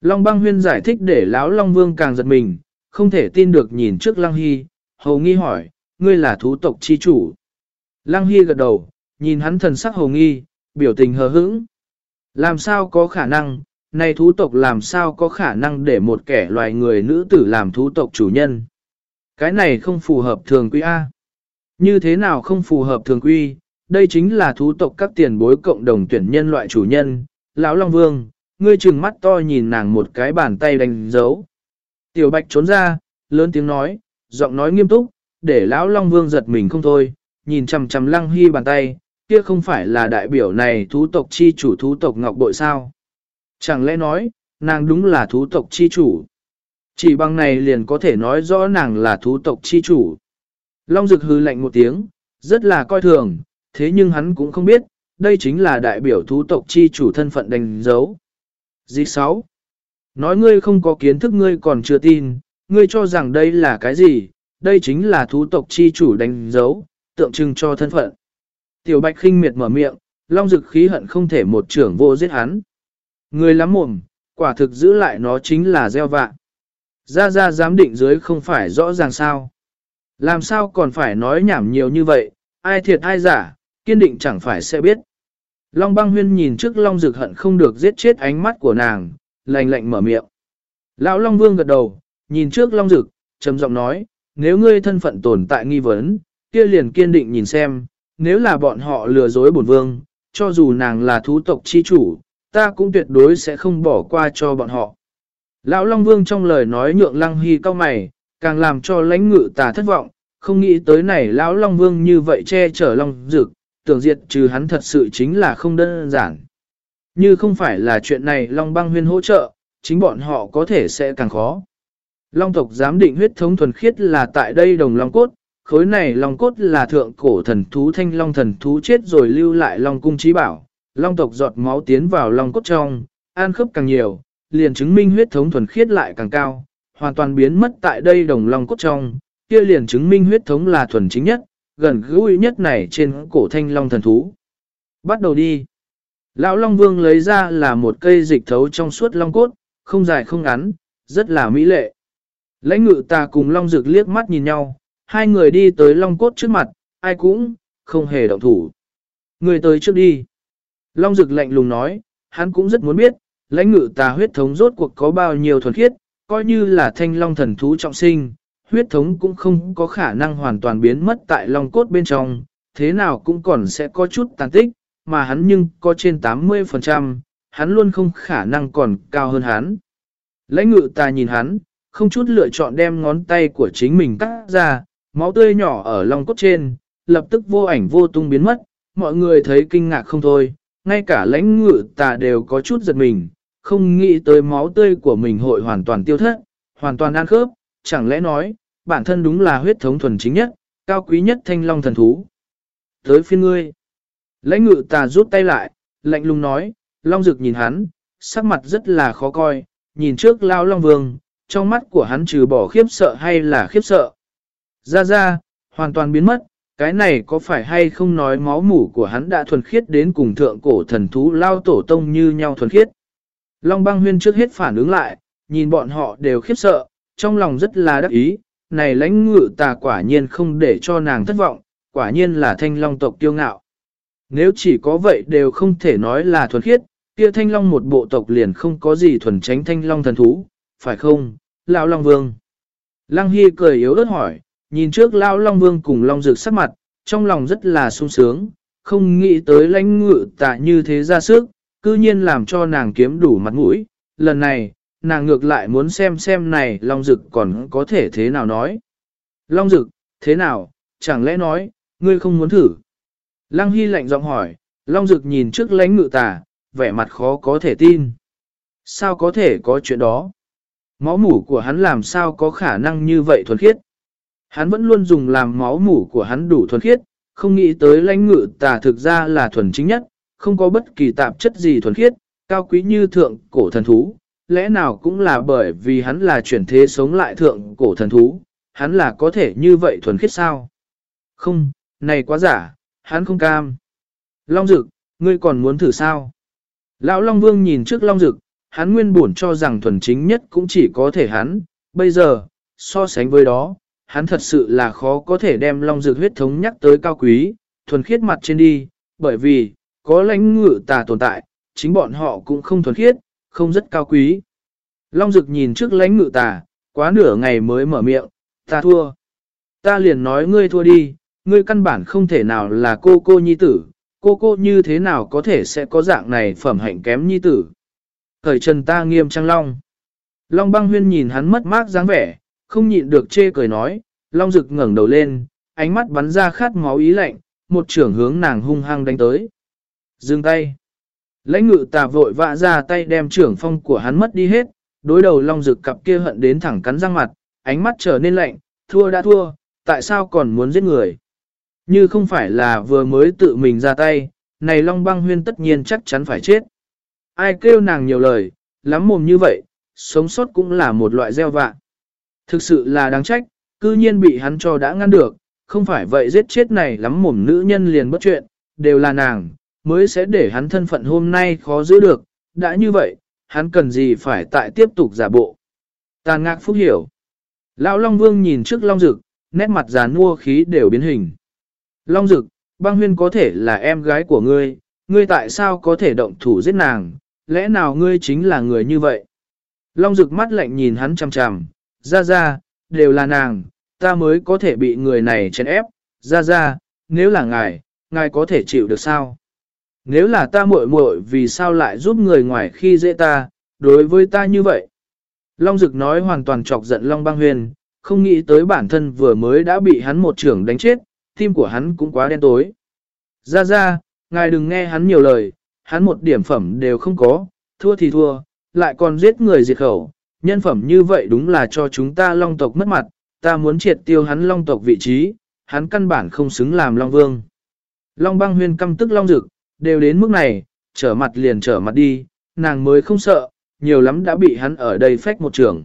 Long băng huyên giải thích để lão Long Vương càng giật mình, không thể tin được nhìn trước Lăng Hy, hầu nghi hỏi, ngươi là thú tộc chi chủ. Lăng Hy gật đầu, nhìn hắn thần sắc hầu nghi, biểu tình hờ hững. Làm sao có khả năng, này thú tộc làm sao có khả năng để một kẻ loài người nữ tử làm thú tộc chủ nhân. Cái này không phù hợp thường quy A. Như thế nào không phù hợp thường quy, đây chính là thú tộc các tiền bối cộng đồng tuyển nhân loại chủ nhân. Lão Long Vương, ngươi trừng mắt to nhìn nàng một cái bàn tay đánh dấu. Tiểu Bạch trốn ra, lớn tiếng nói, giọng nói nghiêm túc, để Lão Long Vương giật mình không thôi, nhìn chằm chằm Lăng Hy bàn tay, kia không phải là đại biểu này thú tộc chi chủ thú tộc Ngọc Bội sao? Chẳng lẽ nói, nàng đúng là thú tộc chi chủ? Chỉ bằng này liền có thể nói rõ nàng là thú tộc chi chủ. Long Dực hư lạnh một tiếng, rất là coi thường, thế nhưng hắn cũng không biết, đây chính là đại biểu thú tộc chi chủ thân phận đánh dấu. Dì 6. Nói ngươi không có kiến thức ngươi còn chưa tin, ngươi cho rằng đây là cái gì, đây chính là thú tộc chi chủ đánh dấu, tượng trưng cho thân phận. Tiểu Bạch khinh miệt mở miệng, Long Dực khí hận không thể một trưởng vô giết hắn. Người lắm mồm, quả thực giữ lại nó chính là gieo vạ. Ra ra giám định dưới không phải rõ ràng sao. Làm sao còn phải nói nhảm nhiều như vậy, ai thiệt ai giả, kiên định chẳng phải sẽ biết. Long băng huyên nhìn trước Long Dực hận không được giết chết ánh mắt của nàng, lạnh lạnh mở miệng. Lão Long Vương gật đầu, nhìn trước Long Dực, trầm giọng nói, nếu ngươi thân phận tồn tại nghi vấn, kia liền kiên định nhìn xem, nếu là bọn họ lừa dối bổn vương, cho dù nàng là thú tộc chi chủ, ta cũng tuyệt đối sẽ không bỏ qua cho bọn họ. Lão Long Vương trong lời nói nhượng Lăng Hy cao mày, càng làm cho lãnh ngự tà thất vọng, không nghĩ tới này Lão Long Vương như vậy che chở Long Dực, tưởng diệt trừ hắn thật sự chính là không đơn giản. Như không phải là chuyện này Long Băng Huyên hỗ trợ, chính bọn họ có thể sẽ càng khó. Long tộc giám định huyết thống thuần khiết là tại đây đồng Long Cốt, khối này Long Cốt là thượng cổ thần thú thanh Long thần thú chết rồi lưu lại Long cung trí bảo, Long tộc giọt máu tiến vào Long Cốt trong, an khớp càng nhiều, liền chứng minh huyết thống thuần khiết lại càng cao, hoàn toàn biến mất tại đây đồng Long Cốt trong, kia liền chứng minh huyết thống là thuần chính nhất, gần gũi nhất này trên cổ thanh Long thần thú. Bắt đầu đi. Lão Long Vương lấy ra là một cây dịch thấu trong suốt Long Cốt, không dài không ngắn, rất là mỹ lệ. Lãnh ngự ta cùng Long Dực liếc mắt nhìn nhau, hai người đi tới Long Cốt trước mặt, ai cũng, không hề động thủ. Người tới trước đi. Long Dực lạnh lùng nói, hắn cũng rất muốn biết, lãnh ngự tà huyết thống rốt cuộc có bao nhiêu thuần khiết, coi như là thanh long thần thú trọng sinh, huyết thống cũng không có khả năng hoàn toàn biến mất tại long cốt bên trong, thế nào cũng còn sẽ có chút tàn tích, mà hắn nhưng có trên 80%, hắn luôn không khả năng còn cao hơn hắn. Lãnh ngự ta nhìn hắn, không chút lựa chọn đem ngón tay của chính mình cắt ra, máu tươi nhỏ ở lòng cốt trên, lập tức vô ảnh vô tung biến mất, mọi người thấy kinh ngạc không thôi, ngay cả lãnh ngự tà đều có chút giật mình, không nghĩ tới máu tươi của mình hội hoàn toàn tiêu thất, hoàn toàn ăn khớp, chẳng lẽ nói, bản thân đúng là huyết thống thuần chính nhất, cao quý nhất thanh long thần thú. Tới phiên ngươi, lãnh ngự tà rút tay lại, lạnh lùng nói, long dực nhìn hắn, sắc mặt rất là khó coi, nhìn trước lao long vương, trong mắt của hắn trừ bỏ khiếp sợ hay là khiếp sợ. Ra ra, hoàn toàn biến mất, cái này có phải hay không nói máu mủ của hắn đã thuần khiết đến cùng thượng cổ thần thú lao tổ tông như nhau thuần khiết. Long băng huyên trước hết phản ứng lại, nhìn bọn họ đều khiếp sợ, trong lòng rất là đắc ý, này lãnh ngự tà quả nhiên không để cho nàng thất vọng, quả nhiên là thanh long tộc kiêu ngạo. Nếu chỉ có vậy đều không thể nói là thuần khiết, kia thanh long một bộ tộc liền không có gì thuần tránh thanh long thần thú, phải không, lão long vương? Lăng Hy cười yếu ớt hỏi, nhìn trước lão long vương cùng long rực sắc mặt, trong lòng rất là sung sướng, không nghĩ tới lãnh ngự tạ như thế ra sức, cư nhiên làm cho nàng kiếm đủ mặt mũi. Lần này, nàng ngược lại muốn xem xem này Long Dực còn có thể thế nào nói. Long Dực, thế nào, chẳng lẽ nói, ngươi không muốn thử? Lăng Hy lạnh giọng hỏi, Long Dực nhìn trước lãnh ngự tà, vẻ mặt khó có thể tin. Sao có thể có chuyện đó? Máu mủ của hắn làm sao có khả năng như vậy thuần khiết? Hắn vẫn luôn dùng làm máu mủ của hắn đủ thuần khiết, không nghĩ tới lãnh ngự tà thực ra là thuần chính nhất, không có bất kỳ tạp chất gì thuần khiết, cao quý như thượng cổ thần thú, lẽ nào cũng là bởi vì hắn là chuyển thế sống lại thượng cổ thần thú, hắn là có thể như vậy thuần khiết sao? Không, này quá giả, hắn không cam. Long Dực, ngươi còn muốn thử sao? Lão Long Vương nhìn trước Long Dực, hắn nguyên buồn cho rằng thuần chính nhất cũng chỉ có thể hắn, bây giờ, so sánh với đó, hắn thật sự là khó có thể đem Long dược huyết thống nhắc tới cao quý, thuần khiết mặt trên đi, bởi vì, có lãnh ngự tà tồn tại, chính bọn họ cũng không thuần khiết, không rất cao quý. Long Dực nhìn trước lãnh ngự tà, quá nửa ngày mới mở miệng, ta thua. Ta liền nói ngươi thua đi, ngươi căn bản không thể nào là cô cô nhi tử, cô cô như thế nào có thể sẽ có dạng này phẩm hạnh kém nhi tử. Thời trần ta nghiêm trang long. Long băng huyên nhìn hắn mất mát dáng vẻ, không nhịn được chê cười nói, long Dực ngẩng đầu lên, ánh mắt bắn ra khát máu ý lạnh, một trưởng hướng nàng hung hăng đánh tới. Dừng tay. Lãnh ngự tà vội vã ra tay đem trưởng phong của hắn mất đi hết, đối đầu long Dực cặp kia hận đến thẳng cắn răng mặt, ánh mắt trở nên lạnh, thua đã thua, tại sao còn muốn giết người? Như không phải là vừa mới tự mình ra tay, này long băng huyên tất nhiên chắc chắn phải chết. Ai kêu nàng nhiều lời, lắm mồm như vậy, sống sót cũng là một loại gieo vạ. Thực sự là đáng trách, cư nhiên bị hắn cho đã ngăn được, không phải vậy giết chết này lắm mồm nữ nhân liền bất chuyện, đều là nàng, mới sẽ để hắn thân phận hôm nay khó giữ được, đã như vậy, hắn cần gì phải tại tiếp tục giả bộ. Tàn ngạc phúc hiểu. Lão Long Vương nhìn trước Long Dực, nét mặt già nua khí đều biến hình. Long Dực, băng huyên có thể là em gái của ngươi, ngươi tại sao có thể động thủ giết nàng, lẽ nào ngươi chính là người như vậy? Long Dực mắt lạnh nhìn hắn chằm chằm, ra ra, đều là nàng, ta mới có thể bị người này chèn ép, ra ra, nếu là ngài, ngài có thể chịu được sao? Nếu là ta muội muội vì sao lại giúp người ngoài khi dễ ta, đối với ta như vậy? Long Dực nói hoàn toàn chọc giận Long Bang Huyền, không nghĩ tới bản thân vừa mới đã bị hắn một trưởng đánh chết, tim của hắn cũng quá đen tối. Ra ra, ngài đừng nghe hắn nhiều lời, hắn một điểm phẩm đều không có, thua thì thua, lại còn giết người diệt khẩu, nhân phẩm như vậy đúng là cho chúng ta long tộc mất mặt, ta muốn triệt tiêu hắn long tộc vị trí, hắn căn bản không xứng làm long vương. Long băng huyên căm tức long dực, đều đến mức này, trở mặt liền trở mặt đi, nàng mới không sợ, nhiều lắm đã bị hắn ở đây phách một trường.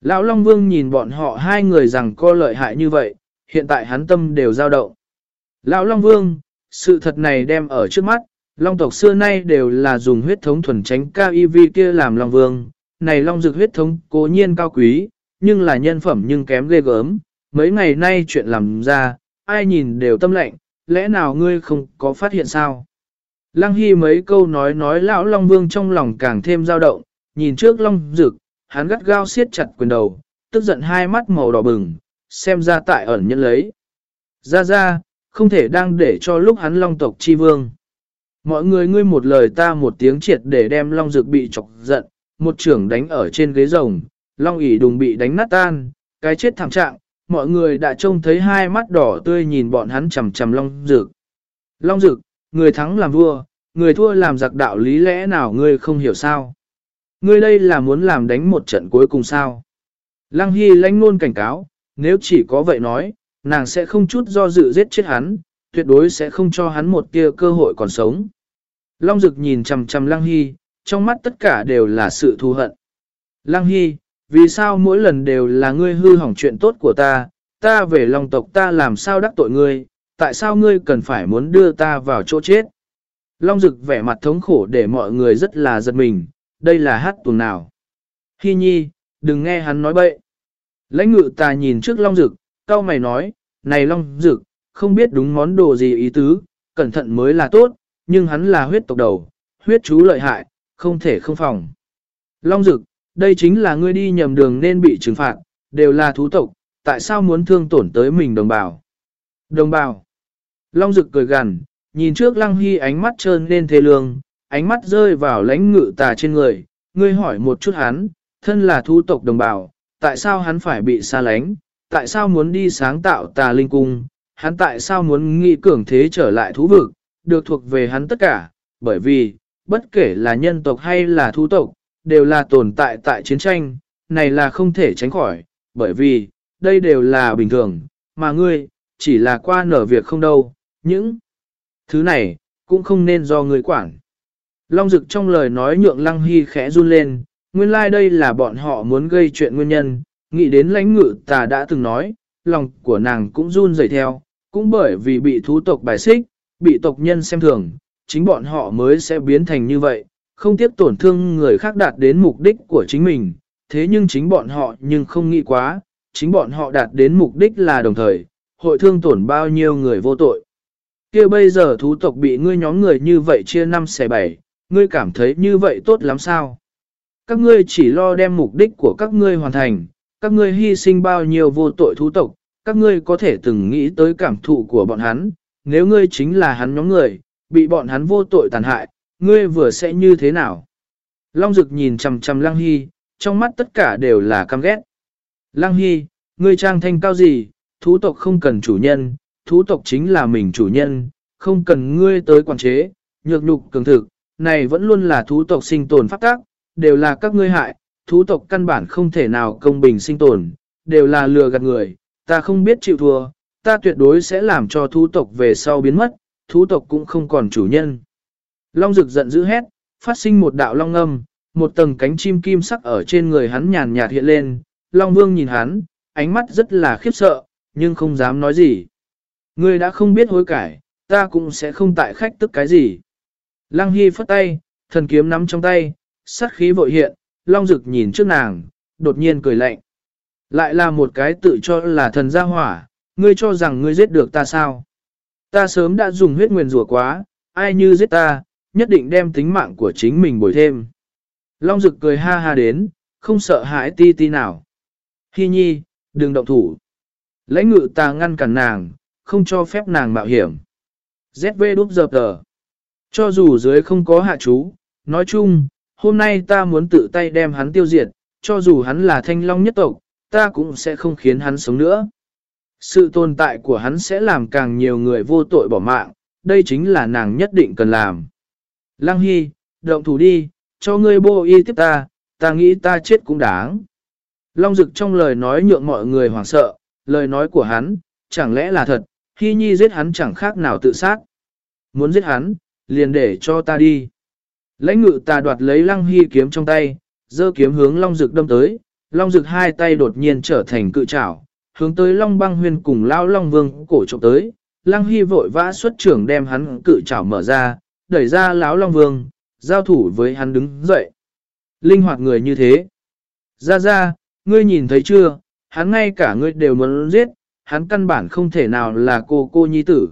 Lão Long Vương nhìn bọn họ hai người rằng co lợi hại như vậy, hiện tại hắn tâm đều dao động. Lão Long Vương, sự thật này đem ở trước mắt, Long tộc xưa nay đều là dùng huyết thống thuần tránh KIV kia làm Long Vương, này Long dược huyết thống cố nhiên cao quý, nhưng là nhân phẩm nhưng kém ghê gớm, mấy ngày nay chuyện làm ra, ai nhìn đều tâm lệnh, lẽ nào ngươi không có phát hiện sao? Lăng Hy mấy câu nói nói lão Long Vương trong lòng càng thêm dao động, nhìn trước Long Dực, hắn gắt gao siết chặt quyền đầu, tức giận hai mắt màu đỏ bừng, xem ra tại ẩn nhân lấy. Ra ra, không thể đang để cho lúc hắn Long tộc chi vương. Mọi người ngươi một lời ta một tiếng triệt để đem Long Dực bị chọc giận, một trưởng đánh ở trên ghế rồng, Long ỉ đùng bị đánh nát tan, cái chết thảm trạng, mọi người đã trông thấy hai mắt đỏ tươi nhìn bọn hắn chầm chầm Long Dực. Long Dực, người thắng làm vua, người thua làm giặc đạo lý lẽ nào ngươi không hiểu sao? Ngươi đây là muốn làm đánh một trận cuối cùng sao? Lăng Hy lánh luôn cảnh cáo, nếu chỉ có vậy nói, nàng sẽ không chút do dự giết chết hắn, tuyệt đối sẽ không cho hắn một tia cơ hội còn sống. Long Dực nhìn chằm chằm Lăng Hy, trong mắt tất cả đều là sự thù hận. Lăng Hy, vì sao mỗi lần đều là ngươi hư hỏng chuyện tốt của ta, ta về lòng tộc ta làm sao đắc tội ngươi, tại sao ngươi cần phải muốn đưa ta vào chỗ chết? Long Dực vẻ mặt thống khổ để mọi người rất là giật mình, đây là hát tuồng nào. Hy nhi, đừng nghe hắn nói bậy. Lãnh ngự ta nhìn trước Long Dực, cao mày nói, này Long Dực, không biết đúng món đồ gì ý tứ, cẩn thận mới là tốt, nhưng hắn là huyết tộc đầu, huyết chú lợi hại, không thể không phòng. Long Dực, đây chính là ngươi đi nhầm đường nên bị trừng phạt, đều là thú tộc, tại sao muốn thương tổn tới mình đồng bào? Đồng bào. Long Dực cười gằn, nhìn trước Lăng Hy ánh mắt trơn lên thế lương, ánh mắt rơi vào lãnh ngự tà trên người, ngươi hỏi một chút hắn, thân là thú tộc đồng bào, tại sao hắn phải bị xa lánh, tại sao muốn đi sáng tạo tà linh cung, hắn tại sao muốn nghị cường thế trở lại thú vực, được thuộc về hắn tất cả, bởi vì, bất kể là nhân tộc hay là thú tộc, đều là tồn tại tại chiến tranh, này là không thể tránh khỏi, bởi vì, đây đều là bình thường, mà ngươi, chỉ là qua nở việc không đâu, những thứ này, cũng không nên do ngươi quản. Long Dực trong lời nói nhượng Lăng Hy khẽ run lên, nguyên lai like đây là bọn họ muốn gây chuyện nguyên nhân, nghĩ đến lãnh ngự tà đã từng nói, lòng của nàng cũng run rẩy theo, cũng bởi vì bị thú tộc bài xích, bị tộc nhân xem thường, chính bọn họ mới sẽ biến thành như vậy, không tiếp tổn thương người khác đạt đến mục đích của chính mình, thế nhưng chính bọn họ nhưng không nghĩ quá, chính bọn họ đạt đến mục đích là đồng thời, hội thương tổn bao nhiêu người vô tội. kia bây giờ thú tộc bị ngươi nhóm người như vậy chia năm xẻ bảy, ngươi cảm thấy như vậy tốt lắm sao? Các ngươi chỉ lo đem mục đích của các ngươi hoàn thành, các ngươi hy sinh bao nhiêu vô tội thú tộc, các ngươi có thể từng nghĩ tới cảm thụ của bọn hắn, nếu ngươi chính là hắn nhóm người, bị bọn hắn vô tội tàn hại, ngươi vừa sẽ như thế nào? Long Dực nhìn chằm chằm Lăng Hy, trong mắt tất cả đều là căm ghét. Lăng Hy, ngươi trang thanh cao gì, thú tộc không cần chủ nhân, thú tộc chính là mình chủ nhân, không cần ngươi tới quản chế, nhược nhục cường thực, này vẫn luôn là thú tộc sinh tồn pháp tác, đều là các ngươi hại, thú tộc căn bản không thể nào công bình sinh tồn, đều là lừa gạt người, ta không biết chịu thua, ta tuyệt đối sẽ làm cho thú tộc về sau biến mất, thú tộc cũng không còn chủ nhân. Long rực giận dữ hét, phát sinh một đạo long âm, một tầng cánh chim kim sắc ở trên người hắn nhàn nhạt hiện lên, Long Vương nhìn hắn, ánh mắt rất là khiếp sợ, nhưng không dám nói gì. Ngươi đã không biết hối cải, ta cũng sẽ không tại khách tức cái gì. Lăng Hy phất tay, thần kiếm nắm trong tay, sát khí vội hiện, Long Dực nhìn trước nàng, đột nhiên cười lạnh. Lại là một cái tự cho là thần gia hỏa, ngươi cho rằng ngươi giết được ta sao? Ta sớm đã dùng huyết nguyền rủa quá, ai như giết ta, nhất định đem tính mạng của chính mình bồi thêm. Long Dực cười ha ha đến, không sợ hãi ti ti nào. Hi nhi, đừng động thủ. Lãnh ngự ta ngăn cản nàng, không cho phép nàng mạo hiểm. ZV đúp dập tờ. Cho dù dưới không có hạ chú, nói chung, hôm nay ta muốn tự tay đem hắn tiêu diệt, cho dù hắn là thanh long nhất tộc, ta cũng sẽ không khiến hắn sống nữa. Sự tồn tại của hắn sẽ làm càng nhiều người vô tội bỏ mạng, đây chính là nàng nhất định cần làm. Lăng Hy, động thủ đi, cho ngươi bô y tiếp ta, ta nghĩ ta chết cũng đáng. Long Dực trong lời nói nhượng mọi người hoảng sợ, lời nói của hắn, chẳng lẽ là thật, Hy Nhi giết hắn chẳng khác nào tự sát. Muốn giết hắn, liền để cho ta đi. Lãnh ngự ta đoạt lấy Lăng Hy kiếm trong tay, giơ kiếm hướng Long Dực đâm tới, Long Dực hai tay đột nhiên trở thành cự trảo, hướng tới Long Băng Huyên cùng Lao Long Vương cổ trộm tới. Lăng Hy vội vã xuất trưởng đem hắn cự trảo mở ra, đẩy ra lão Long Vương, giao thủ với hắn đứng dậy. Linh hoạt người như thế. Ra ra, ngươi nhìn thấy chưa, hắn ngay cả ngươi đều muốn giết, hắn căn bản không thể nào là cô cô nhi tử.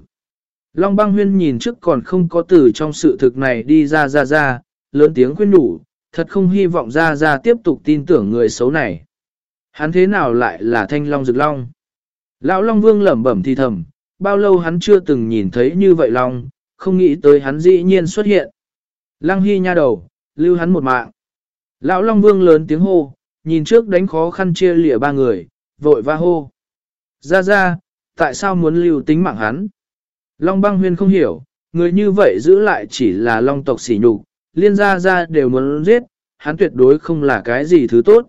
Long băng huyên nhìn trước còn không có từ trong sự thực này đi ra ra ra, lớn tiếng khuyên nhủ, thật không hy vọng ra ra tiếp tục tin tưởng người xấu này. Hắn thế nào lại là thanh long rực long? Lão Long Vương lẩm bẩm thì thầm, bao lâu hắn chưa từng nhìn thấy như vậy long, không nghĩ tới hắn dĩ nhiên xuất hiện. Lăng Hy nha đầu, lưu hắn một mạng. Lão Long Vương lớn tiếng hô, nhìn trước đánh khó khăn chia lìa ba người, vội va hô. Ra ra, tại sao muốn lưu tính mạng hắn? Long băng huyên không hiểu, người như vậy giữ lại chỉ là long tộc sỉ nhục, liên gia ra đều muốn giết, hắn tuyệt đối không là cái gì thứ tốt.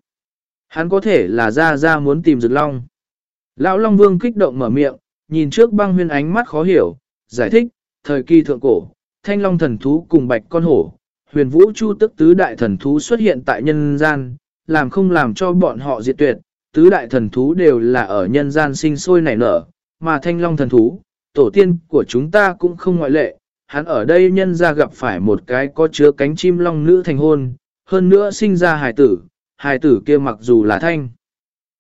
Hắn có thể là ra ra muốn tìm rực long. Lão Long Vương kích động mở miệng, nhìn trước băng huyên ánh mắt khó hiểu, giải thích, thời kỳ thượng cổ, thanh long thần thú cùng bạch con hổ, huyền vũ chu tức tứ đại thần thú xuất hiện tại nhân gian, làm không làm cho bọn họ diệt tuyệt, tứ đại thần thú đều là ở nhân gian sinh sôi nảy nở, mà thanh long thần thú, tổ tiên của chúng ta cũng không ngoại lệ, hắn ở đây nhân ra gặp phải một cái có chứa cánh chim long nữ thành hôn, hơn nữa sinh ra hài tử, hài tử kia mặc dù là thanh.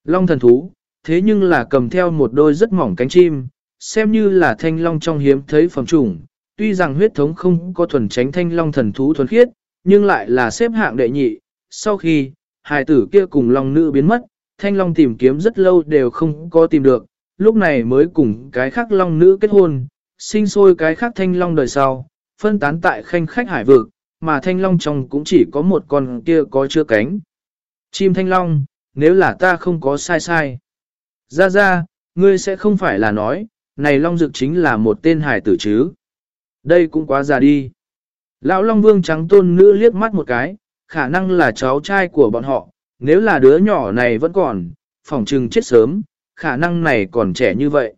Long thần thú, thế nhưng là cầm theo một đôi rất mỏng cánh chim, xem như là thanh long trong hiếm thấy phẩm chủng, tuy rằng huyết thống không có thuần tránh thanh long thần thú thuần khiết, nhưng lại là xếp hạng đệ nhị, sau khi hài tử kia cùng long nữ biến mất, thanh long tìm kiếm rất lâu đều không có tìm được, lúc này mới cùng cái khác long nữ kết hôn, sinh sôi cái khác thanh long đời sau, phân tán tại khanh khách hải vực, mà thanh long trong cũng chỉ có một con kia có chưa cánh. Chim thanh long, nếu là ta không có sai sai. Ra ra, ngươi sẽ không phải là nói, này long dực chính là một tên hải tử chứ. Đây cũng quá già đi. Lão Long Vương trắng tôn nữ liếc mắt một cái, khả năng là cháu trai của bọn họ, nếu là đứa nhỏ này vẫn còn, phỏng trừng chết sớm, khả năng này còn trẻ như vậy.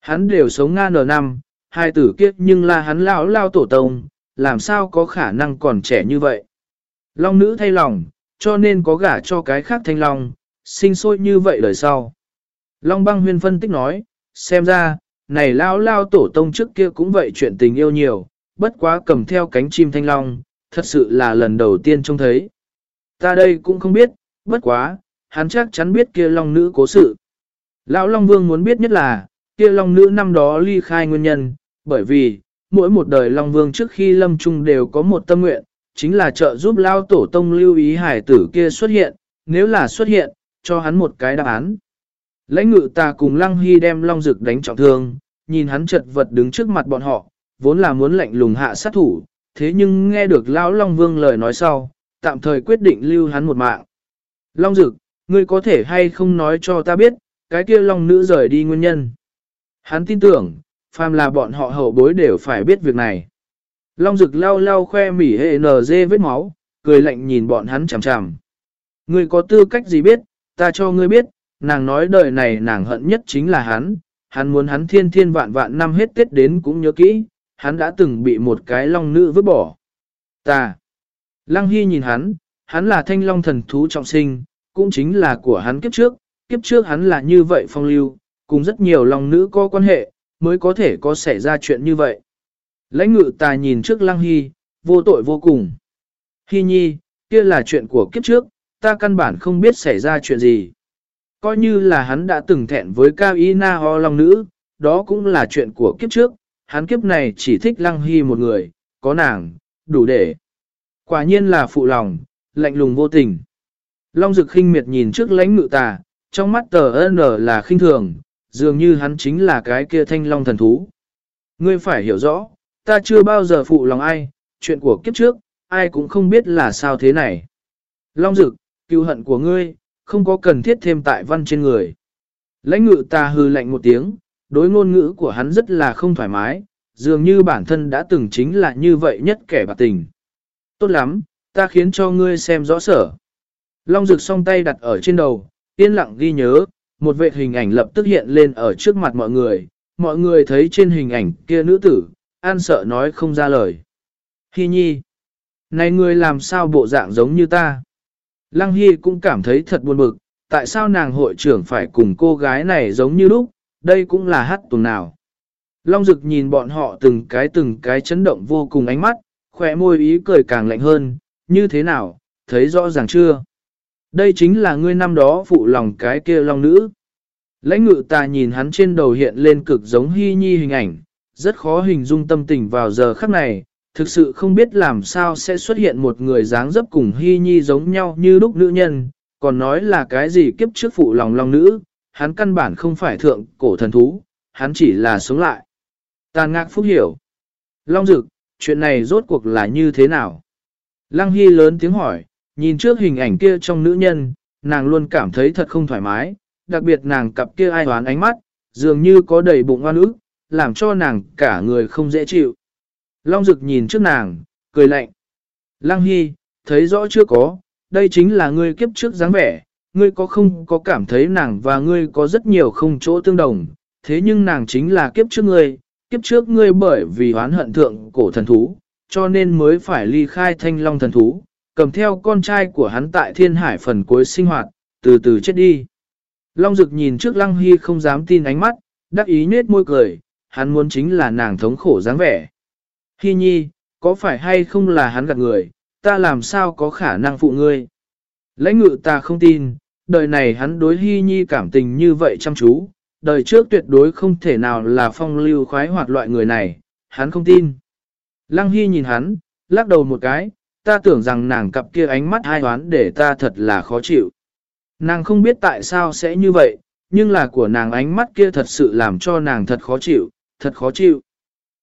Hắn đều sống nga nở năm, hai tử kiếp nhưng là hắn lão lao tổ tông, làm sao có khả năng còn trẻ như vậy. Long nữ thay lòng, cho nên có gả cho cái khác thanh long, sinh sôi như vậy lời sau. Long băng huyên phân tích nói, xem ra, này lao lao tổ tông trước kia cũng vậy chuyện tình yêu nhiều, bất quá cầm theo cánh chim thanh long, thật sự là lần đầu tiên trông thấy. Ta đây cũng không biết, bất quá, hắn chắc chắn biết kia long nữ cố sự. Lão Long Vương muốn biết nhất là, kia long nữ năm đó ly khai nguyên nhân, bởi vì, mỗi một đời Long Vương trước khi lâm trung đều có một tâm nguyện, chính là trợ giúp Lao Tổ Tông lưu ý hải tử kia xuất hiện, nếu là xuất hiện, cho hắn một cái đáp án. Lãnh ngự ta cùng Lăng Hy đem Long Dực đánh trọng thương, nhìn hắn chật vật đứng trước mặt bọn họ, vốn là muốn lạnh lùng hạ sát thủ, thế nhưng nghe được Lão Long Vương lời nói sau, tạm thời quyết định lưu hắn một mạng. Long Dực, ngươi có thể hay không nói cho ta biết, cái kia Long nữ rời đi nguyên nhân. Hắn tin tưởng, phàm là bọn họ hậu bối đều phải biết việc này. Long Dực lau lau khoe mỉ hệ nở dê vết máu, cười lạnh nhìn bọn hắn chằm chằm. Ngươi có tư cách gì biết, ta cho ngươi biết, nàng nói đời này nàng hận nhất chính là hắn, hắn muốn hắn thiên thiên vạn vạn năm hết Tết đến cũng nhớ kỹ, hắn đã từng bị một cái long nữ vứt bỏ. Ta. Lăng Hy nhìn hắn, hắn là thanh long thần thú trọng sinh, cũng chính là của hắn kiếp trước, kiếp trước hắn là như vậy phong lưu, cùng rất nhiều long nữ có quan hệ, mới có thể có xảy ra chuyện như vậy. Lãnh ngự ta nhìn trước Lăng Hy, vô tội vô cùng. Hy nhi, kia là chuyện của kiếp trước, ta căn bản không biết xảy ra chuyện gì. Coi như là hắn đã từng thẹn với Cao Y Na Ho Long Nữ, đó cũng là chuyện của kiếp trước, hắn kiếp này chỉ thích Lăng Hy một người, có nàng, đủ để. Quả nhiên là phụ lòng, lạnh lùng vô tình. Long Dực khinh miệt nhìn trước lãnh ngự tà, trong mắt tờ N là khinh thường, dường như hắn chính là cái kia thanh long thần thú. Ngươi phải hiểu rõ, ta chưa bao giờ phụ lòng ai, chuyện của kiếp trước, ai cũng không biết là sao thế này. Long Dực, cứu hận của ngươi, không có cần thiết thêm tại văn trên người. Lãnh ngự ta hư lạnh một tiếng, đối ngôn ngữ của hắn rất là không thoải mái, dường như bản thân đã từng chính là như vậy nhất kẻ bạc tình. Tốt lắm, ta khiến cho ngươi xem rõ sở. Long rực song tay đặt ở trên đầu, yên lặng ghi nhớ, một vệ hình ảnh lập tức hiện lên ở trước mặt mọi người. Mọi người thấy trên hình ảnh kia nữ tử, an sợ nói không ra lời. Hi nhi, này ngươi làm sao bộ dạng giống như ta? Lăng Hy cũng cảm thấy thật buồn bực, tại sao nàng hội trưởng phải cùng cô gái này giống như lúc, đây cũng là hát tuần nào. Long Dực nhìn bọn họ từng cái từng cái chấn động vô cùng ánh mắt, khỏe môi ý cười càng lạnh hơn, như thế nào, thấy rõ ràng chưa? Đây chính là ngươi năm đó phụ lòng cái kia long nữ. Lãnh ngự ta nhìn hắn trên đầu hiện lên cực giống hy nhi hình ảnh, rất khó hình dung tâm tình vào giờ khắc này, thực sự không biết làm sao sẽ xuất hiện một người dáng dấp cùng hy nhi giống nhau như lúc nữ nhân, còn nói là cái gì kiếp trước phụ lòng long nữ, hắn căn bản không phải thượng cổ thần thú, hắn chỉ là sống lại. Tàn ngạc phúc hiểu. Long dực, chuyện này rốt cuộc là như thế nào? Lăng Hy lớn tiếng hỏi, nhìn trước hình ảnh kia trong nữ nhân, nàng luôn cảm thấy thật không thoải mái, đặc biệt nàng cặp kia ai hoán ánh mắt, dường như có đầy bụng oan ức, làm cho nàng cả người không dễ chịu. Long Dực nhìn trước nàng, cười lạnh. Lăng Hy, thấy rõ chưa có, đây chính là ngươi kiếp trước dáng vẻ, ngươi có không có cảm thấy nàng và ngươi có rất nhiều không chỗ tương đồng, thế nhưng nàng chính là kiếp trước ngươi, kiếp trước ngươi bởi vì oán hận thượng cổ thần thú, cho nên mới phải ly khai thanh long thần thú, cầm theo con trai của hắn tại thiên hải phần cuối sinh hoạt, từ từ chết đi. Long Dực nhìn trước Lăng Hy không dám tin ánh mắt, đắc ý nết môi cười, hắn muốn chính là nàng thống khổ dáng vẻ. hi nhi, có phải hay không là hắn gạt người, ta làm sao có khả năng phụ ngươi? Lãnh ngự ta không tin, đời này hắn đối hi nhi cảm tình như vậy chăm chú, đời trước tuyệt đối không thể nào là phong lưu khoái hoạt loại người này, hắn không tin. Lăng hi nhìn hắn, lắc đầu một cái, ta tưởng rằng nàng cặp kia ánh mắt hai hoán để ta thật là khó chịu. Nàng không biết tại sao sẽ như vậy, nhưng là của nàng ánh mắt kia thật sự làm cho nàng thật khó chịu, thật khó chịu.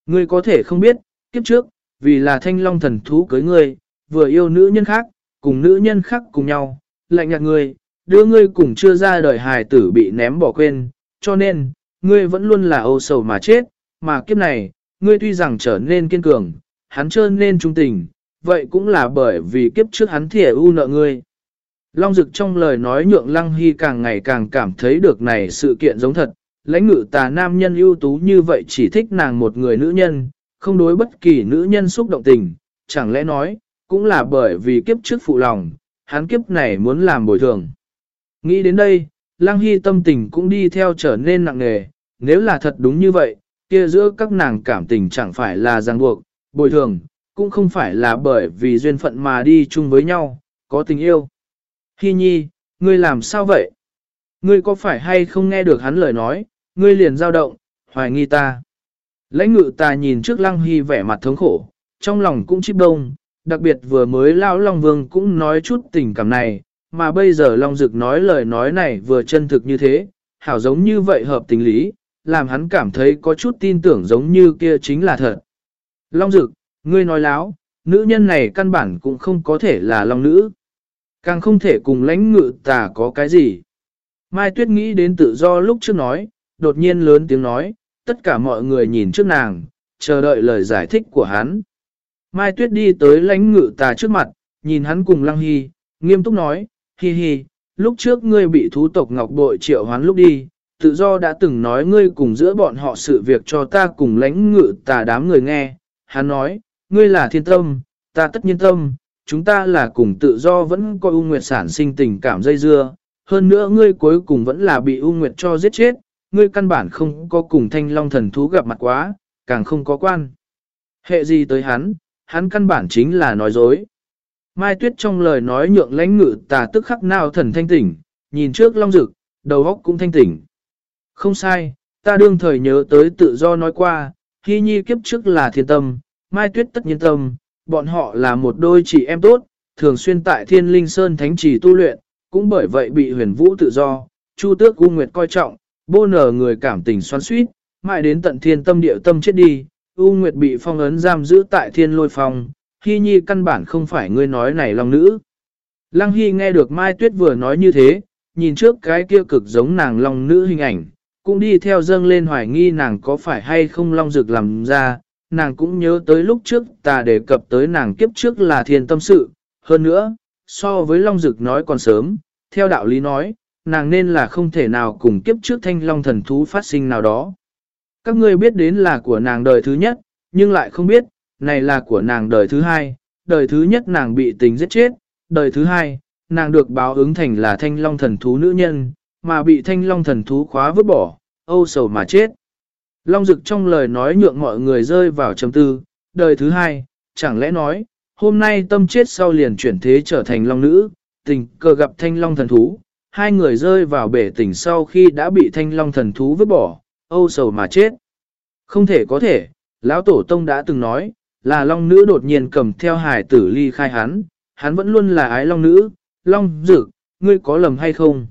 Ngươi có thể không biết, kiếp trước, vì là thanh long thần thú cưới ngươi, vừa yêu nữ nhân khác, cùng nữ nhân khác cùng nhau, lạnh nhạt ngươi, đưa ngươi cùng chưa ra đời hài tử bị ném bỏ quên, cho nên, ngươi vẫn luôn là âu sầu mà chết, mà kiếp này, ngươi tuy rằng trở nên kiên cường, hắn trơn nên trung tình, vậy cũng là bởi vì kiếp trước hắn thỉa u nợ ngươi. Long Dực trong lời nói nhượng Lăng Hy càng ngày càng cảm thấy được này sự kiện giống thật, lãnh ngự tà nam nhân ưu tú như vậy chỉ thích nàng một người nữ nhân, không đối bất kỳ nữ nhân xúc động tình, chẳng lẽ nói, cũng là bởi vì kiếp trước phụ lòng, hắn kiếp này muốn làm bồi thường. Nghĩ đến đây, Lăng Hy tâm tình cũng đi theo trở nên nặng nề, nếu là thật đúng như vậy, kia giữa các nàng cảm tình chẳng phải là ràng buộc, bồi thường, cũng không phải là bởi vì duyên phận mà đi chung với nhau, có tình yêu. Hy nhi, ngươi làm sao vậy? Ngươi có phải hay không nghe được hắn lời nói, ngươi liền dao động, hoài nghi ta. Lãnh ngự ta nhìn trước lăng hy vẻ mặt thống khổ, trong lòng cũng chip đông, đặc biệt vừa mới lão Long Vương cũng nói chút tình cảm này, mà bây giờ Long Dực nói lời nói này vừa chân thực như thế, hảo giống như vậy hợp tình lý, làm hắn cảm thấy có chút tin tưởng giống như kia chính là thật. Long Dực, ngươi nói láo, nữ nhân này căn bản cũng không có thể là Long Nữ. Càng không thể cùng lãnh ngự tà có cái gì. Mai Tuyết nghĩ đến tự do lúc trước nói, đột nhiên lớn tiếng nói, tất cả mọi người nhìn trước nàng, chờ đợi lời giải thích của hắn. Mai Tuyết đi tới lãnh ngự tà trước mặt, nhìn hắn cùng Lăng Hy, nghiêm túc nói, Hi hi, lúc trước ngươi bị thú tộc ngọc bội triệu hoán lúc đi, tự do đã từng nói ngươi cùng giữa bọn họ sự việc cho ta cùng lãnh ngự tà đám người nghe. Hắn nói, ngươi là thiên tâm, ta tất nhiên tâm, chúng ta là cùng tự do vẫn coi U Nguyệt sản sinh tình cảm dây dưa. Hơn nữa ngươi cuối cùng vẫn là bị U Nguyệt cho giết chết, ngươi căn bản không có cùng thanh long thần thú gặp mặt quá, càng không có quan. Hệ gì tới hắn, hắn căn bản chính là nói dối. Mai Tuyết trong lời nói nhượng lãnh ngự tà tức khắc nào thần thanh tỉnh, nhìn trước long dực đầu óc cũng thanh tỉnh. Không sai, ta đương thời nhớ tới tự do nói qua, hy nhi kiếp trước là thiên tâm, Mai Tuyết tất nhiên tâm, bọn họ là một đôi chị em tốt, thường xuyên tại thiên linh sơn thánh trì tu luyện, cũng bởi vậy bị huyền vũ tự do, chu tước u nguyệt coi trọng, bô nở người cảm tình xoắn suýt, mãi đến tận thiên tâm địa tâm chết đi, u nguyệt bị phong ấn giam giữ tại thiên lôi phòng, Hy nhi căn bản không phải ngươi nói này long nữ. Lăng Hy nghe được Mai Tuyết vừa nói như thế, nhìn trước cái kia cực giống nàng long nữ hình ảnh, cũng đi theo dâng lên hoài nghi nàng có phải hay không long dực làm ra, nàng cũng nhớ tới lúc trước ta đề cập tới nàng kiếp trước là thiên tâm sự, hơn nữa, so với long dực nói còn sớm, theo đạo lý nói, nàng nên là không thể nào cùng kiếp trước thanh long thần thú phát sinh nào đó. Các ngươi biết đến là của nàng đời thứ nhất, nhưng lại không biết, này là của nàng đời thứ hai, đời thứ nhất nàng bị tình giết chết, đời thứ hai, nàng được báo ứng thành là thanh long thần thú nữ nhân, mà bị thanh long thần thú khóa vứt bỏ, âu sầu mà chết. Long Dực trong lời nói nhượng mọi người rơi vào trầm tư, đời thứ hai, chẳng lẽ nói, hôm nay tâm chết sau liền chuyển thế trở thành long nữ, tình cờ gặp thanh long thần thú, hai người rơi vào bể tỉnh sau khi đã bị thanh long thần thú vứt bỏ, âu sầu mà chết. Không thể có thể, lão tổ tông đã từng nói, là long nữ đột nhiên cầm theo hải tử ly khai hắn, hắn vẫn luôn là ái long nữ, long dực, ngươi có lầm hay không?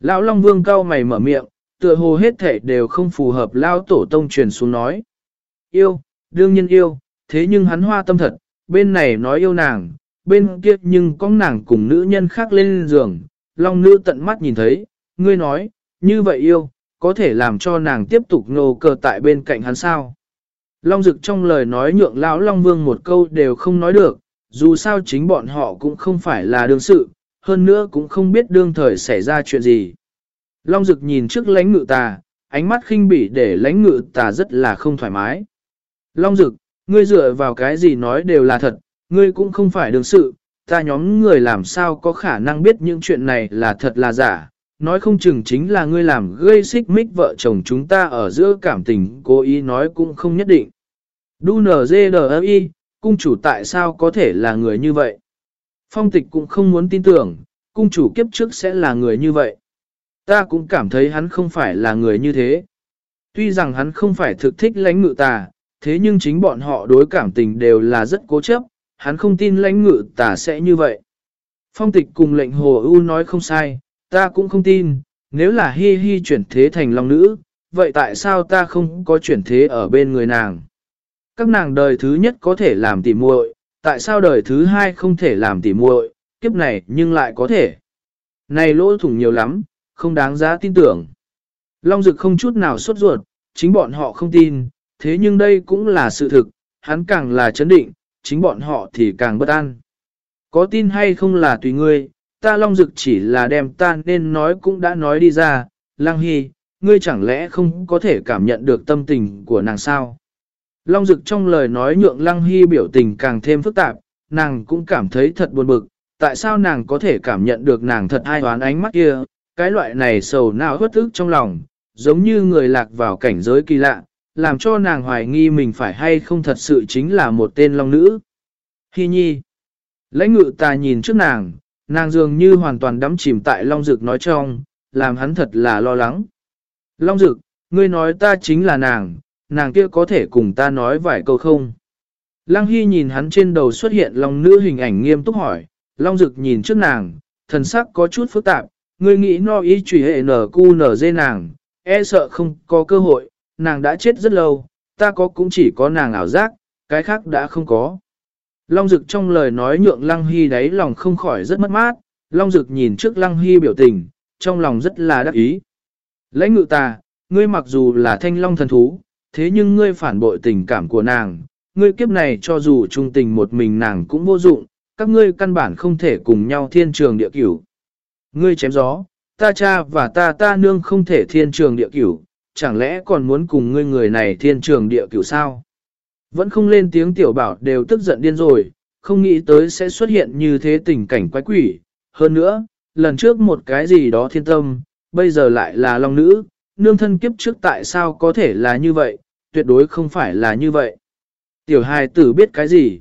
Lão long vương cao mày mở miệng, tựa hồ hết thể đều không phù hợp lão tổ tông truyền xuống nói. Yêu, đương nhiên yêu, thế nhưng hắn hoa tâm thật, bên này nói yêu nàng, bên kia nhưng có nàng cùng nữ nhân khác lên giường, long nữ tận mắt nhìn thấy, ngươi nói, như vậy yêu, có thể làm cho nàng tiếp tục nô cờ tại bên cạnh hắn sao? Long Dực trong lời nói nhượng lão Long Vương một câu đều không nói được, dù sao chính bọn họ cũng không phải là đương sự, hơn nữa cũng không biết đương thời xảy ra chuyện gì. Long Dực nhìn trước lãnh ngự tà, ánh mắt khinh bỉ để lãnh ngự tà rất là không thoải mái. Long Dực, ngươi dựa vào cái gì nói đều là thật, ngươi cũng không phải đương sự, ta nhóm người làm sao có khả năng biết những chuyện này là thật là giả, nói không chừng chính là ngươi làm gây xích mích vợ chồng chúng ta ở giữa cảm tình cố ý nói cũng không nhất định. Đu nở dê cung chủ tại sao có thể là người như vậy? Phong tịch cũng không muốn tin tưởng, cung chủ kiếp trước sẽ là người như vậy. Ta cũng cảm thấy hắn không phải là người như thế. Tuy rằng hắn không phải thực thích lãnh ngự tà, thế nhưng chính bọn họ đối cảm tình đều là rất cố chấp, hắn không tin lãnh ngự tả sẽ như vậy. Phong tịch cùng lệnh hồ ưu nói không sai, Ta cũng không tin, nếu là hi hi chuyển thế thành long nữ, vậy tại sao ta không có chuyển thế ở bên người nàng? Các nàng đời thứ nhất có thể làm tỉ muội, tại sao đời thứ hai không thể làm tỉ muội, kiếp này nhưng lại có thể? Này lỗ thủng nhiều lắm, không đáng giá tin tưởng. Long Dực không chút nào sốt ruột, chính bọn họ không tin, thế nhưng đây cũng là sự thực, hắn càng là chấn định, chính bọn họ thì càng bất an. Có tin hay không là tùy ngươi, ta Long Dực chỉ là đem ta nên nói cũng đã nói đi ra, Lăng Hy, ngươi chẳng lẽ không có thể cảm nhận được tâm tình của nàng sao? Long Dực trong lời nói nhượng Lăng Hy biểu tình càng thêm phức tạp, nàng cũng cảm thấy thật buồn bực, tại sao nàng có thể cảm nhận được nàng thật ai hoán ánh mắt kia, cái loại này sầu não hất ức trong lòng, giống như người lạc vào cảnh giới kỳ lạ, làm cho nàng hoài nghi mình phải hay không thật sự chính là một tên long nữ. Hi nhi. Lãnh ngự ta nhìn trước nàng, nàng dường như hoàn toàn đắm chìm tại long dực nói trong, làm hắn thật là lo lắng. Long dực, ngươi nói ta chính là nàng, nàng kia có thể cùng ta nói vài câu không? Lăng Hy nhìn hắn trên đầu xuất hiện long nữ hình ảnh nghiêm túc hỏi, long dực nhìn trước nàng, thần sắc có chút phức tạp, ngươi nghĩ no ý trùy hệ nở cu nở dê nàng, e sợ không có cơ hội, nàng đã chết rất lâu, ta có cũng chỉ có nàng ảo giác, cái khác đã không có. Long Dực trong lời nói nhượng Lăng Hy đáy lòng không khỏi rất mất mát, Long Dực nhìn trước Lăng Hy biểu tình, trong lòng rất là đắc ý. Lãnh ngự ta, ngươi mặc dù là thanh long thần thú, thế nhưng ngươi phản bội tình cảm của nàng, ngươi kiếp này cho dù trung tình một mình nàng cũng vô dụng, các ngươi căn bản không thể cùng nhau thiên trường địa cửu. Ngươi chém gió, ta cha và ta ta nương không thể thiên trường địa cửu, chẳng lẽ còn muốn cùng ngươi người này thiên trường địa cửu sao? Vẫn không lên tiếng tiểu bảo đều tức giận điên rồi, không nghĩ tới sẽ xuất hiện như thế tình cảnh quái quỷ. Hơn nữa, lần trước một cái gì đó thiên tâm, bây giờ lại là long nữ, nương thân kiếp trước tại sao có thể là như vậy, tuyệt đối không phải là như vậy. Tiểu hài tử biết cái gì?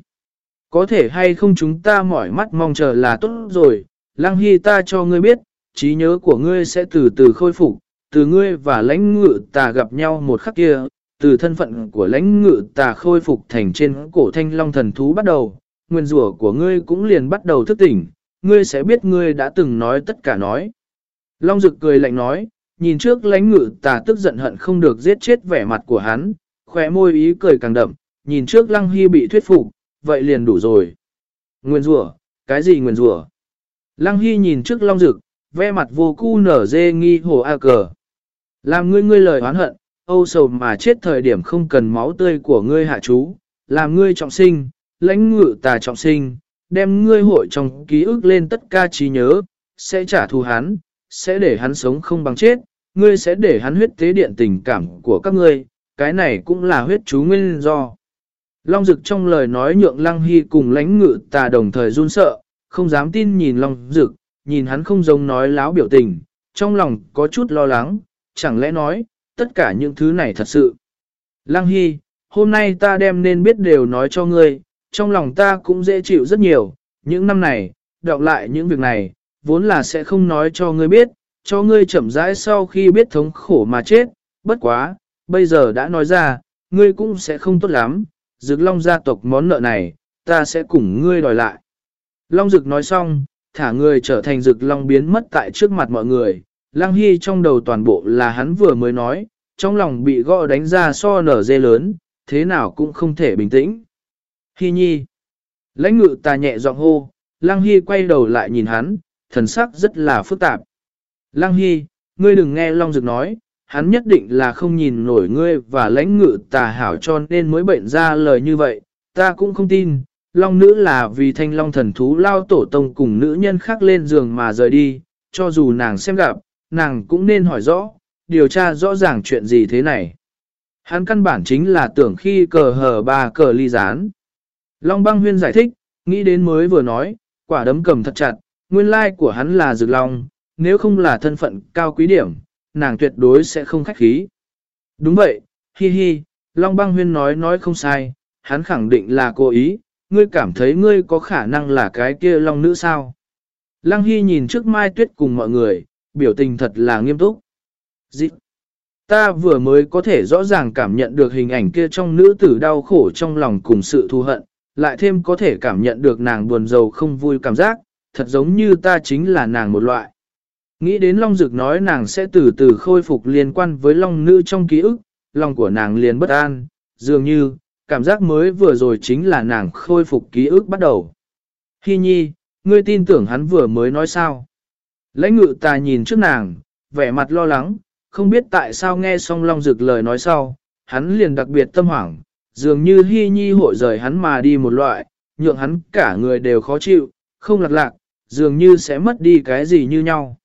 Có thể hay không chúng ta mỏi mắt mong chờ là tốt rồi, lăng hy ta cho ngươi biết, trí nhớ của ngươi sẽ từ từ khôi phục, từ ngươi và lãnh ngự tà gặp nhau một khắc kia, từ thân phận của lãnh ngự tà khôi phục thành trên cổ thanh long thần thú bắt đầu, nguyên rủa của ngươi cũng liền bắt đầu thức tỉnh, ngươi sẽ biết ngươi đã từng nói tất cả nói. Long rực cười lạnh nói, nhìn trước lãnh ngự tà tức giận hận không được giết chết vẻ mặt của hắn, khỏe môi ý cười càng đậm, nhìn trước lăng hy bị thuyết phục, vậy liền đủ rồi. Nguyên rủa, cái gì nguyên rủa? Lăng hy nhìn trước long dực ve mặt vô cu nở dê nghi hồ a cờ. Làm ngươi ngươi lời oán hận, âu sầu mà chết thời điểm không cần máu tươi của ngươi hạ chú, làm ngươi trọng sinh, lãnh ngự tà trọng sinh, đem ngươi hội trong ký ức lên tất cả trí nhớ, sẽ trả thù hắn, sẽ để hắn sống không bằng chết, ngươi sẽ để hắn huyết tế điện tình cảm của các ngươi, cái này cũng là huyết chú nguyên do. Long Dực trong lời nói nhượng Lăng Hy cùng lãnh ngự tà đồng thời run sợ, không dám tin nhìn Long Dực, nhìn hắn không giống nói láo biểu tình, trong lòng có chút lo lắng, chẳng lẽ nói, tất cả những thứ này thật sự. Lăng Hy, hôm nay ta đem nên biết đều nói cho ngươi, trong lòng ta cũng dễ chịu rất nhiều, những năm này, đọc lại những việc này, vốn là sẽ không nói cho ngươi biết, cho ngươi chậm rãi sau khi biết thống khổ mà chết, bất quá, bây giờ đã nói ra, ngươi cũng sẽ không tốt lắm, Dực Long gia tộc món nợ này, ta sẽ cùng ngươi đòi lại. Long Dực nói xong, thả người trở thành Dực Long biến mất tại trước mặt mọi người, Lăng Hy trong đầu toàn bộ là hắn vừa mới nói, trong lòng bị gõ đánh ra so nở dê lớn, thế nào cũng không thể bình tĩnh. Hy nhi. Lãnh ngự ta nhẹ giọng hô, Lăng Hy quay đầu lại nhìn hắn, thần sắc rất là phức tạp. Lăng Hy, ngươi đừng nghe Long Dực nói, hắn nhất định là không nhìn nổi ngươi và lãnh ngự tà hảo cho nên mới bệnh ra lời như vậy, ta cũng không tin. Long nữ là vì thanh long thần thú lao tổ tông cùng nữ nhân khác lên giường mà rời đi, cho dù nàng xem gặp, nàng cũng nên hỏi rõ, điều tra rõ ràng chuyện gì thế này. Hắn căn bản chính là tưởng khi cờ hờ ba cờ ly gián. Long băng huyên giải thích, nghĩ đến mới vừa nói, quả đấm cầm thật chặt, nguyên lai của hắn là rực long, nếu không là thân phận cao quý điểm, nàng tuyệt đối sẽ không khách khí. Đúng vậy, hi hi, Long băng huyên nói nói không sai, hắn khẳng định là cố ý, ngươi cảm thấy ngươi có khả năng là cái kia long nữ sao. Lăng Hy nhìn trước Mai Tuyết cùng mọi người, biểu tình thật là nghiêm túc. Dị. Ta vừa mới có thể rõ ràng cảm nhận được hình ảnh kia trong nữ tử đau khổ trong lòng cùng sự thù hận, lại thêm có thể cảm nhận được nàng buồn rầu không vui cảm giác, thật giống như ta chính là nàng một loại. Nghĩ đến Long Dực nói nàng sẽ từ từ khôi phục liên quan với Long Nữ trong ký ức, lòng của nàng liền bất an, dường như, cảm giác mới vừa rồi chính là nàng khôi phục ký ức bắt đầu. Hi nhi, ngươi tin tưởng hắn vừa mới nói sao? Lãnh ngự ta nhìn trước nàng, vẻ mặt lo lắng, không biết tại sao nghe xong Long Dực lời nói sau, hắn liền đặc biệt tâm hoảng, dường như hy nhi hội rời hắn mà đi một loại, nhượng hắn cả người đều khó chịu, không lạc lạc, dường như sẽ mất đi cái gì như nhau.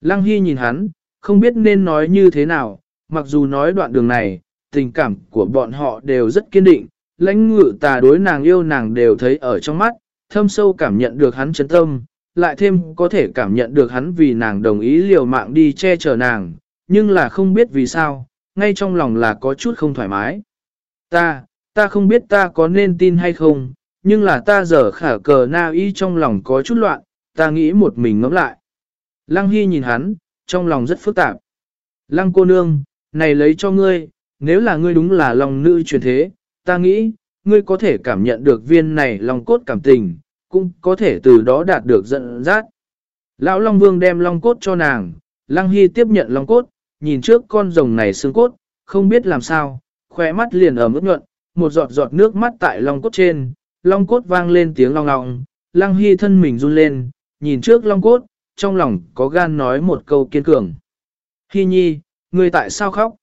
Lăng Hy nhìn hắn, không biết nên nói như thế nào, mặc dù nói đoạn đường này, tình cảm của bọn họ đều rất kiên định, lãnh ngự tà đối nàng yêu nàng đều thấy ở trong mắt, thâm sâu cảm nhận được hắn chấn tâm, lại thêm có thể cảm nhận được hắn vì nàng đồng ý liều mạng đi che chở nàng, nhưng là không biết vì sao, ngay trong lòng là có chút không thoải mái. Ta, ta không biết ta có nên tin hay không, nhưng là ta giờ khả cờ na y trong lòng có chút loạn, ta nghĩ một mình ngẫm lại. Lăng Hy nhìn hắn, trong lòng rất phức tạp. Lăng cô nương, này lấy cho ngươi, nếu là ngươi đúng là lòng nữ truyền thế, ta nghĩ, ngươi có thể cảm nhận được viên này lòng cốt cảm tình, cũng có thể từ đó đạt được dẫn dắt. Lão Long Vương đem long cốt cho nàng, Lăng Hy tiếp nhận long cốt, nhìn trước con rồng này xương cốt, không biết làm sao, khỏe mắt liền ở mức nhuận, một giọt giọt nước mắt tại long cốt trên, long cốt vang lên tiếng long ngọng, Lăng Hy thân mình run lên, nhìn trước long cốt, trong lòng có gan nói một câu kiên cường. Hy nhi, ngươi tại sao khóc?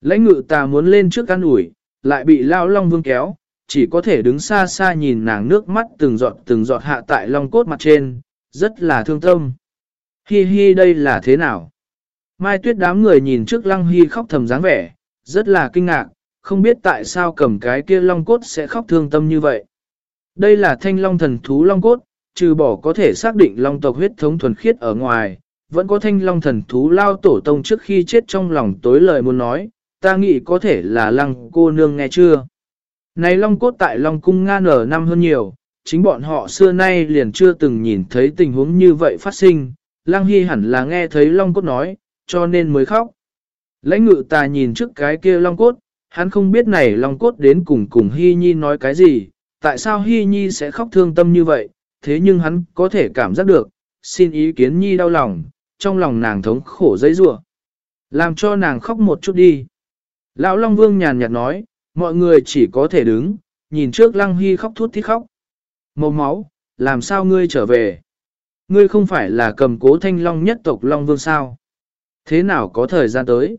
Lãnh ngự ta muốn lên trước căn ủi, lại bị lão long vương kéo, chỉ có thể đứng xa xa nhìn nàng nước mắt từng giọt từng giọt hạ tại long cốt mặt trên, rất là thương tâm. Hi hi đây là thế nào? Mai tuyết đám người nhìn trước lăng hi khóc thầm dáng vẻ, rất là kinh ngạc, không biết tại sao cầm cái kia long cốt sẽ khóc thương tâm như vậy. Đây là thanh long thần thú long cốt, trừ bỏ có thể xác định long tộc huyết thống thuần khiết ở ngoài, vẫn có thanh long thần thú lao tổ tông trước khi chết trong lòng tối lời muốn nói, ta nghĩ có thể là lăng cô nương nghe chưa. Này long cốt tại long cung nga nở năm hơn nhiều, chính bọn họ xưa nay liền chưa từng nhìn thấy tình huống như vậy phát sinh, lăng hy hẳn là nghe thấy long cốt nói, cho nên mới khóc. Lãnh ngự ta nhìn trước cái kia long cốt, hắn không biết này long cốt đến cùng cùng hy nhi nói cái gì, tại sao hy nhi sẽ khóc thương tâm như vậy, thế nhưng hắn có thể cảm giác được, xin ý kiến nhi đau lòng, trong lòng nàng thống khổ dây rủa Làm cho nàng khóc một chút đi. Lão Long Vương nhàn nhạt nói, mọi người chỉ có thể đứng, nhìn trước Lăng Hy khóc thút thít khóc. Màu máu, làm sao ngươi trở về? Ngươi không phải là cầm cố thanh long nhất tộc Long Vương sao? Thế nào có thời gian tới?